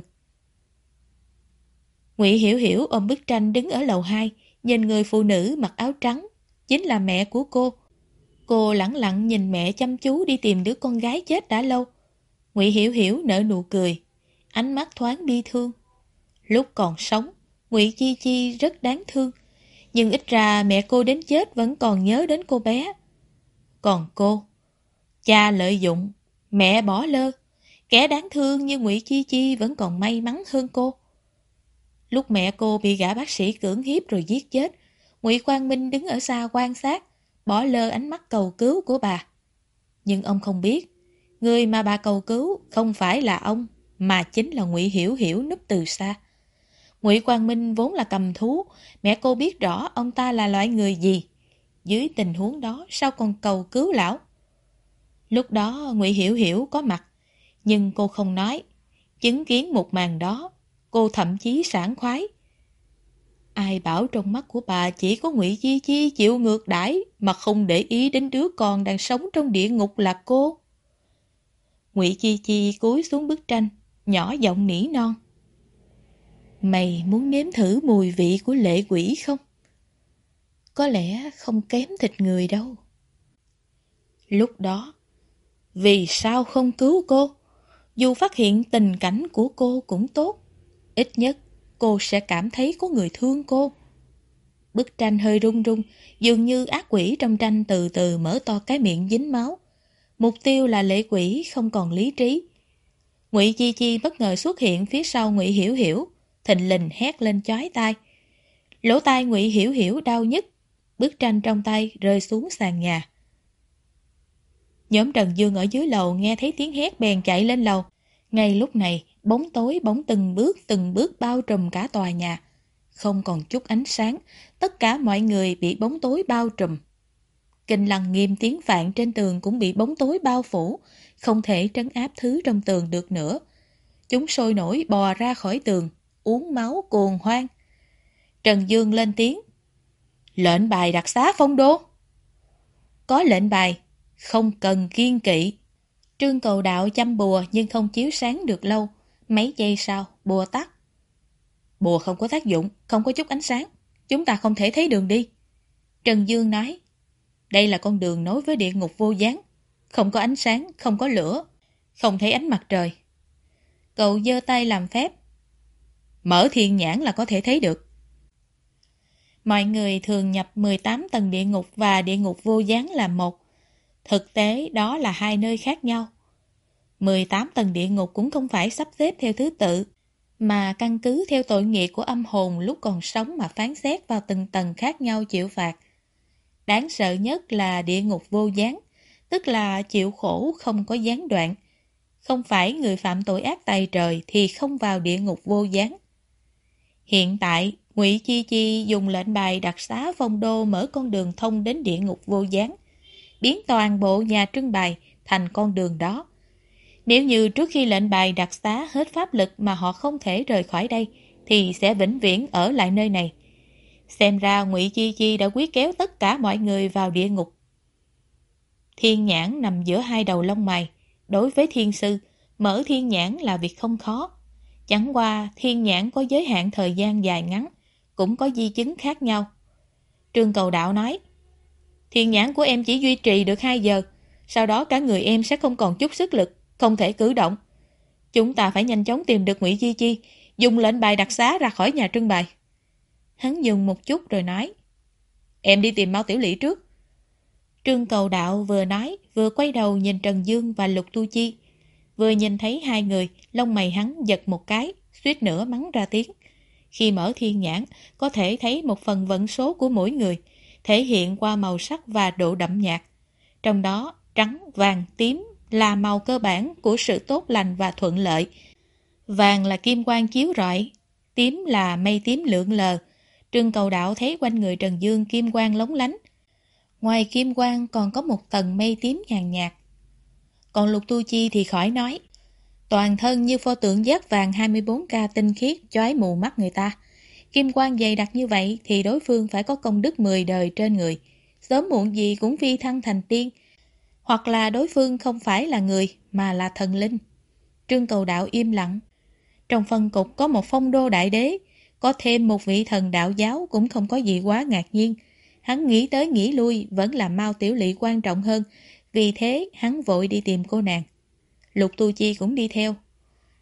Ngụy Hiểu Hiểu ôm bức tranh đứng ở lầu 2, nhìn người phụ nữ mặc áo trắng, chính là mẹ của cô. Cô lẳng lặng nhìn mẹ chăm chú đi tìm đứa con gái chết đã lâu. Ngụy Hiểu Hiểu nở nụ cười, ánh mắt thoáng bi thương. Lúc còn sống, Ngụy Chi Chi rất đáng thương, nhưng ít ra mẹ cô đến chết vẫn còn nhớ đến cô bé. Còn cô, cha lợi dụng, mẹ bỏ lơ, kẻ đáng thương như Ngụy Chi Chi vẫn còn may mắn hơn cô. Lúc mẹ cô bị gã bác sĩ cưỡng hiếp rồi giết chết, Ngụy Quang Minh đứng ở xa quan sát, bỏ lơ ánh mắt cầu cứu của bà. Nhưng ông không biết, người mà bà cầu cứu không phải là ông, mà chính là Ngụy Hiểu Hiểu núp từ xa. Ngụy Quang Minh vốn là cầm thú, mẹ cô biết rõ ông ta là loại người gì. Dưới tình huống đó sao còn cầu cứu lão? Lúc đó Ngụy Hiểu Hiểu có mặt, nhưng cô không nói. Chứng kiến một màn đó, cô thậm chí sảng khoái. Ai bảo trong mắt của bà chỉ có Ngụy Chi Chi chịu ngược đãi mà không để ý đến đứa con đang sống trong địa ngục là cô. Ngụy Chi Chi cúi xuống bức tranh, nhỏ giọng nỉ non. Mày muốn nếm thử mùi vị của lệ quỷ không? Có lẽ không kém thịt người đâu. Lúc đó, vì sao không cứu cô? Dù phát hiện tình cảnh của cô cũng tốt, ít nhất cô sẽ cảm thấy có người thương cô. Bức tranh hơi rung rung, dường như ác quỷ trong tranh từ từ mở to cái miệng dính máu. Mục tiêu là lệ quỷ không còn lý trí. Ngụy Chi Chi bất ngờ xuất hiện phía sau Ngụy Hiểu Hiểu, thình lình hét lên chói tai. Lỗ tai ngụy Hiểu Hiểu đau nhất, bức tranh trong tay rơi xuống sàn nhà. Nhóm Trần Dương ở dưới lầu nghe thấy tiếng hét bèn chạy lên lầu. Ngay lúc này, bóng tối bóng từng bước từng bước bao trùm cả tòa nhà. Không còn chút ánh sáng, tất cả mọi người bị bóng tối bao trùm. Kinh lăng nghiêm tiếng vạn trên tường cũng bị bóng tối bao phủ, không thể trấn áp thứ trong tường được nữa. Chúng sôi nổi bò ra khỏi tường, uống máu cuồng hoang. Trần Dương lên tiếng. Lệnh bài đặc xá phong đô. Có lệnh bài, không cần kiên kỵ. Trương cầu đạo chăm bùa nhưng không chiếu sáng được lâu. Mấy giây sau, bùa tắt. Bùa không có tác dụng, không có chút ánh sáng. Chúng ta không thể thấy đường đi. Trần Dương nói, đây là con đường nối với địa ngục vô gián. Không có ánh sáng, không có lửa, không thấy ánh mặt trời. Cậu giơ tay làm phép. Mở thiên nhãn là có thể thấy được. Mọi người thường nhập 18 tầng địa ngục và địa ngục vô gián là một. Thực tế đó là hai nơi khác nhau. 18 tầng địa ngục cũng không phải sắp xếp theo thứ tự, mà căn cứ theo tội nghiệp của âm hồn lúc còn sống mà phán xét vào từng tầng khác nhau chịu phạt. Đáng sợ nhất là địa ngục vô gián, tức là chịu khổ không có gián đoạn. Không phải người phạm tội ác tài trời thì không vào địa ngục vô gián. Hiện tại, Ngụy Chi Chi dùng lệnh bài đặc xá phong đô mở con đường thông đến địa ngục vô gián, biến toàn bộ nhà trưng bày thành con đường đó. Nếu như trước khi lệnh bài đặc xá hết pháp lực mà họ không thể rời khỏi đây, thì sẽ vĩnh viễn ở lại nơi này. Xem ra Ngụy Chi Chi đã quyết kéo tất cả mọi người vào địa ngục. Thiên nhãn nằm giữa hai đầu lông mày. Đối với thiên sư, mở thiên nhãn là việc không khó. Chẳng qua thiên nhãn có giới hạn thời gian dài ngắn, cũng có di chứng khác nhau. Trương Cầu Đạo nói, Thiên nhãn của em chỉ duy trì được 2 giờ, sau đó cả người em sẽ không còn chút sức lực, không thể cử động. Chúng ta phải nhanh chóng tìm được nguyễn di Chi, dùng lệnh bài đặc xá ra khỏi nhà trưng bày. Hắn dừng một chút rồi nói, Em đi tìm Mao Tiểu Lị trước. Trương Cầu Đạo vừa nói, vừa quay đầu nhìn Trần Dương và Lục Tu Chi. Vừa nhìn thấy hai người, lông mày hắn giật một cái, suýt nữa mắng ra tiếng. Khi mở thiên nhãn, có thể thấy một phần vận số của mỗi người, thể hiện qua màu sắc và độ đậm nhạt. Trong đó, trắng, vàng, tím là màu cơ bản của sự tốt lành và thuận lợi. Vàng là kim quang chiếu rọi, tím là mây tím lượn lờ. Trương cầu đạo thấy quanh người Trần Dương kim quang lóng lánh. Ngoài kim quang còn có một tầng mây tím nhàn nhạt. Còn lục tu chi thì khỏi nói. Toàn thân như pho tượng giác vàng 24K tinh khiết chói mù mắt người ta. Kim quang dày đặc như vậy thì đối phương phải có công đức 10 đời trên người. Sớm muộn gì cũng phi thăng thành tiên. Hoặc là đối phương không phải là người mà là thần linh. Trương cầu đạo im lặng. Trong phân cục có một phong đô đại đế, có thêm một vị thần đạo giáo cũng không có gì quá ngạc nhiên. Hắn nghĩ tới nghĩ lui vẫn là mau tiểu lỵ quan trọng hơn, vì thế hắn vội đi tìm cô nàng. Lục Tu Chi cũng đi theo.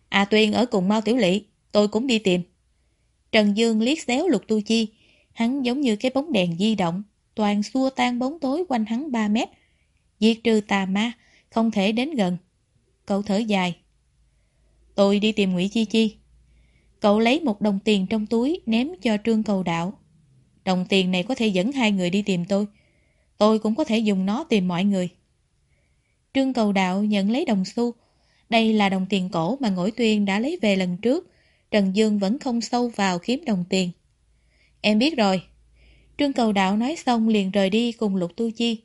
À Tuyên ở cùng mau tiểu lỵ, tôi cũng đi tìm. Trần Dương liếc xéo Lục Tu Chi, hắn giống như cái bóng đèn di động, toàn xua tan bóng tối quanh hắn 3 mét. Diệt trừ tà ma, không thể đến gần. Cậu thở dài. Tôi đi tìm Nguyễn Chi Chi. Cậu lấy một đồng tiền trong túi ném cho Trương Cầu Đạo. Đồng tiền này có thể dẫn hai người đi tìm tôi. Tôi cũng có thể dùng nó tìm mọi người. Trương Cầu Đạo nhận lấy đồng xu. Đây là đồng tiền cổ mà Ngỗi Tuyên đã lấy về lần trước. Trần Dương vẫn không sâu vào kiếm đồng tiền. Em biết rồi. Trương Cầu Đạo nói xong liền rời đi cùng Lục Tu Chi.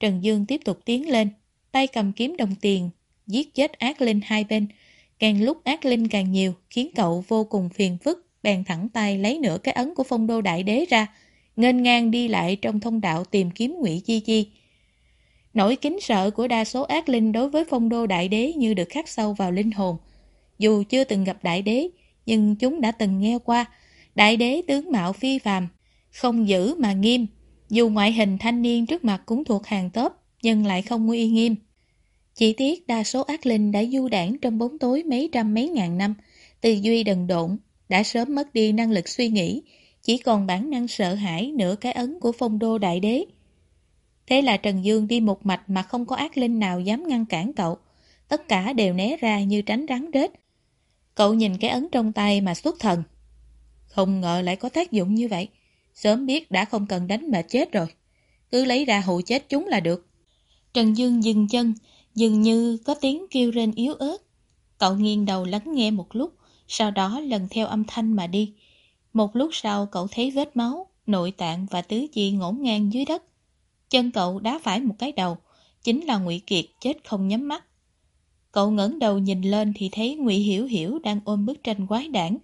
Trần Dương tiếp tục tiến lên, tay cầm kiếm đồng tiền, giết chết ác linh hai bên. Càng lúc ác linh càng nhiều, khiến cậu vô cùng phiền phức, bèn thẳng tay lấy nửa cái ấn của phong đô đại đế ra, nghênh ngang đi lại trong thông đạo tìm kiếm ngụy Chi Chi. Nỗi kính sợ của đa số ác linh đối với phong đô đại đế như được khắc sâu vào linh hồn. Dù chưa từng gặp đại đế, nhưng chúng đã từng nghe qua. Đại đế tướng mạo phi phàm, không giữ mà nghiêm. Dù ngoại hình thanh niên trước mặt cũng thuộc hàng tớp, nhưng lại không uy nghiêm. Chỉ tiếc đa số ác linh đã du đảng trong bóng tối mấy trăm mấy ngàn năm, tư duy đần độn, đã sớm mất đi năng lực suy nghĩ, chỉ còn bản năng sợ hãi nửa cái ấn của phong đô đại đế. Thế là Trần Dương đi một mạch mà không có ác linh nào dám ngăn cản cậu. Tất cả đều né ra như tránh rắn rết. Cậu nhìn cái ấn trong tay mà xuất thần, Không ngờ lại có tác dụng như vậy. Sớm biết đã không cần đánh mà chết rồi. Cứ lấy ra hụ chết chúng là được. Trần Dương dừng chân, dường như có tiếng kêu rên yếu ớt. Cậu nghiêng đầu lắng nghe một lúc, sau đó lần theo âm thanh mà đi. Một lúc sau cậu thấy vết máu, nội tạng và tứ chi ngổn ngang dưới đất. Chân cậu đá phải một cái đầu, chính là Ngụy Kiệt chết không nhắm mắt. Cậu ngẩng đầu nhìn lên thì thấy Ngụy Hiểu Hiểu đang ôm bức tranh quái đản.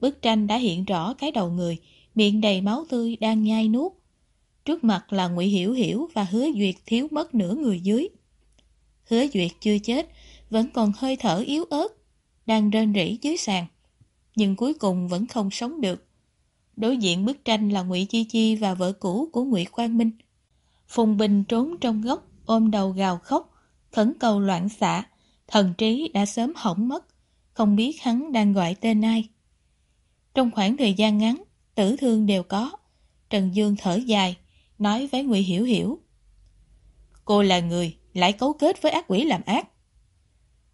Bức tranh đã hiện rõ cái đầu người, miệng đầy máu tươi đang nhai nuốt. Trước mặt là Ngụy Hiểu Hiểu và Hứa Duyệt thiếu mất nửa người dưới. Hứa Duyệt chưa chết, vẫn còn hơi thở yếu ớt, đang rên rỉ dưới sàn. Nhưng cuối cùng vẫn không sống được. Đối diện bức tranh là Ngụy Chi Chi và vợ cũ của Ngụy Quang Minh. Phùng Bình trốn trong góc, ôm đầu gào khóc, khẩn cầu loạn xạ, thần trí đã sớm hỏng mất, không biết hắn đang gọi tên ai. Trong khoảng thời gian ngắn, tử thương đều có. Trần Dương thở dài, nói với Ngụy Hiểu Hiểu. Cô là người, lại cấu kết với ác quỷ làm ác.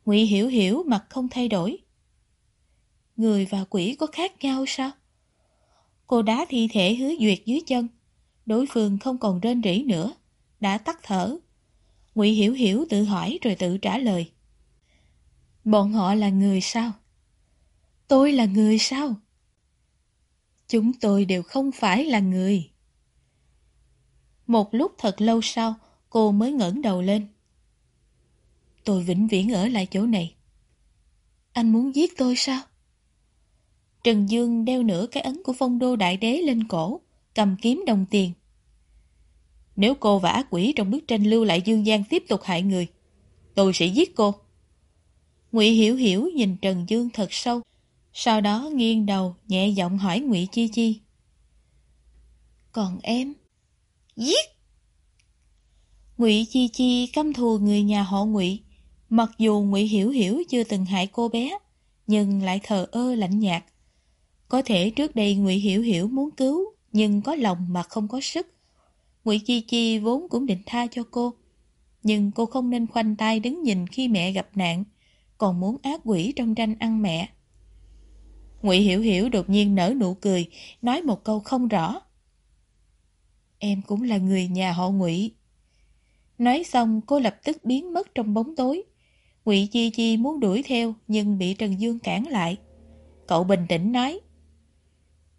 Ngụy Hiểu Hiểu mặt không thay đổi. Người và quỷ có khác nhau sao? Cô đá thi thể hứa duyệt dưới chân. Đối phương không còn rên rỉ nữa, đã tắt thở. Ngụy Hiểu Hiểu tự hỏi rồi tự trả lời. Bọn họ là người sao? Tôi là người sao? Chúng tôi đều không phải là người. Một lúc thật lâu sau, cô mới ngẩng đầu lên. Tôi vĩnh viễn ở lại chỗ này. Anh muốn giết tôi sao? Trần Dương đeo nửa cái ấn của phong đô đại đế lên cổ, cầm kiếm đồng tiền. Nếu cô và ác quỷ trong bức tranh lưu lại Dương gian tiếp tục hại người, tôi sẽ giết cô. Ngụy Hiểu Hiểu nhìn Trần Dương thật sâu, sau đó nghiêng đầu nhẹ giọng hỏi Ngụy Chi Chi. Còn em? Giết! Ngụy Chi Chi căm thù người nhà họ Ngụy, mặc dù Ngụy Hiểu Hiểu chưa từng hại cô bé, nhưng lại thờ ơ lạnh nhạt. Có thể trước đây Ngụy Hiểu Hiểu muốn cứu, nhưng có lòng mà không có sức. Ngụy Chi Chi vốn cũng định tha cho cô, nhưng cô không nên khoanh tay đứng nhìn khi mẹ gặp nạn, còn muốn ác quỷ trong tranh ăn mẹ. Ngụy Hiểu Hiểu đột nhiên nở nụ cười, nói một câu không rõ. Em cũng là người nhà họ Ngụy. Nói xong cô lập tức biến mất trong bóng tối. Ngụy Chi Chi muốn đuổi theo nhưng bị Trần Dương cản lại. Cậu bình tĩnh nói.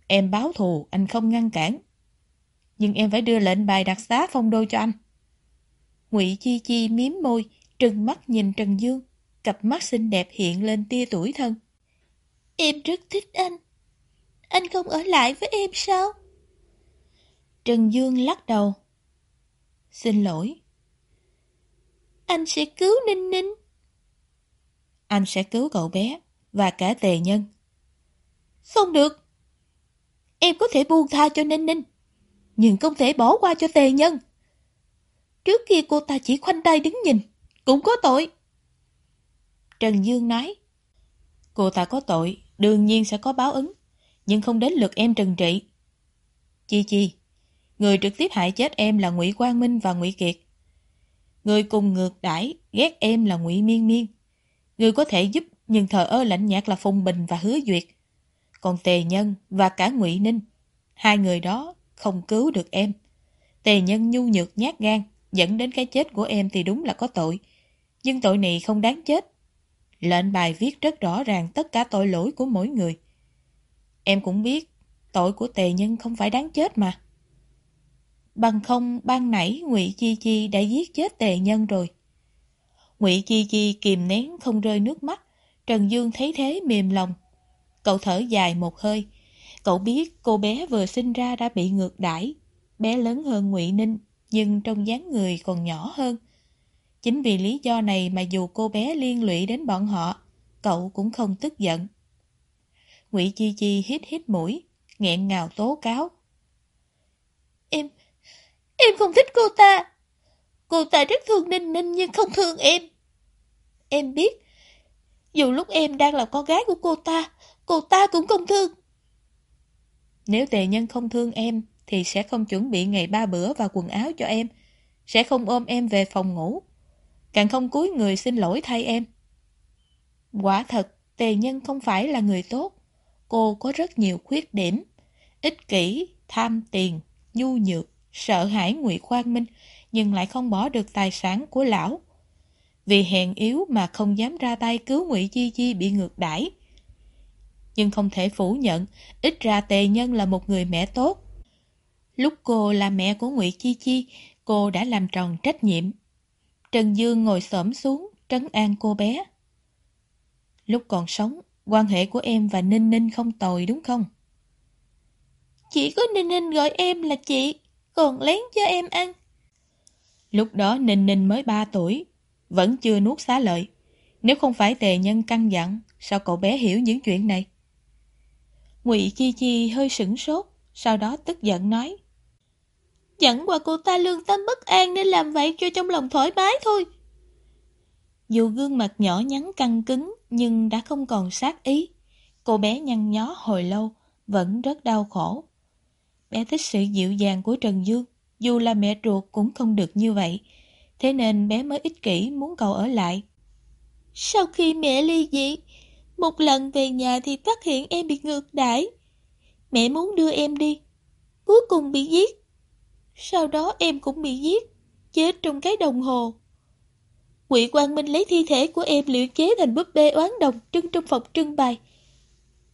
Em báo thù, anh không ngăn cản. Nhưng em phải đưa lệnh bài đặc xá phong đô cho anh. Ngụy Chi Chi miếm môi, trừng mắt nhìn Trần Dương. Cặp mắt xinh đẹp hiện lên tia tuổi thân. Em rất thích anh. Anh không ở lại với em sao? Trần Dương lắc đầu. Xin lỗi. Anh sẽ cứu Ninh Ninh. Anh sẽ cứu cậu bé và cả tề nhân. Không được. Em có thể buông tha cho Ninh Ninh, nhưng không thể bỏ qua cho tề nhân. Trước kia cô ta chỉ khoanh tay đứng nhìn, cũng có tội. Trần Dương nói, cô ta có tội, đương nhiên sẽ có báo ứng, nhưng không đến lượt em trừng trị. Chi Chi, người trực tiếp hại chết em là Ngụy Quang Minh và Ngụy Kiệt. Người cùng ngược đãi ghét em là Ngụy Miên Miên. Người có thể giúp nhưng thờ ơ lạnh nhạt là Phùng Bình và Hứa Duyệt. Còn Tề Nhân và cả Ngụy Ninh, hai người đó không cứu được em. Tề Nhân nhu nhược nhát gan, dẫn đến cái chết của em thì đúng là có tội. Nhưng tội này không đáng chết. Lệnh bài viết rất rõ ràng tất cả tội lỗi của mỗi người. Em cũng biết, tội của Tề Nhân không phải đáng chết mà. Bằng không ban nãy Ngụy Chi Chi đã giết chết Tề Nhân rồi. Ngụy Chi Chi kìm nén không rơi nước mắt, Trần Dương thấy thế mềm lòng. Cậu thở dài một hơi. Cậu biết cô bé vừa sinh ra đã bị ngược đãi, bé lớn hơn Ngụy Ninh, nhưng trong dáng người còn nhỏ hơn. Chính vì lý do này mà dù cô bé liên lụy đến bọn họ, cậu cũng không tức giận. Ngụy Chi Chi hít hít mũi, nghẹn ngào tố cáo. Em, em không thích cô ta. Cô ta rất thương Ninh Ninh nhưng không thương em. Em biết, dù lúc em đang là con gái của cô ta, cô ta cũng không thương. Nếu tề nhân không thương em, thì sẽ không chuẩn bị ngày ba bữa và quần áo cho em, sẽ không ôm em về phòng ngủ, càng không cúi người xin lỗi thay em. Quả thật, tề nhân không phải là người tốt. cô có rất nhiều khuyết điểm. Ích kỷ, tham tiền, nhu nhược, sợ hãi ngụy khoan Minh, nhưng lại không bỏ được tài sản của lão. Vì hèn yếu mà không dám ra tay cứu ngụy Chi Chi bị ngược đãi. Nhưng không thể phủ nhận, ít ra Tề Nhân là một người mẹ tốt. Lúc cô là mẹ của ngụy Chi Chi, cô đã làm tròn trách nhiệm. Trần Dương ngồi xổm xuống, trấn an cô bé. Lúc còn sống, quan hệ của em và Ninh Ninh không tồi đúng không? Chỉ có Ninh Ninh gọi em là chị, còn lén cho em ăn. Lúc đó Ninh Ninh mới 3 tuổi, vẫn chưa nuốt xá lợi. Nếu không phải tề nhân căn dặn, sao cậu bé hiểu những chuyện này? Ngụy Chi Chi hơi sửng sốt, sau đó tức giận nói. Chẳng qua cô ta lương tâm bất an nên làm vậy cho trong lòng thoải mái thôi. Dù gương mặt nhỏ nhắn căng cứng nhưng đã không còn sát ý. Cô bé nhăn nhó hồi lâu, vẫn rất đau khổ. Bé thích sự dịu dàng của Trần Dương, dù là mẹ ruột cũng không được như vậy. Thế nên bé mới ích kỷ muốn cậu ở lại. Sau khi mẹ ly dị, một lần về nhà thì phát hiện em bị ngược đãi. Mẹ muốn đưa em đi, cuối cùng bị giết. Sau đó em cũng bị giết, chết trong cái đồng hồ. Quỷ Quang Minh lấy thi thể của em liệu chế thành búp bê oán đồng trưng trong phòng trưng bày.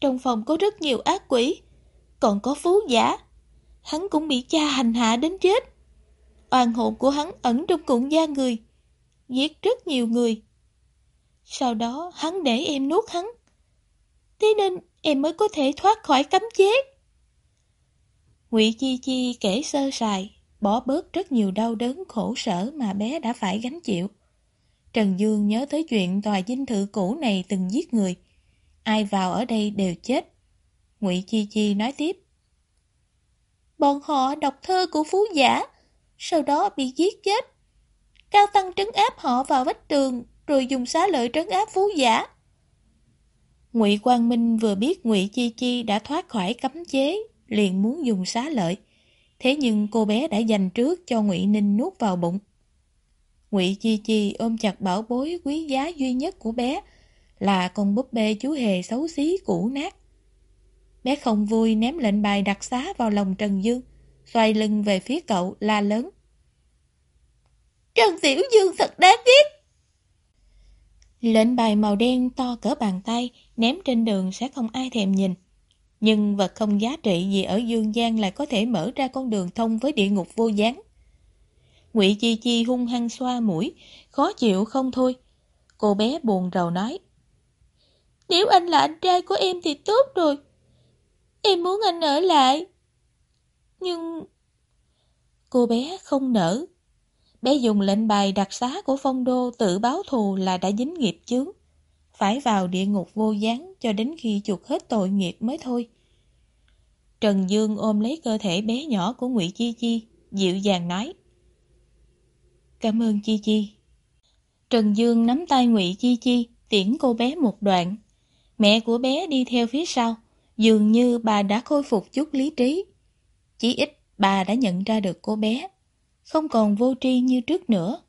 Trong phòng có rất nhiều ác quỷ, còn có phú giả. Hắn cũng bị cha hành hạ đến chết. Oan hồn của hắn ẩn trong cuộn da người, giết rất nhiều người. Sau đó hắn để em nuốt hắn. Thế nên em mới có thể thoát khỏi cấm chế. Ngụy Chi Chi kể sơ sài, bỏ bớt rất nhiều đau đớn khổ sở mà bé đã phải gánh chịu. Trần Dương nhớ tới chuyện tòa dinh thự cũ này từng giết người. Ai vào ở đây đều chết. Ngụy Chi Chi nói tiếp. Bọn họ đọc thơ của phú giả, sau đó bị giết chết. Cao Tăng trấn áp họ vào vách tường, rồi dùng xá lợi trấn áp phú giả. Ngụy Quang Minh vừa biết Ngụy Chi Chi đã thoát khỏi cấm chế, liền muốn dùng xá lợi. Thế nhưng cô bé đã dành trước cho Ngụy Ninh nuốt vào bụng. Ngụy Chi Chi ôm chặt bảo bối quý giá duy nhất của bé là con búp bê chú hề xấu xí cũ nát. Bé không vui ném lệnh bài đặt xá vào lòng Trần Dương, xoay lưng về phía cậu la lớn. Trần Tiểu Dương thật đáng ghét! Lệnh bài màu đen to cỡ bàn tay ném trên đường sẽ không ai thèm nhìn. Nhưng vật không giá trị gì ở Dương gian lại có thể mở ra con đường thông với địa ngục vô gián. Ngụy Chi Chi hung hăng xoa mũi, khó chịu không thôi. Cô bé buồn rầu nói. Nếu anh là anh trai của em thì tốt rồi. Em muốn anh ở lại. Nhưng... Cô bé không nở. Bé dùng lệnh bài đặc xá của phong đô tự báo thù là đã dính nghiệp chướng. Phải vào địa ngục vô gián cho đến khi chuột hết tội nghiệp mới thôi. Trần Dương ôm lấy cơ thể bé nhỏ của Ngụy Chi Chi, dịu dàng nói. Cảm ơn Chi Chi. Trần Dương nắm tay Ngụy Chi Chi, tiễn cô bé một đoạn. Mẹ của bé đi theo phía sau, dường như bà đã khôi phục chút lý trí. Chỉ ít bà đã nhận ra được cô bé, không còn vô tri như trước nữa.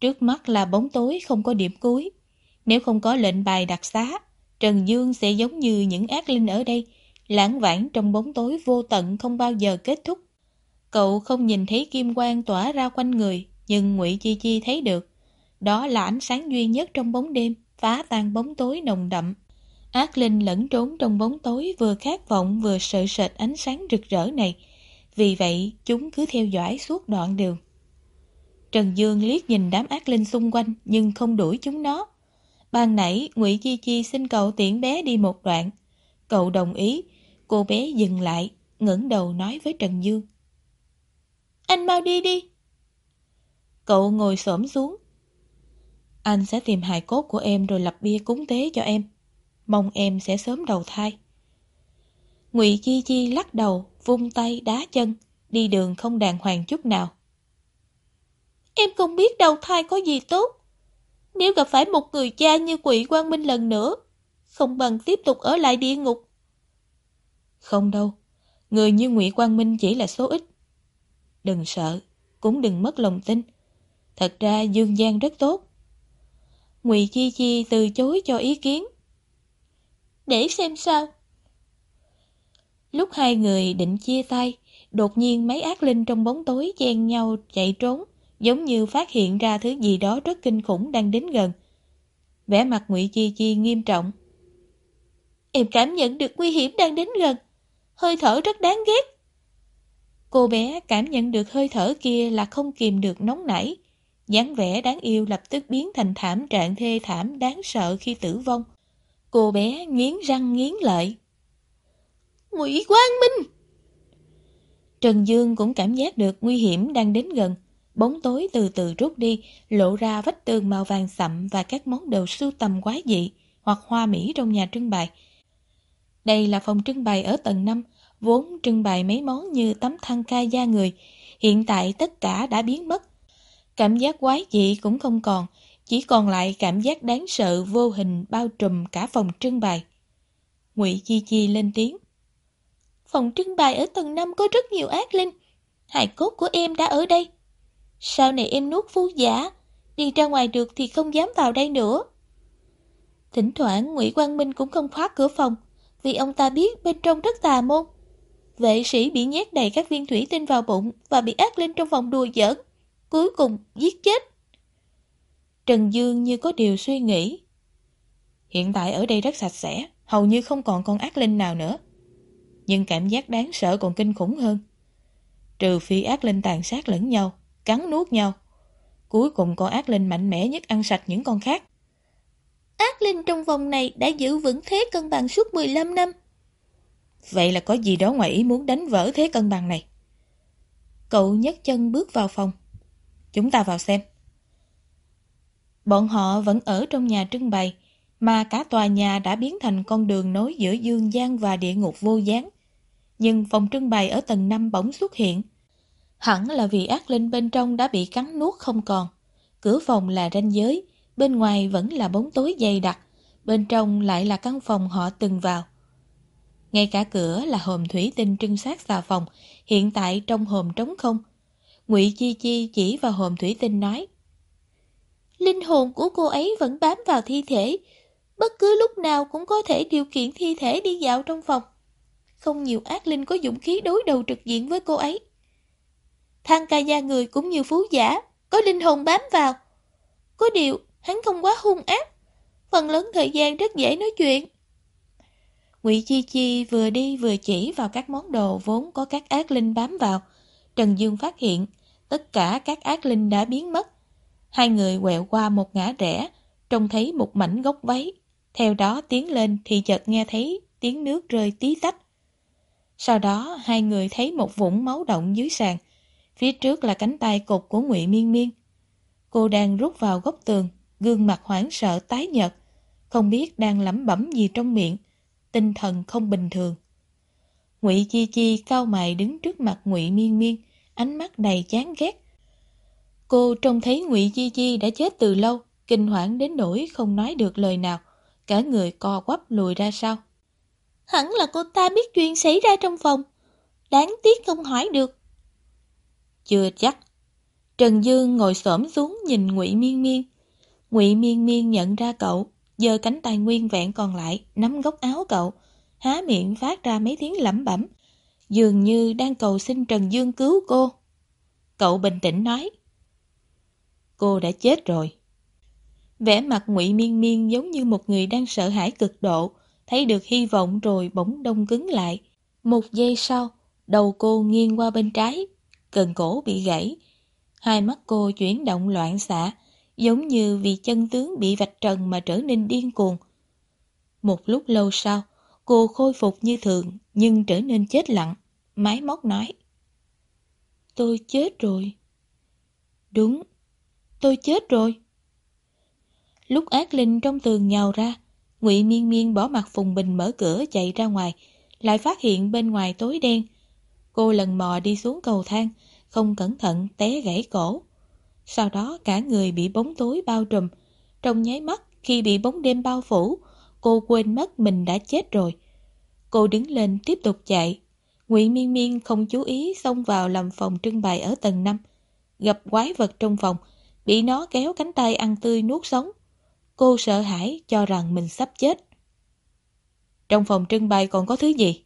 Trước mắt là bóng tối không có điểm cuối. Nếu không có lệnh bài đặc xá, Trần Dương sẽ giống như những ác linh ở đây, lãng vãng trong bóng tối vô tận không bao giờ kết thúc. Cậu không nhìn thấy kim quang tỏa ra quanh người, nhưng Ngụy Chi Chi thấy được. Đó là ánh sáng duy nhất trong bóng đêm, phá tan bóng tối nồng đậm. Ác linh lẫn trốn trong bóng tối vừa khát vọng vừa sợ sệt ánh sáng rực rỡ này. Vì vậy, chúng cứ theo dõi suốt đoạn đường. Trần Dương liếc nhìn đám ác linh xung quanh nhưng không đuổi chúng nó. Ban nãy, Ngụy Chi Chi xin cậu tiễn bé đi một đoạn. Cậu đồng ý, cô bé dừng lại, ngẩng đầu nói với Trần Dương. Anh mau đi đi. Cậu ngồi xổm xuống. Anh sẽ tìm hài cốt của em rồi lập bia cúng tế cho em. Mong em sẽ sớm đầu thai. Ngụy Chi Chi lắc đầu, vung tay đá chân, đi đường không đàng hoàng chút nào. Em không biết đầu thai có gì tốt. Nếu gặp phải một người cha như quỷ Quang Minh lần nữa, không bằng tiếp tục ở lại địa ngục. Không đâu, người như Ngụy Quang Minh chỉ là số ít. Đừng sợ, cũng đừng mất lòng tin. Thật ra Dương Giang rất tốt. Ngụy Chi Chi từ chối cho ý kiến. Để xem sao, Lúc hai người định chia tay, đột nhiên mấy ác linh trong bóng tối chen nhau chạy trốn, giống như phát hiện ra thứ gì đó rất kinh khủng đang đến gần. Vẻ mặt Ngụy Chi Chi nghiêm trọng. Em cảm nhận được nguy hiểm đang đến gần, hơi thở rất đáng ghét. Cô bé cảm nhận được hơi thở kia là không kìm được nóng nảy, dáng vẻ đáng yêu lập tức biến thành thảm trạng thê thảm đáng sợ khi tử vong. Cô bé nghiến răng nghiến lợi. Ngụy Quang Minh! Trần Dương cũng cảm giác được nguy hiểm đang đến gần. Bóng tối từ từ rút đi, lộ ra vách tường màu vàng sậm và các món đồ sưu tầm quái dị hoặc hoa mỹ trong nhà trưng bày. Đây là phòng trưng bày ở tầng 5, vốn trưng bày mấy món như tấm thăng ca da người. Hiện tại tất cả đã biến mất. Cảm giác quái dị cũng không còn, chỉ còn lại cảm giác đáng sợ vô hình bao trùm cả phòng trưng bày. Ngụy Chi Chi lên tiếng. Phòng trưng bày ở tầng 5 có rất nhiều ác linh. Hài cốt của em đã ở đây. Sau này em nuốt phu giả, đi ra ngoài được thì không dám vào đây nữa. Thỉnh thoảng Ngụy Quang Minh cũng không khóa cửa phòng, vì ông ta biết bên trong rất tà môn. Vệ sĩ bị nhét đầy các viên thủy tinh vào bụng và bị ác linh trong phòng đùa giỡn, cuối cùng giết chết. Trần Dương như có điều suy nghĩ. Hiện tại ở đây rất sạch sẽ, hầu như không còn con ác linh nào nữa. Nhưng cảm giác đáng sợ còn kinh khủng hơn. Trừ phi ác linh tàn sát lẫn nhau, cắn nuốt nhau. Cuối cùng con ác linh mạnh mẽ nhất ăn sạch những con khác. Ác linh trong vòng này đã giữ vững thế cân bằng suốt 15 năm. Vậy là có gì đó ngoài ý muốn đánh vỡ thế cân bằng này. Cậu nhấc chân bước vào phòng. Chúng ta vào xem. Bọn họ vẫn ở trong nhà trưng bày, mà cả tòa nhà đã biến thành con đường nối giữa dương gian và địa ngục vô gián. Nhưng phòng trưng bày ở tầng 5 bỗng xuất hiện. Hẳn là vì ác linh bên trong đã bị cắn nuốt không còn. Cửa phòng là ranh giới, bên ngoài vẫn là bóng tối dày đặc, bên trong lại là căn phòng họ từng vào. Ngay cả cửa là hòm thủy tinh trưng sát xà phòng, hiện tại trong hòm trống không. Ngụy Chi Chi chỉ vào hòm thủy tinh nói. Linh hồn của cô ấy vẫn bám vào thi thể, bất cứ lúc nào cũng có thể điều khiển thi thể đi dạo trong phòng. Không nhiều ác linh có dũng khí đối đầu trực diện với cô ấy. Thang ca gia người cũng như phú giả, có linh hồn bám vào. Có điều, hắn không quá hung ác, phần lớn thời gian rất dễ nói chuyện. Ngụy Chi Chi vừa đi vừa chỉ vào các món đồ vốn có các ác linh bám vào. Trần Dương phát hiện, tất cả các ác linh đã biến mất. Hai người quẹo qua một ngã rẽ, trông thấy một mảnh gốc váy. Theo đó tiến lên thì chợt nghe thấy tiếng nước rơi tí tách. Sau đó hai người thấy một vũng máu động dưới sàn. Phía trước là cánh tay cục của Ngụy Miên Miên. Cô đang rút vào góc tường, gương mặt hoảng sợ tái nhợt, không biết đang lẩm bẩm gì trong miệng, tinh thần không bình thường. Ngụy Chi Chi cao mày đứng trước mặt Ngụy Miên Miên, ánh mắt đầy chán ghét. Cô trông thấy Ngụy Chi Chi đã chết từ lâu, kinh hoảng đến nỗi không nói được lời nào, cả người co quắp lùi ra sau. Hẳn là cô ta biết chuyện xảy ra trong phòng, đáng tiếc không hỏi được. Chưa chắc. Trần Dương ngồi xổm xuống nhìn Ngụy Miên Miên. Ngụy Miên Miên nhận ra cậu, giơ cánh tay nguyên vẹn còn lại, nắm góc áo cậu, há miệng phát ra mấy tiếng lẩm bẩm, dường như đang cầu xin Trần Dương cứu cô. Cậu bình tĩnh nói, cô đã chết rồi. Vẻ mặt Ngụy Miên Miên giống như một người đang sợ hãi cực độ, thấy được hy vọng rồi bỗng đông cứng lại. Một giây sau, đầu cô nghiêng qua bên trái, cần cổ bị gãy. Hai mắt cô chuyển động loạn xạ, giống như vì chân tướng bị vạch trần mà trở nên điên cuồng. Một lúc lâu sau, cô khôi phục như thường nhưng trở nên chết lặng, máy móc nói. Tôi chết rồi. Đúng, tôi chết rồi. Lúc ác linh trong tường nhào ra, Ngụy Miên Miên bỏ mặt Phùng Bình mở cửa chạy ra ngoài, lại phát hiện bên ngoài tối đen. Cô lần mò đi xuống cầu thang, không cẩn thận té gãy cổ. Sau đó cả người bị bóng tối bao trùm. Trong nháy mắt khi bị bóng đêm bao phủ, cô quên mất mình đã chết rồi. Cô đứng lên tiếp tục chạy. nguyễn Miên Miên không chú ý xông vào làm phòng trưng bày ở tầng 5. Gặp quái vật trong phòng, bị nó kéo cánh tay ăn tươi nuốt sống. Cô sợ hãi cho rằng mình sắp chết. Trong phòng trưng bày còn có thứ gì?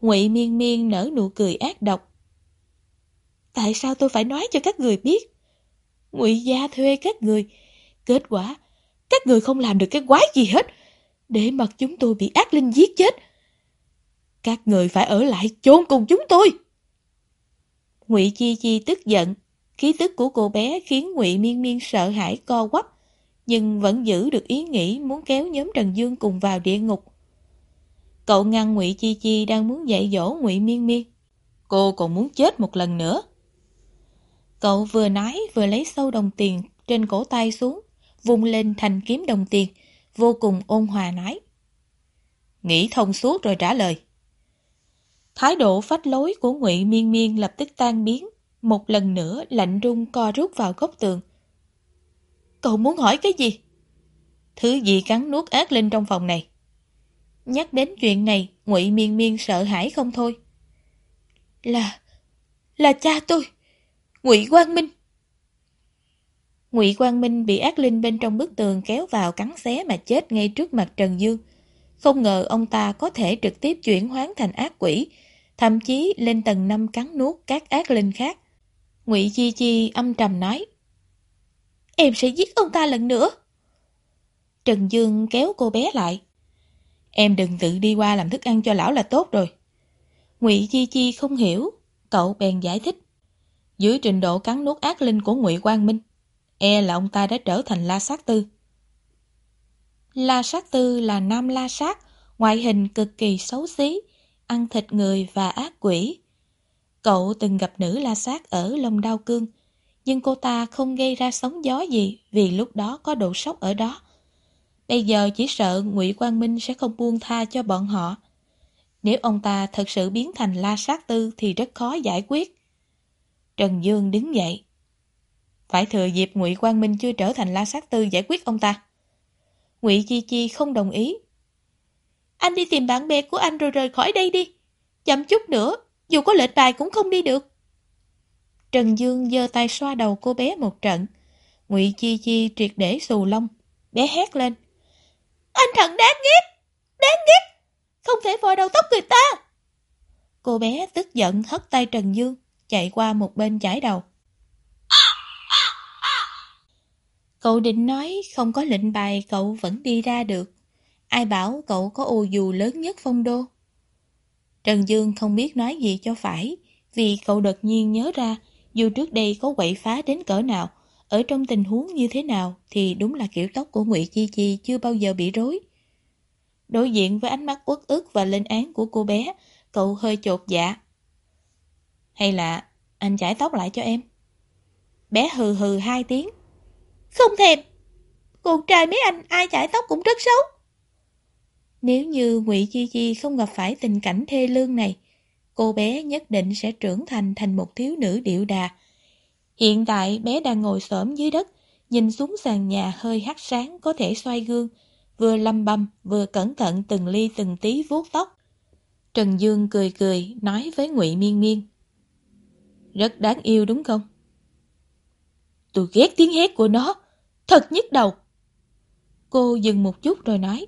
Ngụy Miên Miên nở nụ cười ác độc. Tại sao tôi phải nói cho các người biết? Ngụy gia thuê các người. Kết quả, các người không làm được cái quái gì hết. Để mặt chúng tôi bị ác linh giết chết. Các người phải ở lại chôn cùng chúng tôi. Ngụy Chi Chi tức giận. Khí tức của cô bé khiến Ngụy Miên Miên sợ hãi co quắp, nhưng vẫn giữ được ý nghĩ muốn kéo nhóm Trần Dương cùng vào địa ngục. Cậu ngăn Ngụy Chi Chi đang muốn dạy dỗ Ngụy Miên Miên. Cô còn muốn chết một lần nữa. Cậu vừa nói vừa lấy sâu đồng tiền trên cổ tay xuống, vung lên thành kiếm đồng tiền, vô cùng ôn hòa nói. Nghĩ thông suốt rồi trả lời. Thái độ phách lối của Ngụy Miên Miên lập tức tan biến, một lần nữa lạnh rung co rút vào góc tường. Cậu muốn hỏi cái gì? Thứ gì cắn nuốt ác linh trong phòng này? Nhắc đến chuyện này, Ngụy Miên Miên sợ hãi không thôi. Là... là cha tôi. Ngụy Quang Minh. Ngụy Quang Minh bị ác linh bên trong bức tường kéo vào cắn xé mà chết ngay trước mặt Trần Dương. Không ngờ ông ta có thể trực tiếp chuyển hoán thành ác quỷ, thậm chí lên tầng 5 cắn nuốt các ác linh khác. Ngụy Chi Chi âm trầm nói. Em sẽ giết ông ta lần nữa. Trần Dương kéo cô bé lại. Em đừng tự đi qua làm thức ăn cho lão là tốt rồi. Ngụy Chi Chi không hiểu, cậu bèn giải thích. Dưới trình độ cắn nuốt ác linh của Ngụy Quang Minh, e là ông ta đã trở thành La Sát Tư. La Sát Tư là nam La Sát, ngoại hình cực kỳ xấu xí, ăn thịt người và ác quỷ. Cậu từng gặp nữ La Sát ở Long Đao Cương, nhưng cô ta không gây ra sóng gió gì vì lúc đó có độ sốc ở đó. Bây giờ chỉ sợ Ngụy Quang Minh sẽ không buông tha cho bọn họ. Nếu ông ta thật sự biến thành La Sát Tư thì rất khó giải quyết. Trần Dương đứng dậy. Phải thừa dịp Ngụy Quang Minh chưa trở thành La Sát Tư giải quyết ông ta. Ngụy Chi Chi không đồng ý. Anh đi tìm bạn bè của anh rồi rời khỏi đây đi. Chậm chút nữa, dù có lệnh bài cũng không đi được. Trần Dương giơ tay xoa đầu cô bé một trận. Ngụy Chi Chi triệt để xù lông. Bé hét lên. Anh thằng đáng ghét! Đáng ghét! Không thể vòi đầu tóc người ta! Cô bé tức giận hất tay Trần Dương, chạy qua một bên chải đầu. Cậu định nói không có lệnh bài cậu vẫn đi ra được. Ai bảo cậu có ô dù lớn nhất phong đô? Trần Dương không biết nói gì cho phải, vì cậu đột nhiên nhớ ra dù trước đây có quậy phá đến cỡ nào, ở trong tình huống như thế nào thì đúng là kiểu tóc của Ngụy Chi Chi chưa bao giờ bị rối. Đối diện với ánh mắt uất ức và lên án của cô bé, cậu hơi chột dạ. Hay là anh chải tóc lại cho em? Bé hừ hừ hai tiếng. Không thèm. Con trai mấy anh ai chải tóc cũng rất xấu. Nếu như Ngụy Chi Chi không gặp phải tình cảnh thê lương này, cô bé nhất định sẽ trưởng thành thành một thiếu nữ điệu đà. Hiện tại bé đang ngồi xổm dưới đất, nhìn xuống sàn nhà hơi hắt sáng có thể xoay gương, vừa lăm băm vừa cẩn thận từng ly từng tí vuốt tóc. Trần Dương cười cười nói với Ngụy Miên Miên. Rất đáng yêu đúng không? Tôi ghét tiếng hét của nó, thật nhức đầu. Cô dừng một chút rồi nói.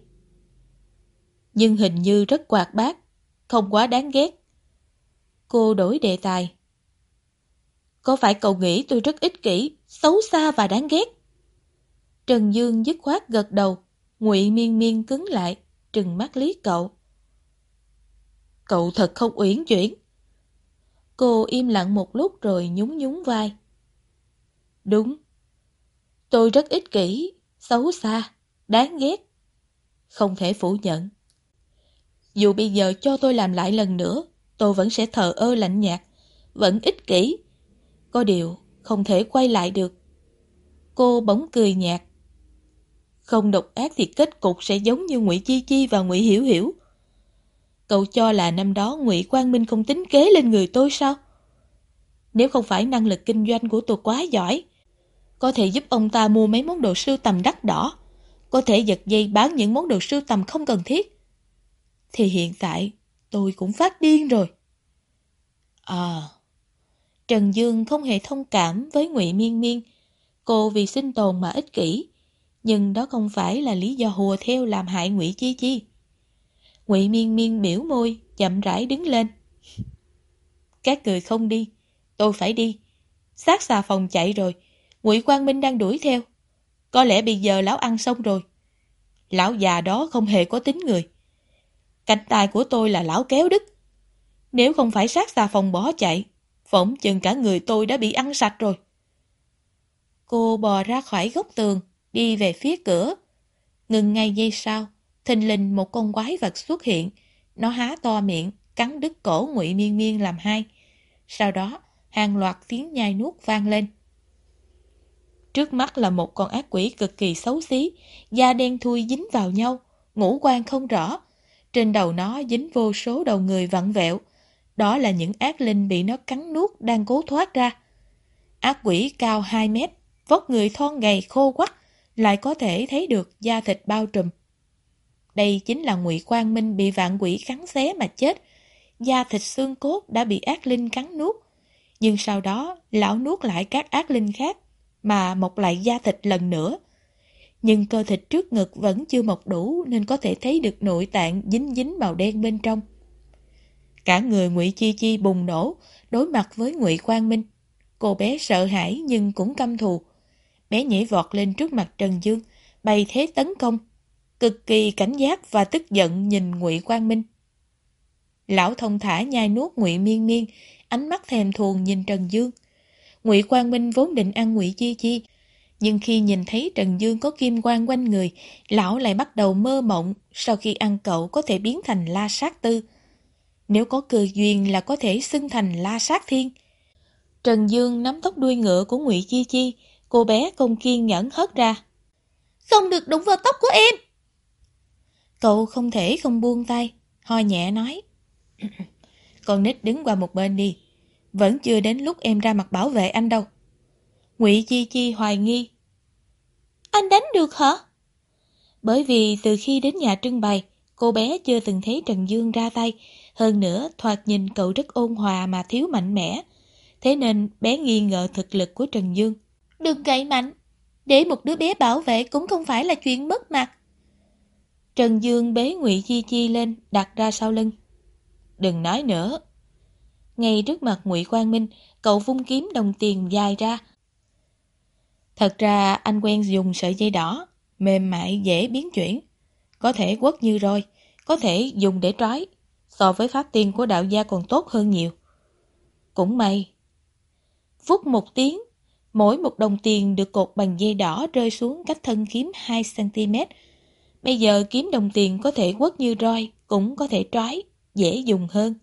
Nhưng hình như rất quạt bát, không quá đáng ghét. Cô đổi đề tài. Có phải cậu nghĩ tôi rất ích kỷ, xấu xa và đáng ghét? Trần Dương dứt khoát gật đầu, ngụy miên miên cứng lại, trừng mắt lý cậu. Cậu thật không uyển chuyển. Cô im lặng một lúc rồi nhún nhún vai. Đúng. Tôi rất ích kỷ, xấu xa, đáng ghét. Không thể phủ nhận. Dù bây giờ cho tôi làm lại lần nữa, tôi vẫn sẽ thờ ơ lạnh nhạt, vẫn ích kỷ. Có điều, không thể quay lại được. Cô bỗng cười nhạt. Không độc ác thì kết cục sẽ giống như Ngụy Chi Chi và Ngụy Hiểu Hiểu. Cậu cho là năm đó Ngụy Quang Minh không tính kế lên người tôi sao? Nếu không phải năng lực kinh doanh của tôi quá giỏi, có thể giúp ông ta mua mấy món đồ sưu tầm đắt đỏ, có thể giật dây bán những món đồ sưu tầm không cần thiết. Thì hiện tại tôi cũng phát điên rồi. À, Trần Dương không hề thông cảm với Ngụy Miên Miên. Cô vì sinh tồn mà ích kỷ, nhưng đó không phải là lý do hùa theo làm hại Ngụy Chi Chi. Ngụy Miên Miên biểu môi, chậm rãi đứng lên. Các người không đi, tôi phải đi. Sát xà phòng chạy rồi, Ngụy Quang Minh đang đuổi theo. Có lẽ bây giờ lão ăn xong rồi. Lão già đó không hề có tính người. Cánh tay của tôi là lão kéo đứt. Nếu không phải sát xà phòng bỏ chạy, phỏng chừng cả người tôi đã bị ăn sạch rồi. Cô bò ra khỏi góc tường, đi về phía cửa. Ngừng ngay giây sau, thình lình một con quái vật xuất hiện. Nó há to miệng, cắn đứt cổ ngụy miên miên làm hai. Sau đó, hàng loạt tiếng nhai nuốt vang lên. Trước mắt là một con ác quỷ cực kỳ xấu xí, da đen thui dính vào nhau, ngũ quan không rõ. Trên đầu nó dính vô số đầu người vặn vẹo. Đó là những ác linh bị nó cắn nuốt đang cố thoát ra. Ác quỷ cao 2 mét, vóc người thon gầy khô quắc, lại có thể thấy được da thịt bao trùm. Đây chính là ngụy Quang Minh bị vạn quỷ cắn xé mà chết. Da thịt xương cốt đã bị ác linh cắn nuốt. Nhưng sau đó, lão nuốt lại các ác linh khác, mà mọc lại da thịt lần nữa. Nhưng cơ thịt trước ngực vẫn chưa mọc đủ nên có thể thấy được nội tạng dính dính màu đen bên trong. Cả người ngụy Chi Chi bùng nổ, đối mặt với ngụy Quang Minh. Cô bé sợ hãi nhưng cũng căm thù. Bé nhảy vọt lên trước mặt Trần Dương, bày thế tấn công. Cực kỳ cảnh giác và tức giận nhìn ngụy Quang Minh. Lão thông thả nhai nuốt ngụy miên miên, ánh mắt thèm thuồng nhìn Trần Dương. Ngụy Quang Minh vốn định ăn Ngụy Chi Chi, nhưng khi nhìn thấy Trần Dương có kim quang quanh người, lão lại bắt đầu mơ mộng sau khi ăn cậu có thể biến thành La Sát Tư. Nếu có cơ duyên là có thể xưng thành La Sát Thiên. Trần Dương nắm tóc đuôi ngựa của Ngụy Chi Chi, cô bé không kiên nhẫn hất ra. Không được đụng vào tóc của em! Cậu không thể không buông tay, ho nhẹ nói. Con nít đứng qua một bên đi, vẫn chưa đến lúc em ra mặt bảo vệ anh đâu. Ngụy Chi Chi hoài nghi. Anh đánh được hả? Bởi vì từ khi đến nhà trưng bày, cô bé chưa từng thấy Trần Dương ra tay. Hơn nữa, thoạt nhìn cậu rất ôn hòa mà thiếu mạnh mẽ. Thế nên bé nghi ngờ thực lực của Trần Dương. Đừng cậy mạnh. Để một đứa bé bảo vệ cũng không phải là chuyện mất mặt. Trần Dương bế Ngụy Chi Chi lên, đặt ra sau lưng. Đừng nói nữa. Ngay trước mặt Ngụy Quang Minh, cậu vung kiếm đồng tiền dài ra. Thật ra anh quen dùng sợi dây đỏ, mềm mại dễ biến chuyển. Có thể quất như roi, có thể dùng để trói, so với pháp tiên của đạo gia còn tốt hơn nhiều. Cũng may. Phút một tiếng, mỗi một đồng tiền được cột bằng dây đỏ rơi xuống cách thân kiếm 2cm. Bây giờ kiếm đồng tiền có thể quất như roi, cũng có thể trói, dễ dùng hơn.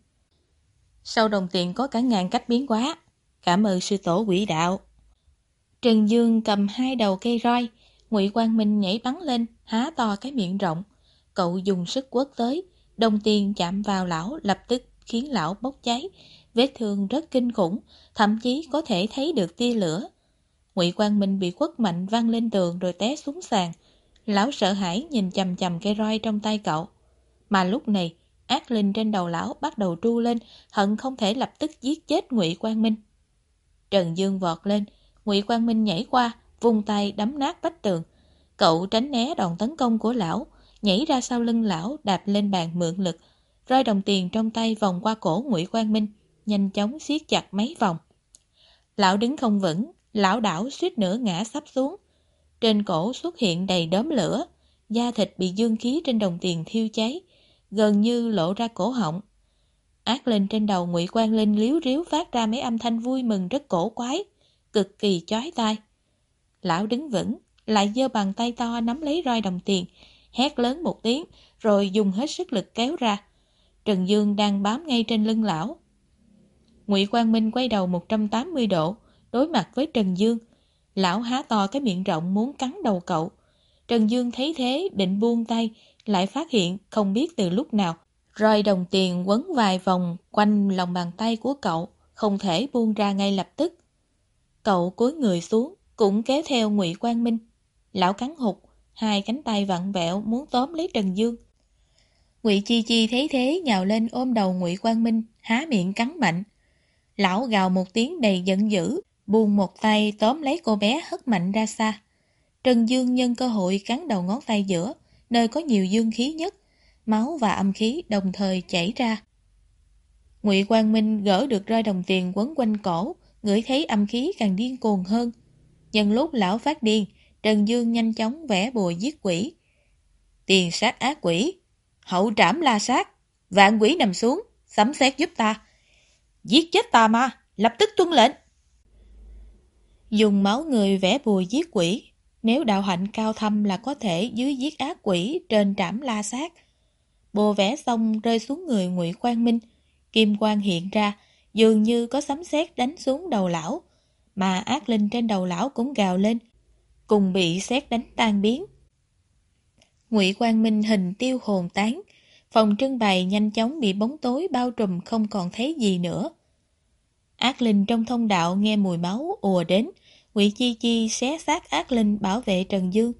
Sau đồng tiền có cả ngàn cách biến hóa. Cảm ơn sư tổ quỷ đạo. Trần Dương cầm hai đầu cây roi, Ngụy Quang Minh nhảy bắn lên, há to cái miệng rộng. Cậu dùng sức quất tới, đồng tiền chạm vào lão lập tức khiến lão bốc cháy. Vết thương rất kinh khủng, thậm chí có thể thấy được tia lửa. Ngụy Quang Minh bị quất mạnh văng lên tường rồi té xuống sàn. Lão sợ hãi nhìn chầm chầm cây roi trong tay cậu. Mà lúc này, ác linh trên đầu lão bắt đầu tru lên, hận không thể lập tức giết chết Ngụy Quang Minh. Trần Dương vọt lên, Ngụy Quang Minh nhảy qua, vùng tay đấm nát vách tường. Cậu tránh né đòn tấn công của lão, nhảy ra sau lưng lão đạp lên bàn mượn lực, roi đồng tiền trong tay vòng qua cổ Ngụy Quang Minh, nhanh chóng siết chặt mấy vòng. Lão đứng không vững, lão đảo suýt nữa ngã sắp xuống. Trên cổ xuất hiện đầy đốm lửa, da thịt bị dương khí trên đồng tiền thiêu cháy, gần như lộ ra cổ họng. Ác lên trên đầu Ngụy Quang Linh liếu riếu phát ra mấy âm thanh vui mừng rất cổ quái, cực kỳ chói tai. Lão đứng vững, lại giơ bàn tay to nắm lấy roi đồng tiền, hét lớn một tiếng, rồi dùng hết sức lực kéo ra. Trần Dương đang bám ngay trên lưng lão. Ngụy Quang Minh quay đầu 180 độ, đối mặt với Trần Dương. Lão há to cái miệng rộng muốn cắn đầu cậu. Trần Dương thấy thế định buông tay, lại phát hiện không biết từ lúc nào. Roi đồng tiền quấn vài vòng quanh lòng bàn tay của cậu, không thể buông ra ngay lập tức. Cậu cúi người xuống, cũng kéo theo ngụy Quang Minh. Lão cắn hụt, hai cánh tay vặn vẹo muốn tóm lấy Trần Dương. Ngụy Chi Chi thấy thế nhào lên ôm đầu Ngụy Quang Minh, há miệng cắn mạnh. Lão gào một tiếng đầy giận dữ, buông một tay tóm lấy cô bé hất mạnh ra xa. Trần Dương nhân cơ hội cắn đầu ngón tay giữa, nơi có nhiều dương khí nhất. Máu và âm khí đồng thời chảy ra. Ngụy Quang Minh gỡ được roi đồng tiền quấn quanh cổ, ngửi thấy âm khí càng điên cuồng hơn. Nhân lúc lão phát điên, Trần Dương nhanh chóng vẽ bùa giết quỷ. Tiền sát ác quỷ, hậu trảm la sát, vạn quỷ nằm xuống, sấm xét giúp ta. Giết chết tà ma, lập tức tuân lệnh. Dùng máu người vẽ bùa giết quỷ, nếu đạo hạnh cao thâm là có thể dưới giết ác quỷ trên trảm la sát. Bùa vẽ xong rơi xuống người ngụy Quang Minh, kim quang hiện ra, dường như có sấm sét đánh xuống đầu lão, mà ác linh trên đầu lão cũng gào lên, cùng bị sét đánh tan biến. Ngụy Quang Minh hình tiêu hồn tán, phòng trưng bày nhanh chóng bị bóng tối bao trùm không còn thấy gì nữa. Ác linh trong thông đạo nghe mùi máu ùa đến, Ngụy Chi Chi xé xác ác linh bảo vệ Trần Dương.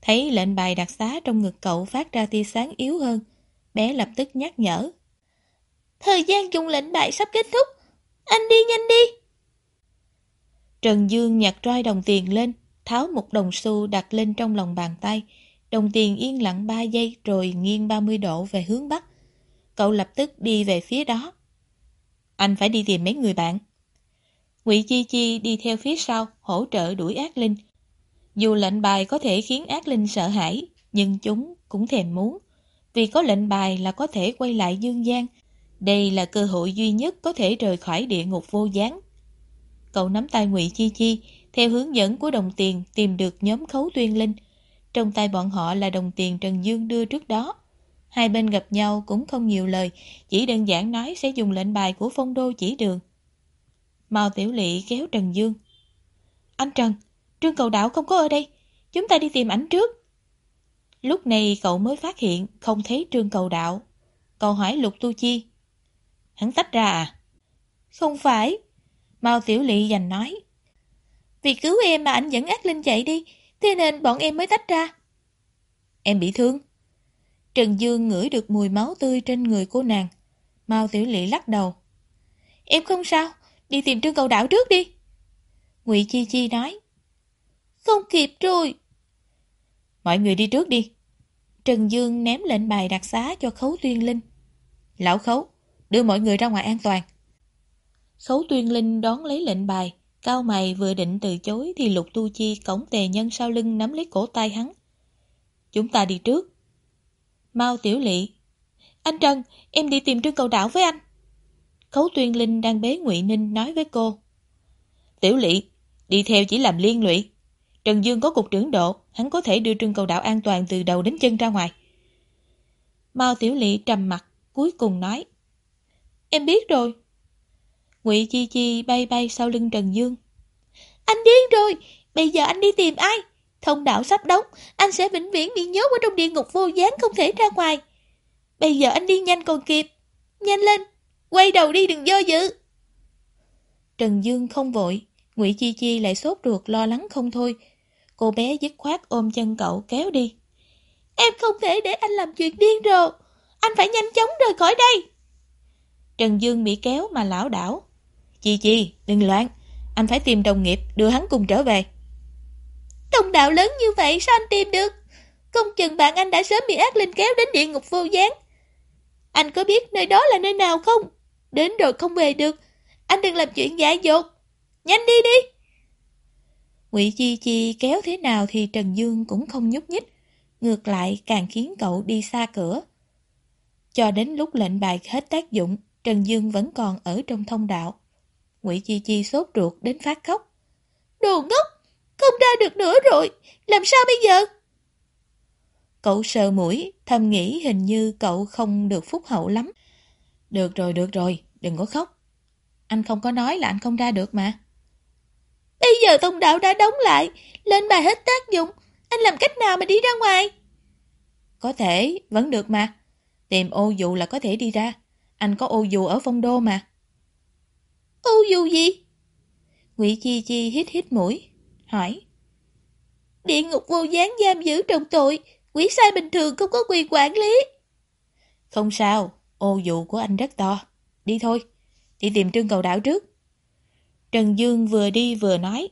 Thấy lệnh bài đặc xá trong ngực cậu phát ra tia sáng yếu hơn, bé lập tức nhắc nhở. Thời gian dùng lệnh bài sắp kết thúc, anh đi nhanh đi. Trần Dương nhặt roi đồng tiền lên, tháo một đồng xu đặt lên trong lòng bàn tay. Đồng tiền yên lặng 3 giây rồi nghiêng 30 độ về hướng Bắc. Cậu lập tức đi về phía đó. Anh phải đi tìm mấy người bạn. Ngụy Chi Chi đi theo phía sau, hỗ trợ đuổi ác linh. Dù lệnh bài có thể khiến ác linh sợ hãi, nhưng chúng cũng thèm muốn. Vì có lệnh bài là có thể quay lại dương gian. Đây là cơ hội duy nhất có thể rời khỏi địa ngục vô gián. Cậu nắm tay Ngụy Chi Chi, theo hướng dẫn của đồng tiền tìm được nhóm khấu tuyên linh. Trong tay bọn họ là đồng tiền Trần Dương đưa trước đó. Hai bên gặp nhau cũng không nhiều lời, chỉ đơn giản nói sẽ dùng lệnh bài của phong đô chỉ đường. Mao Tiểu Lị kéo Trần Dương. Anh Trần, Trương Cầu Đạo không có ở đây, chúng ta đi tìm ảnh trước. Lúc này cậu mới phát hiện không thấy Trương Cầu Đạo. Cậu hỏi Lục Tu Chi. Hắn tách ra à? Không phải. Mao Tiểu Lị dành nói. Vì cứu em mà anh dẫn ác linh chạy đi, thế nên bọn em mới tách ra. Em bị thương. Trần Dương ngửi được mùi máu tươi trên người cô nàng. Mao Tiểu Lị lắc đầu. Em không sao, đi tìm Trương Cầu Đạo trước đi. Ngụy Chi Chi nói. Không kịp rồi. Mọi người đi trước đi. Trần Dương ném lệnh bài đặc xá cho Khấu Tuyên Linh. Lão Khấu, đưa mọi người ra ngoài an toàn. Khấu Tuyên Linh đón lấy lệnh bài, cao mày vừa định từ chối thì Lục Tu Chi cổng tề nhân sau lưng nắm lấy cổ tay hắn. Chúng ta đi trước. Mau Tiểu Lị. Anh Trần, em đi tìm Trương Cầu Đạo với anh. Khấu Tuyên Linh đang bế Ngụy Ninh nói với cô. Tiểu Lị, đi theo chỉ làm liên lụy. Trần Dương có cục trưởng độ, hắn có thể đưa Trương Cầu Đạo an toàn từ đầu đến chân ra ngoài. Mao Tiểu Lị trầm mặt, cuối cùng nói. Em biết rồi. Ngụy Chi Chi bay bay sau lưng Trần Dương. Anh điên rồi, bây giờ anh đi tìm ai? Thông đạo sắp đóng, anh sẽ vĩnh viễn bị nhốt ở trong địa ngục vô gián không thể ra ngoài. Bây giờ anh đi nhanh còn kịp. Nhanh lên, quay đầu đi đừng do dự. Trần Dương không vội, Ngụy Chi Chi lại sốt ruột lo lắng không thôi. Cô bé dứt khoát ôm chân cậu kéo đi. Em không thể để anh làm chuyện điên rồ. Anh phải nhanh chóng rời khỏi đây. Trần Dương bị kéo mà lão đảo. Chi Chi, đừng loạn. Anh phải tìm đồng nghiệp đưa hắn cùng trở về. Thông đạo lớn như vậy sao anh tìm được? Không chừng bạn anh đã sớm bị ác linh kéo đến địa ngục vô gián. Anh có biết nơi đó là nơi nào không? Đến rồi không về được. Anh đừng làm chuyện dại dột. Nhanh đi đi. Ngụy Chi Chi kéo thế nào thì Trần Dương cũng không nhúc nhích. Ngược lại càng khiến cậu đi xa cửa. Cho đến lúc lệnh bài hết tác dụng, Trần Dương vẫn còn ở trong thông đạo. Ngụy Chi Chi sốt ruột đến phát khóc. Đồ ngốc! Không ra được nữa rồi! Làm sao bây giờ? Cậu sờ mũi, thầm nghĩ hình như cậu không được phúc hậu lắm. Được rồi, được rồi, đừng có khóc. Anh không có nói là anh không ra được mà. Bây giờ thông đạo đã đóng lại, lên bài hết tác dụng. Anh làm cách nào mà đi ra ngoài? Có thể, vẫn được mà. Tìm ô Dụ là có thể đi ra. Anh có ô dù ở phong đô mà. Ô dù gì? Ngụy Chi Chi hít hít mũi, hỏi. Địa ngục vô gián giam giữ trọng tội, quỷ sai bình thường không có quyền quản lý. Không sao, ô dù của anh rất to. Đi thôi, đi tìm trương cầu đảo trước. Trần Dương vừa đi vừa nói.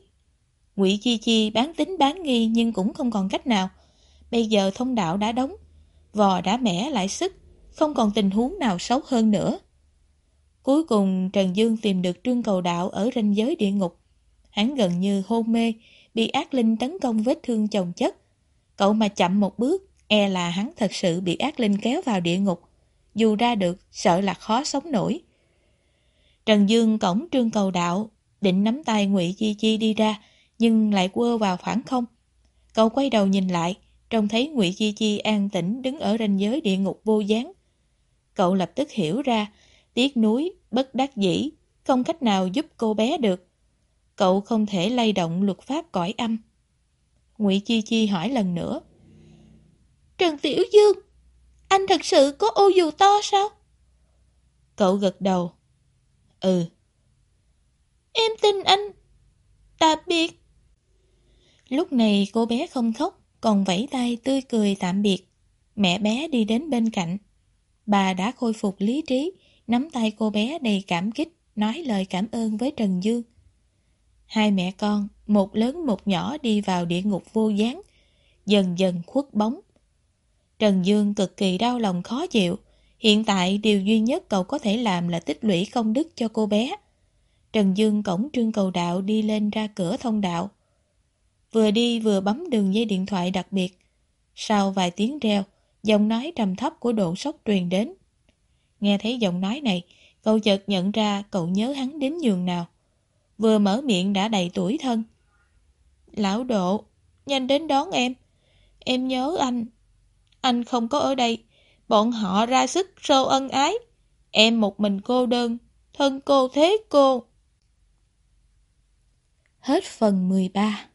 Ngụy Chi Chi bán tính bán nghi nhưng cũng không còn cách nào. Bây giờ thông đạo đã đóng, vò đã mẻ lại sức, không còn tình huống nào xấu hơn nữa. Cuối cùng Trần Dương tìm được Trương Cầu Đạo ở ranh giới địa ngục. Hắn gần như hôn mê, bị ác linh tấn công vết thương chồng chất. Cậu mà chậm một bước, e là hắn thật sự bị ác linh kéo vào địa ngục. Dù ra được, sợ là khó sống nổi. Trần Dương cổng Trương Cầu Đạo, định nắm tay Ngụy Chi Chi đi ra, nhưng lại quơ vào khoảng không. Cậu quay đầu nhìn lại, trông thấy Ngụy Chi Chi an tĩnh đứng ở ranh giới địa ngục vô gián. Cậu lập tức hiểu ra, tiếc nuối, bất đắc dĩ, không cách nào giúp cô bé được. Cậu không thể lay động luật pháp cõi âm. Ngụy Chi Chi hỏi lần nữa. Trần Tiểu Dương, anh thật sự có ô dù to sao? Cậu gật đầu. Ừ. Em tin anh. Tạm biệt. Lúc này cô bé không khóc, còn vẫy tay tươi cười tạm biệt. Mẹ bé đi đến bên cạnh. Bà đã khôi phục lý trí, nắm tay cô bé đầy cảm kích, nói lời cảm ơn với Trần Dương. Hai mẹ con, một lớn một nhỏ đi vào địa ngục vô gián, dần dần khuất bóng. Trần Dương cực kỳ đau lòng khó chịu, hiện tại điều duy nhất cậu có thể làm là tích lũy công đức cho cô bé. Trần Dương cổng trương cầu đạo đi lên ra cửa thông đạo. Vừa đi vừa bấm đường dây điện thoại đặc biệt. Sau vài tiếng reo, giọng nói trầm thấp của độ sốc truyền đến. Nghe thấy giọng nói này, cậu chợt nhận ra cậu nhớ hắn đến nhường nào. Vừa mở miệng đã đầy tuổi thân. Lão độ, nhanh đến đón em. Em nhớ anh. Anh không có ở đây. Bọn họ ra sức sâu ân ái. Em một mình cô đơn. Thân cô thế cô. Hết phần 13